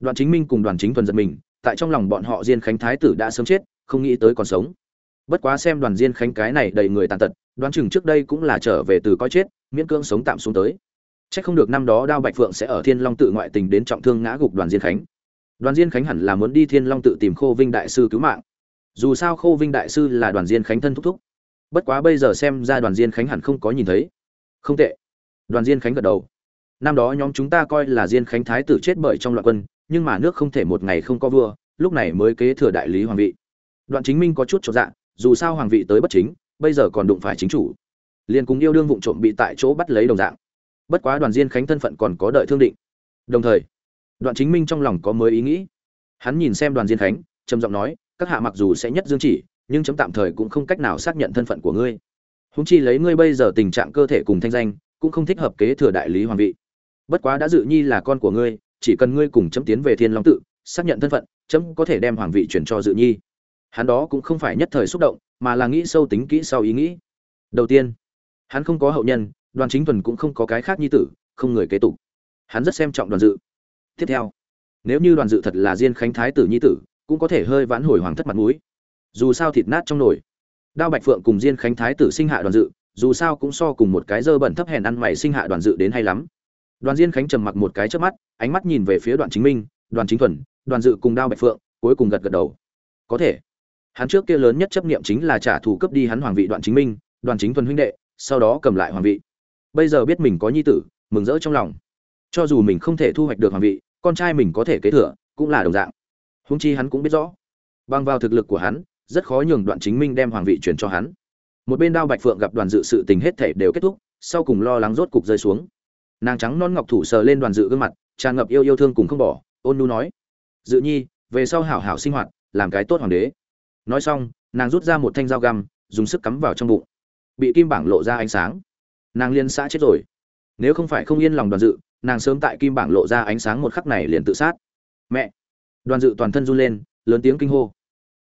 Đoàn chính minh cùng đoàn chính thuần giật mình, tại trong lòng bọn họ diên khánh thái tử đã sớm chết, không nghĩ tới còn sống. Bất quá xem đoàn diên khánh cái này đầy người tàn tật đoán chừng trước đây cũng là trở về từ coi chết miễn cưỡng sống tạm xuống tới Chắc không được năm đó Đao Bạch Phượng sẽ ở Thiên Long tự ngoại tình đến trọng thương ngã gục Đoàn Diên Khánh. Đoàn Diên Khánh hẳn là muốn đi Thiên Long tự tìm Khô Vinh đại sư cứu mạng. Dù sao Khô Vinh đại sư là Đoàn Diên Khánh thân thúc thúc. Bất quá bây giờ xem ra Đoàn Diên Khánh hẳn không có nhìn thấy. Không tệ. Đoàn Diên Khánh gật đầu. Năm đó nhóm chúng ta coi là Diên Khánh thái tử chết bởi trong loạn quân, nhưng mà nước không thể một ngày không có vua, lúc này mới kế thừa đại lý hoàng vị. Đoạn Chính Minh có chút trọn dạ, dù sao hoàng vị tới bất chính, bây giờ còn đụng phải chính chủ. Liên cùng yêu đương vụng trộm bị tại chỗ bắt lấy đồng dạng. Bất quá đoàn diên khánh thân phận còn có đợi thương định. Đồng thời, đoạn chính minh trong lòng có mới ý nghĩ. Hắn nhìn xem đoàn diên khánh, trầm giọng nói, các hạ mặc dù sẽ nhất dương chỉ, nhưng chấm tạm thời cũng không cách nào xác nhận thân phận của ngươi. Húng chi lấy ngươi bây giờ tình trạng cơ thể cùng thanh danh, cũng không thích hợp kế thừa đại lý hoàng vị. Bất quá đã dự nhi là con của ngươi, chỉ cần ngươi cùng chấm tiến về thiên long tự, xác nhận thân phận, chấm có thể đem hoàng vị chuyển cho dự nhi hắn đó cũng không phải nhất thời xúc động, mà là nghĩ sâu tính kỹ sau ý nghĩ. Đầu tiên, hắn không có hậu nhân, đoàn chính thuần cũng không có cái khác nhi tử, không người kế tục. Hắn rất xem trọng đoàn dự. Tiếp theo, nếu như đoàn dự thật là diên khánh thái tử nhi tử, cũng có thể hơi vãn hồi hoàng thất mặt mũi. Dù sao thịt nát trong nồi. Đao bạch phượng cùng diên khánh thái tử sinh hạ đoàn dự, dù sao cũng so cùng một cái dơ bẩn thấp hèn ăn mày sinh hạ đoàn dự đến hay lắm. Đoàn diên khánh trầm mặc một cái trước mắt, ánh mắt nhìn về phía đoàn chính minh, đoàn chính thuần đoàn dự cùng đao bạch phượng, cuối cùng gật gật đầu. Có thể hắn trước kia lớn nhất chấp niệm chính là trả thù cấp đi hắn hoàng vị đoạn chính minh, đoàn chính thuần huynh đệ, sau đó cầm lại hoàng vị. Bây giờ biết mình có nhi tử, mừng rỡ trong lòng. Cho dù mình không thể thu hoạch được hoàng vị, con trai mình có thể kế thừa, cũng là đồng dạng. Húng chi hắn cũng biết rõ, bằng vào thực lực của hắn, rất khó nhường đoạn chính minh đem hoàng vị chuyển cho hắn. Một bên đao bạch phượng gặp đoàn dự sự tình hết thể đều kết thúc, sau cùng lo lắng rốt cục rơi xuống. Nàng trắng non ngọc thủ sờ lên đoàn dự gương mặt, tràn ngập yêu yêu thương cùng không bỏ, ôn nu nói, dự nhi, về sau hảo hảo sinh hoạt, làm cái tốt hoàng đế nói xong, nàng rút ra một thanh dao găm, dùng sức cắm vào trong bụng. Bị kim bảng lộ ra ánh sáng. Nàng liên xã chết rồi. Nếu không phải không yên lòng đoàn dự, nàng sớm tại kim bảng lộ ra ánh sáng một khắc này liền tự sát. Mẹ! Đoàn dự toàn thân run lên, lớn tiếng kinh hô.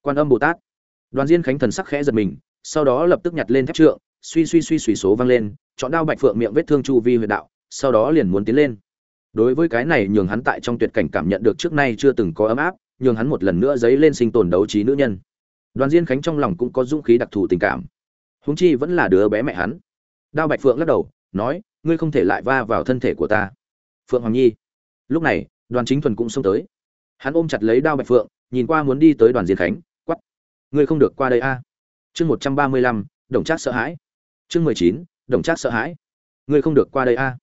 Quan âm bồ tát. Đoàn diên khánh thần sắc khẽ giật mình, sau đó lập tức nhặt lên thép trượng, suy suy suy suy số văng lên, chọn đao bạch phượng miệng vết thương chu vi huyệt đạo, sau đó liền muốn tiến lên. Đối với cái này nhường hắn tại trong tuyệt cảnh cảm nhận được trước nay chưa từng có ấm áp, nhường hắn một lần nữa dấy lên sinh tồn đấu trí nữ nhân đoàn diên khánh trong lòng cũng có dũng khí đặc thù tình cảm. Huống chi vẫn là đứa bé mẹ hắn. Đao bạch phượng lắc đầu, nói, ngươi không thể lại va vào thân thể của ta. Phượng hoàng nhi. Lúc này, đoàn chính thuần cũng xông tới. Hắn ôm chặt lấy đao bạch phượng, nhìn qua muốn đi tới đoàn diên khánh quắp ngươi không được qua đây a. Chương một trăm ba mươi lăm, đồng trác sợ hãi. Chương mười chín, đồng trác sợ hãi. Ngươi không được qua đây a.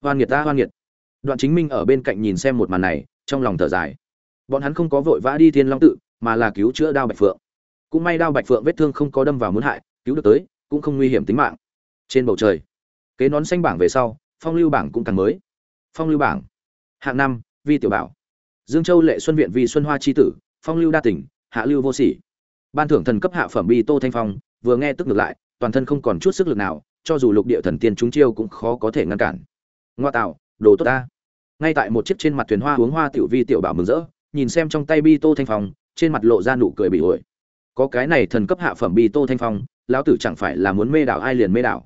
Hoan nghiệt ta, hoan nghiệt. Đoàn chính minh ở bên cạnh nhìn xem một màn này, trong lòng thở dài. Bọn hắn không có vội vã đi thiên long tự, mà là cứu chữa đao bạch phượng cũng may đao bạch phượng vết thương không có đâm vào muốn hại, cứu được tới, cũng không nguy hiểm tính mạng. Trên bầu trời, kế nón xanh bảng về sau, phong lưu bảng cũng càng mới. Phong lưu bảng. Hạng năm, vi tiểu bảo. Dương châu lệ xuân viện vi xuân hoa c tử, phong lưu đa tỉnh, hạ lưu vô sỉ. Ban thưởng thần cấp hạ phẩm bi tô thanh phong, vừa nghe tức ngược lại, toàn thân không còn chút sức lực nào, cho dù lục địa thần tiên chúng chiêu cũng khó có thể ngăn cản. Ngoa tạo, đồ tốt ta. Ngay tại một chiếc trên mặt thuyền hoa uống hoa tiểu vi tiểu bảo mừng rỡ, nhìn xem trong tay bi tô thanh phong, trên mặt lộ ra nụ cười bị ổi có cái này thần cấp hạ phẩm bi tô thanh phong, lão tử chẳng phải là muốn mê đảo ai liền mê đảo.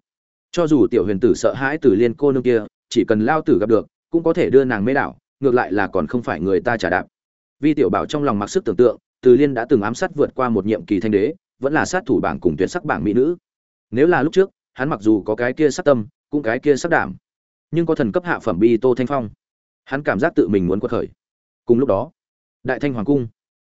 Cho dù tiểu huyền tử sợ hãi từ liên cô nương kia, chỉ cần lao tử gặp được, cũng có thể đưa nàng mê đảo, ngược lại là còn không phải người ta trả đạp. Vi tiểu bảo trong lòng mặc sức tưởng tượng, từ liên đã từng ám sát vượt qua một nhiệm kỳ thanh đế, vẫn là sát thủ bảng cùng tuyệt sắc bảng mỹ nữ. Nếu là lúc trước, hắn mặc dù có cái kia sắc tâm, cũng cái kia sắc đảm, nhưng có thần cấp hạ phẩm bi tô thanh phong, hắn cảm giác tự mình muốn quật khởi. Cùng lúc đó, đại thanh hoàng cung,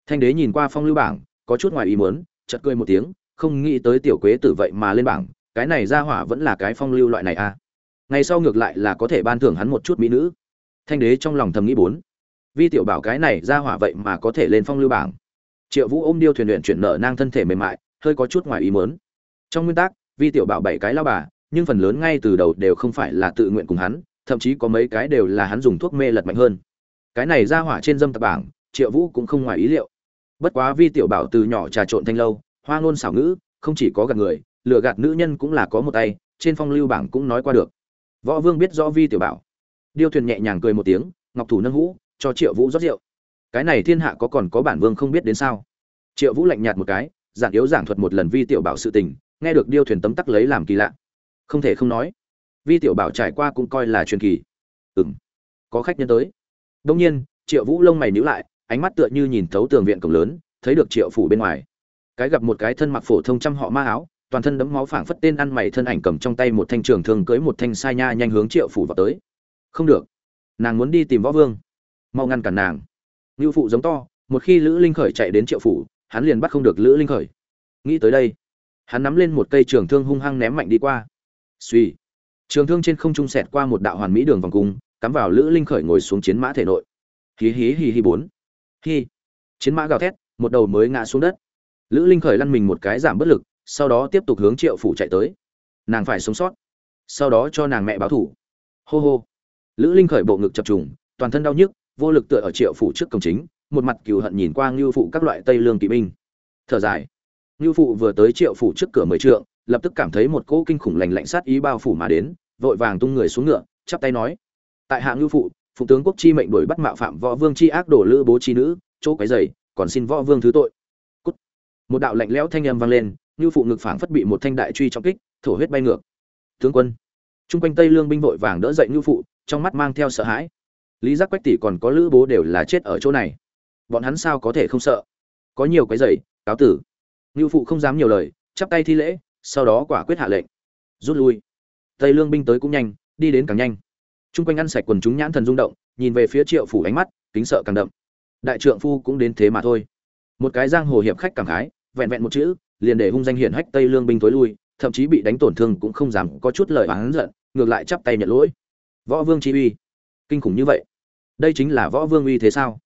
thanh đế nhìn qua phong lưu bảng có chút ngoài ý muốn, chợt cười một tiếng, không nghĩ tới tiểu quế tử vậy mà lên bảng, cái này ra hỏa vẫn là cái phong lưu loại này à. Ngày sau ngược lại là có thể ban thưởng hắn một chút mỹ nữ. Thanh đế trong lòng thầm nghĩ bốn. Vi tiểu bảo cái này ra hỏa vậy mà có thể lên phong lưu bảng. Triệu vũ ôm điêu thuyền luyện chuyển nở nang thân thể mềm mại, hơi có chút ngoài ý muốn. trong nguyên tắc, vi tiểu bảo bảy cái lao bà, nhưng phần lớn ngay từ đầu đều không phải là tự nguyện cùng hắn, thậm chí có mấy cái đều là hắn dùng thuốc mê lật mạnh hơn. Cái này ra hỏa trên dâm tập bảng, triệu vũ cũng không ngoài ý liệu bất quá vi tiểu bảo từ nhỏ trà trộn thanh lâu, hoa ngôn xảo ngữ, không chỉ có gạt người, lừa gạt nữ nhân cũng là có một tay, trên phong lưu bảng cũng nói qua được. Võ vương biết rõ vi tiểu bảo. Điêu thuyền nhẹ nhàng cười một tiếng, ngọc thủ nâng hũ, cho triệu vũ rót rượu. Cái này thiên hạ có còn có bản vương không biết đến sao? Triệu vũ lạnh nhạt một cái, giản yếu giảng thuật một lần vi tiểu bảo sự tình, nghe được điêu thuyền tấm tắc lấy làm kỳ lạ. Không thể không nói, vi tiểu bảo trải qua cũng coi là truyền kỳ. Ừng có khách nhân tới. Đông nhiên, triệu vũ lông mày níu lại ánh mắt tựa như nhìn thấu tường viện cổng lớn, thấy được triệu phủ bên ngoài. Cái gặp một cái thân mặc phổ thông trăm họ ma áo, toàn thân đẫm máu phảng phất tên ăn mày thân ảnh cầm trong tay một thanh trường thương cưới một thanh sai nha nhanh hướng triệu phủ vào tới. Không được. Nàng muốn đi tìm võ vương. Mau ngăn cản nàng. Ngưu phụ giống to, một khi lữ linh khởi chạy đến triệu phủ, hắn liền bắt không được lữ linh khởi. Nghĩ tới đây, hắn nắm lên một cây trường thương hung hăng ném mạnh đi qua. Suy trường thương trên không trung sẹt qua một đạo hoàn mỹ đường vòng cung, cắm vào lữ linh khởi ngồi xuống chiến mã thể nội. Hí hí hí hí bốn. Hi. chiến mã gào thét, một đầu mới ngã xuống đất. Lữ linh khởi lăn mình một cái giảm bất lực, sau đó tiếp tục hướng triệu phủ chạy tới. Nàng phải sống sót, sau đó cho nàng mẹ báo thủ. Hô hô. Lữ linh khởi bộ ngực chập trùng, toàn thân đau nhức, vô lực tựa ở triệu phủ trước cổng chính, một mặt cừu hận nhìn qua ngưu phụ các loại tây lương kỵ binh. Thở dài. Ngưu phụ vừa tới triệu phủ trước cửa mười trượng, lập tức cảm thấy một cỗ kinh khủng lạnh lạnh sát ý bao phủ mà đến, vội vàng tung người xuống ngựa, chắp tay nói, tại hạ ngưu phụ phụ tướng quốc chi mệnh đuổi bắt mạo phạm võ vương chi ác đổ lữ bố chi nữ, chỗ cái dày còn xin võ vương thứ tội. Cút. một đạo lạnh lẽo thanh âm vang lên như phụ ngực phảng phất bị một thanh đại truy trọng kích, thổ huyết bay ngược. Tướng quân. Trung quanh tây lương binh vội vàng đỡ dậy như phụ, trong mắt mang theo sợ hãi. Lý giác quách tỷ còn có lữ bố đều là chết ở chỗ này. Bọn hắn sao có thể không sợ? Có nhiều cái giày cáo tử. Như phụ không dám nhiều lời, chắp tay thi lễ, sau đó quả quyết hạ lệnh. Rút lui. Tây lương binh tới cũng nhanh, đi đến càng nhanh. Trung quanh ăn sạch quần chúng nhãn thần rung động, nhìn về phía triệu phủ ánh mắt, kính sợ càng đậm. Đại trượng phu cũng đến thế mà thôi. Một cái giang hồ hiệp khách cảm khái, vẹn vẹn một chữ, liền để hung danh hiển hách tây lương binh tối lui, thậm chí bị đánh tổn thương cũng không dám có chút lời oán giận, ngược lại chắp tay nhận lỗi. Võ vương chi uy. Kinh khủng như vậy. Đây chính là võ vương uy thế sao?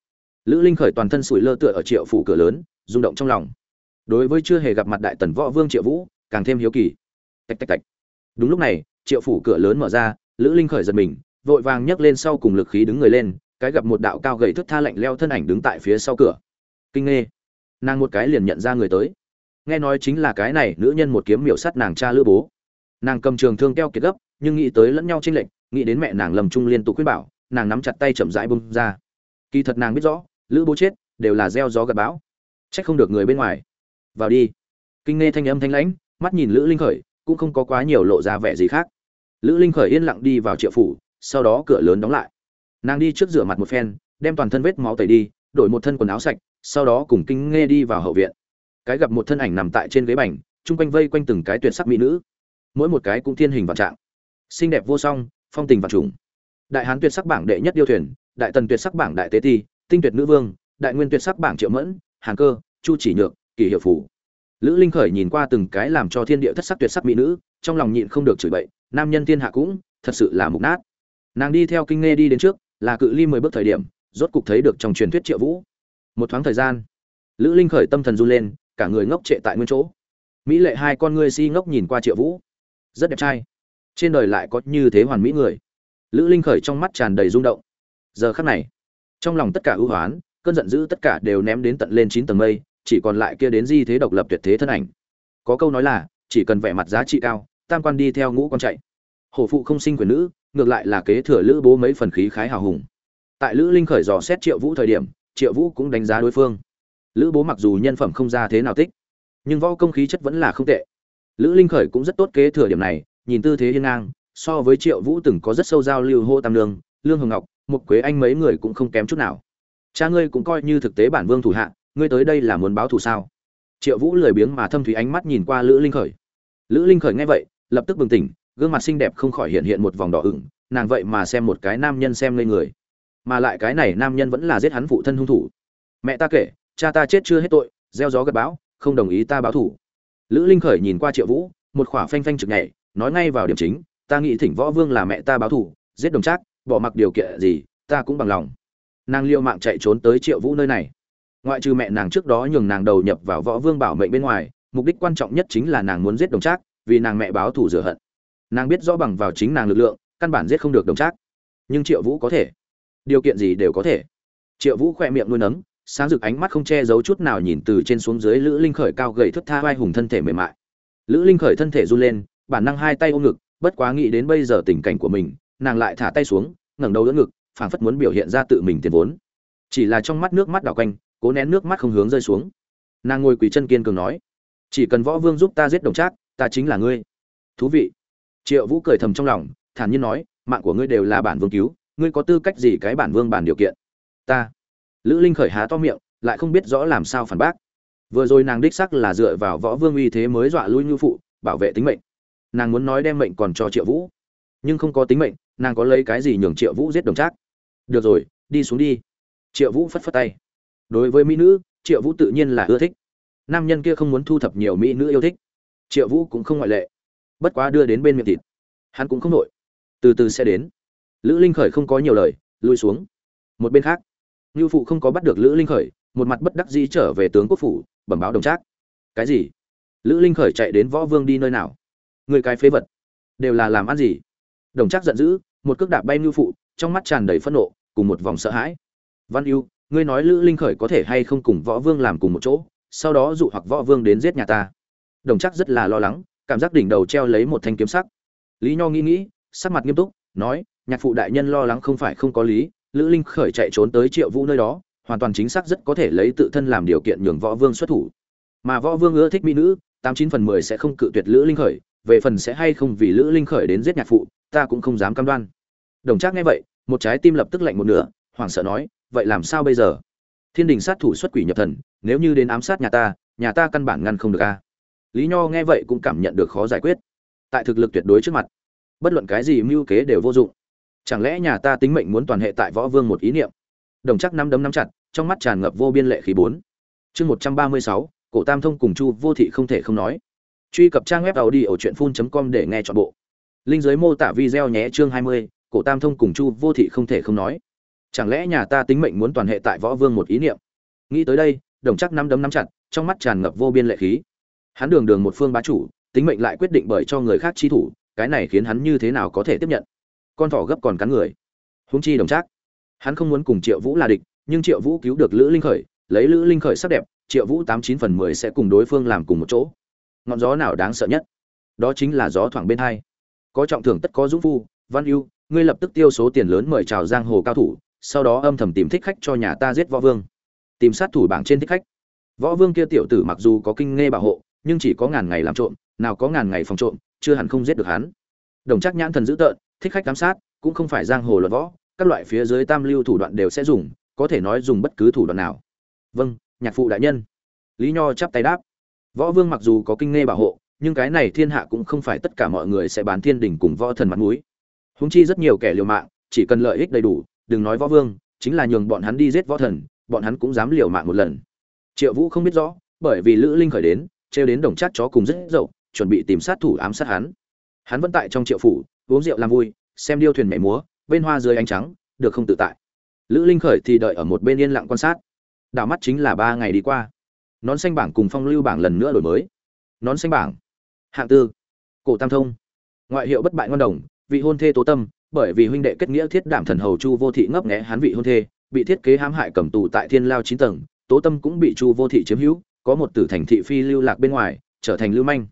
Lữ linh khởi toàn thân sủi lơ tựa ở triệu phủ cửa lớn, rung động trong lòng. Đối với chưa hề gặp mặt đại tần võ vương triệu vũ, càng thêm hiếu kỳ. Tạch tạch tạch. Đúng lúc này, triệu phủ cửa lớn mở ra, lữ linh khởi giật mình vội vàng nhấc lên sau cùng lực khí đứng người lên, cái gặp một đạo cao gầy thức tha lạnh leo thân ảnh đứng tại phía sau cửa. Kinh nghe nàng một cái liền nhận ra người tới. Nghe nói chính là cái này nữ nhân một kiếm miểu sắt nàng cha lữ bố. Nàng cầm trường thương keo kiệt gấp, nhưng nghĩ tới lẫn nhau tranh lệch, nghĩ đến mẹ nàng lầm trung liên tục khuyên bảo, nàng nắm chặt tay chậm rãi bung ra. Kỳ thật nàng biết rõ, lữ bố chết, đều là gieo gió gặp bão. Trách không được người bên ngoài. Vào đi. Kinh nghe thanh âm thanh lãnh, mắt nhìn lữ linh khởi, cũng không có quá nhiều lộ ra vẻ gì khác. Lữ linh khởi yên lặng đi vào triệu phủ sau đó cửa lớn đóng lại. Nàng đi trước rửa mặt một phen, đem toàn thân vết máu tẩy đi, đổi một thân quần áo sạch, sau đó cùng kinh nghe đi vào hậu viện. Cái gặp một thân ảnh nằm tại trên ghế bành, chung quanh vây quanh từng cái tuyệt sắc mỹ nữ. Mỗi một cái cũng thiên hình vạn trạng. Xinh đẹp vô song, phong tình vạn trùng. Đại hán tuyệt sắc bảng đệ nhất điêu thuyền, đại tần tuyệt sắc bảng đại tế ti, tinh tuyệt nữ vương, đại nguyên tuyệt sắc bảng triệu mẫn, hàng cơ, chu chỉ nhược kỳ hiệu phủ. Lữ linh khởi nhìn qua từng cái làm cho thiên địa thất sắc tuyệt sắc mỹ nữ, trong lòng nhịn không được chửi bậy, nam nhân thiên hạ cũng, thật sự là mục nát nàng đi theo kinh nghe đi đến trước, là cự ly mười bước thời điểm, rốt cục thấy được trong truyền thuyết triệu vũ. Một thoáng thời gian, lữ linh khởi tâm thần run lên, cả người ngốc trệ tại nguyên chỗ. Mỹ lệ hai con ngươi si ngốc nhìn qua triệu vũ. Rất đẹp trai. Trên đời lại có như thế hoàn mỹ người. Lữ linh khởi trong mắt tràn đầy rung động. Giờ khắc này, trong lòng tất cả ưu hoán, cơn giận dữ tất cả đều ném đến tận lên chín tầng mây, chỉ còn lại kia đến di thế độc lập tuyệt thế thân ảnh. Có câu nói là, chỉ cần vẻ mặt giá trị cao, tam quan đi theo ngũ con chạy. Hổ phụ không sinh quyền nữ ngược lại là kế thừa lữ bố mấy phần khí khái hào hùng. Tại lữ linh khởi dò xét triệu vũ thời điểm, triệu vũ cũng đánh giá đối phương. Lữ bố mặc dù nhân phẩm không ra thế nào tích, nhưng võ công khí chất vẫn là không tệ. Lữ linh khởi cũng rất tốt kế thừa điểm này, nhìn tư thế hiên ngang, so với triệu vũ từng có rất sâu giao lưu hô tam lương lương hồng ngọc một quế anh mấy người cũng không kém chút nào. Cha ngươi cũng coi như thực tế bản vương thủ hạ, ngươi tới đây là muốn báo thù sao? Triệu vũ lười biếng mà thâm thủy ánh mắt nhìn qua lữ linh khởi. Lữ linh khởi nghe vậy, lập tức bừng tỉnh gương mặt xinh đẹp không khỏi hiện hiện một vòng đỏ ửng, nàng vậy mà xem một cái nam nhân xem ngây người. Mà lại cái này nam nhân vẫn là giết hắn phụ thân hung thủ. Mẹ ta kể, cha ta chết chưa hết tội, gieo gió gật bão, không đồng ý ta báo thù. Lữ linh khởi nhìn qua triệu vũ, một khỏa phanh phanh trực nhảy, nói ngay vào điểm chính, ta nghĩ thỉnh võ vương là mẹ ta báo thù, giết đồng trác, bỏ mặc điều kiện gì, ta cũng bằng lòng. Nàng liêu mạng chạy trốn tới triệu vũ nơi này. Ngoại trừ mẹ nàng trước đó nhường nàng đầu nhập vào võ vương bảo mệnh bên ngoài, mục đích quan trọng nhất chính là nàng muốn giết đồng trác, vì nàng mẹ báo thù rửa hận nàng biết rõ bằng vào chính nàng lực lượng, căn bản giết không được đồng trác. Nhưng triệu vũ có thể. Điều kiện gì đều có thể. Triệu vũ khoe miệng nuôi nấng, sáng rực ánh mắt không che giấu chút nào nhìn từ trên xuống dưới lữ linh khởi cao gầy thất tha vai hùng thân thể mềm mại. Lữ linh khởi thân thể run lên, bản năng hai tay ôm ngực, bất quá nghĩ đến bây giờ tình cảnh của mình, nàng lại thả tay xuống, ngẩng đầu đỡ ngực, phảng phất muốn biểu hiện ra tự mình tiền vốn. Chỉ là trong mắt nước mắt đảo quanh, cố nén nước mắt không hướng rơi xuống. Nàng ngồi quỳ chân kiên cường nói, chỉ cần võ vương giúp ta giết đồng trác, ta chính là ngươi. Thú vị triệu vũ cười thầm trong lòng, thản nhiên nói, mạng của ngươi đều là bản vương cứu, ngươi có tư cách gì cái bản vương bản điều kiện? Ta. Lữ linh khởi há to miệng, lại không biết rõ làm sao phản bác. Vừa rồi nàng đích sắc là dựa vào võ vương uy thế mới dọa lui ngư phụ, bảo vệ tính mệnh. Nàng muốn nói đem mệnh còn cho triệu vũ. Nhưng không có tính mệnh, nàng có lấy cái gì nhường triệu vũ giết đồng trác? Được rồi, đi xuống đi. Triệu vũ phất phất tay. Đối với mỹ nữ, triệu vũ tự nhiên là ưa thích. Nam nhân kia không muốn thu thập nhiều mỹ nữ yêu thích. Triệu vũ cũng không ngoại lệ bất quá đưa đến bên miệng thịt. Hắn cũng không nội từ từ sẽ đến. Lữ linh khởi không có nhiều lời, lui xuống. Một bên khác, ngưu phụ không có bắt được lữ linh khởi, một mặt bất đắc dĩ trở về tướng quốc phủ, bẩm báo đồng trác. Cái gì? Lữ linh khởi chạy đến võ vương đi nơi nào? Người cái phế vật. Đều là làm ăn gì? Đồng trác giận dữ, một cước đạp bay ngưu phụ, trong mắt tràn đầy phẫn nộ, cùng một vòng sợ hãi. Văn ưu, ngươi nói lữ linh khởi có thể hay không cùng võ vương làm cùng một chỗ, sau đó dụ hoặc võ vương đến giết nhà ta. Đồng trác rất là lo lắng cảm giác đỉnh đầu treo lấy một thanh kiếm sắc. Lý nho nghĩ nghĩ, sắc mặt nghiêm túc, nói, nhạc phụ đại nhân lo lắng không phải không có lý, lữ linh khởi chạy trốn tới triệu vũ nơi đó, hoàn toàn chính xác rất có thể lấy tự thân làm điều kiện nhường võ vương xuất thủ. Mà võ vương ưa thích mỹ nữ, tám chín phần mười sẽ không cự tuyệt lữ linh khởi, về phần sẽ hay không vì lữ linh khởi đến giết nhạc phụ, ta cũng không dám cam đoan. Đồng trác nghe vậy, một trái tim lập tức lạnh một nửa, hoảng sợ nói, vậy làm sao bây giờ? Thiên đình sát thủ xuất quỷ nhập thần, nếu như đến ám sát nhà ta nhà ta căn bản ngăn không được a lý nho nghe vậy cũng cảm nhận được khó giải quyết. Tại thực lực tuyệt đối trước mặt, bất luận cái gì mưu kế đều vô dụng. Chẳng lẽ nhà ta tính mệnh muốn toàn hệ tại võ vương một ý niệm? Đồng chắc năm đấm nắm chặt, trong mắt tràn ngập vô biên lệ khí bốn. Chương một trăm ba mươi sáu, cổ tam thông cùng chu vô thị không thể không nói. Truy cập trang web tàu đi ở truyện phun com để nghe chọn bộ. Linh giới mô tả video nhé chương hai mươi, cổ tam thông cùng chu vô thị không thể không nói. Chẳng lẽ nhà ta tính mệnh muốn toàn hệ tại võ vương một ý niệm? Nghĩ tới đây, đồng chắc năm đấm nắm chặt, trong mắt tràn ngập vô biên lệ khí hắn đường đường một phương bá chủ, tính mệnh lại quyết định bởi cho người khác chi thủ, cái này khiến hắn như thế nào có thể tiếp nhận? Con thỏ gấp còn cắn người. Huống chi đồng trác. Hắn không muốn cùng triệu vũ là địch, nhưng triệu vũ cứu được lữ linh khởi, lấy lữ linh khởi sắc đẹp, triệu vũ tám chín phần mười sẽ cùng đối phương làm cùng một chỗ. Ngọn gió nào đáng sợ nhất? Đó chính là gió thoảng bên hai. Có trọng thưởng tất có dũng phu, văn ưu, ngươi lập tức tiêu số tiền lớn mời chào giang hồ cao thủ, sau đó âm thầm tìm thích khách cho nhà ta giết võ vương. Tìm sát thủ bảng trên thích khách. Võ vương kia tiểu tử mặc dù có kinh nghe bảo hộ nhưng chỉ có ngàn ngày làm trộm, nào có ngàn ngày phòng trộm, chưa hẳn không giết được hắn. Đồng chắc nhãn thần dữ tợn, thích khách giám sát, cũng không phải giang hồ luận võ, các loại phía dưới tam lưu thủ đoạn đều sẽ dùng, có thể nói dùng bất cứ thủ đoạn nào. Vâng nhạc phụ đại nhân. Lý nho chắp tay đáp. Võ vương mặc dù có kinh nghe bảo hộ, nhưng cái này thiên hạ cũng không phải tất cả mọi người sẽ bán thiên đình cùng võ thần mặt mũi. Húng chi rất nhiều kẻ liều mạng, chỉ cần lợi ích đầy đủ, đừng nói võ vương, chính là nhường bọn hắn đi giết võ thần, bọn hắn cũng dám liều mạng một lần. Triệu vũ không biết rõ, bởi vì lữ linh khởi đến trêu đến đồng chát chó cùng rất dậu, chuẩn bị tìm sát thủ ám sát hắn. Hắn vẫn tại trong triệu phủ, uống rượu làm vui, xem điêu thuyền nhảy múa, bên hoa dưới ánh trắng, được không tự tại. Lữ linh khởi thì đợi ở một bên yên lặng quan sát. Đảo mắt chính là ba ngày đi qua. Nón xanh bảng cùng phong lưu bảng lần nữa đổi mới. Nón xanh bảng. Hạng tư. Cổ tam thông. Ngoại hiệu bất bại ngon đồng, vị hôn thê tố tâm, bởi vì huynh đệ kết nghĩa thiết đảm thần hầu chu vô thị ngấp nghé hắn vị hôn thê, bị thiết kế hãm hại cầm tù tại thiên lao chín tầng, tố tâm cũng bị chu vô thị chiếm hữu có một tử thành thị phi lưu lạc bên ngoài, trở thành lưu manh.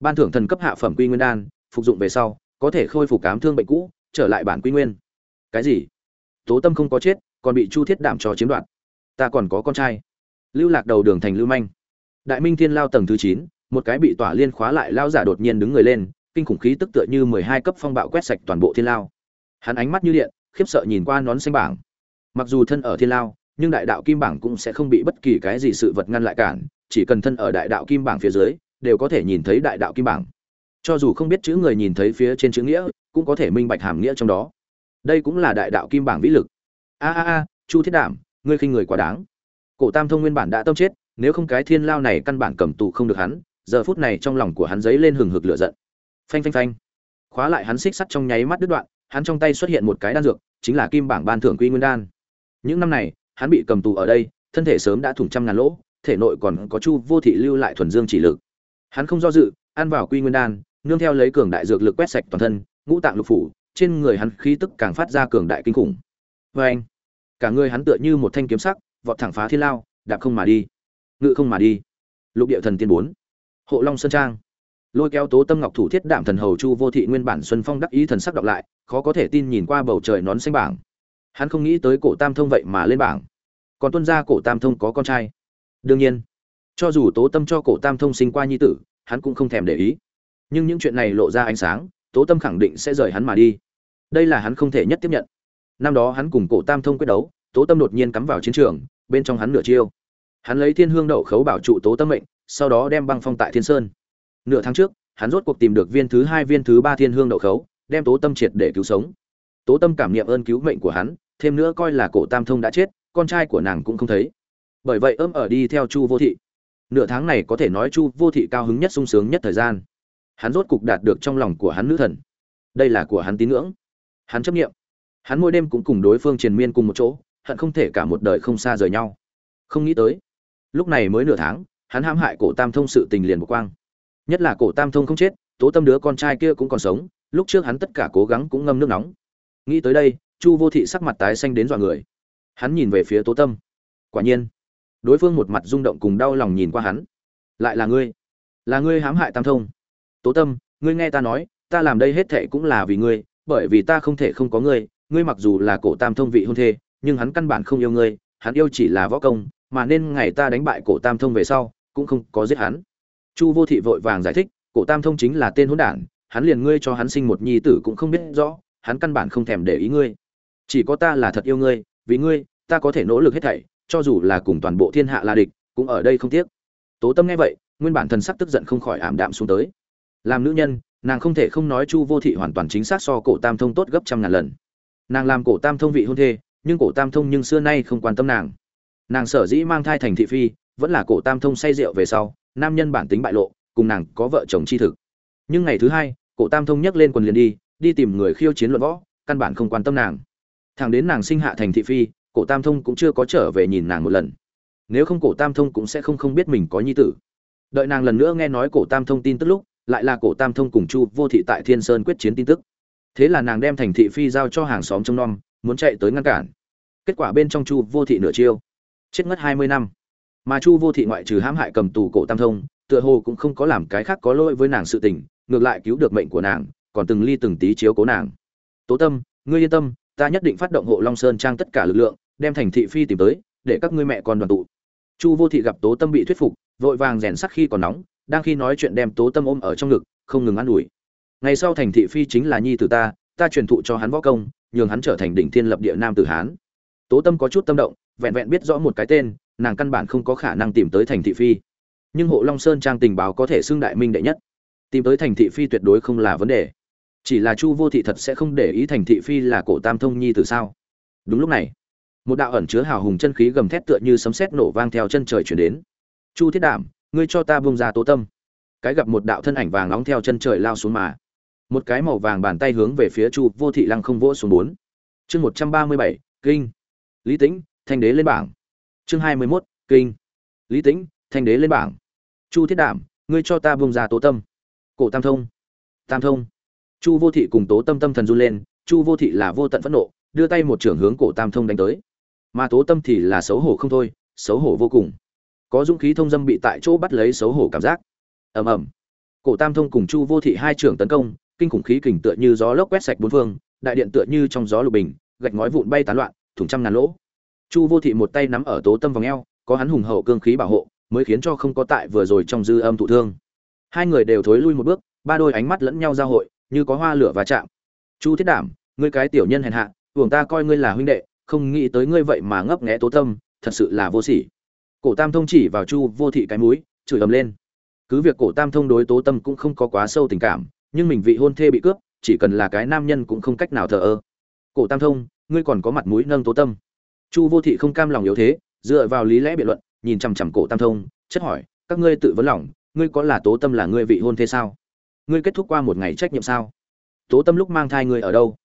Ban thưởng thần cấp hạ phẩm quy nguyên đan, phục dụng về sau, có thể khôi phục cám thương bệnh cũ, trở lại bản quy nguyên. Cái gì? Tố tâm không có chết, còn bị chu thiết đảm cho chiếm đoạt. Ta còn có con trai. Lưu lạc đầu đường thành lưu manh. Đại minh thiên lao tầng thứ chín, một cái bị tỏa liên khóa lại lao giả đột nhiên đứng người lên, kinh khủng khí tức tựa như mười hai cấp phong bạo quét sạch toàn bộ thiên lao. Hắn ánh mắt như điện, khiếp sợ nhìn qua nón xanh bảng. Mặc dù thân ở thiên lao nhưng đại đạo kim bảng cũng sẽ không bị bất kỳ cái gì sự vật ngăn lại cản, chỉ cần thân ở đại đạo kim bảng phía dưới, đều có thể nhìn thấy đại đạo kim bảng. Cho dù không biết chữ người nhìn thấy phía trên chữ nghĩa, cũng có thể minh bạch hàm nghĩa trong đó. Đây cũng là đại đạo kim bảng vĩ lực. A a a, chu thiết đảm, ngươi khinh người quá đáng. Cổ tam thông nguyên bản đã tâm chết, nếu không cái thiên lao này căn bản cầm tù không được hắn, giờ phút này trong lòng của hắn dấy lên hừng hực lửa giận. Phanh phanh phanh. Khóa lại hắn xích sắt trong nháy mắt đứt đoạn, hắn trong tay xuất hiện một cái đan dược, chính là kim bảng ban thưởng quy nguyên đan. Những năm này hắn bị cầm tù ở đây, thân thể sớm đã thủng trăm ngàn lỗ, thể nội còn có chu vô thị lưu lại thuần dương chỉ lực. Hắn không do dự, ăn vào quy nguyên đan, nương theo lấy cường đại dược lực quét sạch toàn thân, ngũ tạng lục phủ, trên người hắn khí tức càng phát ra cường đại kinh khủng. Vê anh, cả người hắn tựa như một thanh kiếm sắc, vọt thẳng phá thiên lao, đạp không mà đi, ngự không mà đi. Lục địa thần tiên bốn, hộ long sơn trang. Lôi kéo tố tâm ngọc thủ thiết đạm thần hầu chu vô thị nguyên bản xuân phong đắc ý thần sắc đọc lại, khó có thể tin nhìn qua bầu trời nón xanh bảng hắn không nghĩ tới cổ tam thông vậy mà lên bảng. Còn tuân gia cổ tam thông có con trai. Đương nhiên, cho dù tố tâm cho cổ tam thông sinh qua nhi tử, hắn cũng không thèm để ý. Nhưng những chuyện này lộ ra ánh sáng, tố tâm khẳng định sẽ rời hắn mà đi. Đây là hắn không thể nhất tiếp nhận. Năm đó hắn cùng cổ tam thông quyết đấu, tố tâm đột nhiên cắm vào chiến trường, bên trong hắn nửa chiêu. Hắn lấy thiên hương đậu khấu bảo trụ tố tâm mệnh, sau đó đem băng phong tại thiên sơn. Nửa tháng trước, hắn rốt cuộc tìm được viên thứ hai, viên thứ ba thiên hương đậu khấu, đem tố tâm triệt để cứu sống. Tố tâm cảm nghiệm ơn cứu mệnh của hắn thêm nữa coi là cổ tam thông đã chết, con trai của nàng cũng không thấy. Bởi vậy ôm ở đi theo chu vô thị. Nửa tháng này có thể nói chu vô thị cao hứng nhất sung sướng nhất thời gian. Hắn rốt cục đạt được trong lòng của hắn nữ thần. Đây là của hắn tín ngưỡng. Hắn chấp nghiệm hắn mỗi đêm cũng cùng đối phương triền miên cùng một chỗ, hận không thể cả một đời không xa rời nhau. Không nghĩ tới, lúc này mới nửa tháng, hắn hãm hại cổ tam thông sự tình liền một quang. Nhất là cổ tam thông không chết, tố tâm đứa con trai kia cũng còn sống, lúc trước hắn tất cả cố gắng cũng ngâm nước nóng. Nghĩ tới đây chu vô thị sắc mặt tái xanh đến dọa người. Hắn nhìn về phía tố tâm. Quả nhiên, đối phương một mặt rung động cùng đau lòng nhìn qua hắn. Lại là ngươi. Là ngươi hãm hại tam thông. Tố tâm, ngươi nghe ta nói, ta làm đây hết thệ cũng là vì ngươi, bởi vì ta không thể không có ngươi. Ngươi mặc dù là cổ tam thông vị hôn thê, nhưng hắn căn bản không yêu ngươi. Hắn yêu chỉ là võ công, mà nên ngày ta đánh bại cổ tam thông về sau, cũng không có giết hắn. Chu vô thị vội vàng giải thích, cổ tam thông chính là tên hỗn đản, hắn liền ngươi cho hắn sinh một nhi tử cũng không biết rõ, hắn căn bản không thèm để ý ngươi chỉ có ta là thật yêu ngươi, vì ngươi, ta có thể nỗ lực hết thảy, cho dù là cùng toàn bộ thiên hạ là địch, cũng ở đây không tiếc. Tố tâm nghe vậy, nguyên bản thần sắc tức giận không khỏi ảm đạm xuống tới. Làm nữ nhân, nàng không thể không nói chu vô thị hoàn toàn chính xác so cổ tam thông tốt gấp trăm ngàn lần. Nàng làm cổ tam thông vị hôn thê, nhưng cổ tam thông nhưng xưa nay không quan tâm nàng. Nàng sở dĩ mang thai thành thị phi, vẫn là cổ tam thông say rượu về sau, nam nhân bản tính bại lộ, cùng nàng có vợ chồng chi thực. Nhưng ngày thứ hai, cổ tam thông nhấc lên quần liền đi đi tìm người khiêu chiến luận võ, căn bản không quan tâm nàng thằng đến nàng sinh hạ thành thị phi, cổ tam thông cũng chưa có trở về nhìn nàng một lần. Nếu không cổ tam thông cũng sẽ không không biết mình có nhi tử. Đợi nàng lần nữa nghe nói cổ tam thông tin tức lúc, lại là cổ tam thông cùng chu vô thị tại thiên sơn quyết chiến tin tức. Thế là nàng đem thành thị phi giao cho hàng xóm trông nom, muốn chạy tới ngăn cản. Kết quả bên trong chu vô thị nửa chiêu, chết ngất hai mươi năm. Mà chu vô thị ngoại trừ hãm hại cầm tù cổ tam thông, tựa hồ cũng không có làm cái khác có lỗi với nàng sự tình, ngược lại cứu được mệnh của nàng, còn từng ly từng tí chiếu cố nàng. Tố tâm, ngươi yên tâm ta nhất định phát động hộ long sơn trang tất cả lực lượng, đem thành thị phi tìm tới, để các ngươi mẹ con đoàn tụ. Chu vô thị gặp tố tâm bị thuyết phục, vội vàng rèn sắc khi còn nóng, đang khi nói chuyện đem tố tâm ôm ở trong ngực, không ngừng ă n ủi. Ngày sau thành thị phi chính là nhi tử ta ta truyền thụ cho hắn võ công, nhường hắn trở thành đỉnh thiên lập địa nam tử hán. Tố tâm có chút tâm động, vẹn vẹn biết rõ một cái tên, nàng căn bản không có khả năng tìm tới thành thị phi. Nhưng hộ long sơn trang tình báo có thể xưng đại minh đệ nhất. Tìm tới thành thị phi tuyệt đối không là vấn đề chỉ là chu vô thị thật sẽ không để ý thành thị phi là cổ tam thông nhi từ sao. Đúng lúc này, một đạo ẩn chứa hào hùng chân khí gầm thét tựa như sấm sét nổ vang theo chân trời chuyển đến. Chu thiết đảm, ngươi cho ta bông ra tố tâm. Cái gặp một đạo thân ảnh vàng nóng theo chân trời lao xuống mà. Một cái màu vàng bàn tay hướng về phía chu vô thị lăng không vỗ xuống bốn. Chương một trăm ba mươi bảy, kinh. Lý tĩnh, thanh đế lên bảng. Chương hai mươi mốt, kinh. Lý tĩnh, thanh đế lên bảng. Chu thiết đảm, ngươi cho ta bông ra tố tâm. Cổ tam thông. Tam thông chu vô thị cùng tố tâm tâm thần run lên, chu vô thị là vô tận phẫn nộ, đưa tay một trưởng hướng cổ tam thông đánh tới. Mà tố tâm thì là xấu hổ không thôi, xấu hổ vô cùng. Có dũng khí thông dâm bị tại chỗ bắt lấy xấu hổ cảm giác. Ầm ầm. Cổ tam thông cùng chu vô thị hai trưởng tấn công, kinh khủng khí kình tựa như gió lốc quét sạch bốn phương, đại điện tựa như trong gió lục bình, gạch ngói vụn bay tán loạn, thủng trăm ngàn lỗ. Chu vô thị một tay nắm ở tố tâm vòng eo, có hắn hùng hậu cương khí bảo hộ, mới khiến cho không có tại vừa rồi trong dư âm thụ thương. Hai người đều thối lui một bước, ba đôi ánh mắt lẫn nhau giao hội như có hoa lửa va chạm. Chu thiết đảm, ngươi cái tiểu nhân hèn hạ uổng ta coi ngươi là huynh đệ, không nghĩ tới ngươi vậy mà ngấp nghé tố tâm, thật sự là vô sỉ. Cổ tam thông chỉ vào chu vô thị cái mũi, chửi ầm lên. Cứ việc cổ tam thông đối tố tâm cũng không có quá sâu tình cảm, nhưng mình vị hôn thê bị cướp, chỉ cần là cái nam nhân cũng không cách nào thờ ơ. Cổ tam thông, ngươi còn có mặt mũi nâng tố tâm. Chu vô thị không cam lòng yếu thế, dựa vào lý lẽ biện luận, nhìn chằm chằm cổ tam thông, chất hỏi, các ngươi tự vấn lòng, ngươi có là tố tâm là ngươi vị hôn thê sao? Ngươi kết thúc qua một ngày trách nhiệm sao? Tố tâm lúc mang thai ngươi ở đâu?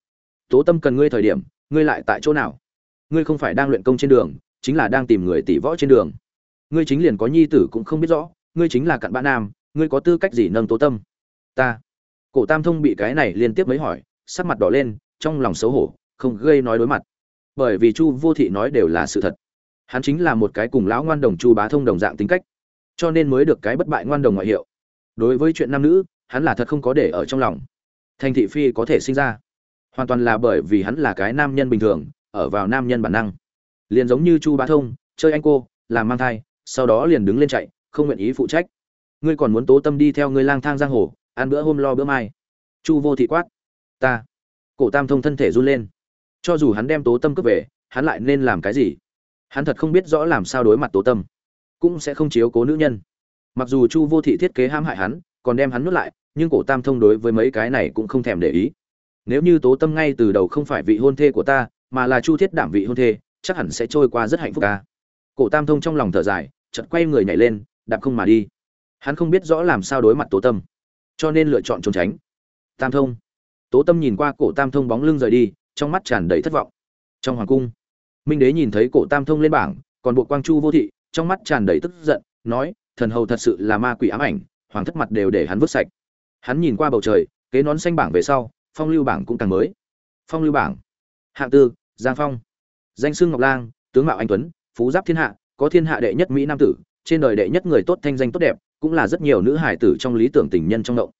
Tố tâm cần ngươi thời điểm, ngươi lại tại chỗ nào? Ngươi không phải đang luyện công trên đường, chính là đang tìm người tỷ võ trên đường. Ngươi chính liền có nhi tử cũng không biết rõ, ngươi chính là cặn bã nam, ngươi có tư cách gì nâng tố tâm? Ta. Cổ tam thông bị cái này liên tiếp mấy hỏi, sắc mặt đỏ lên, trong lòng xấu hổ, không gây nói đối mặt. Bởi vì chu vô thị nói đều là sự thật. Hắn chính là một cái cùng lão ngoan đồng chu bá thông đồng dạng tính cách, cho nên mới được cái bất bại ngoan đồng ngoại hiệu. Đối với chuyện nam nữ hắn là thật không có để ở trong lòng. Thành thị phi có thể sinh ra. Hoàn toàn là bởi vì hắn là cái nam nhân bình thường, ở vào nam nhân bản năng. Liền giống như chu bá thông, chơi anh cô, làm mang thai, sau đó liền đứng lên chạy, không nguyện ý phụ trách. Ngươi còn muốn tố tâm đi theo ngươi lang thang giang hồ, ăn bữa hôm lo bữa mai. Chu vô thị quát. Ta. Cổ tam thông thân thể run lên. Cho dù hắn đem tố tâm cướp về, hắn lại nên làm cái gì? Hắn thật không biết rõ làm sao đối mặt tố tâm. Cũng sẽ không chiếu cố nữ nhân. Mặc dù chu vô thị thiết kế hãm hại hắn, còn đem hắn nuốt lại nhưng cổ tam thông đối với mấy cái này cũng không thèm để ý. Nếu như tố tâm ngay từ đầu không phải vị hôn thê của ta, mà là chu thiết đảm vị hôn thê, chắc hẳn sẽ trôi qua rất hạnh phúc ca cổ tam thông trong lòng thở dài, chợt quay người nhảy lên, đạp không mà đi. Hắn không biết rõ làm sao đối mặt tố tâm, cho nên lựa chọn trốn tránh. Tam thông. Tố tâm nhìn qua cổ tam thông bóng lưng rời đi, trong mắt tràn đầy thất vọng. Trong hoàng cung, minh đế nhìn thấy cổ tam thông lên bảng, còn bộ quang chu vô thị, trong mắt tràn đầy tức giận, nói, thần hầu thật sự là ma quỷ ám ảnh, hoàng thất mặt đều để hắn vứt sạch hắn nhìn qua bầu trời, kế nón xanh bảng về sau, phong lưu bảng cũng càng mới. Phong lưu bảng. Hạng tư, giang phong. Danh sương ngọc lang, tướng mạo anh tuấn, phú giáp thiên hạ, có thiên hạ đệ nhất mỹ nam tử, trên đời đệ nhất người tốt thanh danh tốt đẹp, cũng là rất nhiều nữ hải tử trong lý tưởng tình nhân trong động.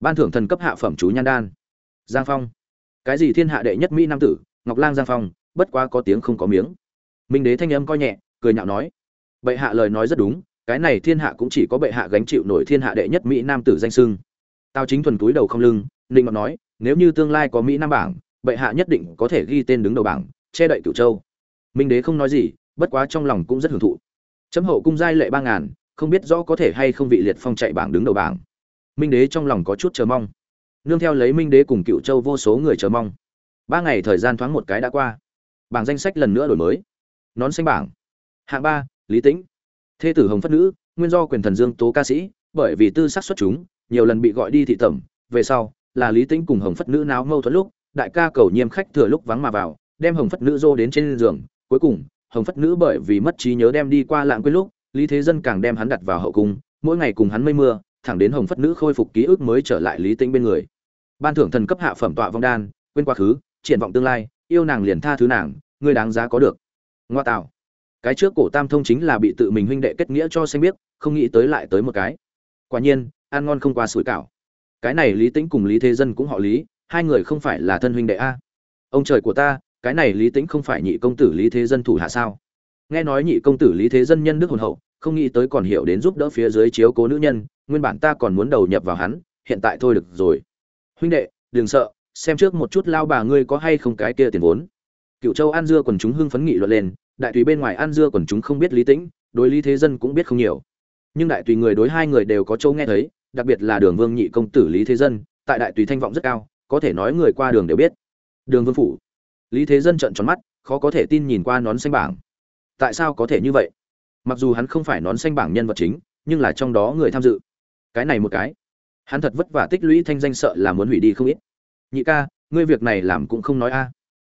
Ban thưởng thần cấp hạ phẩm chú nhan đan. Giang phong. Cái gì thiên hạ đệ nhất mỹ nam tử, ngọc lang giang phong, bất quá có tiếng không có miếng. Minh đế thanh âm coi nhẹ, cười nhạo nói. Bệ hạ lời nói rất đúng, cái này thiên hạ cũng chỉ có bệ hạ gánh chịu nổi thiên hạ đệ nhất mỹ nam tử danh sưng tào chính thuần túi đầu không lưng ninh ngọc nói, nếu như tương lai có mỹ nam bảng, bệ hạ nhất định có thể ghi tên đứng đầu bảng, che đậy cửu châu. Minh đế không nói gì, bất quá trong lòng cũng rất hưởng thụ. Chấm hậu cung giai lệ ba ngàn, không biết rõ có thể hay không vị liệt phong chạy bảng đứng đầu bảng. Minh đế trong lòng có chút chờ mong. Nương theo lấy minh đế cùng cựu châu vô số người chờ mong. Ba ngày thời gian thoáng một cái đã qua. Bảng danh sách lần nữa đổi mới. Nón xanh bảng. Hạng ba, lý tĩnh. Thê tử hồng phất nữ, nguyên do quyền thần dương tố ca sĩ, bởi vì tư sắc xuất chúng nhiều lần bị gọi đi thị tẩm, về sau, là lý tĩnh cùng hồng phất nữ náo mâu thuẫn lúc, đại ca cầu nhiêm khách thừa lúc vắng mà vào, đem hồng phất nữ dô đến trên giường. Cuối cùng, hồng phất nữ bởi vì mất trí nhớ đem đi qua lạng quên lúc, lý thế dân càng đem hắn đặt vào hậu cung, mỗi ngày cùng hắn mây mưa, thẳng đến hồng phất nữ khôi phục ký ức mới trở lại lý tĩnh bên người. Ban thưởng thần cấp hạ phẩm tọa vong đan, quên quá khứ, triển vọng tương lai, yêu nàng liền tha thứ nàng ngươi đáng giá có được. Ngoa tạo. Cái trước cổ tam thông chính là bị tự mình huynh đệ kết nghĩa cho xanh biết không nghĩ tới lại tới một cái. Quả nhiên ăn ngon không qua sủi cảo. Cái này lý tĩnh cùng lý thế dân cũng họ lý, hai người không phải là thân huynh đệ a. Ông trời của ta, cái này lý tĩnh không phải nhị công tử lý thế dân thủ hạ sao? Nghe nói nhị công tử lý thế dân nhân đức hồn hậu, không nghĩ tới còn hiểu đến giúp đỡ phía dưới chiếu cố nữ nhân, nguyên bản ta còn muốn đầu nhập vào hắn, hiện tại thôi được rồi. Huynh đệ, đừng sợ, xem trước một chút lao bà ngươi có hay không cái kia tiền vốn. Cựu châu an dưa quần chúng hưng phấn nghị luận lên, đại tùy bên ngoài an dưa quần chúng không biết lý tĩnh, đối lý thế dân cũng biết không nhiều. Nhưng đại tùy người đối hai người đều có châu nghe thấy đặc biệt là đường vương nhị công tử lý thế dân, tại đại tùy thanh vọng rất cao, có thể nói người qua đường đều biết. Đường vương phủ. Lý thế dân trợn tròn mắt, khó có thể tin nhìn qua nón xanh bảng. Tại sao có thể như vậy? Mặc dù hắn không phải nón xanh bảng nhân vật chính, nhưng là trong đó người tham dự. Cái này một cái. Hắn thật vất vả tích lũy thanh danh sợ là muốn hủy đi không ít. Nhị ca, ngươi việc này làm cũng không nói a.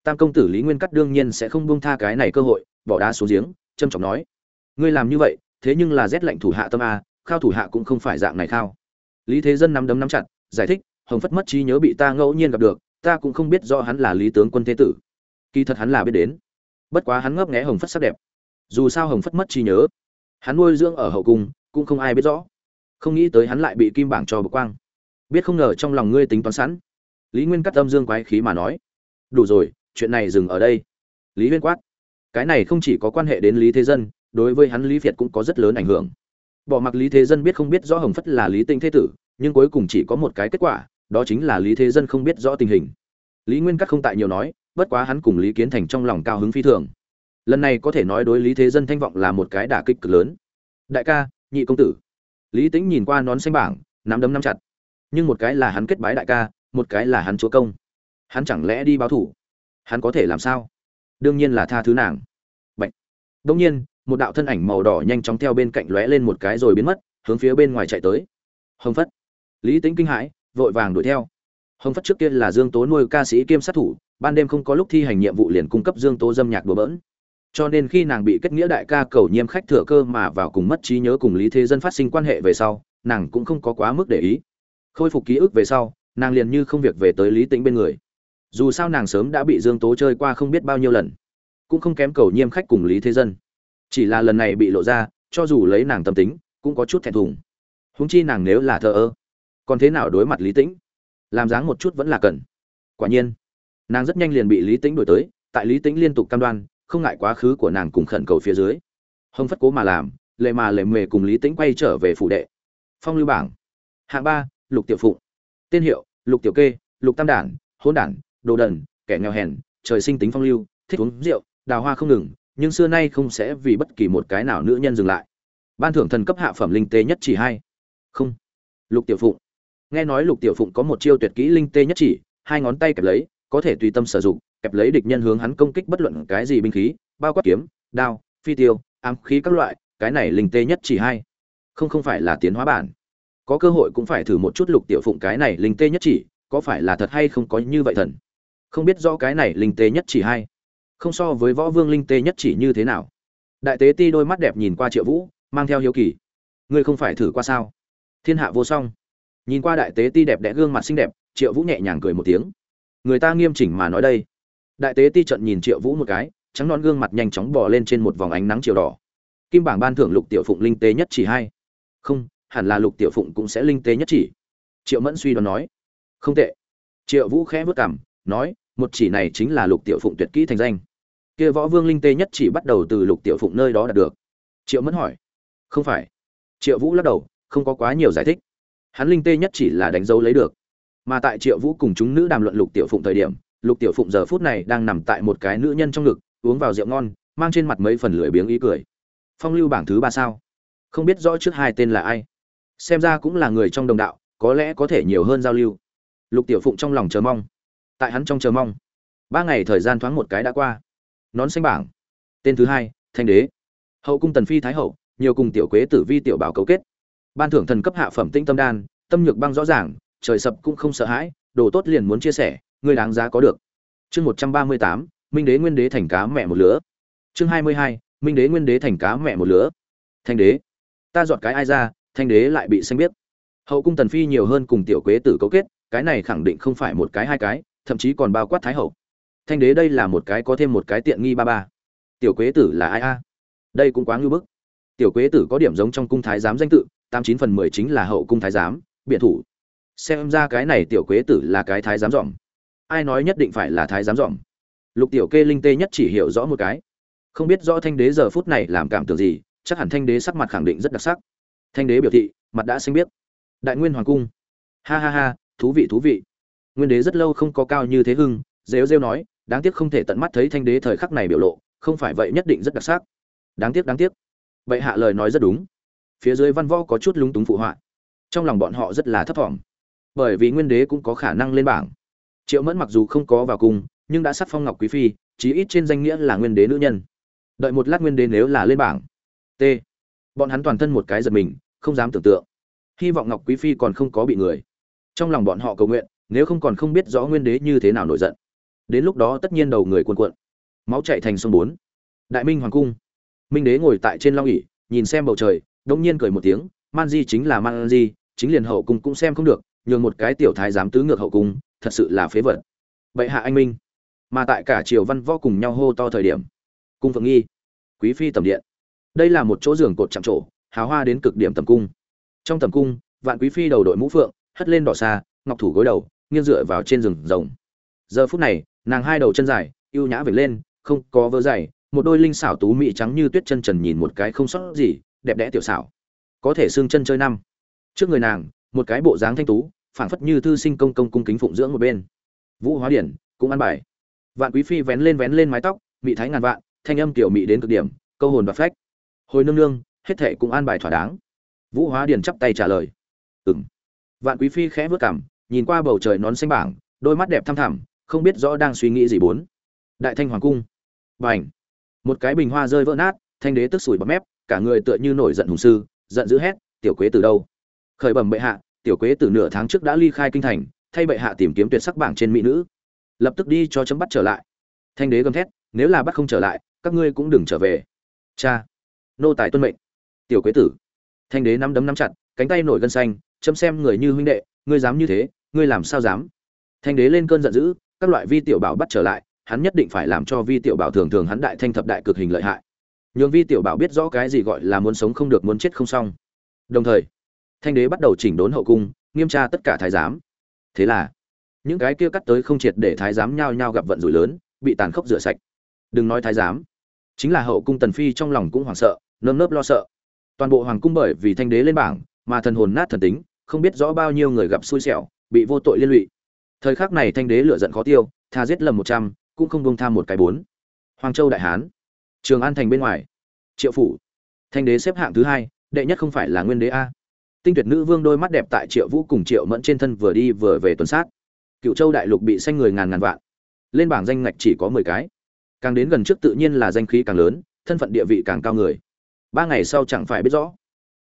Tam công tử lý nguyên cắt đương nhiên sẽ không buông tha cái này cơ hội, bỏ đá xuống giếng trâm trọng nói. Ngươi làm như vậy, thế nhưng là rét lạnh thủ hạ tâm a, khao thủ hạ cũng không phải dạng này khao lý thế dân nắm đấm nắm chặt, giải thích, hồng phất mất trí nhớ bị ta ngẫu nhiên gặp được, ta cũng không biết rõ hắn là lý tướng quân thế tử. Kỳ thật hắn là biết đến. Bất quá hắn ngấp nghé hồng phất sắc đẹp. Dù sao hồng phất mất trí nhớ, hắn nuôi dưỡng ở hậu cung, cũng không ai biết rõ. Không nghĩ tới hắn lại bị kim bảng cho bực quang. Biết không ngờ trong lòng ngươi tính toán sẵn. Lý nguyên cắt âm dương quái khí mà nói. Đủ rồi, chuyện này dừng ở đây. Lý huyên quát. Cái này không chỉ có quan hệ đến lý thế dân, đối với hắn lý việt cũng có rất lớn ảnh hưởng bỏ mặc lý thế dân biết không biết rõ hồng phất là lý tinh thế tử, nhưng cuối cùng chỉ có một cái kết quả, đó chính là lý thế dân không biết rõ tình hình. Lý nguyên các không tại nhiều nói, bất quá hắn cùng lý kiến thành trong lòng cao hứng phi thường. Lần này có thể nói đối lý thế dân thanh vọng là một cái đả kích cực lớn. Đại ca, nhị công tử. Lý tính nhìn qua nón xanh bảng, nắm đấm nắm chặt. Nhưng một cái là hắn kết bái đại ca, một cái là hắn chúa công. Hắn chẳng lẽ đi báo thủ? Hắn có thể làm sao? Đương nhiên là tha thứ nàng. Bệnh đông nhiên một đạo thân ảnh màu đỏ nhanh chóng theo bên cạnh lóe lên một cái rồi biến mất, hướng phía bên ngoài chạy tới. Hồng phất. Lý tính kinh hãi, vội vàng đuổi theo. Hồng phất trước kia là dương tố nuôi ca sĩ kiêm sát thủ, ban đêm không có lúc thi hành nhiệm vụ liền cung cấp dương tố dâm nhạc đùa bỡn. Cho nên khi nàng bị kết nghĩa đại ca cầu nhiêm khách thừa cơ mà vào cùng mất trí nhớ cùng lý thế dân phát sinh quan hệ về sau, nàng cũng không có quá mức để ý. Khôi phục ký ức về sau, nàng liền như không việc về tới lý tĩnh bên người. Dù sao nàng sớm đã bị dương tố chơi qua không biết bao nhiêu lần, cũng không kém cầu nhiêm khách cùng lý thế dân chỉ là lần này bị lộ ra, cho dù lấy nàng tâm tính, cũng có chút thẹn thùng. Húng chi nàng nếu là thợ ơ, còn thế nào đối mặt lý tĩnh? Làm dáng một chút vẫn là cần. Quả nhiên, nàng rất nhanh liền bị lý tĩnh đổi tới, tại lý tĩnh liên tục cam đoan, không ngại quá khứ của nàng cùng khẩn cầu phía dưới. Hồng phất cố mà làm, lệ mà lệ mề cùng lý tĩnh quay trở về phủ đệ. Phong lưu bảng, hạng ba, lục tiểu phụng. Tên hiệu, lục tiểu kê, lục tam đản hôn đản, đồ đần, kẻ nghèo hèn, trời sinh tính phong lưu, thích uống rượu, đào hoa không ngừng nhưng xưa nay không sẽ vì bất kỳ một cái nào nữ nhân dừng lại. Ban thưởng thần cấp hạ phẩm linh tế nhất chỉ hai. Không. Lục tiểu phụng. Nghe nói lục tiểu phụng có một chiêu tuyệt kỹ linh tê nhất chỉ, hai ngón tay kẹp lấy, có thể tùy tâm sử dụng, kẹp lấy địch nhân hướng hắn công kích bất luận cái gì binh khí, bao quát kiếm, đao, phi tiêu, ám khí các loại, cái này linh tê nhất chỉ hai. Không không phải là tiến hóa bản. Có cơ hội cũng phải thử một chút lục tiểu phụng cái này linh tê nhất chỉ, có phải là thật hay không có như vậy thần? Không biết rõ cái này linh tê nhất chỉ hai không so với võ vương linh tê nhất chỉ như thế nào. Đại tế ti đôi mắt đẹp nhìn qua triệu vũ, mang theo hiếu kỳ. Ngươi không phải thử qua sao? Thiên hạ vô song. Nhìn qua đại tế ti đẹp đẽ gương mặt xinh đẹp, triệu vũ nhẹ nhàng cười một tiếng. Người ta nghiêm chỉnh mà nói đây. Đại tế ti trận nhìn triệu vũ một cái, trắng non gương mặt nhanh chóng bò lên trên một vòng ánh nắng chiều đỏ. Kim bảng ban thưởng lục tiểu phụng linh tế nhất chỉ hai. Không, hẳn là lục tiểu phụng cũng sẽ linh tế nhất chỉ. Triệu mẫn suy đoán nói. Không tệ. Triệu vũ khẽ vất cảm, nói, một chỉ này chính là lục tiểu phụng tuyệt kỹ thành danh kia võ vương linh tê nhất chỉ bắt đầu từ lục tiểu phụng nơi đó đạt được. Triệu mẫn hỏi. Không phải. Triệu vũ lắc đầu, không có quá nhiều giải thích. Hắn linh tê nhất chỉ là đánh dấu lấy được. Mà tại triệu vũ cùng chúng nữ đàm luận lục tiểu phụng thời điểm, lục tiểu phụng giờ phút này đang nằm tại một cái nữ nhân trong ngực, uống vào rượu ngon, mang trên mặt mấy phần lưỡi biếng ý cười. Phong lưu bảng thứ ba sao? Không biết rõ trước hai tên là ai. Xem ra cũng là người trong đồng đạo, có lẽ có thể nhiều hơn giao lưu. Lục tiểu phụng trong lòng chờ mong. Tại hắn trong chờ mong. Ba ngày thời gian thoáng một cái đã qua nón xanh bảng. Tên thứ hai, thanh đế. Hậu cung tần phi thái hậu, nhiều cùng tiểu quế tử vi tiểu bảo cấu kết. Ban thưởng thần cấp hạ phẩm tinh tâm đan, tâm nhược băng rõ ràng, trời sập cũng không sợ hãi, đồ tốt liền muốn chia sẻ, người đáng giá có được. Chương một trăm ba mươi tám, minh đế nguyên đế thành cá mẹ một lứa. Chương hai mươi hai, minh đế nguyên đế thành cá mẹ một lứa. Thanh đế. Ta dọn cái ai ra, thanh đế lại bị xanh biết hậu cung tần phi nhiều hơn cùng tiểu quế tử cấu kết, cái này khẳng định không phải một cái hai cái, thậm chí còn bao quát thái hậu thanh đế đây là một cái có thêm một cái tiện nghi ba ba. Tiểu quế tử là ai a? Đây cũng quá ngưu bức. Tiểu quế tử có điểm giống trong cung thái giám danh tự, tám chín phần mười chính là hậu cung thái giám, biện thủ. Xem ra cái này tiểu quế tử là cái thái giám dòm ai nói nhất định phải là thái giám dòm lục tiểu kê linh tê nhất chỉ hiểu rõ một cái. Không biết rõ thanh đế giờ phút này làm cảm tưởng gì, chắc hẳn thanh đế sắc mặt khẳng định rất đặc sắc. Thanh đế biểu thị, mặt đã xanh biết đại nguyên hoàng cung. Ha ha ha, thú vị thú vị. Nguyên đế rất lâu không có cao như thế hưng, rêu rêu nói đáng tiếc không thể tận mắt thấy thanh đế thời khắc này biểu lộ, không phải vậy nhất định rất đặc sắc. Đáng tiếc đáng tiếc. Vậy hạ lời nói rất đúng. Phía dưới văn võ có chút lúng túng phụ họa. Trong lòng bọn họ rất là thấp thỏm. Bởi vì nguyên đế cũng có khả năng lên bảng. Triệu mẫn mặc dù không có vào cung nhưng đã sắc phong ngọc quý phi, chí ít trên danh nghĩa là nguyên đế nữ nhân. Đợi một lát nguyên đế nếu là lên bảng. T. Bọn hắn toàn thân một cái giật mình, không dám tưởng tượng. Hy vọng ngọc quý phi còn không có bị người. Trong lòng bọn họ cầu nguyện, nếu không còn không biết rõ nguyên đế như thế nào nổi giận đến lúc đó tất nhiên đầu người cuồn cuộn. Máu chạy thành sông bốn. Đại minh hoàng cung. Minh đế ngồi tại trên long ỉ nhìn xem bầu trời, đông nhiên cười một tiếng, man di chính là man di, chính liền hậu cung cũng xem không được, nhường một cái tiểu thái giám tứ ngược hậu cung, thật sự là phế vật. Vậy hạ anh minh. Mà tại cả triều văn võ cùng nhau hô to thời điểm, cung phượng nghi, quý phi tầm điện. Đây là một chỗ giường cột chạm trổ, hào hoa đến cực điểm tầm cung. Trong tầm cung, vạn quý phi đầu đội mũ phượng, hất lên đỏ xa, ngọc thủ gối đầu, nghiêng dựa vào trên rừng rồng. Giờ phút này nàng hai đầu chân dài, ưu nhã vểnh lên, không có vớ dày, một đôi linh xảo tú mị trắng như tuyết chân trần nhìn một cái không sót gì, đẹp đẽ tiểu xảo. Có thể xương chân chơi năm. Trước người nàng, một cái bộ dáng thanh tú, phảng phất như thư sinh công công cung kính phụng dưỡng một bên. Vũ hóa điển, cũng ăn bài. Vạn quý phi vén lên vén lên mái tóc, mị thái ngàn vạn, thanh âm tiểu mị đến cực điểm, câu hồn và phách. Hồi nương nương, hết thệ cũng an bài thỏa đáng. Vũ hóa điển chắp tay trả lời. Ừm. Vạn quý phi khẽ vớt cảm, nhìn qua bầu trời nón xanh bảng, đôi mắt đẹp thăm thẳm không biết rõ đang suy nghĩ gì bốn. Đại thanh hoàng cung. Bành. Một cái bình hoa rơi vỡ nát, thanh đế tức sủi bọt mép, cả người tựa như nổi giận hùng sư, giận dữ hét, tiểu quế từ đâu? Khởi bẩm bệ hạ, tiểu quế từ nửa tháng trước đã ly khai kinh thành, thay bệ hạ tìm kiếm tuyệt sắc bảng trên mỹ nữ. Lập tức đi cho chấm bắt trở lại. Thanh đế gầm thét, nếu là bắt không trở lại, các ngươi cũng đừng trở về. Cha. Nô tài tuân mệnh. Tiểu quế tử. Thanh đế nắm đấm nắm chặt, cánh tay nổi gân xanh, chấm xem người như huynh đệ, ngươi dám như thế, ngươi làm sao dám? Thanh đế lên cơn giận dữ các loại vi tiểu bảo bắt trở lại, hắn nhất định phải làm cho vi tiểu bảo thường thường hắn đại thanh thập đại cực hình lợi hại. Nhường vi tiểu bảo biết rõ cái gì gọi là muốn sống không được muốn chết không xong. Đồng thời, thanh đế bắt đầu chỉnh đốn hậu cung, nghiêm tra tất cả thái giám. Thế là, những cái kia cắt tới không triệt để thái giám nhao nhao gặp vận rủi lớn, bị tàn khốc rửa sạch. Đừng nói thái giám, chính là hậu cung tần phi trong lòng cũng hoảng sợ, nơm nớp lo sợ. Toàn bộ hoàng cung bởi vì thanh đế lên bảng, mà thần hồn nát thần tính, không biết rõ bao nhiêu người gặp xui xẻo, bị vô tội liên lụy thời khắc này thanh đế lựa giận khó tiêu, tha giết lầm một trăm, cũng không bông tham một cái bốn. Hoàng châu đại hán, trường an thành bên ngoài. Triệu phủ, thanh đế xếp hạng thứ hai, đệ nhất không phải là nguyên đế a. Tinh tuyệt nữ vương đôi mắt đẹp tại triệu vũ cùng triệu mẫn trên thân vừa đi vừa về tuần sát. Cựu châu đại lục bị xanh người ngàn ngàn vạn. Lên bảng danh ngạch chỉ có mười cái. Càng đến gần trước tự nhiên là danh khí càng lớn, thân phận địa vị càng cao người. Ba ngày sau chẳng phải biết rõ.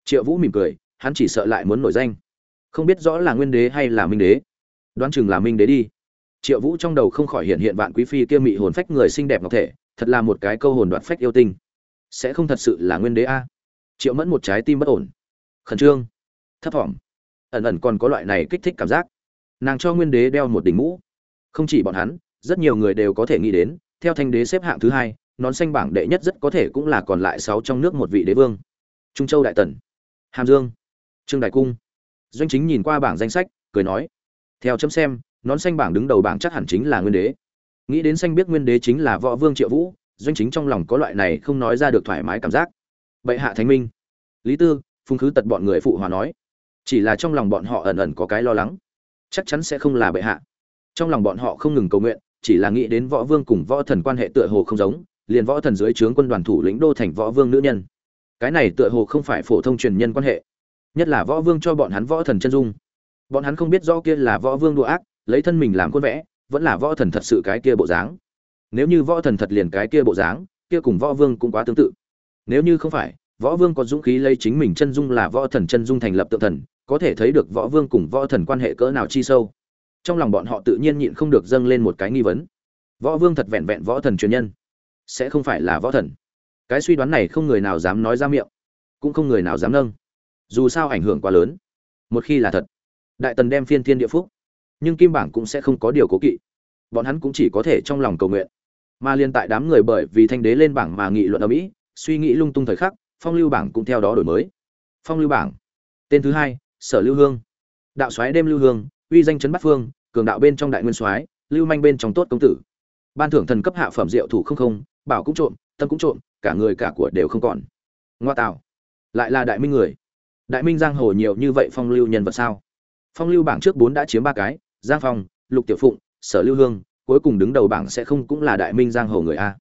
Triệu vũ mỉm cười, hắn chỉ sợ lại muốn nổi danh. Không biết rõ là nguyên đế hay là minh đế đoán chừng là minh đế đi. Triệu vũ trong đầu không khỏi hiện hiện vạn quý phi kia mị hồn phách người xinh đẹp ngọc thể, thật là một cái câu hồn đoạt phách yêu tinh. Sẽ không thật sự là nguyên đế a? Triệu mẫn một trái tim bất ổn. Khẩn trương. Thấp thỏm. Ẩn ẩn còn có loại này kích thích cảm giác. Nàng cho nguyên đế đeo một đỉnh mũ. Không chỉ bọn hắn, rất nhiều người đều có thể nghĩ đến, theo thanh đế xếp hạng thứ hai, nón xanh bảng đệ nhất rất có thể cũng là còn lại sáu trong nước một vị đế vương. Trung châu đại tần. Hàm dương. Trương đại cung. Doanh chính nhìn qua bảng danh sách, cười nói theo chấm xem, nón xanh bảng đứng đầu bảng chắc hẳn chính là nguyên đế. Nghĩ đến xanh biết nguyên đế chính là võ vương triệu vũ, doanh chính trong lòng có loại này không nói ra được thoải mái cảm giác. Bệ hạ thánh minh. Lý tư, phung khứ tật bọn người phụ hòa nói. Chỉ là trong lòng bọn họ ẩn ẩn có cái lo lắng. Chắc chắn sẽ không là bệ hạ. Trong lòng bọn họ không ngừng cầu nguyện, chỉ là nghĩ đến võ vương cùng võ thần quan hệ tựa hồ không giống, liền võ thần dưới trướng quân đoàn thủ lĩnh đô thành võ vương nữ nhân. Cái này tựa hồ không phải phổ thông truyền nhân quan hệ. Nhất là võ vương cho bọn hắn võ thần chân dung bọn hắn không biết rõ kia là võ vương đua ác, lấy thân mình làm khuôn vẽ, vẫn là võ thần thật sự cái kia bộ dáng. Nếu như võ thần thật liền cái kia bộ dáng, kia cùng võ vương cũng quá tương tự. Nếu như không phải, võ vương có dũng khí lấy chính mình chân dung là võ thần chân dung thành lập tượng thần, có thể thấy được võ vương cùng võ thần quan hệ cỡ nào chi sâu. Trong lòng bọn họ tự nhiên nhịn không được dâng lên một cái nghi vấn. Võ vương thật vẹn vẹn võ thần truyền nhân, sẽ không phải là võ thần. Cái suy đoán này không người nào dám nói ra miệng, cũng không người nào dám nâng. Dù sao ảnh hưởng quá lớn, một khi là thật đại tần đem phiên thiên địa phúc. Nhưng kim bảng cũng sẽ không có điều cố kỵ. Bọn hắn cũng chỉ có thể trong lòng cầu nguyện. Mà liên tại đám người bởi vì thanh đế lên bảng mà nghị luận ở mỹ, suy nghĩ lung tung thời khắc, phong lưu bảng cũng theo đó đổi mới. Phong lưu bảng, tên thứ hai, sở lưu hương. Đạo soái đêm lưu hương, uy danh chấn bắc phương, cường đạo bên trong đại nguyên soái, lưu manh bên trong tốt công tử. Ban thưởng thần cấp hạ phẩm diệu thủ không không, bảo cũng trộm, tâm cũng trộm, cả người cả của đều không còn. Ngoa tạo, lại là đại minh người. Đại minh giang hồ nhiều như vậy phong lưu nhân vật sao? Phong lưu bảng trước bốn đã chiếm ba cái, giang phong, lục tiểu phụng, sở lưu hương, cuối cùng đứng đầu bảng sẽ không cũng là đại minh giang hồ người a.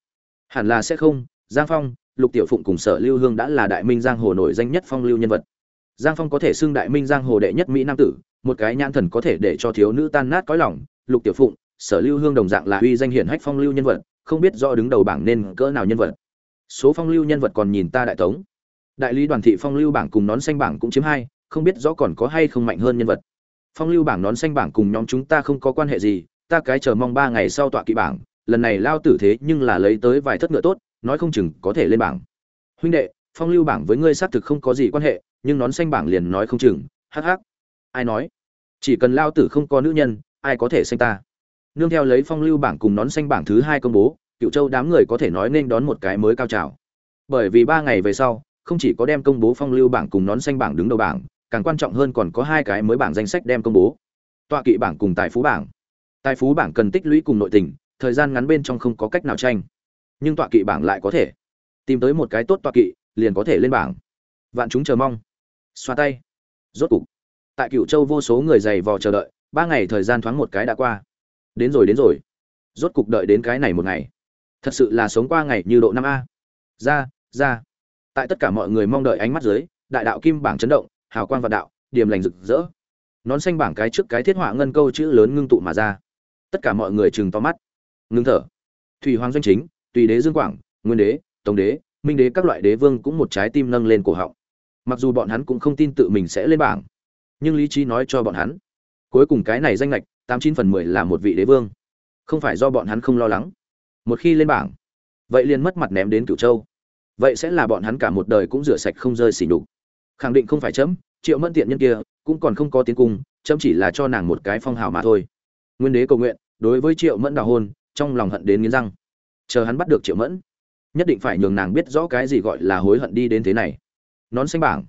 Hẳn là sẽ không, giang phong, lục tiểu phụng cùng sở lưu hương đã là đại minh giang hồ nổi danh nhất phong lưu nhân vật. Giang phong có thể xưng đại minh giang hồ đệ nhất mỹ nam tử, một cái nhãn thần có thể để cho thiếu nữ tan nát cõi lòng, lục tiểu phụng, sở lưu hương đồng dạng là uy danh hiển hách phong lưu nhân vật, không biết rõ đứng đầu bảng nên cỡ nào nhân vật. Số phong lưu nhân vật còn nhìn ta đại tống. Đại lý đoàn thị phong lưu bảng cùng nón xanh bảng cũng chiếm hai, không biết rõ còn có hay không mạnh hơn nhân vật phong lưu bảng nón xanh bảng cùng nhóm chúng ta không có quan hệ gì, ta cái chờ mong ba ngày sau tọa kỵ bảng, lần này lao tử thế nhưng là lấy tới vài thất ngựa tốt, nói không chừng có thể lên bảng. Huynh đệ, phong lưu bảng với ngươi xác thực không có gì quan hệ, nhưng nón xanh bảng liền nói không chừng, hắc hắc. Ai nói? Chỉ cần lao tử không có nữ nhân, ai có thể xanh ta? Nương theo lấy phong lưu bảng cùng nón xanh bảng thứ hai công bố, cựu châu đám người có thể nói nên đón một cái mới cao trào. Bởi vì ba ngày về sau, không chỉ có đem công bố phong lưu bảng cùng nón xanh bảng đứng đầu bảng càng quan trọng hơn còn có hai cái mới bảng danh sách đem công bố. Tọa kỵ bảng cùng tài phú bảng. Tài phú bảng cần tích lũy cùng nội tình, thời gian ngắn bên trong không có cách nào tranh. Nhưng tọa kỵ bảng lại có thể. Tìm tới một cái tốt tọa kỵ, liền có thể lên bảng. Vạn chúng chờ mong. Xoa tay. Rốt cục. Tại cựu châu vô số người dày vò chờ đợi, ba ngày thời gian thoáng một cái đã qua. Đến rồi đến rồi. Rốt cục đợi đến cái này một ngày. Thật sự là sống qua ngày như độ năm a. Ra ra. Tại tất cả mọi người mong đợi ánh mắt dưới, đại đạo kim bảng chấn động hào quang vạn đạo, điềm lành rực rỡ. Nón xanh bảng cái trước cái thiết họa ngân câu chữ lớn ngưng tụ mà ra. Tất cả mọi người chừng to mắt. Ngưng thở. Thủy hoàng doanh chính, tùy đế dương quảng, nguyên đế, tống đế, minh đế các loại đế vương cũng một trái tim nâng lên cổ họng. Mặc dù bọn hắn cũng không tin tự mình sẽ lên bảng, nhưng lý trí nói cho bọn hắn, cuối cùng cái này danh lệch, tám chín phần mười là một vị đế vương. Không phải do bọn hắn không lo lắng. Một khi lên bảng, vậy liền mất mặt ném đến cửu châu. Vậy sẽ là bọn hắn cả một đời cũng rửa sạch không rơi xỉ nhục khẳng định không phải chấm, triệu mẫn tiện nhân kia, cũng còn không có tiến cung, chấm chỉ là cho nàng một cái phong hào mà thôi. Nguyên đế cầu nguyện, đối với triệu mẫn đào hôn, trong lòng hận đến nghiến răng. Chờ hắn bắt được triệu mẫn, nhất định phải nhường nàng biết rõ cái gì gọi là hối hận đi đến thế này. Nón xanh bảng.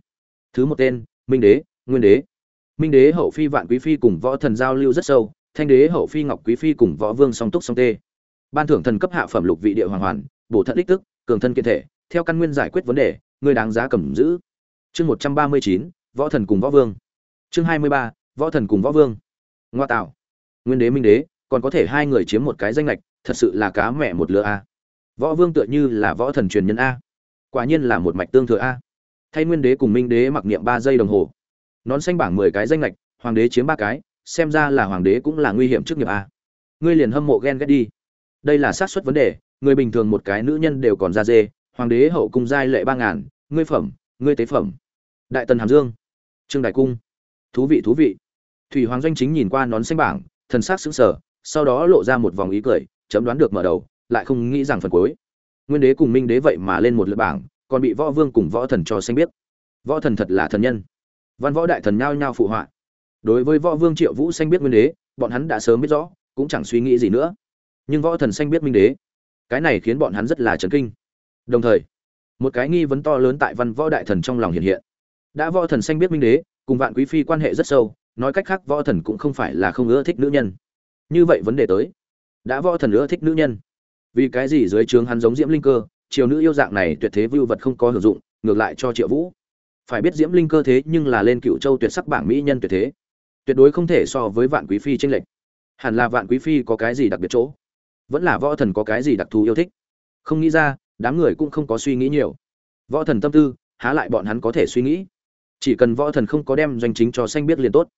Thứ một tên, minh đế, nguyên đế. Minh đế, hậu phi, vạn quý phi cùng võ thần giao lưu rất sâu, thanh đế, hậu phi, ngọc quý phi cùng võ vương song túc song tê. Ban thưởng thần cấp hạ phẩm lục vị địa hoàng hoàn, bổ thận đích tức, cường thân kiện thể, theo căn nguyên giải quyết vấn đề, người đáng giá cầm giữ chương một trăm ba mươi chín, võ thần cùng võ vương. Chương hai mươi ba, võ thần cùng võ vương. Ngoa tạo. Nguyên đế minh đế, còn có thể hai người chiếm một cái danh lệch, thật sự là cá mẹ một lứa a. Võ vương tựa như là võ thần truyền nhân a. Quả nhiên là một mạch tương thừa a. Thay nguyên đế cùng minh đế mặc niệm ba giây đồng hồ. Nón xanh bảng mười cái danh lệch, hoàng đế chiếm ba cái, xem ra là hoàng đế cũng là nguy hiểm trước nghiệp a. Ngươi liền hâm mộ ghen ghét đi. Đây là xác suất vấn đề, người bình thường một cái nữ nhân đều còn ra dê, hoàng đế hậu cung giai lệ ba ngàn, ngươi phẩm, ngươi tế phẩm đại tần hàm dương. Trương đại cung. Thú vị thú vị. Thủy hoàng doanh chính nhìn qua nón xanh bảng, thần sắc sững sờ, sau đó lộ ra một vòng ý cười, chấm đoán được mở đầu, lại không nghĩ rằng phần cuối. Nguyên đế cùng minh đế vậy mà lên một lượt bảng, còn bị võ vương cùng võ thần cho xanh biết. Võ thần thật là thần nhân. Văn võ đại thần nhao nhao phụ họa. Đối với võ vương triệu vũ xanh biết nguyên đế, bọn hắn đã sớm biết rõ, cũng chẳng suy nghĩ gì nữa. Nhưng võ thần xanh biết minh đế, cái này khiến bọn hắn rất là chấn kinh. Đồng thời, một cái nghi vấn to lớn tại văn võ đại thần trong lòng hiện hiện đã võ thần xanh biết minh đế, cùng vạn quý phi quan hệ rất sâu, nói cách khác võ thần cũng không phải là không ưa thích nữ nhân. Như vậy vấn đề tới. Đã võ thần ưa thích nữ nhân. Vì cái gì dưới trướng hắn giống diễm linh cơ, triều nữ yêu dạng này tuyệt thế vưu vật không có hưởng dụng, ngược lại cho triệu vũ. Phải biết diễm linh cơ thế nhưng là lên cựu châu tuyệt sắc bảng mỹ nhân tuyệt thế. Tuyệt đối không thể so với vạn quý phi tranh lệch. Hẳn là vạn quý phi có cái gì đặc biệt chỗ? Vẫn là võ thần có cái gì đặc thù yêu thích? Không nghĩ ra, đám người cũng không có suy nghĩ nhiều. Võ thần tâm tư, há lại bọn hắn có thể suy nghĩ chỉ cần võ thần không có đem doanh chính cho xanh biết liền tốt.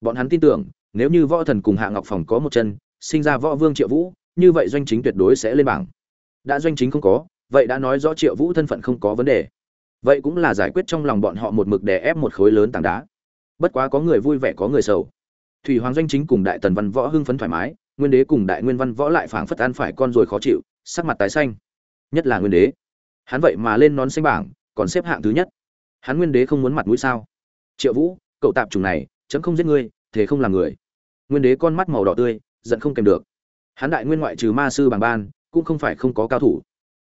Bọn hắn tin tưởng, nếu như võ thần cùng hạ ngọc phòng có một chân, sinh ra võ vương triệu vũ, như vậy doanh chính tuyệt đối sẽ lên bảng. Đã doanh chính không có, vậy đã nói rõ triệu vũ thân phận không có vấn đề. Vậy cũng là giải quyết trong lòng bọn họ một mực đè ép một khối lớn tảng đá. Bất quá có người vui vẻ có người sầu. Thủy hoàng doanh chính cùng đại tần văn võ hưng phấn thoải mái, nguyên đế cùng đại nguyên văn võ lại phảng phất ăn phải con rồi khó chịu, sắc mặt tái xanh. Nhất là nguyên đế. Hắn vậy mà lên nón xanh bảng, còn xếp hạng thứ nhất hắn nguyên đế không muốn mặt mũi sao? Triệu vũ, cậu tạp chủng này, chấm không giết ngươi thế không làm người. Nguyên đế con mắt màu đỏ tươi, giận không kèm được. Hắn đại nguyên ngoại trừ ma sư bàng ban, cũng không phải không có cao thủ.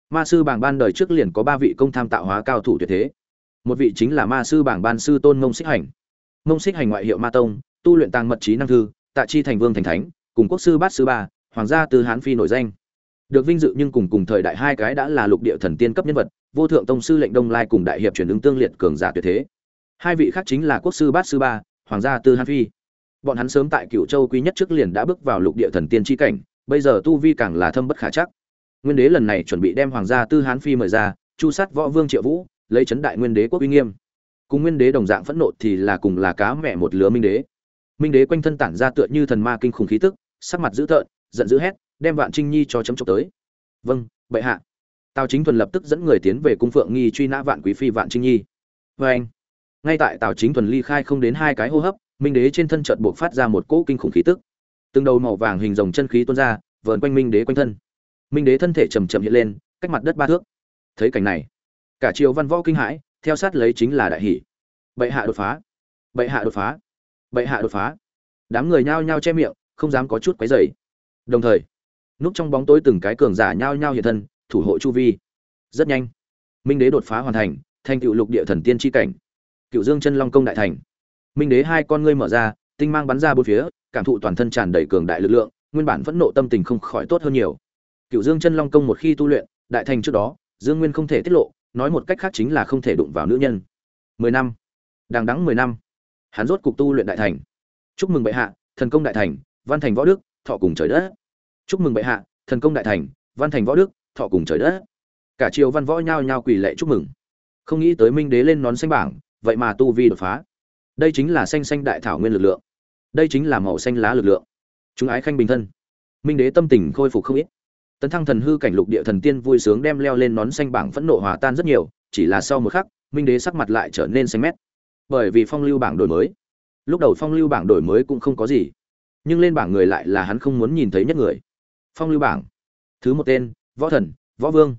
Ma sư bàng ban đời trước liền có ba vị công tham tạo hóa cao thủ tuyệt thế. Một vị chính là ma sư bảng ban sư tôn mông xích hành. Mông xích hành ngoại hiệu ma tông, tu luyện tàng mật trí năng thư, tạ chi thành vương thành thánh, cùng quốc sư bát sư ba, hoàng gia từ hán phi nổi danh. Được vinh dự nhưng cùng cùng thời đại hai cái đã là lục địa thần tiên cấp nhân vật vô thượng tông sư lệnh đông lai cùng đại hiệp truyền ứng tương liệt cường giả tuyệt thế. Hai vị khác chính là quốc sư bát sư ba, hoàng gia tư hán phi. Bọn hắn sớm tại cựu châu quý nhất trước liền đã bước vào lục địa thần tiên tri cảnh, bây giờ tu vi càng là thâm bất khả chắc. Nguyên đế lần này chuẩn bị đem hoàng gia tư hán phi mời ra, chu sát võ vương triệu vũ, lấy chấn đại nguyên đế quốc uy nghiêm. Cùng nguyên đế đồng dạng phẫn nộ thì là cùng là cá mẹ một lứa minh đế. Minh đế quanh thân tản ra tựa như thần ma kinh khủng khí tức, sắc mặt dữ tợn, giận dữ hét, đem vạn trinh nhi cho chấm chọc tới. Vâng bệ hạ tào chính thuần lập tức dẫn người tiến về cung phượng nghi truy nã vạn quý phi vạn trinh nhi. Vê anh, ngay tại tào chính thuần ly khai không đến hai cái hô hấp, minh đế trên thân chợt buộc phát ra một cỗ kinh khủng khí tức. Từng đầu màu vàng hình rồng chân khí tuôn ra, vờn quanh minh đế quanh thân. Minh đế thân thể chầm chậm hiện lên, cách mặt đất ba thước. Thấy cảnh này, cả triều văn võ kinh hãi, theo sát lấy chính là đại hỷ. Bệ hạ đột phá. Bệ hạ đột phá. Bệ hạ đột phá. Đám người nhao nhao che miệng, không dám có chút quấy rầy. Đồng thời, núp trong bóng tối từng cái cường giả nhao nhao hiện thân thủ hộ chu vi. Rất nhanh, minh đế đột phá hoàn thành thành cựu lục địa thần tiên tri cảnh. Cựu dương chân long công đại thành. Minh đế hai con ngươi mở ra, tinh mang bắn ra bốn phía, cảm thụ toàn thân tràn đầy cường đại lực lượng, nguyên bản vẫn nộ tâm tình không khỏi tốt hơn nhiều. Cựu dương chân long công một khi tu luyện, đại thành trước đó, dương nguyên không thể tiết lộ, nói một cách khác chính là không thể đụng vào nữ nhân. Mười năm. Đằng đắng mười năm. Hắn rốt cục tu luyện đại thành. Chúc mừng bệ hạ, thần công đại thành, văn thành võ đức, thọ cùng trời đất. Chúc mừng bệ hạ, thần công đại thành, văn thành võ đức thọ cùng trời đất. Cả triều văn võ nhao nhao quỳ lệ chúc mừng. Không nghĩ tới minh đế lên nón xanh bảng, vậy mà tu vi đột phá. Đây chính là xanh xanh đại thảo nguyên lực lượng. Đây chính là màu xanh lá lực lượng. Chúng ái khanh bình thân. Minh đế tâm tình khôi phục không ít. Tấn thăng thần hư cảnh lục địa thần tiên vui sướng đem leo lên nón xanh bảng phẫn nộ hòa tan rất nhiều, chỉ là sau một khắc, minh đế sắc mặt lại trở nên xanh mét. Bởi vì phong lưu bảng đổi mới. Lúc đầu phong lưu bảng đổi mới cũng không có gì, nhưng lên bảng người lại là hắn không muốn nhìn thấy nhất người. Phong lưu bảng. Thứ một tên võ thần, võ vương.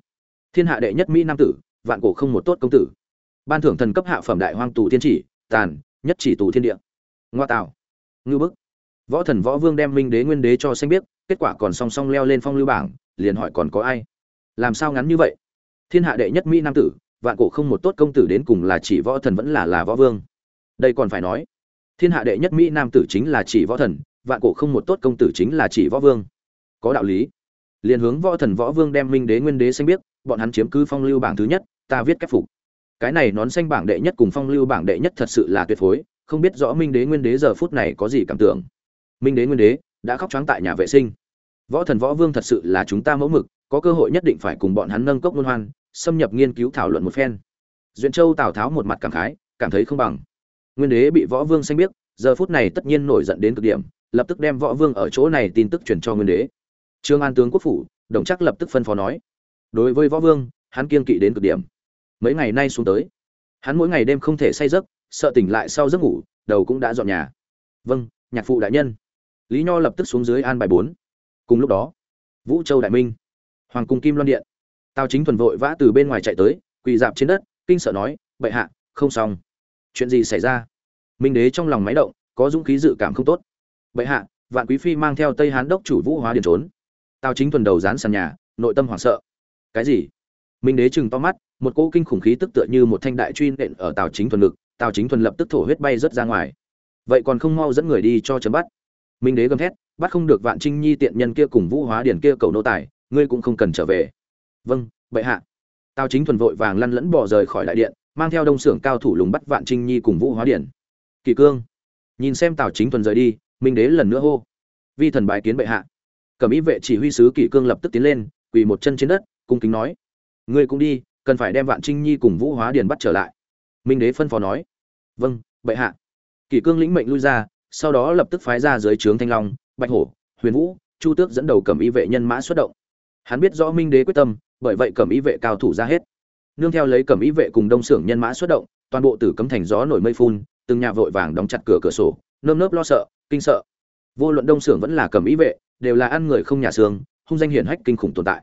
Thiên hạ đệ nhất mỹ nam tử, vạn cổ không một tốt công tử. Ban thưởng thần cấp hạ phẩm đại hoang tù thiên chỉ, tàn, nhất chỉ tù thiên địa. Ngoa tạo. Ngư bức. Võ thần võ vương đem minh đế nguyên đế cho xanh biết kết quả còn song song leo lên phong lưu bảng, liền hỏi còn có ai? Làm sao ngắn như vậy? Thiên hạ đệ nhất mỹ nam tử, vạn cổ không một tốt công tử đến cùng là chỉ võ thần vẫn là là võ vương? Đây còn phải nói, thiên hạ đệ nhất mỹ nam tử chính là chỉ võ thần, vạn cổ không một tốt công tử chính là chỉ võ vương. Có đạo lý liền hướng võ thần võ vương đem minh đế, nguyên đế xanh biết, bọn hắn chiếm cứ phong lưu bảng thứ nhất, ta viết cách phục. Cái này nón xanh bảng đệ nhất cùng phong lưu bảng đệ nhất thật sự là tuyệt phối, không biết rõ minh đế, nguyên đế giờ phút này có gì cảm tưởng. Minh đế, nguyên đế, đã khóc trắng tại nhà vệ sinh. Võ thần võ vương thật sự là chúng ta mẫu mực, có cơ hội nhất định phải cùng bọn hắn nâng cốc luân hoan, xâm nhập nghiên cứu thảo luận một phen. Duyện châu tào tháo một mặt cảm khái, cảm thấy không bằng. Nguyên đế bị võ vương xanh biết, giờ phút này tất nhiên nổi giận đến cực điểm, lập tức đem võ vương ở chỗ này tin tức truyền cho nguyên đế trương an tướng quốc phủ, đồng chắc lập tức phân phó nói. Đối với võ vương, hắn kiên kỵ đến cực điểm. Mấy ngày nay xuống tới, hắn mỗi ngày đêm không thể say giấc, sợ tỉnh lại sau giấc ngủ, đầu cũng đã dọn nhà. Vâng nhạc phụ đại nhân. Lý nho lập tức xuống dưới an bài bốn. Cùng lúc đó, vũ châu đại minh, hoàng cung kim loan điện. Tào chính thuần vội vã từ bên ngoài chạy tới, quỳ dạp trên đất, kinh sợ nói, bệ hạ, không xong. Chuyện gì xảy ra? Minh đế trong lòng máy động, có dũng khí dự cảm không tốt. Bệ hạ, vạn quý phi mang theo tây hán đốc chủ vũ hóa điền trốn tào chính thuần đầu dán sàn nhà, nội tâm hoảng sợ. Cái gì? Minh đế chừng to mắt, một cỗ kinh khủng khí tức tựa như một thanh đại truy nện ở tào chính thuần ngực, tào chính thuần lập tức thổ huyết bay rớt ra ngoài. Vậy còn không mau dẫn người đi cho chấm bắt. Minh đế gầm thét, bắt không được vạn trinh nhi tiện nhân kia cùng vũ hóa điển kia cầu nô tài, ngươi cũng không cần trở về. Vâng bệ hạ. Tào chính thuần vội vàng lăn lẫn bỏ rời khỏi đại điện, mang theo đông xưởng cao thủ lùng bắt vạn trinh nhi cùng vũ hóa điển. Kỳ cương. Nhìn xem tào chính thuần rời đi, minh đế lần nữa hô. Vi thần bái kiến bệ hạ cẩm ý vệ chỉ huy sứ kỷ cương lập tức tiến lên, quỳ một chân trên đất, cung kính nói, ngươi cũng đi, cần phải đem vạn trinh nhi cùng vũ hóa điền bắt trở lại. Minh đế phân phó nói vâng bệ hạ. Kỷ cương lĩnh mệnh lui ra, sau đó lập tức phái ra dưới trướng thanh long, bạch hổ, huyền vũ, chu tước dẫn đầu cẩm ý vệ nhân mã xuất động. Hắn biết rõ minh đế quyết tâm, bởi vậy cẩm ý vệ cao thủ ra hết. Nương theo lấy cẩm ý vệ cùng đông xưởng nhân mã xuất động, toàn bộ tử cấm thành gió nổi mây phun, từng nhà vội vàng đóng chặt cửa cửa sổ, nơm nớp lo sợ, kinh sợ vô luận đông xưởng vẫn là cẩm ý vệ, đều là ăn người không nhà xương, hung danh hiển hách kinh khủng tồn tại.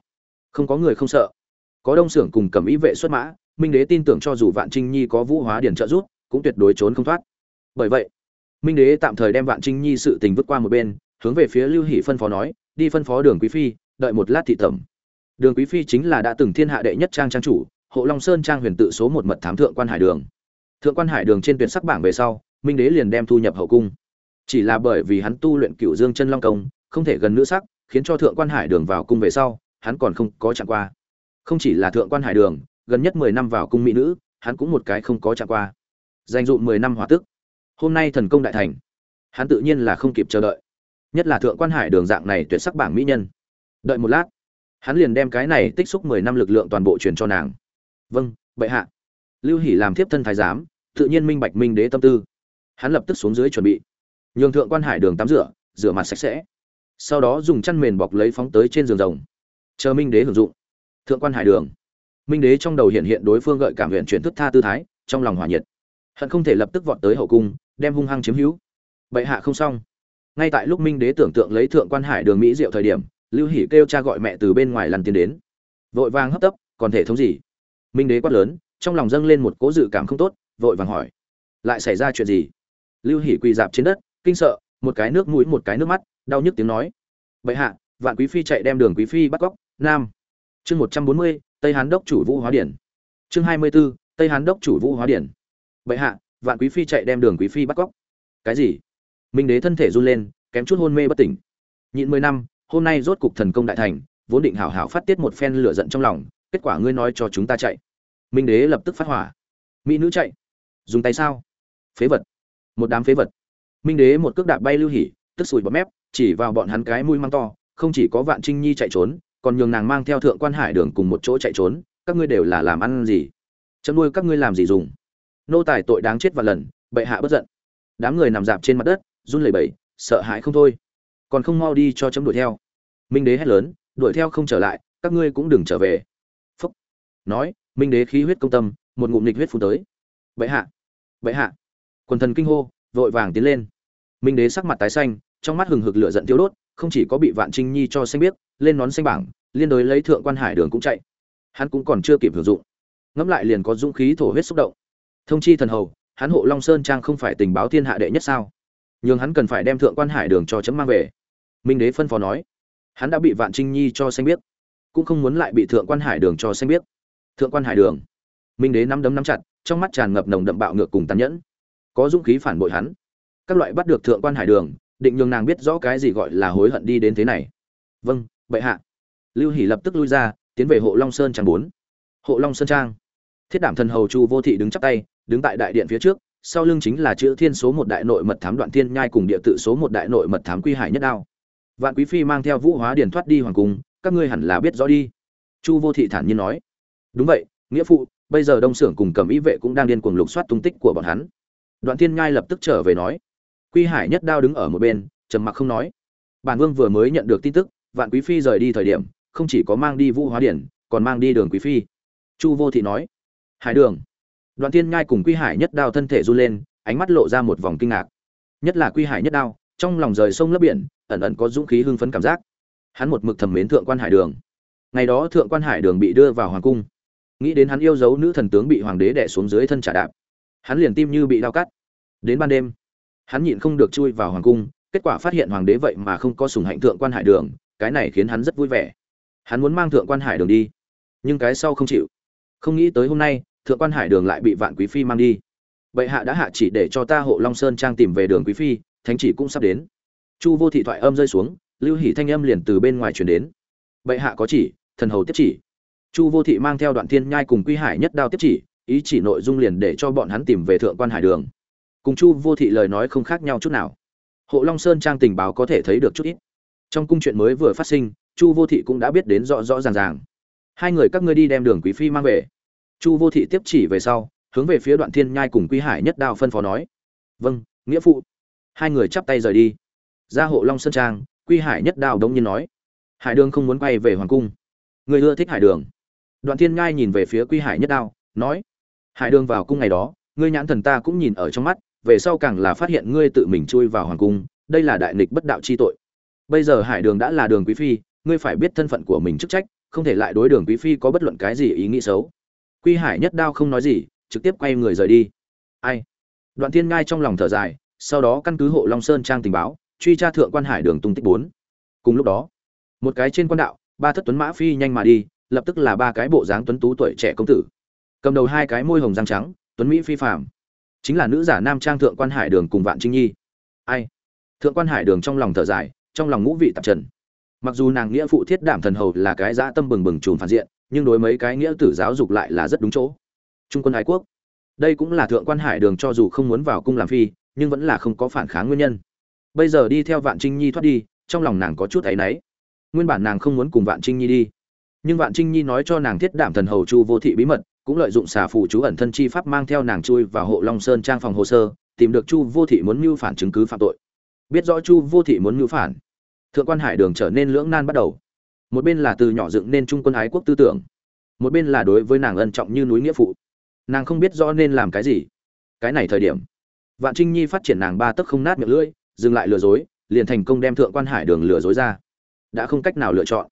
Không có người không sợ. Có đông xưởng cùng cẩm ý vệ xuất mã, minh đế tin tưởng cho dù vạn trinh nhi có vũ hóa điển trợ giúp, cũng tuyệt đối trốn không thoát. Bởi vậy, minh đế tạm thời đem vạn trinh nhi sự tình vứt qua một bên, hướng về phía lưu hỷ phân phó nói, đi phân phó đường quý phi, đợi một lát thị tẩm. Đường quý phi chính là đã từng thiên hạ đệ nhất trang trang chủ, hộ long sơn trang huyền tự số một mật thám thượng quan hải đường. Thượng quan hải đường trên tuyển sắc bảng về sau, minh đế liền đem thu nhập hậu cung chỉ là bởi vì hắn tu luyện cựu dương chân long công, không thể gần nữ sắc, khiến cho thượng quan hải đường vào cung về sau, hắn còn không có chạm qua. Không chỉ là thượng quan hải đường, gần nhất mười năm vào cung mỹ nữ, hắn cũng một cái không có chạm qua. Dành dụ mười năm hòa tức. Hôm nay thần công đại thành. Hắn tự nhiên là không kịp chờ đợi. Nhất là thượng quan hải đường dạng này tuyệt sắc bảng mỹ nhân. Đợi một lát, hắn liền đem cái này tích xúc mười năm lực lượng toàn bộ truyền cho nàng. Vâng bệ hạ. Lưu hỷ làm thiếp thân thái giám, tự nhiên minh bạch minh đế tâm tư. Hắn lập tức xuống dưới chuẩn bị nhường thượng quan hải đường tắm rửa rửa mặt sạch sẽ. Sau đó dùng chăn mền bọc lấy phóng tới trên giường rồng. Chờ minh đế hưởng dụng. Thượng quan hải đường. Minh đế trong đầu hiện hiện đối phương gợi cảm huyện chuyển thức tha tư thái, trong lòng hòa nhiệt. Hận không thể lập tức vọt tới hậu cung, đem hung hăng chiếm hữu. Bệ hạ không xong. Ngay tại lúc minh đế tưởng tượng lấy thượng quan hải đường mỹ diệu thời điểm, lưu hỷ kêu cha gọi mẹ từ bên ngoài lăn tiến đến. Vội vàng hấp tấp, còn thể thống gì? Minh đế quát lớn, trong lòng dâng lên một cố dự cảm không tốt, vội vàng hỏi, lại xảy ra chuyện gì? Lưu hỷ quỳ dạp trên đất kinh sợ, một cái nước mũi, một cái nước mắt, đau nhức tiếng nói. Bệ hạ, vạn quý phi chạy đem đường quý phi bắt cóc, nam. Chương một trăm bốn mươi, tây hán đốc chủ vũ hóa điển. Chương hai mươi b ố tây hán đốc chủ vũ hóa điển. Bệ hạ, vạn quý phi chạy đem đường quý phi bắt cóc. Cái gì? Minh đế thân thể run lên, kém chút hôn mê bất tỉnh. Nhịn mười năm, hôm nay rốt cục thần công đại thành, vốn định hảo hảo phát tiết một phen lửa giận trong lòng, kết quả ngươi nói cho chúng ta chạy. Minh đế lập tức phát hỏa. Mỹ nữ chạy. Dùng tay sao? Phế vật. Một đám phế vật minh đế một cước đạp bay lưu hỉ tức sùi bọt mép, chỉ vào bọn hắn cái mũi mang to, không chỉ có vạn trinh nhi chạy trốn, còn nhường nàng mang theo thượng quan hải đường cùng một chỗ chạy trốn, các ngươi đều là làm ăn gì? Chấm nuôi các ngươi làm gì dùng? Nô tài tội đáng chết và lần, bệ hạ bất giận. Đám người nằm dạp trên mặt đất, run lẩy bẩy, sợ hãi không thôi. Còn không mau đi cho chấm đuổi theo. Minh đế hét lớn, đuổi theo không trở lại, các ngươi cũng đừng trở về. Phúc. Nói, minh đế khí huyết công tâm, một ngụm nịch huyết phun tới. Bệ hạ bệ hạ. Quần thần kinh hô, vội vàng tiến lên minh đế sắc mặt tái xanh, trong mắt hừng hực lửa giận tiêu đốt, không chỉ có bị vạn trinh nhi cho xanh biết lên nón xanh bảng, liên đối lấy thượng quan hải đường cũng chạy. Hắn cũng còn chưa kịp hưởng dụng. Ngẫm lại liền có dũng khí thổ huyết xúc động. Thông chi thần hầu, hắn hộ long sơn trang không phải tình báo thiên hạ đệ nhất sao? Nhưng hắn cần phải đem thượng quan hải đường cho chấm mang về. Minh đế phân phó nói. Hắn đã bị vạn trinh nhi cho xanh biết cũng không muốn lại bị thượng quan hải đường cho xanh biết thượng quan hải đường. Minh đế nắm đấm nắm chặt, trong mắt tràn ngập nồng đậm bạo ngược cùng tàn nhẫn. Có dũng khí phản bội hắn các loại bắt được thượng quan hải đường, định nhường nàng biết rõ cái gì gọi là hối hận đi đến thế này. Vâng bệ hạ. Lưu hỷ lập tức lui ra, tiến về hộ long sơn trang bốn. Hộ long sơn trang. Thiết đảm thần hầu chu vô thị đứng chắp tay, đứng tại đại điện phía trước, sau lưng chính là chữ thiên số một đại nội mật thám đoạn thiên nhai cùng địa tự số một đại nội mật thám quy hải nhất đao. Vạn quý phi mang theo vũ hóa điền thoát đi hoàng cung, các ngươi hẳn là biết rõ đi. Chu vô thị thản nhiên nói. Đúng vậy, nghĩa phụ, bây giờ đông xưởng cùng cầm ý vệ cũng đang điên cuồng lục soát tung tích của bọn hắn. Đoạn thiên nhai lập tức trở về nói quy hải nhất đao đứng ở một bên, trầm mặc không nói. Bản vương vừa mới nhận được tin tức, vạn quý phi rời đi thời điểm, không chỉ có mang đi vũ hóa điển, còn mang đi đường quý phi. Chu vô thị nói, hải đường. Đoạn thiên nhai cùng quy hải nhất đao thân thể run lên, ánh mắt lộ ra một vòng kinh ngạc. Nhất là quy hải nhất đao, trong lòng rời sông lấp biển, ẩn ẩn có dũng khí hưng phấn cảm giác. Hắn một mực thầm mến thượng quan hải đường. Ngày đó thượng quan hải đường bị đưa vào hoàng cung. Nghĩ đến hắn yêu dấu nữ thần tướng bị hoàng đế đè xuống dưới thân trả đạp, hắn liền tim như bị dao cắt. Đến ban đêm hắn nhịn không được chui vào hoàng cung, kết quả phát hiện hoàng đế vậy mà không có sùng hạnh thượng quan hải đường, cái này khiến hắn rất vui vẻ. Hắn muốn mang thượng quan hải đường đi, nhưng cái sau không chịu. Không nghĩ tới hôm nay, thượng quan hải đường lại bị vạn quý phi mang đi. Bệ hạ đã hạ chỉ để cho ta hộ long sơn trang tìm về đường quý phi, thánh chỉ cũng sắp đến. Chu vô thị thoại âm rơi xuống, lưu hỷ thanh âm liền từ bên ngoài chuyển đến. Bệ hạ có chỉ, thần hầu tiếp chỉ. Chu vô thị mang theo đoạn thiên nhai cùng quy hải nhất đao tiếp chỉ, ý chỉ nội dung liền để cho bọn hắn tìm về thượng quan hải đường cùng chu vô thị lời nói không khác nhau chút nào. Hộ long sơn trang tình báo có thể thấy được chút ít. Trong cung chuyện mới vừa phát sinh, chu vô thị cũng đã biết đến rõ rõ ràng ràng. Hai người các ngươi đi đem đường quý phi mang về. Chu vô thị tiếp chỉ về sau, hướng về phía đoạn thiên nhai cùng quy hải nhất đao phân phó nói. Vâng nghĩa phụ. Hai người chắp tay rời đi. Ra hộ long sơn trang quy hải nhất đao đống nhiên nói. Hải đường không muốn quay về hoàng cung. Người ưa thích hải đường. Đoạn thiên nhai nhìn về phía quy hải nhất đao, nói. Hải đường vào cung ngày đó, ngươi nhãn thần ta cũng nhìn ở trong mắt về sau càng là phát hiện ngươi tự mình chui vào hoàng cung, đây là đại nghịch bất đạo chi tội. Bây giờ hải đường đã là đường quý phi, ngươi phải biết thân phận của mình chức trách, không thể lại đối đường quý phi có bất luận cái gì ý nghĩ xấu. Quy hải nhất đao không nói gì, trực tiếp quay người rời đi. Ai? Đoạn thiên ngai trong lòng thở dài, sau đó căn cứ hộ long sơn trang tình báo, truy tra thượng quan hải đường tung tích bốn. Cùng lúc đó, một cái trên quan đạo, ba thất tuấn mã phi nhanh mà đi, lập tức là ba cái bộ dáng tuấn tú tuổi trẻ công tử. Cầm đầu hai cái môi hồng răng trắng, tuấn mỹ phi phạm chính là nữ giả nam trang thượng quan hải đường cùng vạn trinh nhi. Ai? Thượng quan hải đường trong lòng thở dài, trong lòng ngũ vị tạp trần. Mặc dù nàng nghĩa phụ thiết đảm thần hầu là cái dã tâm bừng bừng trùm phản diện, nhưng đối mấy cái nghĩa tử giáo dục lại là rất đúng chỗ. Trung quân ái quốc. Đây cũng là thượng quan hải đường cho dù không muốn vào cung làm phi, nhưng vẫn là không có phản kháng nguyên nhân. Bây giờ đi theo vạn trinh nhi thoát đi, trong lòng nàng có chút áy náy. Nguyên bản nàng không muốn cùng vạn trinh nhi đi. Nhưng vạn trinh nhi nói cho nàng thiết đảm thần hầu chu vô thị bí mật cũng lợi dụng xà phù chú ẩn thân chi pháp mang theo nàng chui vào hộ long sơn trang phòng hồ sơ, tìm được chu vô thị muốn mưu phản chứng cứ phạm tội. Biết rõ chu vô thị muốn mưu phản, thượng quan hải đường trở nên lưỡng nan bắt đầu. Một bên là từ nhỏ dựng nên trung quân ái quốc tư tưởng, một bên là đối với nàng ân trọng như núi nghĩa phụ. Nàng không biết rõ nên làm cái gì. Cái này thời điểm, vạn trinh nhi phát triển nàng ba tấc không nát miệng lưỡi, dừng lại lừa dối, liền thành công đem thượng quan hải đường lừa dối ra. Đã không cách nào lựa chọn.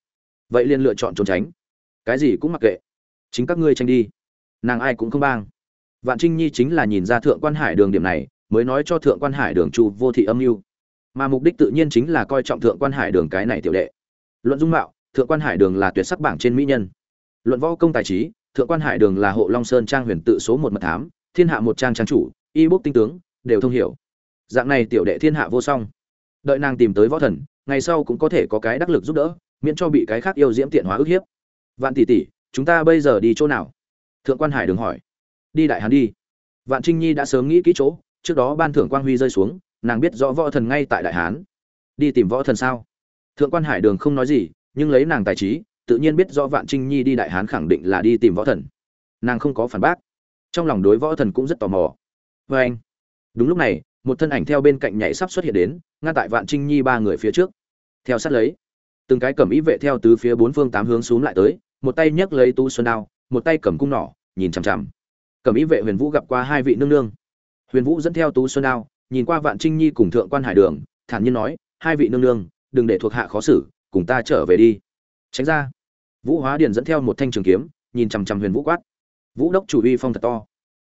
Vậy liền lựa chọn trốn tránh. Cái gì cũng mặc kệ. Chính các ngươi tranh đi nàng ai cũng không bang. Vạn trinh nhi chính là nhìn ra thượng quan hải đường điểm này, mới nói cho thượng quan hải đường chu vô thị âm mưu. Mà mục đích tự nhiên chính là coi trọng thượng quan hải đường cái này tiểu đệ. Luận dung mạo, thượng quan hải đường là tuyệt sắc bảng trên mỹ nhân. Luận võ công tài trí, thượng quan hải đường là hộ long sơn trang huyền tự số một mật thám, thiên hạ một trang trang chủ, y bốc tinh tướng, đều thông hiểu. Dạng này tiểu đệ thiên hạ vô song. Đợi nàng tìm tới võ thần, ngày sau cũng có thể có cái đắc lực giúp đỡ, miễn cho bị cái khác yêu diễm tiện hóa ức hiếp. Vạn tỷ tỷ, chúng ta bây giờ đi chỗ nào? Thượng quan hải đường hỏi. Đi đại hán đi. Vạn trinh nhi đã sớm nghĩ kỹ chỗ, trước đó ban thưởng quang huy rơi xuống, nàng biết rõ võ thần ngay tại đại hán. Đi tìm võ thần sao? Thượng quan hải đường không nói gì, nhưng lấy nàng tài trí, tự nhiên biết rõ vạn trinh nhi đi đại hán khẳng định là đi tìm võ thần. Nàng không có phản bác. Trong lòng đối võ thần cũng rất tò mò. Vê anh, đúng lúc này, một thân ảnh theo bên cạnh nhảy sắp xuất hiện đến, ngăn tại vạn trinh nhi ba người phía trước. Theo sát lấy, từng cái cầm ý vệ theo từ phía bốn phương tám hướng xuống lại tới, một tay nhấc lấy tu xuân đao một tay cầm cung nỏ, nhìn chằm chằm. Cầm ý vệ huyền vũ gặp qua hai vị nương nương. Huyền vũ dẫn theo tú xuân đao, nhìn qua vạn trinh nhi cùng thượng quan hải đường, thản nhiên nói, hai vị nương nương, đừng để thuộc hạ khó xử, cùng ta trở về đi. Tránh ra, vũ hóa điền dẫn theo một thanh trường kiếm, nhìn chằm chằm huyền vũ quát. Vũ đốc chủ uy phong thật to.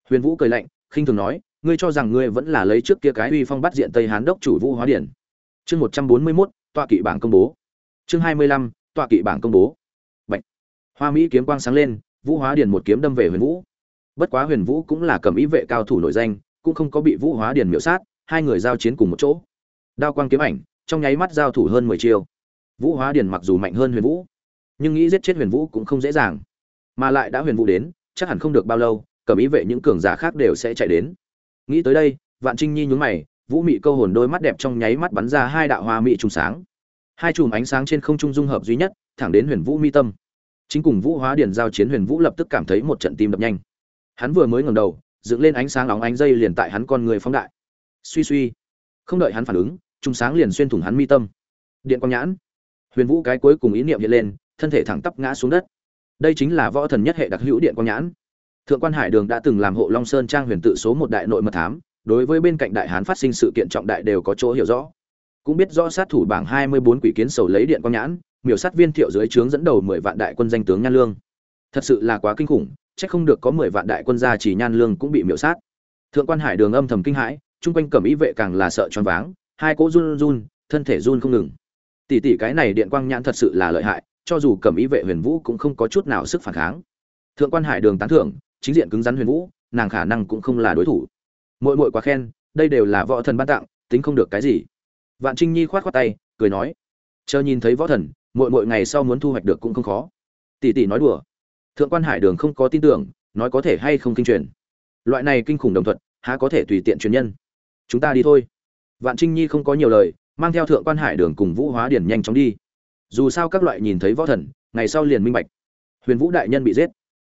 Huyền vũ cười lạnh, khinh thường nói, ngươi cho rằng ngươi vẫn là lấy trước kia cái uy phong bắt diện tây hán đốc chủ vũ hóa điển chương một trăm bốn mươi mốt, tọa kỵ bảng công bố. Chương hai mươi lăm, tọa kỵ bảng công bố. Bạch. hoa mỹ kiếm quang sáng lên vũ hóa Điền một kiếm đâm về huyền vũ. Bất quá huyền vũ cũng là cầm ý vệ cao thủ nổi danh, cũng không có bị vũ hóa Điền miễu sát, hai người giao chiến cùng một chỗ. Đao quang kiếm ảnh, trong nháy mắt giao thủ hơn mười chiêu. Vũ hóa Điền mặc dù mạnh hơn huyền vũ, nhưng nghĩ giết chết huyền vũ cũng không dễ dàng. Mà lại đã huyền vũ đến, chắc hẳn không được bao lâu, cầm ý vệ những cường giả khác đều sẽ chạy đến. Nghĩ tới đây, vạn trinh nhi nhún mày, vũ mị câu hồn đôi mắt đẹp trong nháy mắt bắn ra hai đạo hoa mị trùng sáng. Hai chùm ánh sáng trên không trung dung hợp duy nhất, thẳng đến huyền vũ mi tâm chính cùng vũ hóa điển giao chiến huyền vũ lập tức cảm thấy một trận tim đập nhanh. Hắn vừa mới ngẩng đầu, dựng lên ánh sáng óng ánh dây liền tại hắn con người phóng đại. Suy suy. Không đợi hắn phản ứng, trung sáng liền xuyên thủng hắn mi tâm. Điện quang nhãn. Huyền vũ cái cuối cùng ý niệm hiện lên, thân thể thẳng tắp ngã xuống đất. Đây chính là võ thần nhất hệ đặc hữu điện quang nhãn. Thượng quan hải đường đã từng làm hộ long sơn trang huyền tự số một đại nội mật thám, đối với bên cạnh đại hán phát sinh sự kiện trọng đại đều có chỗ hiểu rõ. Cũng biết rõ sát thủ bảng hai mươi bốn quỷ kiến sầu lấy điện quang nhãn miểu sát viên thiệu dưới trướng dẫn đầu mười vạn đại quân danh tướng nhan lương. Thật sự là quá kinh khủng, chắc không được có mười vạn đại quân gia chỉ nhan lương cũng bị miểu sát. Thượng quan hải đường âm thầm kinh hãi, chung quanh cẩm ý vệ càng là sợ choáng váng, hai cỗ run run, thân thể run không ngừng. Tỷ tỷ cái này điện quang nhãn thật sự là lợi hại, cho dù cẩm ý vệ huyền vũ cũng không có chút nào sức phản kháng. Thượng quan hải đường tán thưởng, chính diện cứng rắn huyền vũ, nàng khả năng cũng không là đối thủ. Mội mội quá khen, đây đều là võ thần ban tặng, tính không được cái gì. Vạn trinh nhi khoát khoát tay, cười nói, chờ nhìn thấy võ thần mỗi mỗi ngày sau muốn thu hoạch được cũng không khó. Tỷ tỷ nói đùa. Thượng quan hải đường không có tin tưởng, nói có thể hay không kinh truyền. Loại này kinh khủng đồng thuận há có thể tùy tiện truyền nhân? Chúng ta đi thôi. Vạn trinh nhi không có nhiều lời, mang theo thượng quan hải đường cùng vũ hóa điển nhanh chóng đi. Dù sao các loại nhìn thấy võ thần, ngày sau liền minh bạch. Huyền vũ đại nhân bị giết.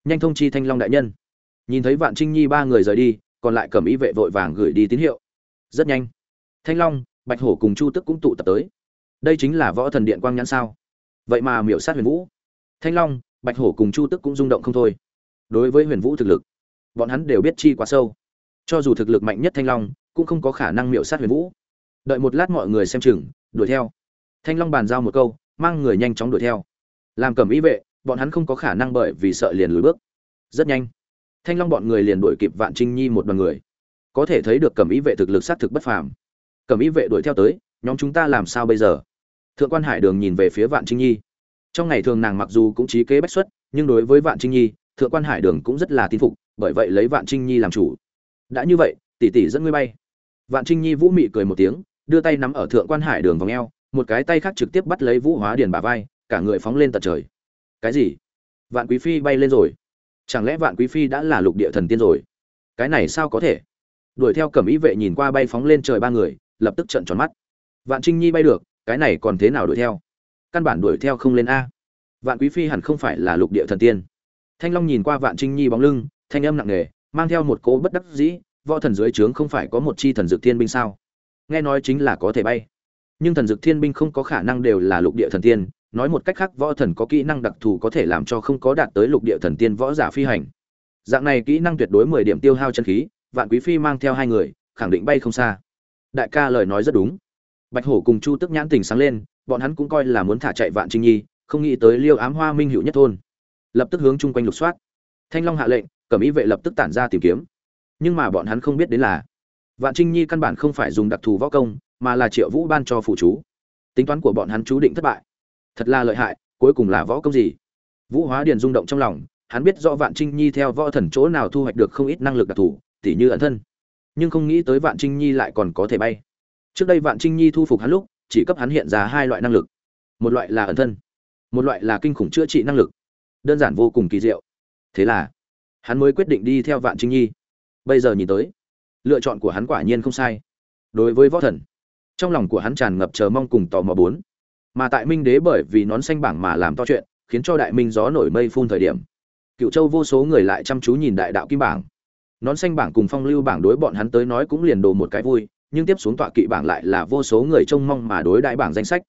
Nhanh thông chi thanh long đại nhân. Nhìn thấy vạn trinh nhi ba người rời đi, còn lại cầm ý vệ vội vàng gửi đi tín hiệu. Rất nhanh. Thanh long, bạch hổ cùng chu tức cũng tụ tập tới. Đây chính là võ thần điện quang nhãn sao? Vậy mà miểu sát huyền vũ. Thanh long, bạch hổ cùng chu tức cũng rung động không thôi. Đối với huyền vũ thực lực, bọn hắn đều biết chi quá sâu. Cho dù thực lực mạnh nhất thanh long, cũng không có khả năng miểu sát huyền vũ. Đợi một lát mọi người xem chừng, đuổi theo. Thanh long bàn giao một câu, mang người nhanh chóng đuổi theo. Làm cầm ý vệ, bọn hắn không có khả năng bởi vì sợ liền lùi bước. Rất nhanh, thanh long bọn người liền đuổi kịp vạn trinh nhi một đoàn người. Có thể thấy được cầm ý vệ thực lực sát thực bất phàm. Cầm ý vệ đuổi theo tới, nhóm chúng ta làm sao bây giờ? Thượng quan hải đường nhìn về phía vạn trinh nhi. Trong ngày thường nàng mặc dù cũng trí kế bách xuất, nhưng đối với vạn trinh nhi, thượng quan hải đường cũng rất là tin phục, bởi vậy lấy vạn trinh nhi làm chủ. Đã như vậy, tỷ tỷ dẫn ngươi bay. Vạn trinh nhi vũ mị cười một tiếng, đưa tay nắm ở thượng quan hải đường vòng eo, một cái tay khác trực tiếp bắt lấy vũ hóa điền bà vai, cả người phóng lên tận trời. Cái gì? Vạn quý phi bay lên rồi. Chẳng lẽ vạn quý phi đã là lục địa thần tiên rồi? Cái này sao có thể? Đuổi theo cẩm ý vệ nhìn qua bay phóng lên trời ba người, lập tức trợn tròn mắt. Vạn trinh nhi bay được cái này còn thế nào đuổi theo? Căn bản đuổi theo không lên a. Vạn quý phi hẳn không phải là lục địa thần tiên. Thanh long nhìn qua vạn trinh nhi bóng lưng, thanh âm nặng nề, mang theo một cỗ bất đắc dĩ, võ thần dưới trướng không phải có một chi thần dược thiên binh sao? Nghe nói chính là có thể bay. Nhưng thần dược thiên binh không có khả năng đều là lục địa thần tiên, nói một cách khác võ thần có kỹ năng đặc thù có thể làm cho không có đạt tới lục địa thần tiên võ giả phi hành. Dạng này kỹ năng tuyệt đối mười điểm tiêu hao chân khí, vạn quý phi mang theo hai người, khẳng định bay không xa. Đại ca lời nói rất đúng bạch hổ cùng chu tức nhãn tình sáng lên, bọn hắn cũng coi là muốn thả chạy vạn trinh nhi, không nghĩ tới liêu ám hoa minh hữu nhất thôn. Lập tức hướng chung quanh lục soát. Thanh long hạ lệnh, cẩm ý vệ lập tức tản ra tìm kiếm. Nhưng mà bọn hắn không biết đến là, vạn trinh nhi căn bản không phải dùng đặc thù võ công, mà là triệu vũ ban cho phụ chú. Tính toán của bọn hắn chú định thất bại. Thật là lợi hại, cuối cùng là võ công gì? Vũ hóa điền rung động trong lòng, hắn biết rõ vạn trinh nhi theo võ thần chỗ nào thu hoạch được không ít năng lực đặc thù, tỉ như ẩn thân. Nhưng không nghĩ tới vạn trinh nhi lại còn có thể bay trước đây vạn trinh nhi thu phục hắn lúc, chỉ cấp hắn hiện ra hai loại năng lực. Một loại là ẩn thân, một loại là kinh khủng chữa trị năng lực. Đơn giản vô cùng kỳ diệu. Thế là, hắn mới quyết định đi theo vạn trinh nhi. Bây giờ nhìn tới, lựa chọn của hắn quả nhiên không sai. Đối với võ thần, trong lòng của hắn tràn ngập chờ mong cùng tò mò bốn. Mà tại minh đế bởi vì nón xanh bảng mà làm to chuyện, khiến cho đại minh gió nổi mây phun thời điểm, cựu châu vô số người lại chăm chú nhìn đại đạo kim bảng. Nón xanh bảng cùng phong lưu bảng đối bọn hắn tới nói cũng liền đồ một cái vui nhưng tiếp xuống tọa kỵ bảng lại là vô số người trông mong mà đối đại bảng danh sách.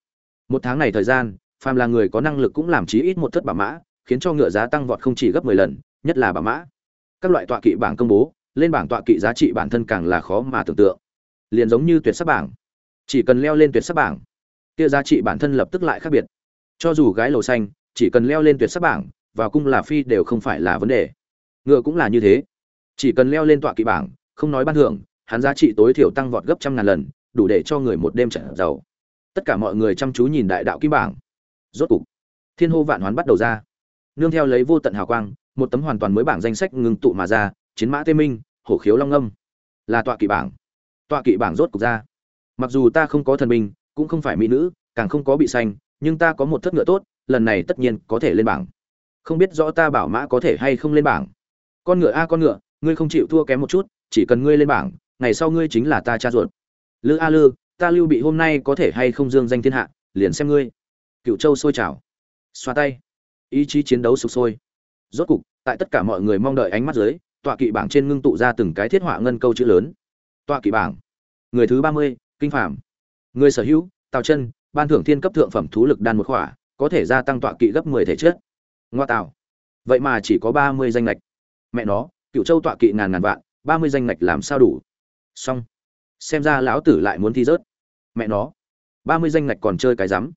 Một tháng này thời gian, phàm là người có năng lực cũng làm chí ít một thất bả mã, khiến cho ngựa giá tăng vọt không chỉ gấp 10 lần, nhất là bả mã. Các loại tọa kỵ bảng công bố, lên bảng tọa kỵ giá trị bản thân càng là khó mà tưởng tượng. Liền giống như tuyệt sắc bảng. Chỉ cần leo lên tuyệt sắc bảng, kia giá trị bản thân lập tức lại khác biệt. Cho dù gái lầu xanh, chỉ cần leo lên tuyệt sắc bảng, vào cung là phi đều không phải là vấn đề. Ngựa cũng là như thế. Chỉ cần leo lên tọa kỵ bảng, không nói ban thưởng hắn giá trị tối thiểu tăng vọt gấp trăm ngàn lần, đủ để cho người một đêm trở giàu. Tất cả mọi người chăm chú nhìn đại đạo kim bảng. Rốt cục, thiên hô vạn hoán bắt đầu ra. Nương theo lấy vô tận hào quang, một tấm hoàn toàn mới bảng danh sách ngừng tụ mà ra, chiến mã tê minh, hổ khiếu long âm. Là tọa kỵ bảng. Tọa kỵ bảng rốt cục ra. Mặc dù ta không có thần binh, cũng không phải mỹ nữ, càng không có bị xanh nhưng ta có một thất ngựa tốt, lần này tất nhiên có thể lên bảng. Không biết rõ ta bảo mã có thể hay không lên bảng. Con ngựa a con ngựa, ngươi không chịu thua kém một chút, chỉ cần ngươi lên bảng ngày sau ngươi chính là ta cha ruột. Lư a lư, ta lưu bị hôm nay có thể hay không dương danh thiên hạ, liền xem ngươi. Cựu châu sôi trào. Xoa tay. Ý chí chiến đấu sục sôi. Rốt cục, tại tất cả mọi người mong đợi ánh mắt dưới, tọa kỵ bảng trên ngưng tụ ra từng cái thiết họa ngân câu chữ lớn. Tọa kỵ bảng. Người thứ ba mươi, kinh phạm người sở hữu, tào chân, ban thưởng thiên cấp thượng phẩm thú lực đan một khỏa, có thể gia tăng tọa kỵ gấp mười thể chất. Ngoa tào vậy mà chỉ có ba mươi danh lệch. Mẹ nó, cựu châu tọa kỵ ngàn ngàn vạn, ba mươi danh lệch làm sao đủ? Xong. Xem ra lão tử lại muốn thi rớt. Mẹ nó. Ba mươi danh ngạch còn chơi cái rắm.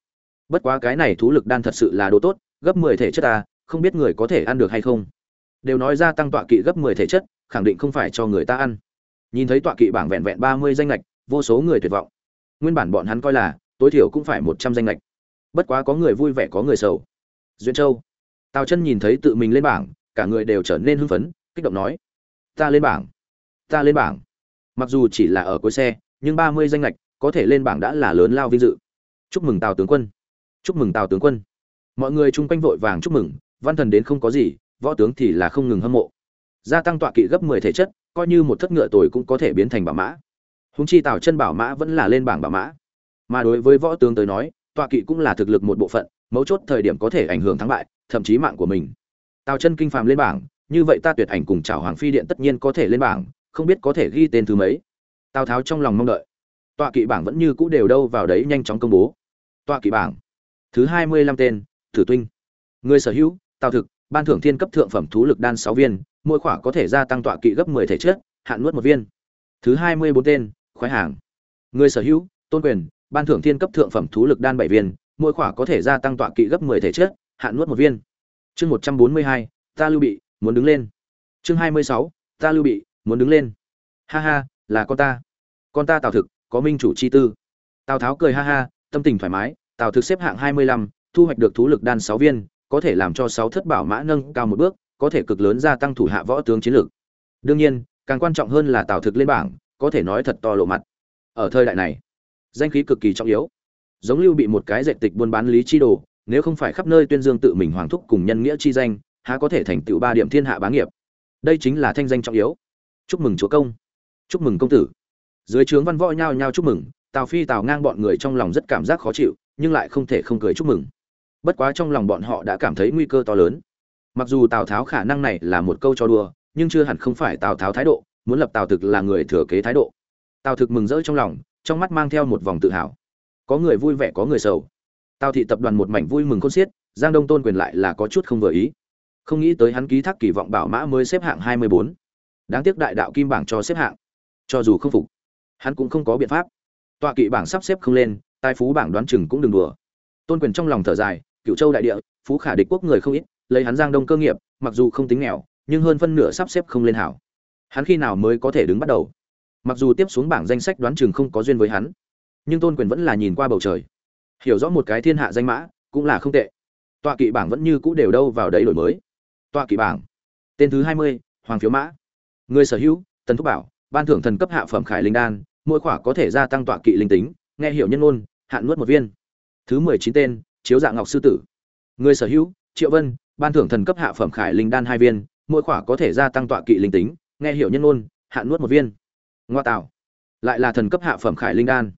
Bất quá cái này thú lực đan thật sự là đồ tốt, gấp mười thể chất ta, không biết người có thể ăn được hay không. Đều nói ra tăng tọa kỵ gấp mười thể chất, khẳng định không phải cho người ta ăn. Nhìn thấy tọa kỵ bảng vẹn vẹn ba mươi danh lệch vô số người tuyệt vọng. Nguyên bản bọn hắn coi là, tối thiểu cũng phải một trăm danh lệch bất quá có người vui vẻ, có người sầu. Duyên châu. Tào chân nhìn thấy tự mình lên bảng, cả người đều trở nên hưng phấn, kích động nói, ta lên bảng. Ta lên bảng mặc dù chỉ là ở cuối xe, nhưng ba mươi danh lệch có thể lên bảng đã là lớn lao vinh dự. Chúc mừng tào tướng quân. Chúc mừng tào tướng quân. Mọi người chung quanh vội vàng chúc mừng, văn thần đến không có gì, võ tướng thì là không ngừng hâm mộ. Gia tăng tọa kỵ gấp mười thể chất, coi như một thất ngựa tồi cũng có thể biến thành bảo mã. Húng chi tào chân bảo mã vẫn là lên bảng bảo mã. Mà đối với võ tướng tới nói, tọa kỵ cũng là thực lực một bộ phận, mấu chốt thời điểm có thể ảnh hưởng thắng bại, thậm chí mạng của mình. Tào chân kinh phàm lên bảng, như vậy ta tuyệt ảnh cùng chảo hoàng phi điện tất nhiên có thể lên bảng không biết có thể ghi tên thứ mấy. Tào tháo trong lòng mong đợi. Tọa kỵ bảng vẫn như cũ đều đâu vào đấy nhanh chóng công bố. Tọa kỵ bảng. Thứ hai mươi lăm tên thử tuynh. Người sở hữu, tào thực, ban thưởng thiên cấp thượng phẩm thú lực đan sáu viên, mỗi khỏa có thể gia tăng tọa kỵ gấp mười thể chất, hạn nuốt một viên. Thứ hai mươi bốn tên, khoái hàng người sở hữu, tôn quyền, ban thưởng thiên cấp thượng phẩm thú lực đan bảy viên, mỗi khỏa có thể gia tăng tọa kỵ gấp mười thể chất, hạn nuốt một viên. Chương một trăm bốn mươi hai, ta lưu bị, muốn đứng lên. Chương hai mươi sáu, ta lưu bị muốn đứng lên. Ha ha, là con ta. Con ta tào thực, có minh chủ chi tư. Tào tháo cười ha ha, tâm tình thoải mái. Tào thực xếp hạng hai mươi lăm, thu hoạch được thú lực đan sáu viên, có thể làm cho sáu thất bảo mã nâng cao một bước, có thể cực lớn gia tăng thủ hạ võ tướng chiến lược đương nhiên, càng quan trọng hơn là tào thực lên bảng, có thể nói thật to lộ mặt. Ở thời đại này, danh khí cực kỳ trọng yếu. Giống lưu bị một cái dạy tịch buôn bán lý chi đồ, nếu không phải khắp nơi tuyên dương tự mình hoàng thúc cùng nhân nghĩa chi danh, há có thể thành tựu ba điểm thiên hạ bá nghiệp. Đây chính là thanh danh trọng yếu chúc mừng chúa công. Chúc mừng công tử. Dưới trướng văn võ nhao nhao chúc mừng, tào phi, tào ngang bọn người trong lòng rất cảm giác khó chịu, nhưng lại không thể không cười chúc mừng. Bất quá trong lòng bọn họ đã cảm thấy nguy cơ to lớn. Mặc dù tào tháo khả năng này là một câu cho đùa, nhưng chưa hẳn không phải tào tháo thái độ, muốn lập tào thực là người thừa kế thái độ. Tào thực mừng rỡ trong lòng, trong mắt mang theo một vòng tự hào. Có người vui vẻ, có người sầu. Tào thị tập đoàn một mảnh vui mừng khôn xiết, giang đông tôn quyền lại là có chút không vừa ý. Không nghĩ tới hắn ký thác kỳ vọng bảo mã mới xếp hạng hai mươi bốn đáng tiếc đại đạo kim bảng cho xếp hạng. Cho dù không phục, hắn cũng không có biện pháp. Tọa kỵ bảng sắp xếp không lên tài phú bảng đoán chừng cũng đừng đùa. Tôn quyền trong lòng thở dài cựu châu đại địa, phú khả địch quốc người không ít, lấy hắn giang đông cơ nghiệp, mặc dù không tính nghèo, nhưng hơn phân nửa sắp xếp không lên hảo. Hắn khi nào mới có thể đứng bắt đầu? Mặc dù tiếp xuống bảng danh sách đoán chừng không có duyên với hắn, nhưng tôn quyền vẫn là nhìn qua bầu trời. Hiểu rõ một cái thiên hạ danh mã, cũng là không tệ. Tọa kỵ bảng vẫn như cũ đều đâu vào đấy đổi mới. Tọa kỵ bảng, tên thứ hai mươi, hoàng phiếu mã người sở hữu, tần thúc bảo, ban thưởng thần cấp hạ phẩm khải linh đan, mỗi khỏa có thể gia tăng tọa kỵ linh tính, nghe hiểu nhân ôn hạn nuốt một viên. Thứ mười chín tên, chiếu dạng ngọc sư tử. Người sở hữu, triệu vân, ban thưởng thần cấp hạ phẩm khải linh đan hai viên, mỗi khỏa có thể gia tăng tọa kỵ linh tính, nghe hiểu nhân ôn hạn nuốt một viên. Ngoa tạo. Lại là thần cấp hạ phẩm khải linh đan.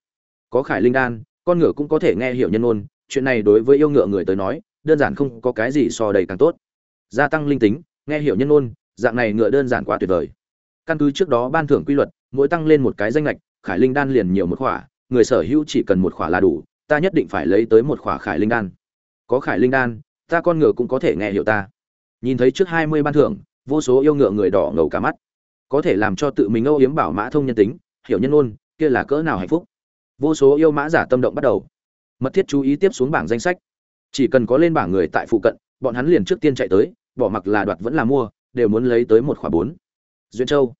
Có khải linh đan, con ngựa cũng có thể nghe hiểu nhân ôn chuyện này đối với yêu ngựa người tới nói, đơn giản không có cái gì so đầy càng tốt. Gia tăng linh tính, nghe hiểu nhân ôn dạng này ngựa đơn giản quá tuyệt vời căn cứ trước đó ban thưởng quy luật, mỗi tăng lên một cái danh lệch, khải linh đan liền nhiều một khỏa, người sở hữu chỉ cần một khỏa là đủ, ta nhất định phải lấy tới một khỏa khải linh đan. Có khải linh đan, ta con ngựa cũng có thể nghe hiểu ta. Nhìn thấy trước hai mươi ban thưởng, vô số yêu ngựa người đỏ ngầu cả mắt. Có thể làm cho tự mình âu yếm bảo mã thông nhân tính, hiểu nhân ôn kia là cỡ nào hạnh phúc. Vô số yêu mã giả tâm động bắt đầu. Mật thiết chú ý tiếp xuống bảng danh sách. Chỉ cần có lên bảng người tại phụ cận, bọn hắn liền trước tiên chạy tới, bỏ mặc là đoạt vẫn là mua, đều muốn lấy tới một khỏa bốn duyên châu.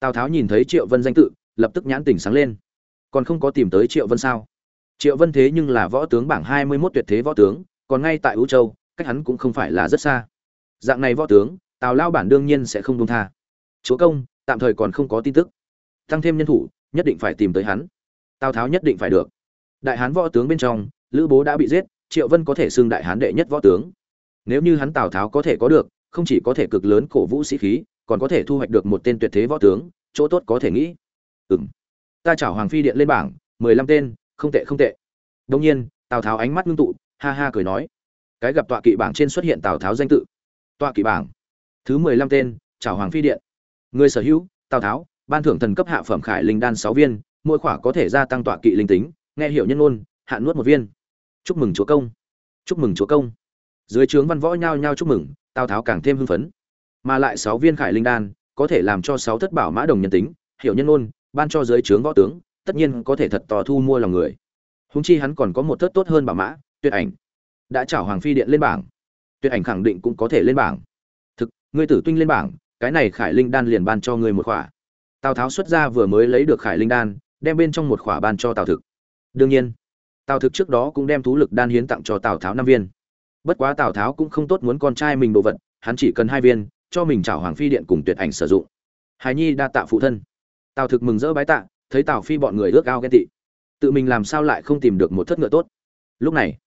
Tào tháo nhìn thấy triệu vân danh tự, lập tức nhãn tỉnh sáng lên. Còn không có tìm tới triệu vân sao? Triệu vân thế nhưng là võ tướng bảng hai mươi mốt tuyệt thế võ tướng, còn ngay tại ưu châu, cách hắn cũng không phải là rất xa. Dạng này võ tướng, tào lao bản đương nhiên sẽ không đông tha. Chúa công, tạm thời còn không có tin tức. Tăng thêm nhân thủ, nhất định phải tìm tới hắn. Tào tháo nhất định phải được. Đại hán võ tướng bên trong, lữ bố đã bị giết, triệu vân có thể xưng đại hán đệ nhất võ tướng. Nếu như hắn tào tháo có thể có được, không chỉ có thể cực lớn cổ vũ sĩ khí còn có thể thu hoạch được một tên tuyệt thế võ tướng chỗ tốt có thể nghĩ. Ừm, ta chảo hoàng phi điện lên bảng mười lăm tên không tệ không tệ. Đông nhiên tào tháo ánh mắt ngưng tụ ha ha cười nói. Cái gặp tọa kỵ bảng trên xuất hiện tào tháo danh tự. Tọa kỵ bảng. Thứ mười lăm tên chảo hoàng phi điện. Người sở hữu tào tháo ban thưởng thần cấp hạ phẩm khải linh đan sáu viên mỗi khỏa có thể gia tăng tọa kỵ linh tính nghe hiểu nhân ôn hạn nuốt một viên. Chúc mừng chúa công. Chúc mừng chúa công. Dưới trướng văn võ nhao nhao chúc mừng tào tháo càng thêm hưng phấn mà lại sáu viên khải linh đan, có thể làm cho sáu thất bảo mã đồng nhân tính, hiểu nhân ôn ban cho dưới trướng võ tướng, tất nhiên có thể thật tò thu mua lòng người. Húng chi hắn còn có một thất tốt hơn bảo mã, tuyệt ảnh. Đã chảo hoàng phi điện lên bảng. Tuyệt ảnh khẳng định cũng có thể lên bảng. Thực, ngươi tử tuynh lên bảng, cái này khải linh đan liền ban cho ngươi một khỏa. Tào tháo xuất ra vừa mới lấy được khải linh đan, đem bên trong một khỏa ban cho tào thực. Đương nhiên, tào thực trước đó cũng đem thú lực đan hiến tặng cho tào tháo năm viên. Bất quá tào tháo cũng không tốt muốn con trai mình đồ vật, hắn chỉ cần hai viên cho mình chào hoàng phi điện cùng tuyệt ảnh sử dụng. Hài nhi đa tạ phụ thân. Tào thực mừng rỡ bái tạ, thấy tào phi bọn người ước ao ghen tị. Tự mình làm sao lại không tìm được một thất ngựa tốt? Lúc này,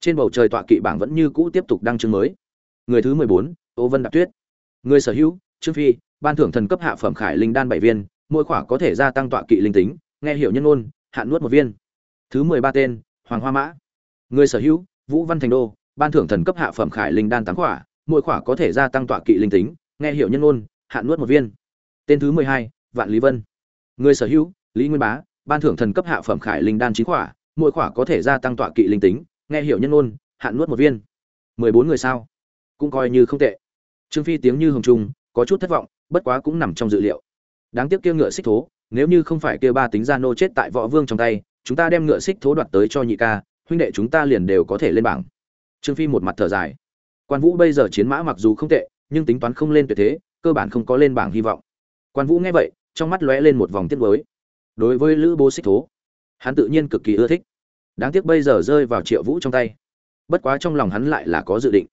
trên bầu trời tọa kỵ bảng vẫn như cũ tiếp tục đăng chương mới. Người thứ mười bốn, ô vân đạp tuyết. Người sở hữu, trương phi, ban thưởng thần cấp hạ phẩm khải linh đan bảy viên, mỗi khỏa có thể gia tăng tọa kỵ linh tính, nghe hiểu nhân ôn hạn nuốt một viên. Thứ mười ba tên, hoàng hoa mã. Người sở hữu, vũ văn thành đô, ban thưởng thần cấp hạ phẩm khải linh đan tám khỏa mỗi khỏa có thể gia tăng tọa kỵ linh tính, nghe hiểu nhân ôn hạn nuốt một viên. Tên thứ mười hai, vạn lý vân. Người sở hữu, lý nguyên bá, ban thưởng thần cấp hạ phẩm khải linh đan chín khỏa, mỗi khỏa có thể gia tăng tọa kỵ linh tính, nghe hiểu nhân ôn hạn nuốt một viên. Mười bốn người sao? Cũng coi như không tệ. Trương phi tiếng như hồng trung có chút thất vọng, bất quá cũng nằm trong dự liệu. Đáng tiếc kia ngựa xích thố, nếu như không phải kia ba tính gia nô chết tại võ vương trong tay, chúng ta đem ngựa xích thố đoạt tới cho nhị ca, huynh đệ chúng ta liền đều có thể lên bảng. Trương phi một mặt thở dài quan vũ bây giờ chiến mã mặc dù không tệ, nhưng tính toán không lên tuyệt thế, cơ bản không có lên bảng hy vọng. Quan vũ nghe vậy, trong mắt lóe lên một vòng tiếc nuối. Đối với lữ bố xích thố, hắn tự nhiên cực kỳ ưa thích. Đáng tiếc bây giờ rơi vào triệu vũ trong tay. Bất quá trong lòng hắn lại là có dự định.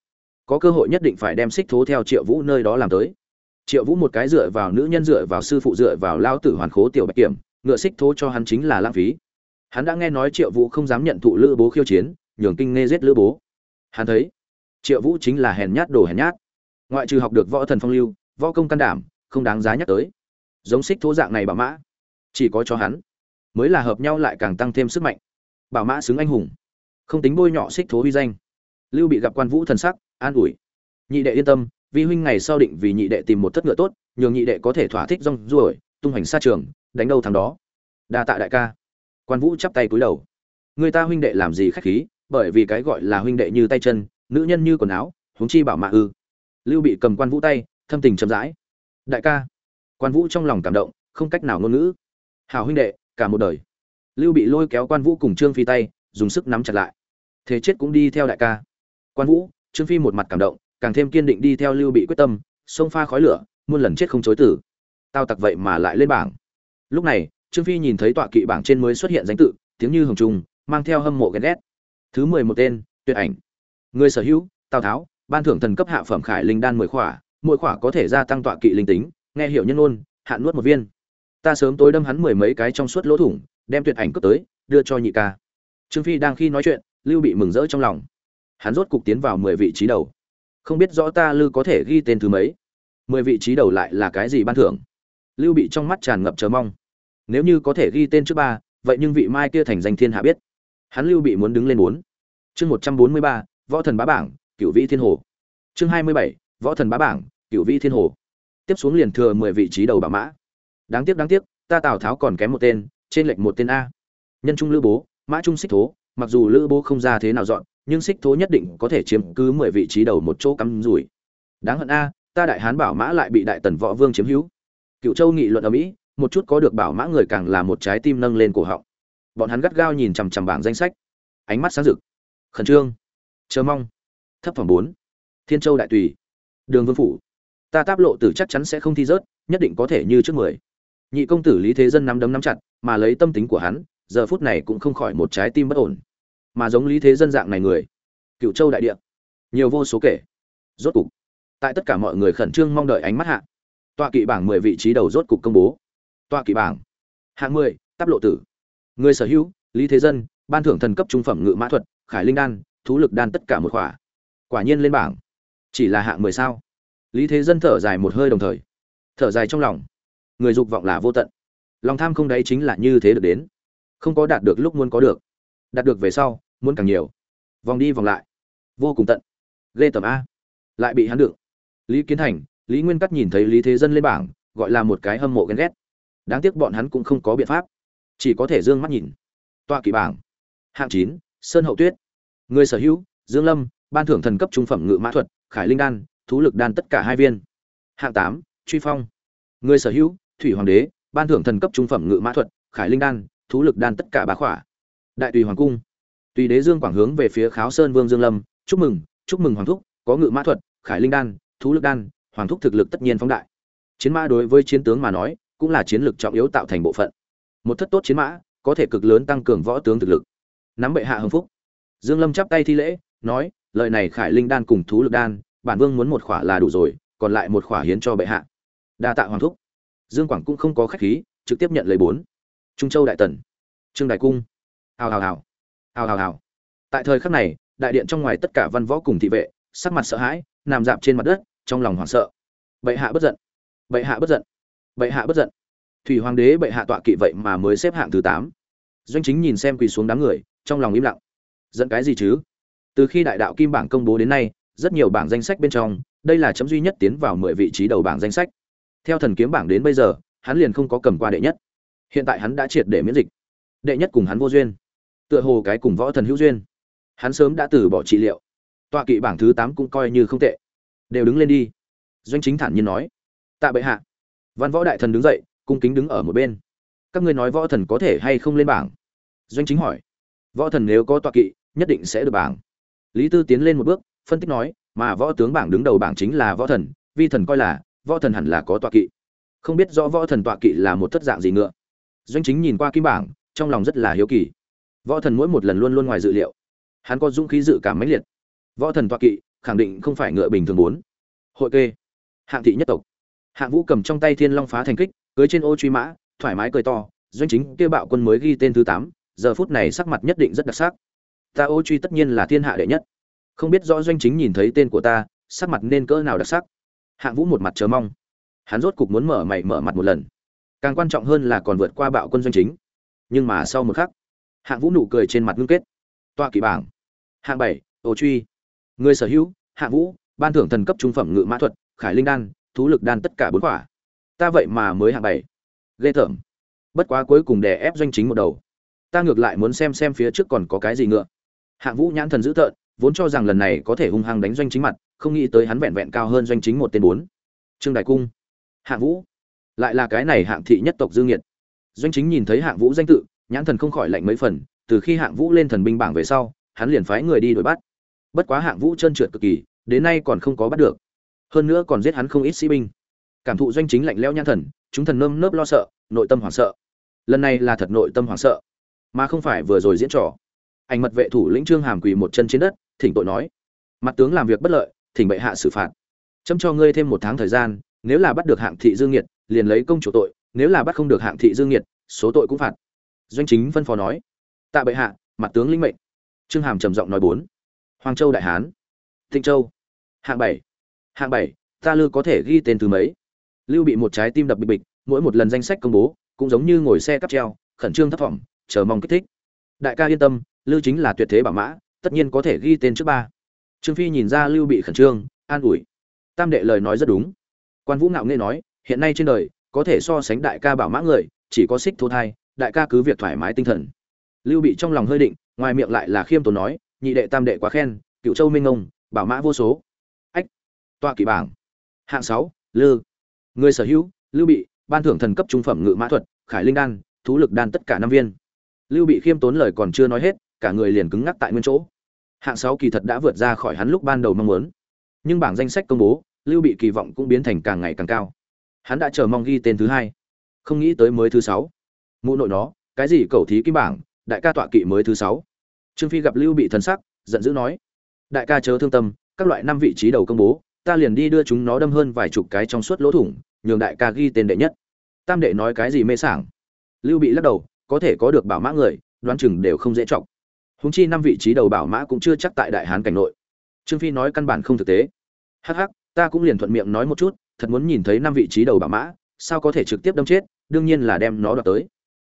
Có cơ hội nhất định phải đem xích thố theo triệu vũ nơi đó làm tới. Triệu vũ một cái dựa vào nữ nhân dựa vào sư phụ dựa vào lao tử hoàn khố tiểu bạch kiểm, ngựa xích thố cho hắn chính là lãng phí. Hắn đã nghe nói triệu vũ không dám nhận thụ lữ bố khiêu chiến, nhường kinh nghe giết lữ bố. Hắn thấy triệu vũ chính là hèn nhát đồ hèn nhát. Ngoại trừ học được võ thần phong lưu, võ công can đảm, không đáng giá nhắc tới. Giống xích thố dạng này bảo mã, chỉ có cho hắn, mới là hợp nhau lại càng tăng thêm sức mạnh. Bảo mã xứng anh hùng, không tính bôi nhọ xích thố uy danh. Lưu bị gặp quan vũ thần sắc, an ủi. Nhị đệ yên tâm, vi huynh ngày sau định vì nhị đệ tìm một thất ngựa tốt, nhường nhị đệ có thể thỏa thích rong ruổi, tung hành xa trường, đánh đâu thằng đó. Đa tạ đại ca. Quan vũ chắp tay cúi đầu. Người ta huynh đệ làm gì khách khí, bởi vì cái gọi là huynh đệ như tay chân nữ nhân như quần áo, huống chi bảo mạ ư. Lưu bị cầm quan vũ tay, thâm tình chậm rãi. Đại ca. Quan vũ trong lòng cảm động, không cách nào ngôn ngữ. Hào huynh đệ, cả một đời. Lưu bị lôi kéo quan vũ cùng trương phi tay, dùng sức nắm chặt lại. Thế chết cũng đi theo đại ca. Quan vũ, trương phi một mặt cảm động, càng thêm kiên định đi theo lưu bị quyết tâm, xông pha khói lửa, muôn lần chết không chối tử tao tặc vậy mà lại lên bảng. Lúc này, trương phi nhìn thấy tọa kỵ bảng trên mới xuất hiện danh tự, tiếng như hồng trung mang theo hâm mộ ghen ghét. Thứ mười một tên, tuyệt ảnh người sở hữu, tào tháo, ban thưởng thần cấp hạ phẩm khải linh đan mười khỏa, mỗi khỏa có thể gia tăng tọa kỵ linh tính, nghe hiểu nhân ôn hạn nuốt một viên. Ta sớm tối đâm hắn mười mấy cái trong suốt lỗ thủng, đem tuyệt ảnh cướp tới, đưa cho nhị ca. Trương phi đang khi nói chuyện, lưu bị mừng rỡ trong lòng. Hắn rốt cục tiến vào mười vị trí đầu. Không biết rõ ta lưu có thể ghi tên thứ mấy. Mười vị trí đầu lại là cái gì ban thưởng? Lưu bị trong mắt tràn ngập chờ mong. Nếu như có thể ghi tên trước ba, vậy nhưng vị mai kia thành danh thiên hạ biết. Hắn lưu bị muốn đứng lên bốn. Chương một trăm bốn mươi ba võ thần bá bảng cựu vị thiên hồ. Chương hai mươi bảy, võ thần bá bảng cựu vị thiên hồ. Tiếp xuống liền thừa mười vị trí đầu bảo mã. Đáng tiếc đáng tiếc, ta tào tháo còn kém một tên, trên lệnh một tên a. Nhân trung lữ bố, mã trung xích thố, mặc dù lữ bố không ra thế nào dọn, nhưng xích thố nhất định có thể chiếm cứ mười vị trí đầu một chỗ cắm rủi. Đáng hận a, ta đại hán bảo mã lại bị đại tần võ vương chiếm hữu. Cựu châu nghị luận ở mỹ, một chút có được bảo mã người càng là một trái tim nâng lên cổ họng. Bọn hắn gắt gao nhìn chằm chằm bảng danh sách. Ánh mắt sáng rực. Khẩn trương chờ mong. Thấp phòng bốn. Thiên châu đại tùy. Đường vương phủ. Ta táp lộ tử chắc chắn sẽ không thi rớt, nhất định có thể như trước mười. Nhị công tử lý thế dân nắm đấm nắm chặt, mà lấy tâm tính của hắn, giờ phút này cũng không khỏi một trái tim bất ổn. Mà giống lý thế dân dạng này người, cựu châu đại địa, nhiều vô số kể. Rốt cục, tại tất cả mọi người khẩn trương mong đợi ánh mắt hạ, tọa kỵ bảng mười vị trí đầu rốt cục công bố. Tọa kỵ bảng, hạng mười, táp lộ tử. Người sở hữu, lý thế dân, ban thưởng thần cấp trung phẩm ngự mã thuật, khải linh đan thú lực đan tất cả một khỏa. Quả nhiên lên bảng. Chỉ là hạng mười sao? Lý thế dân thở dài một hơi đồng thời. Thở dài trong lòng. Người dục vọng là vô tận. Lòng tham không đấy chính là như thế được đến. Không có đạt được lúc muốn có được. Đạt được về sau, muốn càng nhiều. Vòng đi vòng lại. Vô cùng tận. Ghê tầm a. Lại bị hắn đựng. Lý kiến thành, lý nguyên cắt nhìn thấy lý thế dân lên bảng, gọi là một cái hâm mộ ghen ghét. Đáng tiếc bọn hắn cũng không có biện pháp. Chỉ có thể d ư ơ n g mắt nhìn. Tọa kỵ bảng. Hạng chín, sơn hậu tuyết người sở hữu, dương lâm, ban thưởng thần cấp trung phẩm ngự mã thuật, khải linh đan, thú lực đan tất cả hai viên. Hạng tám, truy phong. Người sở hữu, thủy hoàng đế, ban thưởng thần cấp trung phẩm ngự mã thuật, khải linh đan, thú lực đan tất cả bá khỏa. Đại tùy hoàng cung. Tùy đế dương quảng hướng về phía kháo sơn vương dương lâm, chúc mừng chúc mừng hoàng thúc, có ngự mã thuật, khải linh đan, thú lực đan, hoàng thúc thực lực tất nhiên phóng đại. Chiến mã đối với chiến tướng mà nói, cũng là chiến lược trọng yếu tạo thành bộ phận. Một thất tốt chiến mã, có thể cực lớn tăng cường võ tướng thực lực. Nắm bệ hạ hưng phúc dương lâm chắp tay thi lễ, nói, lời này khải linh đan cùng thú lực đan, bản vương muốn một khỏa là đủ rồi, còn lại một khỏa hiến cho bệ hạ. Đa tạ hoàng thúc. Dương quảng cũng không có khách khí, trực tiếp nhận lấy bốn. Trung châu đại tần. Trương đại cung. Hào hào hào. Hào hào hào. Tại thời khắc này, đại điện trong ngoài tất cả văn võ cùng thị vệ, sắc mặt sợ hãi, nằm dạp trên mặt đất, trong lòng hoảng sợ. Bệ hạ bất giận. Bệ hạ bất giận. Bệ hạ bất giận. Thủy hoàng đế bệ hạ tọa kỵ vậy mà mới xếp hạng thứ tám. Doanh chính nhìn xem quỳ xuống đám người, trong lòng im lặng dẫn cái gì chứ? Từ khi đại đạo kim bảng công bố đến nay, rất nhiều bảng danh sách bên trong, đây là chấm duy nhất tiến vào mười vị trí đầu bảng danh sách. Theo thần kiếm bảng đến bây giờ, hắn liền không có cầm qua đệ nhất. Hiện tại hắn đã triệt để miễn dịch. Đệ nhất cùng hắn vô duyên. Tựa hồ cái cùng võ thần hữu duyên. Hắn sớm đã từ bỏ trị liệu. Tọa kỵ bảng thứ tám cũng coi như không tệ. Đều đứng lên đi. Doanh chính thản nhiên nói. Tạ bệ hạ. Văn võ đại thần đứng dậy, cung kính đứng ở một bên. Các ngươi nói võ thần có thể hay không lên bảng? Doanh chính hỏi võ thần nếu có tọa kỵ, nhất định sẽ được bảng. Lý tư tiến lên một bước, phân tích nói, mà võ tướng bảng đứng đầu bảng chính là võ thần, vi thần coi là, võ thần hẳn là có tọa kỵ. Không biết rõ võ thần tọa kỵ là một thất dạng gì ngựa. Doanh chính nhìn qua kim bảng, trong lòng rất là hiếu kỳ. Võ thần mỗi một lần luôn luôn ngoài dự liệu. Hắn có dũng khí dự cảm mãnh liệt. Võ thần tọa kỵ, khẳng định không phải ngựa bình thường bốn. Hội kê. Hạng thị nhất tộc. Hạng vũ cầm trong tay thiên long phá thành kích, cưới trên ô truy mã, thoải mái cười to, doanh chính kêu bạo quân mới ghi tên thứ tám giờ phút này sắc mặt nhất định rất đặc sắc. Ta ô truy tất nhiên là thiên hạ đệ nhất. Không biết rõ doanh chính nhìn thấy tên của ta, sắc mặt nên cỡ nào đặc sắc. Hạng vũ một mặt chờ mong. Hắn rốt cục muốn mở mày mở mặt một lần. Càng quan trọng hơn là còn vượt qua bạo quân doanh chính. Nhưng mà sau một khắc, hạng vũ nụ cười trên mặt ngưng kết. Toa kỷ bảng. Hạng bảy, ô truy. Người sở hữu, hạng vũ, ban thưởng thần cấp trung phẩm ngự mã thuật, khải linh đan, thú lực đan tất cả bốn quả. Ta vậy mà mới hạng bảy. Ghê tởm. Bất quá cuối cùng đè ép doanh chính một đầu ta ngược lại muốn xem xem phía trước còn có cái gì ngựa. Hạng vũ nhãn thần dữ tợn, vốn cho rằng lần này có thể hung hăng đánh doanh chính mặt, không nghĩ tới hắn vẹn vẹn cao hơn doanh chính một tên bốn. Trương đại cung. Hạng vũ. Lại là cái này hạng thị nhất tộc dương nghiệt. doanh chính nhìn thấy hạng vũ danh tự, nhãn thần không khỏi lạnh mấy phần, từ khi hạng vũ lên thần binh bảng về sau, hắn liền phái người đi đuổi bắt. Bất quá hạng vũ trơn trượt cực kỳ, đến nay còn không có bắt được. Hơn nữa còn giết hắn không ít sĩ binh. Cảm thụ doanh chính lạnh lẽo nhãn thần, chúng thần nơm nớp lo sợ, nội tâm hoảng sợ. Lần này là thật nội tâm hoảng sợ mà không phải vừa rồi diễn trò. Ảnh mật vệ thủ lĩnh trương hàm quỳ một chân trên đất, thỉnh tội nói. Mặt tướng làm việc bất lợi, thỉnh bệ hạ xử phạt. Chấm cho ngươi thêm một tháng thời gian, nếu là bắt được hạng thị dương nhiệt liền lấy công chủ tội, nếu là bắt không được hạng thị dương nhiệt số tội cũng phạt. Doanh chính phân phó nói. Tạ bệ hạ, mặt tướng linh mệnh. Trương hàm trầm giọng nói bốn. Hoàng châu đại hán. Thịnh châu. Hạng bảy. Hạng bảy, ta lư có thể ghi tên từ mấy? Lưu bị một trái tim đập bịch bịch, mỗi một lần danh sách công bố, cũng giống như ngồi xe cắp treo, khẩn trương thấp thỏm chờ mong kích thích. Đại ca yên tâm, lưu chính là tuyệt thế bảo mã, tất nhiên có thể ghi tên trước ba. Trương phi nhìn ra lưu bị khẩn trương, an ủi. Tam đệ lời nói rất đúng. Quan vũ ngạo nghe nói, hiện nay trên đời, có thể so sánh đại ca bảo mã người, chỉ có xích thô thai, đại ca cứ việc thoải mái tinh thần. Lưu bị trong lòng hơi định, ngoài miệng lại là khiêm tốn nói, nhị đệ tam đệ quá khen, cựu châu minh ông, bảo mã vô số. Ách, tọa kỷ bảng. Hạng sáu, lư. Người sở hữu, lưu bị, ban thưởng thần cấp trung phẩm ngự mã thuật, khải linh đan, thú lực đan tất cả năm viên lưu bị khiêm tốn lời còn chưa nói hết, cả người liền cứng ngắc tại nguyên chỗ. Hạng sáu kỳ thật đã vượt ra khỏi hắn lúc ban đầu mong muốn. Nhưng bảng danh sách công bố, lưu bị kỳ vọng cũng biến thành càng ngày càng cao. Hắn đã chờ mong ghi tên thứ hai. Không nghĩ tới mới thứ sáu. Mụ nội nó, cái gì cầu thí kim bảng, đại ca tọa kỵ mới thứ sáu. Trương phi gặp lưu bị thần sắc, giận dữ nói, đại ca chớ thương tâm, các loại năm vị trí đầu công bố, ta liền đi đưa chúng nó đâm hơn vài chục cái trong suốt lỗ thủng, nhường đại ca ghi tên đệ nhất. Tam đệ nói cái gì mê sảng? Lưu bị lắc đầu có thể có được bảo mã người, đoán chừng đều không dễ trọng húng chi năm vị trí đầu bảo mã cũng chưa chắc tại đại hán cảnh nội. Trương phi nói căn bản không thực tế. Hắc hắc, ta cũng liền thuận miệng nói một chút, thật muốn nhìn thấy năm vị trí đầu bảo mã, sao có thể trực tiếp đâm chết, đương nhiên là đem nó đoạt tới.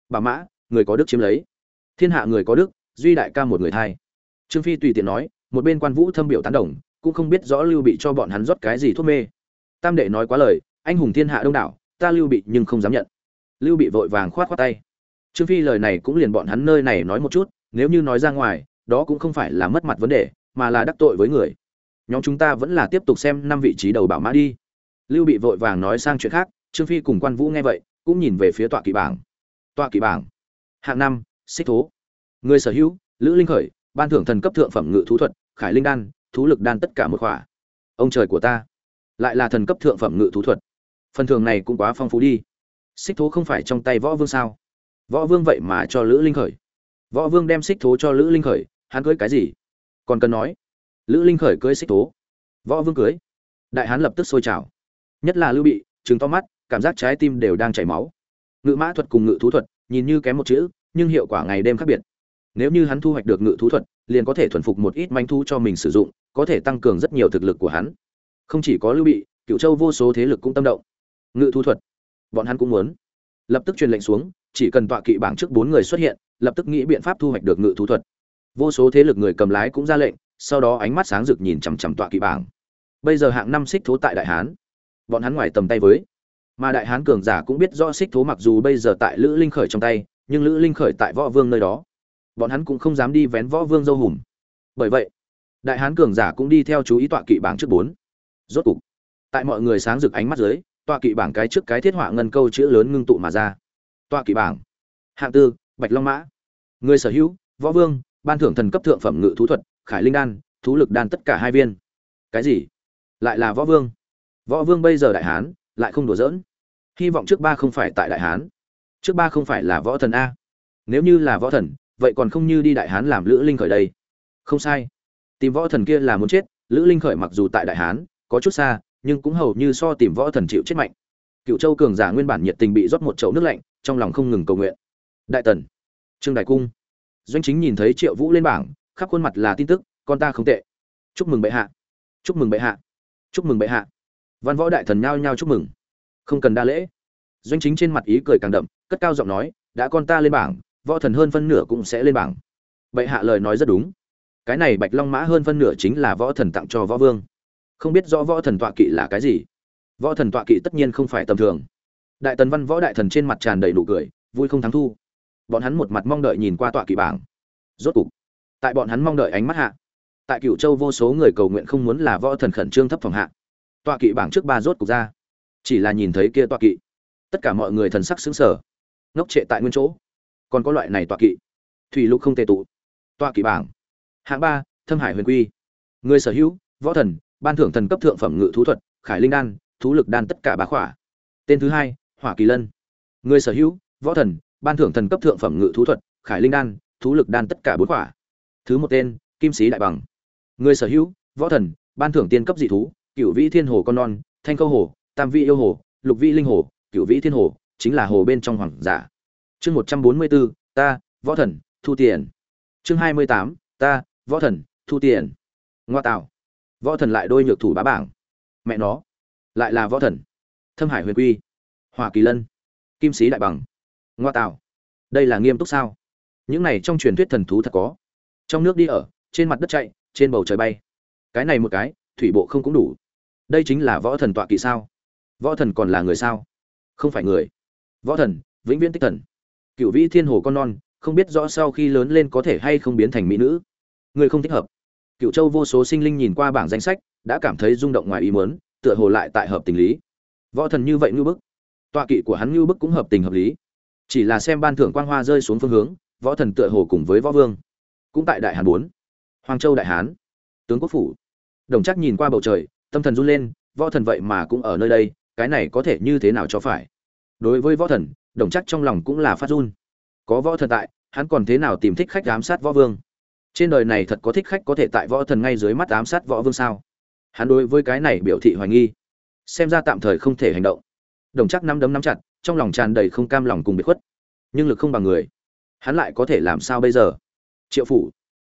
Bảo mã, người có đức chiếm lấy. Thiên hạ người có đức, duy đại ca một người thay. trương phi tùy tiện nói, một bên quan vũ thâm biểu tán đồng, cũng không biết rõ lưu bị cho bọn hắn rót cái gì thuốc mê. Tam đệ nói quá lời, anh hùng thiên hạ đông đảo, ta lưu bị nhưng không dám nhận. Lưu bị vội vàng khoát khoát tay trương phi lời này cũng liền bọn hắn nơi này nói một chút, nếu như nói ra ngoài, đó cũng không phải là mất mặt vấn đề, mà là đắc tội với người. Nhóm chúng ta vẫn là tiếp tục xem năm vị trí đầu bảo mã đi. Lưu bị vội vàng nói sang chuyện khác, trương phi cùng quan vũ nghe vậy, cũng nhìn về phía tọa kỵ bảng. Tọa kỵ bảng. Hạng năm, xích thố. Người sở hữu, lữ linh khởi, ban thưởng thần cấp thượng phẩm ngự thú thuật, khải linh đan, thú lực đan tất cả một khỏa. Ông trời của ta, lại là thần cấp thượng phẩm ngự thú thuật. Phần thưởng này cũng quá phong phú đi. Xích thố không phải trong tay võ vương sao? Võ vương vậy mà cho lữ linh khởi. Võ vương đem xích thố cho lữ linh khởi, hắn cưới cái gì? Còn cần nói. Lữ linh khởi cưới xích thố. Võ vương cưới. Đại hán lập tức sôi trào. Nhất là lưu bị chứng to mắt, cảm giác trái tim đều đang chảy máu. Ngự mã thuật cùng ngự thú thuật, nhìn như kém một chữ, nhưng hiệu quả ngày đêm khác biệt. Nếu như hắn thu hoạch được ngự thú thuật, liền có thể thuần phục một ít manh thu cho mình sử dụng, có thể tăng cường rất nhiều thực lực của hắn. Không chỉ có lưu bị, cựu châu vô số thế lực cũng tâm động. Ngự thú thuật. Bọn hắn cũng muốn lập tức truyền lệnh xuống, chỉ cần tọa kỵ bảng trước bốn người xuất hiện, lập tức nghĩ biện pháp thu hoạch được ngự thú thuật. Vô số thế lực người cầm lái cũng ra lệnh, sau đó ánh mắt sáng rực nhìn chằm chằm tọa kỵ bảng. Bây giờ hạng năm xích thố tại đại hán. Bọn hắn ngoài tầm tay với. Mà đại hán cường giả cũng biết rõ xích thố mặc dù bây giờ tại lữ linh khởi trong tay, nhưng lữ linh khởi tại võ vương nơi đó. Bọn hắn cũng không dám đi vén võ vương dâu hùm. Bởi vậy, đại hán cường giả cũng đi theo chú ý tọa kỵ bảng trước bốn. Rốt cục, tại mọi người sáng rực ánh mắt dưới tọa kỵ bảng cái trước cái thiết họa ngân câu chữ lớn ngưng tụ mà ra. Tọa kỵ bảng. Hạng tư, bạch long mã. Người sở hữu, võ vương, ban thưởng thần cấp thượng phẩm ngự thú thuật, khải linh đan, thú lực đan tất cả hai viên. Cái gì? Lại là võ vương. Võ vương bây giờ đại hán, lại không đùa giỡn. Hy vọng trước ba không phải tại đại hán. Trước ba không phải là võ thần a. Nếu như là võ thần, vậy còn không như đi đại hán làm lữ linh khởi đây. Không sai. Tìm võ thần kia là muốn chết, lữ linh khởi mặc dù tại đại hán, có chút xa nhưng cũng hầu như so tìm võ thần chịu chết mạnh. Cựu châu cường giả nguyên bản nhiệt tình bị rót một chậu nước lạnh, trong lòng không ngừng cầu nguyện. Đại tần, trương đại cung. Doanh chính nhìn thấy triệu vũ lên bảng, khắp khuôn mặt là tin tức, con ta không tệ. Chúc mừng bệ hạ. Chúc mừng bệ hạ. Chúc mừng bệ hạ. Văn võ đại thần nhao nhao chúc mừng. Không cần đa lễ. Doanh chính trên mặt ý cười càng đậm, cất cao giọng nói, đã con ta lên bảng, võ thần hơn phân nửa cũng sẽ lên bảng. Bệ hạ lời nói rất đúng. Cái này bạch long mã hơn phân nửa chính là võ thần tặng cho võ vương không biết rõ võ thần tọa kỵ là cái gì. Võ thần tọa kỵ tất nhiên không phải tầm thường. Đại tần văn võ đại thần trên mặt tràn đầy nụ cười, vui không thắng thu. Bọn hắn một mặt mong đợi nhìn qua tọa kỵ bảng. Rốt cục, tại bọn hắn mong đợi ánh mắt hạ, tại cựu châu vô số người cầu nguyện không muốn là võ thần khẩn trương thấp phòng hạ, tọa kỵ bảng trước ba rốt cục ra. Chỉ là nhìn thấy kia tọa kỵ, tất cả mọi người thần sắc xứng sở ngốc trệ tại nguyên chỗ. Còn có loại này tọa kỵ, thủy lục không tề tụ. Tọa kỵ bảng, hạng ba, thâm hải huyền quy. Người sở hữu, võ thần ban thưởng thần cấp thượng phẩm ngự thú thuật, khải linh đan, thú lực đan tất cả bá khỏa. Tên thứ hai, hỏa kỳ lân. Người sở hữu, võ thần, ban thưởng thần cấp thượng phẩm ngự thú thuật, khải linh đan, thú lực đan tất cả bốn khỏa. Thứ một tên, kim sĩ đại bằng. Người sở hữu, võ thần, ban thưởng tiên cấp dị thú cựu vĩ thiên hồ con non, thanh câu hồ, tam vĩ yêu hồ, lục vĩ linh hồ cựu vĩ thiên hồ, chính là hồ bên trong hoàng giả. Chương một trăm bốn mươi bốn, ta, võ thần, thu tiền. Chương hai mươi tám, ta, võ thần, thu tiền. Ngoa tạo võ thần lại đôi nhược thủ bá bảng. Mẹ nó, lại là võ thần. Thâm hải huyền quy hòa kỳ lân, kim sĩ đại bằng, ngoa tạo đây là nghiêm túc sao? Những này trong truyền thuyết thần thú thật có. Trong nước đi ở, trên mặt đất chạy, trên bầu trời bay. Cái này một cái, thủy bộ không cũng đủ. Đây chính là võ thần tọa kỵ sao? Võ thần còn là người sao? Không phải người. Võ thần, vĩnh viễn tích thần. Cựu vĩ thiên hồ con non, không biết rõ sau khi lớn lên có thể hay không biến thành mỹ nữ. Người không thích hợp cựu châu vô số sinh linh nhìn qua bảng danh sách đã cảm thấy rung động ngoài ý muốn, tựa hồ lại tại hợp tình lý. Võ thần như vậy ngưu bức. Tọa kỵ của hắn ngưu bức cũng hợp tình hợp lý. Chỉ là xem ban thưởng quang hoa rơi xuống phương hướng võ thần tựa hồ cùng với võ vương. Cũng tại đại hàn bốn. Hoàng châu đại hán. Tướng quốc phủ. Đồng chắc nhìn qua bầu trời tâm thần run lên võ thần vậy mà cũng ở nơi đây cái này có thể như thế nào cho phải? Đối với võ thần đồng chắc trong lòng cũng là phát run. Có võ thần tại hắn còn thế nào tìm thích khách giám sát võ vương? Trên đời này thật có thích khách có thể tại võ thần ngay dưới mắt ám sát võ vương sao? Hắn đối với cái này biểu thị hoài nghi, xem ra tạm thời không thể hành động. Đồng chắc nắm đấm nắm chặt, trong lòng tràn đầy không cam lòng cùng bị khuất, nhưng lực không bằng người. Hắn lại có thể làm sao bây giờ? Triệu phủ.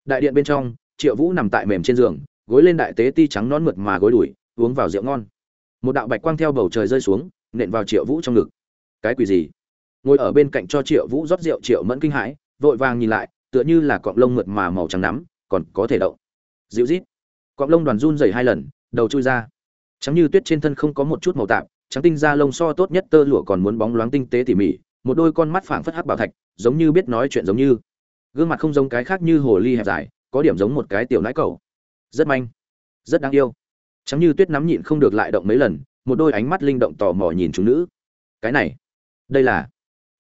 Đại điện bên trong, triệu vũ nằm tại mềm trên giường, gối lên đại tế ti trắng non mượt mà gối đùi, uống vào rượu ngon. Một đạo bạch quang theo bầu trời rơi xuống, nện vào triệu vũ trong ngực. Cái quỷ gì? Ngồi ở bên cạnh cho triệu vũ rót rượu, triệu mẫn kinh hãi, vội vàng nhìn lại tựa như là cọng lông mượt mà màu trắng nắm, còn có thể động. Dịu rít cọng lông đoàn run dày hai lần, đầu chui ra. Trắng như tuyết trên thân không có một chút màu tạp, trắng tinh da lông so tốt nhất tơ lụa còn muốn bóng loáng tinh tế tỉ mỉ, một đôi con mắt phảng phất hắc bảo thạch, giống như biết nói chuyện giống như. Gương mặt không giống cái khác như hồ ly hẹp dài, có điểm giống một cái tiểu nãi cầu rất manh, rất đáng yêu. Trắng như tuyết nắm nhịn không được lại động mấy lần, một đôi ánh mắt linh động tò mò nhìn chúng nữ. Cái này, đây là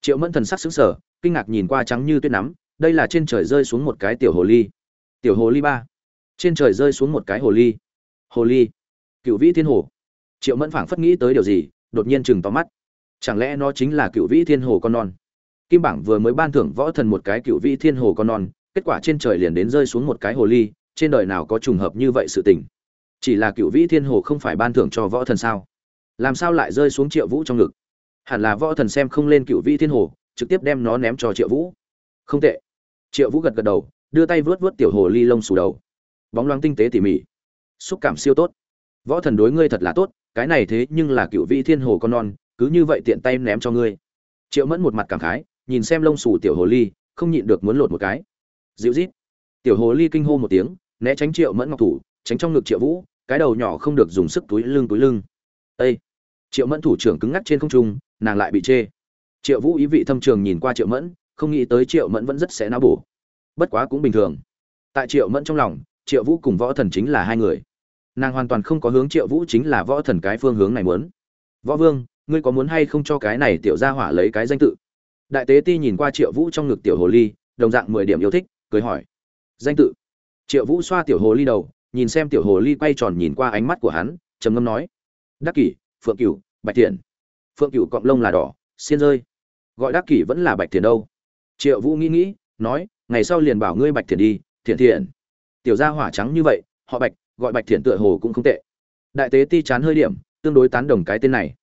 triệu mẫn thần sắc xứng sở kinh ngạc nhìn qua trắng như tuyết nắm đây là trên trời rơi xuống một cái tiểu hồ ly. Tiểu hồ ly ba. Trên trời rơi xuống một cái hồ ly. Hồ ly. Cựu vĩ thiên hồ. Triệu mẫn phảng phất nghĩ tới điều gì, đột nhiên chừng tóm mắt. Chẳng lẽ nó chính là cựu vĩ thiên hồ con non? Kim bảng vừa mới ban thưởng võ thần một cái cựu vĩ thiên hồ con non, kết quả trên trời liền đến rơi xuống một cái hồ ly, trên đời nào có trùng hợp như vậy sự tình? Chỉ là cựu vĩ thiên hồ không phải ban thưởng cho võ thần sao? Làm sao lại rơi xuống triệu vũ trong ngực? Hẳn là võ thần xem không lên cựu vĩ thiên hồ, trực tiếp đem nó ném cho triệu vũ. Không tệ triệu vũ gật gật đầu, đưa tay vớt vớt tiểu hồ ly lông xù đầu. Bóng loáng tinh tế tỉ mỉ. Xúc cảm siêu tốt. Võ thần đối ngươi thật là tốt, cái này thế nhưng là cựu vị thiên hồ con non, cứ như vậy tiện tay ném cho ngươi. Triệu mẫn một mặt cảm khái, nhìn xem lông xù tiểu hồ ly, không nhịn được muốn lột một cái. Dịu rít tiểu hồ ly kinh hô một tiếng, né tránh triệu mẫn ngọc thủ, tránh trong ngực triệu vũ, cái đầu nhỏ không được dùng sức túi lưng túi lưng. Ây triệu mẫn thủ trưởng cứng ngắc trên không trung, nàng lại bị chê. Triệu vũ ý vị thâm trường nhìn qua triệu mẫn không nghĩ tới triệu mẫn vẫn rất sẽ não bổ. Bất quá cũng bình thường. Tại triệu mẫn trong lòng, triệu vũ cùng võ thần chính là hai người. Nàng hoàn toàn không có hướng triệu vũ chính là võ thần cái phương hướng này muốn. Võ vương, ngươi có muốn hay không cho cái này tiểu gia hỏa lấy cái danh tự? Đại tế ti nhìn qua triệu vũ trong ngực tiểu hồ ly, đồng dạng mười điểm yêu thích, cười hỏi. Danh tự. Triệu vũ xoa tiểu hồ ly đầu, nhìn xem tiểu hồ ly quay tròn nhìn qua ánh mắt của hắn, trầm ngâm nói. Đắc kỷ, phượng cửu, bạch thiện phượng cửu cọng lông là đỏ, xiên rơi. Gọi đắc kỷ vẫn là bạch thiện đâu? Triệu vũ nghĩ nghĩ, nói, ngày sau liền bảo ngươi bạch thiện đi thiện thiện tiểu gia hỏa trắng như vậy, họ bạch, gọi bạch thiện tựa hồ cũng không tệ. Đại tế ti chán hơi điểm, tương đối tán đồng cái tên này.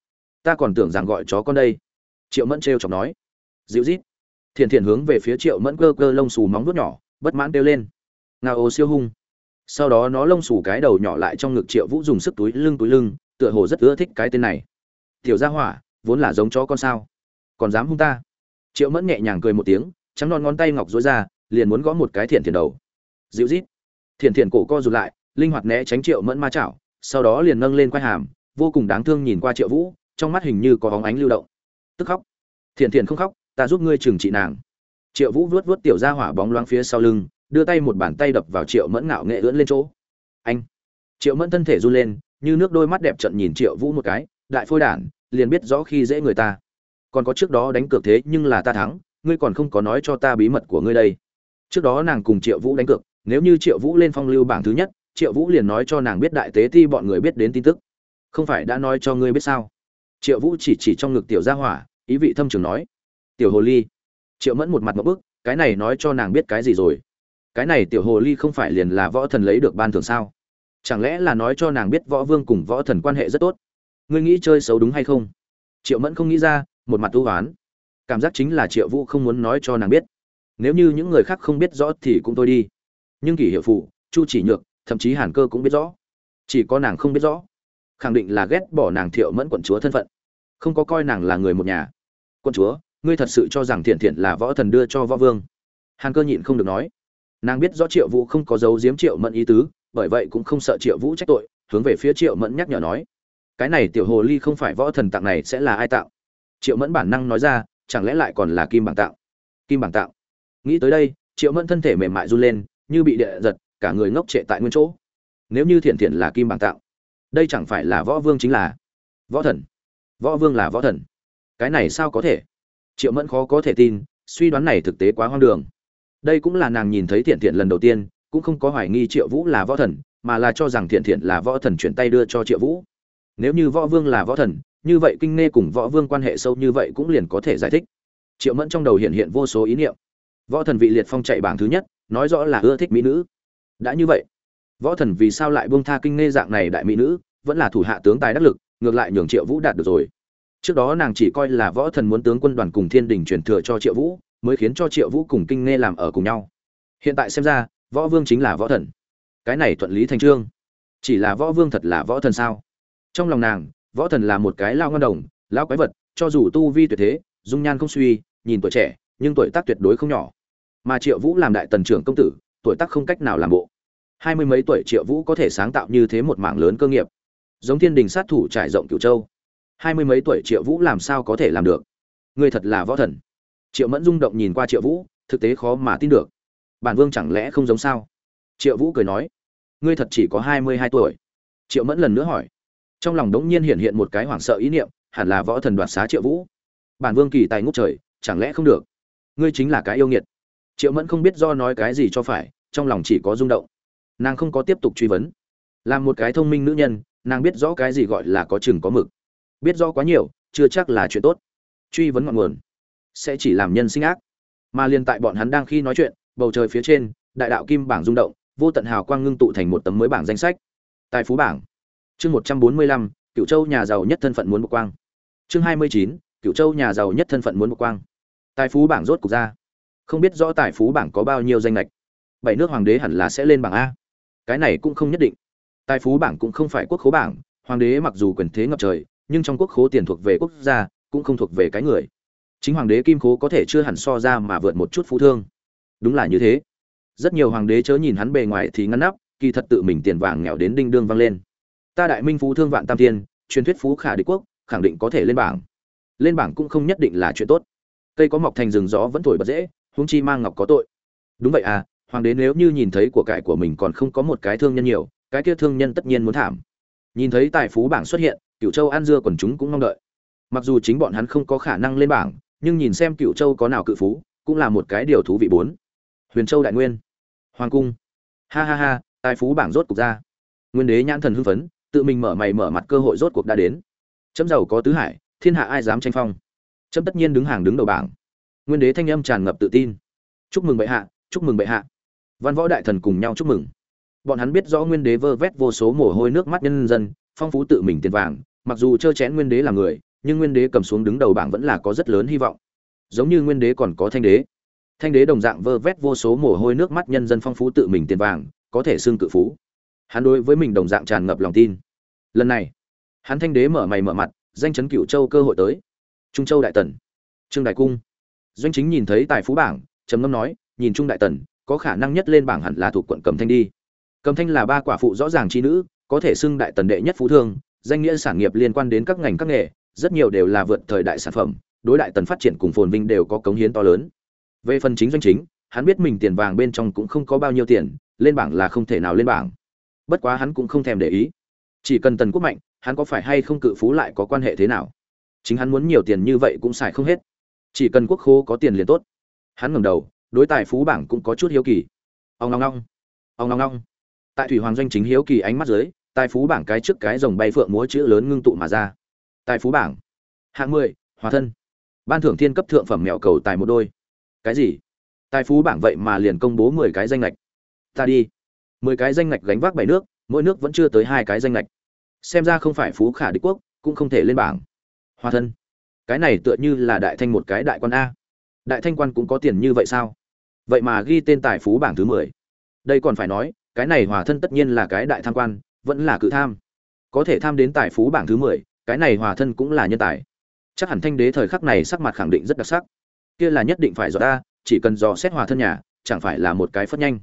Ta còn tưởng rằng gọi chó con đây. Triệu mẫn trêu chọc nói. Dịu rít thiện thiện hướng về phía triệu mẫn cơ cơ lông xù móng vuốt nhỏ, bất mãn kêu lên. Ngao ô siêu hung. Sau đó nó lông xù cái đầu nhỏ lại trong ngực triệu vũ dùng sức túi lưng túi lưng, tựa hồ rất ưa thích cái tên này. Tiểu gia hỏa, vốn là giống chó con sao? Còn dám hung ta? Triệu mẫn nhẹ nhàng cười một tiếng, trắng non ngón tay ngọc dối ra, liền muốn gõ một cái thiện thiện đầu. Dịu rít thiện thiện cổ co rụt lại, linh hoạt né tránh triệu mẫn ma chảo, sau đó liền nâng lên quai hàm, vô cùng đáng thương nhìn qua triệu vũ, trong mắt hình như có hóng ánh lưu động. Tức khóc. Thiện thiện không khóc, ta giúp ngươi trừng trị nàng. Triệu vũ vuốt vuốt tiểu ra hỏa bóng loáng phía sau lưng, đưa tay một bàn tay đập vào triệu mẫn ngạo nghệ ưỡn lên chỗ. Anh. Triệu mẫn thân thể run lên, như nước đôi mắt đẹp trận nhìn triệu vũ một cái, đại phôi đản, liền biết rõ khi dễ người ta còn có trước đó đánh cược thế nhưng là ta thắng, ngươi còn không có nói cho ta bí mật của ngươi đây. Trước đó nàng cùng triệu vũ đánh cược, nếu như triệu vũ lên phong lưu bảng thứ nhất, triệu vũ liền nói cho nàng biết đại tế ti bọn người biết đến tin tức. Không phải đã nói cho ngươi biết sao? Triệu vũ chỉ chỉ trong ngực tiểu gia hỏa, ý vị thâm trường nói. Tiểu hồ ly. Triệu mẫn một mặt một bức, cái này nói cho nàng biết cái gì rồi? Cái này tiểu hồ ly không phải liền là võ thần lấy được ban thường sao? Chẳng lẽ là nói cho nàng biết võ vương cùng võ thần quan hệ rất tốt? Ngươi nghĩ chơi xấu đúng hay không? Triệu mẫn không nghĩ ra một mặt ưu oán. Cảm giác chính là triệu vũ không muốn nói cho nàng biết. Nếu như những người khác không biết rõ thì cũng thôi đi. Nhưng kỷ hiệu phụ, chu chỉ nhược, thậm chí hàn cơ cũng biết rõ. Chỉ có nàng không biết rõ. Khẳng định là ghét bỏ nàng thiệu mẫn quận chúa thân phận. Không có coi nàng là người một nhà. Quận chúa, ngươi thật sự cho rằng thiện thiện là võ thần đưa cho võ vương? Hàn cơ nhịn không được nói. Nàng biết rõ triệu vũ không có dấu giếm triệu mẫn ý tứ, bởi vậy cũng không sợ triệu vũ trách tội, hướng về phía triệu mẫn nhắc nhở nói. Cái này tiểu hồ ly không phải võ thần tặng này sẽ là ai tạo triệu mẫn bản năng nói ra, chẳng lẽ lại còn là kim bảng tạo? Kim bảng tạo? Nghĩ tới đây, triệu mẫn thân thể mềm mại run lên, như bị địa giật, cả người ngốc trệ tại nguyên chỗ. Nếu như thiện thiện là kim bảng tạo, đây chẳng phải là võ vương chính là võ thần? Võ vương là võ thần. Cái này sao có thể? Triệu mẫn khó có thể tin, suy đoán này thực tế quá hoang đường. Đây cũng là nàng nhìn thấy thiện thiện lần đầu tiên, cũng không có hoài nghi triệu vũ là võ thần, mà là cho rằng thiện thiện là võ thần chuyển tay đưa cho triệu vũ. Nếu như võ vương là võ thần như vậy kinh nghe cùng võ vương quan hệ sâu như vậy cũng liền có thể giải thích. Triệu mẫn trong đầu hiện hiện vô số ý niệm. Võ thần vị liệt phong chạy bảng thứ nhất, nói rõ là ưa thích mỹ nữ. Đã như vậy, võ thần vì sao lại buông tha kinh nghe dạng này đại mỹ nữ, vẫn là thủ hạ tướng tài đắc lực, ngược lại nhường triệu vũ đạt được rồi. Trước đó nàng chỉ coi là võ thần muốn tướng quân đoàn cùng thiên đình truyền thừa cho triệu vũ, mới khiến cho triệu vũ cùng kinh nghe làm ở cùng nhau. Hiện tại xem ra, võ vương chính là võ thần. Cái này thuận lý thành trương. Chỉ là võ vương thật là võ thần sao? Trong lòng nàng võ thần là một cái lao ngon đồng, lao quái vật, cho dù tu vi tuyệt thế, dung nhan không suy, nhìn tuổi trẻ, nhưng tuổi tác tuyệt đối không nhỏ. Mà triệu vũ làm đại tần trưởng công tử, tuổi tác không cách nào làm bộ. Hai mươi mấy tuổi triệu vũ có thể sáng tạo như thế một mảng lớn cơ nghiệp. Giống thiên đình sát thủ trải rộng cửu châu. Hai mươi mấy tuổi triệu vũ làm sao có thể làm được? Người thật là võ thần. Triệu mẫn rung động nhìn qua triệu vũ, thực tế khó mà tin được. Bản vương chẳng lẽ không giống sao? Triệu vũ cười nói, ngươi thật chỉ có hai mươi hai tuổi. Triệu mẫn lần nữa hỏi trong lòng đống nhiên hiện hiện một cái hoảng sợ ý niệm, hẳn là võ thần đoạt xá triệu vũ. Bản vương kỳ tài ngút trời, chẳng lẽ không được? Ngươi chính là cái yêu nghiệt. Triệu mẫn không biết do nói cái gì cho phải, trong lòng chỉ có rung động. Nàng không có tiếp tục truy vấn. Làm một cái thông minh nữ nhân, nàng biết rõ cái gì gọi là có chừng có mực. Biết rõ quá nhiều, chưa chắc là chuyện tốt. Truy vấn ngọn nguồn. Sẽ chỉ làm nhân sinh ác. Mà liên tại bọn hắn đang khi nói chuyện, bầu trời phía trên, đại đạo kim bảng rung động, vô tận hào quang ngưng tụ thành một tấm mới bảng danh sách. Tài phú bảng chương một trăm bốn mươi lăm cựu châu nhà giàu nhất thân phận muốn một quang. Chương hai mươi chín cựu châu nhà giàu nhất thân phận muốn một quang. Tài phú bảng rốt cục ra. Không biết rõ tài phú bảng có bao nhiêu danh lệch bảy nước hoàng đế hẳn là sẽ lên bảng a. Cái này cũng không nhất định. Tài phú bảng cũng không phải quốc khố bảng, hoàng đế mặc dù quyền thế ngập trời, nhưng trong quốc khố tiền thuộc về quốc gia, cũng không thuộc về cái người. Chính hoàng đế kim khố có thể chưa hẳn so ra mà vượt một chút phú thương. Đúng là như thế. Rất nhiều hoàng đế chớ nhìn hắn bề ngoài thì ngăn nắp, kỳ thật tự mình tiền vàng nghèo đến đinh đương vang lên ta đại minh phú thương vạn tam thiên, truyền thuyết phú khả đế quốc, khẳng định có thể lên bảng. Lên bảng cũng không nhất định là chuyện tốt. Cây có mọc thành rừng gió vẫn thổi bật dễ, huống chi mang ngọc có tội. Đúng vậy à hoàng đế nếu như nhìn thấy của cải của mình còn không có một cái thương nhân nhiều, cái kia thương nhân tất nhiên muốn thảm. Nhìn thấy tài phú bảng xuất hiện cựu châu an dưa còn chúng cũng mong đợi. Mặc dù chính bọn hắn không có khả năng lên bảng, nhưng nhìn xem cựu châu có nào cự phú, cũng là một cái điều thú vị bốn. Huyền châu đại nguyên. Hoàng cung. Ha ha ha, tài phú bảng rốt cục ra. Nguyên đế nhãn thần hưng phấn tự mình mở mày mở mặt cơ hội rốt cuộc đã đến. Chấm giàu có tứ hải, thiên hạ ai dám tranh phong? Chấm tất nhiên đứng hàng đứng đầu bảng. Nguyên đế thanh âm tràn ngập tự tin. Chúc mừng bệ hạ, chúc mừng bệ hạ. Văn võ đại thần cùng nhau chúc mừng. Bọn hắn biết rõ nguyên đế vơ vét vô số mồ hôi nước mắt nhân dân, phong phú tự mình tiền vàng, mặc dù trơ chén nguyên đế là người, nhưng nguyên đế cầm xuống đứng đầu bảng vẫn là có rất lớn hy vọng. Giống như nguyên đế còn có thanh đế. Thanh đế đồng dạng vơ vét vô số mồ hôi nước mắt nhân dân phong phú tự mình tiền vàng, có thể xưng cự phú. Hắn đối với mình đồng dạng tràn ngập lòng tin lần này, hắn thanh đế mở mày mở mặt, danh chấn cựu châu cơ hội tới. Trung châu đại tần, trương đại cung. Doanh chính nhìn thấy tài phú bảng, trầm ngâm nói, nhìn trung đại tần, có khả năng nhất lên bảng hẳn là thuộc quận cầm thanh đi. Cầm thanh là ba quả phụ rõ ràng chi nữ, có thể xưng đại tần đệ nhất phú thương, danh nghĩa sản nghiệp liên quan đến các ngành các nghề, rất nhiều đều là vượt thời đại sản phẩm, đối đại tần phát triển cùng phồn vinh đều có cống hiến to lớn. Về phần chính doanh chính, hắn biết mình tiền vàng bên trong cũng không có bao nhiêu tiền, lên bảng là không thể nào lên bảng. Bất quá hắn cũng không thèm để ý chỉ cần tần quốc mạnh, hắn có phải hay không cự phú lại có quan hệ thế nào? Chính hắn muốn nhiều tiền như vậy cũng xài không hết. Chỉ cần quốc khố có tiền liền tốt. Hắn ngẩng đầu, đối tài phú bảng cũng có chút hiếu kỳ. Ông ngong ngong. Ông ngong ngong. Tại thủy hoàng doanh chính hiếu kỳ ánh mắt dưới, tài phú bảng cái trước cái rồng bay phượng múa chữ lớn ngưng tụ mà ra. Tài phú bảng. Hạng mười, hòa thân. Ban thưởng thiên cấp thượng phẩm mẹo cầu tài một đôi. Cái gì? Tài phú bảng vậy mà liền công bố mười cái danh lệch ta đi. Mười cái danh lệch gánh vác bảy nước, mỗi nước vẫn chưa tới hai cái danh lệch xem ra không phải phú khả đế quốc, cũng không thể lên bảng. Hòa thân, cái này tựa như là đại thanh một cái đại quan a. Đại thanh quan cũng có tiền như vậy sao? Vậy mà ghi tên tài phú bảng thứ mười. Đây còn phải nói, cái này hòa thân tất nhiên là cái đại tham quan, vẫn là cự tham. Có thể tham đến tài phú bảng thứ mười, cái này hòa thân cũng là nhân tài. Chắc hẳn thanh đế thời khắc này sắc mặt khẳng định rất đặc sắc. Kia là nhất định phải dò ta, chỉ cần dò xét hòa thân nhà, chẳng phải là một cái phất nhanh.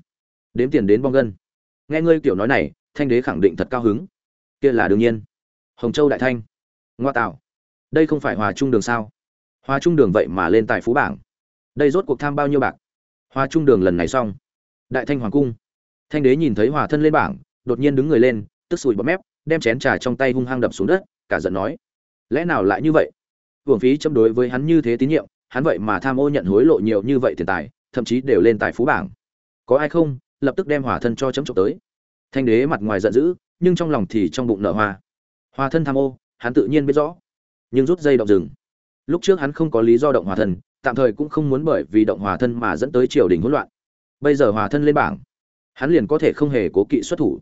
Đếm tiền đến bong gân. Nghe ngươi kiểu nói này, thanh đế khẳng định thật cao hứng kia là đương nhiên. Hồng châu đại thanh. Ngoa tạo. Đây không phải hòa trung đường sao? Hòa trung đường vậy mà lên tài phú bảng. Đây rốt cuộc tham bao nhiêu bạc? Hòa trung đường lần này xong. Đại thanh hoàng cung. Thanh đế nhìn thấy hòa thân lên bảng, đột nhiên đứng người lên, tức sùi bọt mép, đem chén trà trong tay hung hăng đập xuống đất, cả giận nói, lẽ nào lại như vậy? Hưởng phí châm đối với hắn như thế tín nhiệm, hắn vậy mà tham ô nhận hối lộ nhiều như vậy tiền tài, thậm chí đều lên tài phú bảng. Có ai không? Lập tức đem hòa thân cho chấm trộm tới. Thanh đế mặt ngoài giận dữ nhưng trong lòng thì trong bụng nở hoa. Hòa thân tham ô, hắn tự nhiên biết rõ. Nhưng rút dây động rừng. Lúc trước hắn không có lý do động hòa thân, tạm thời cũng không muốn bởi vì động hòa thân mà dẫn tới triều đình hỗn loạn. Bây giờ hòa thân lên bảng, hắn liền có thể không hề cố kỵ xuất thủ.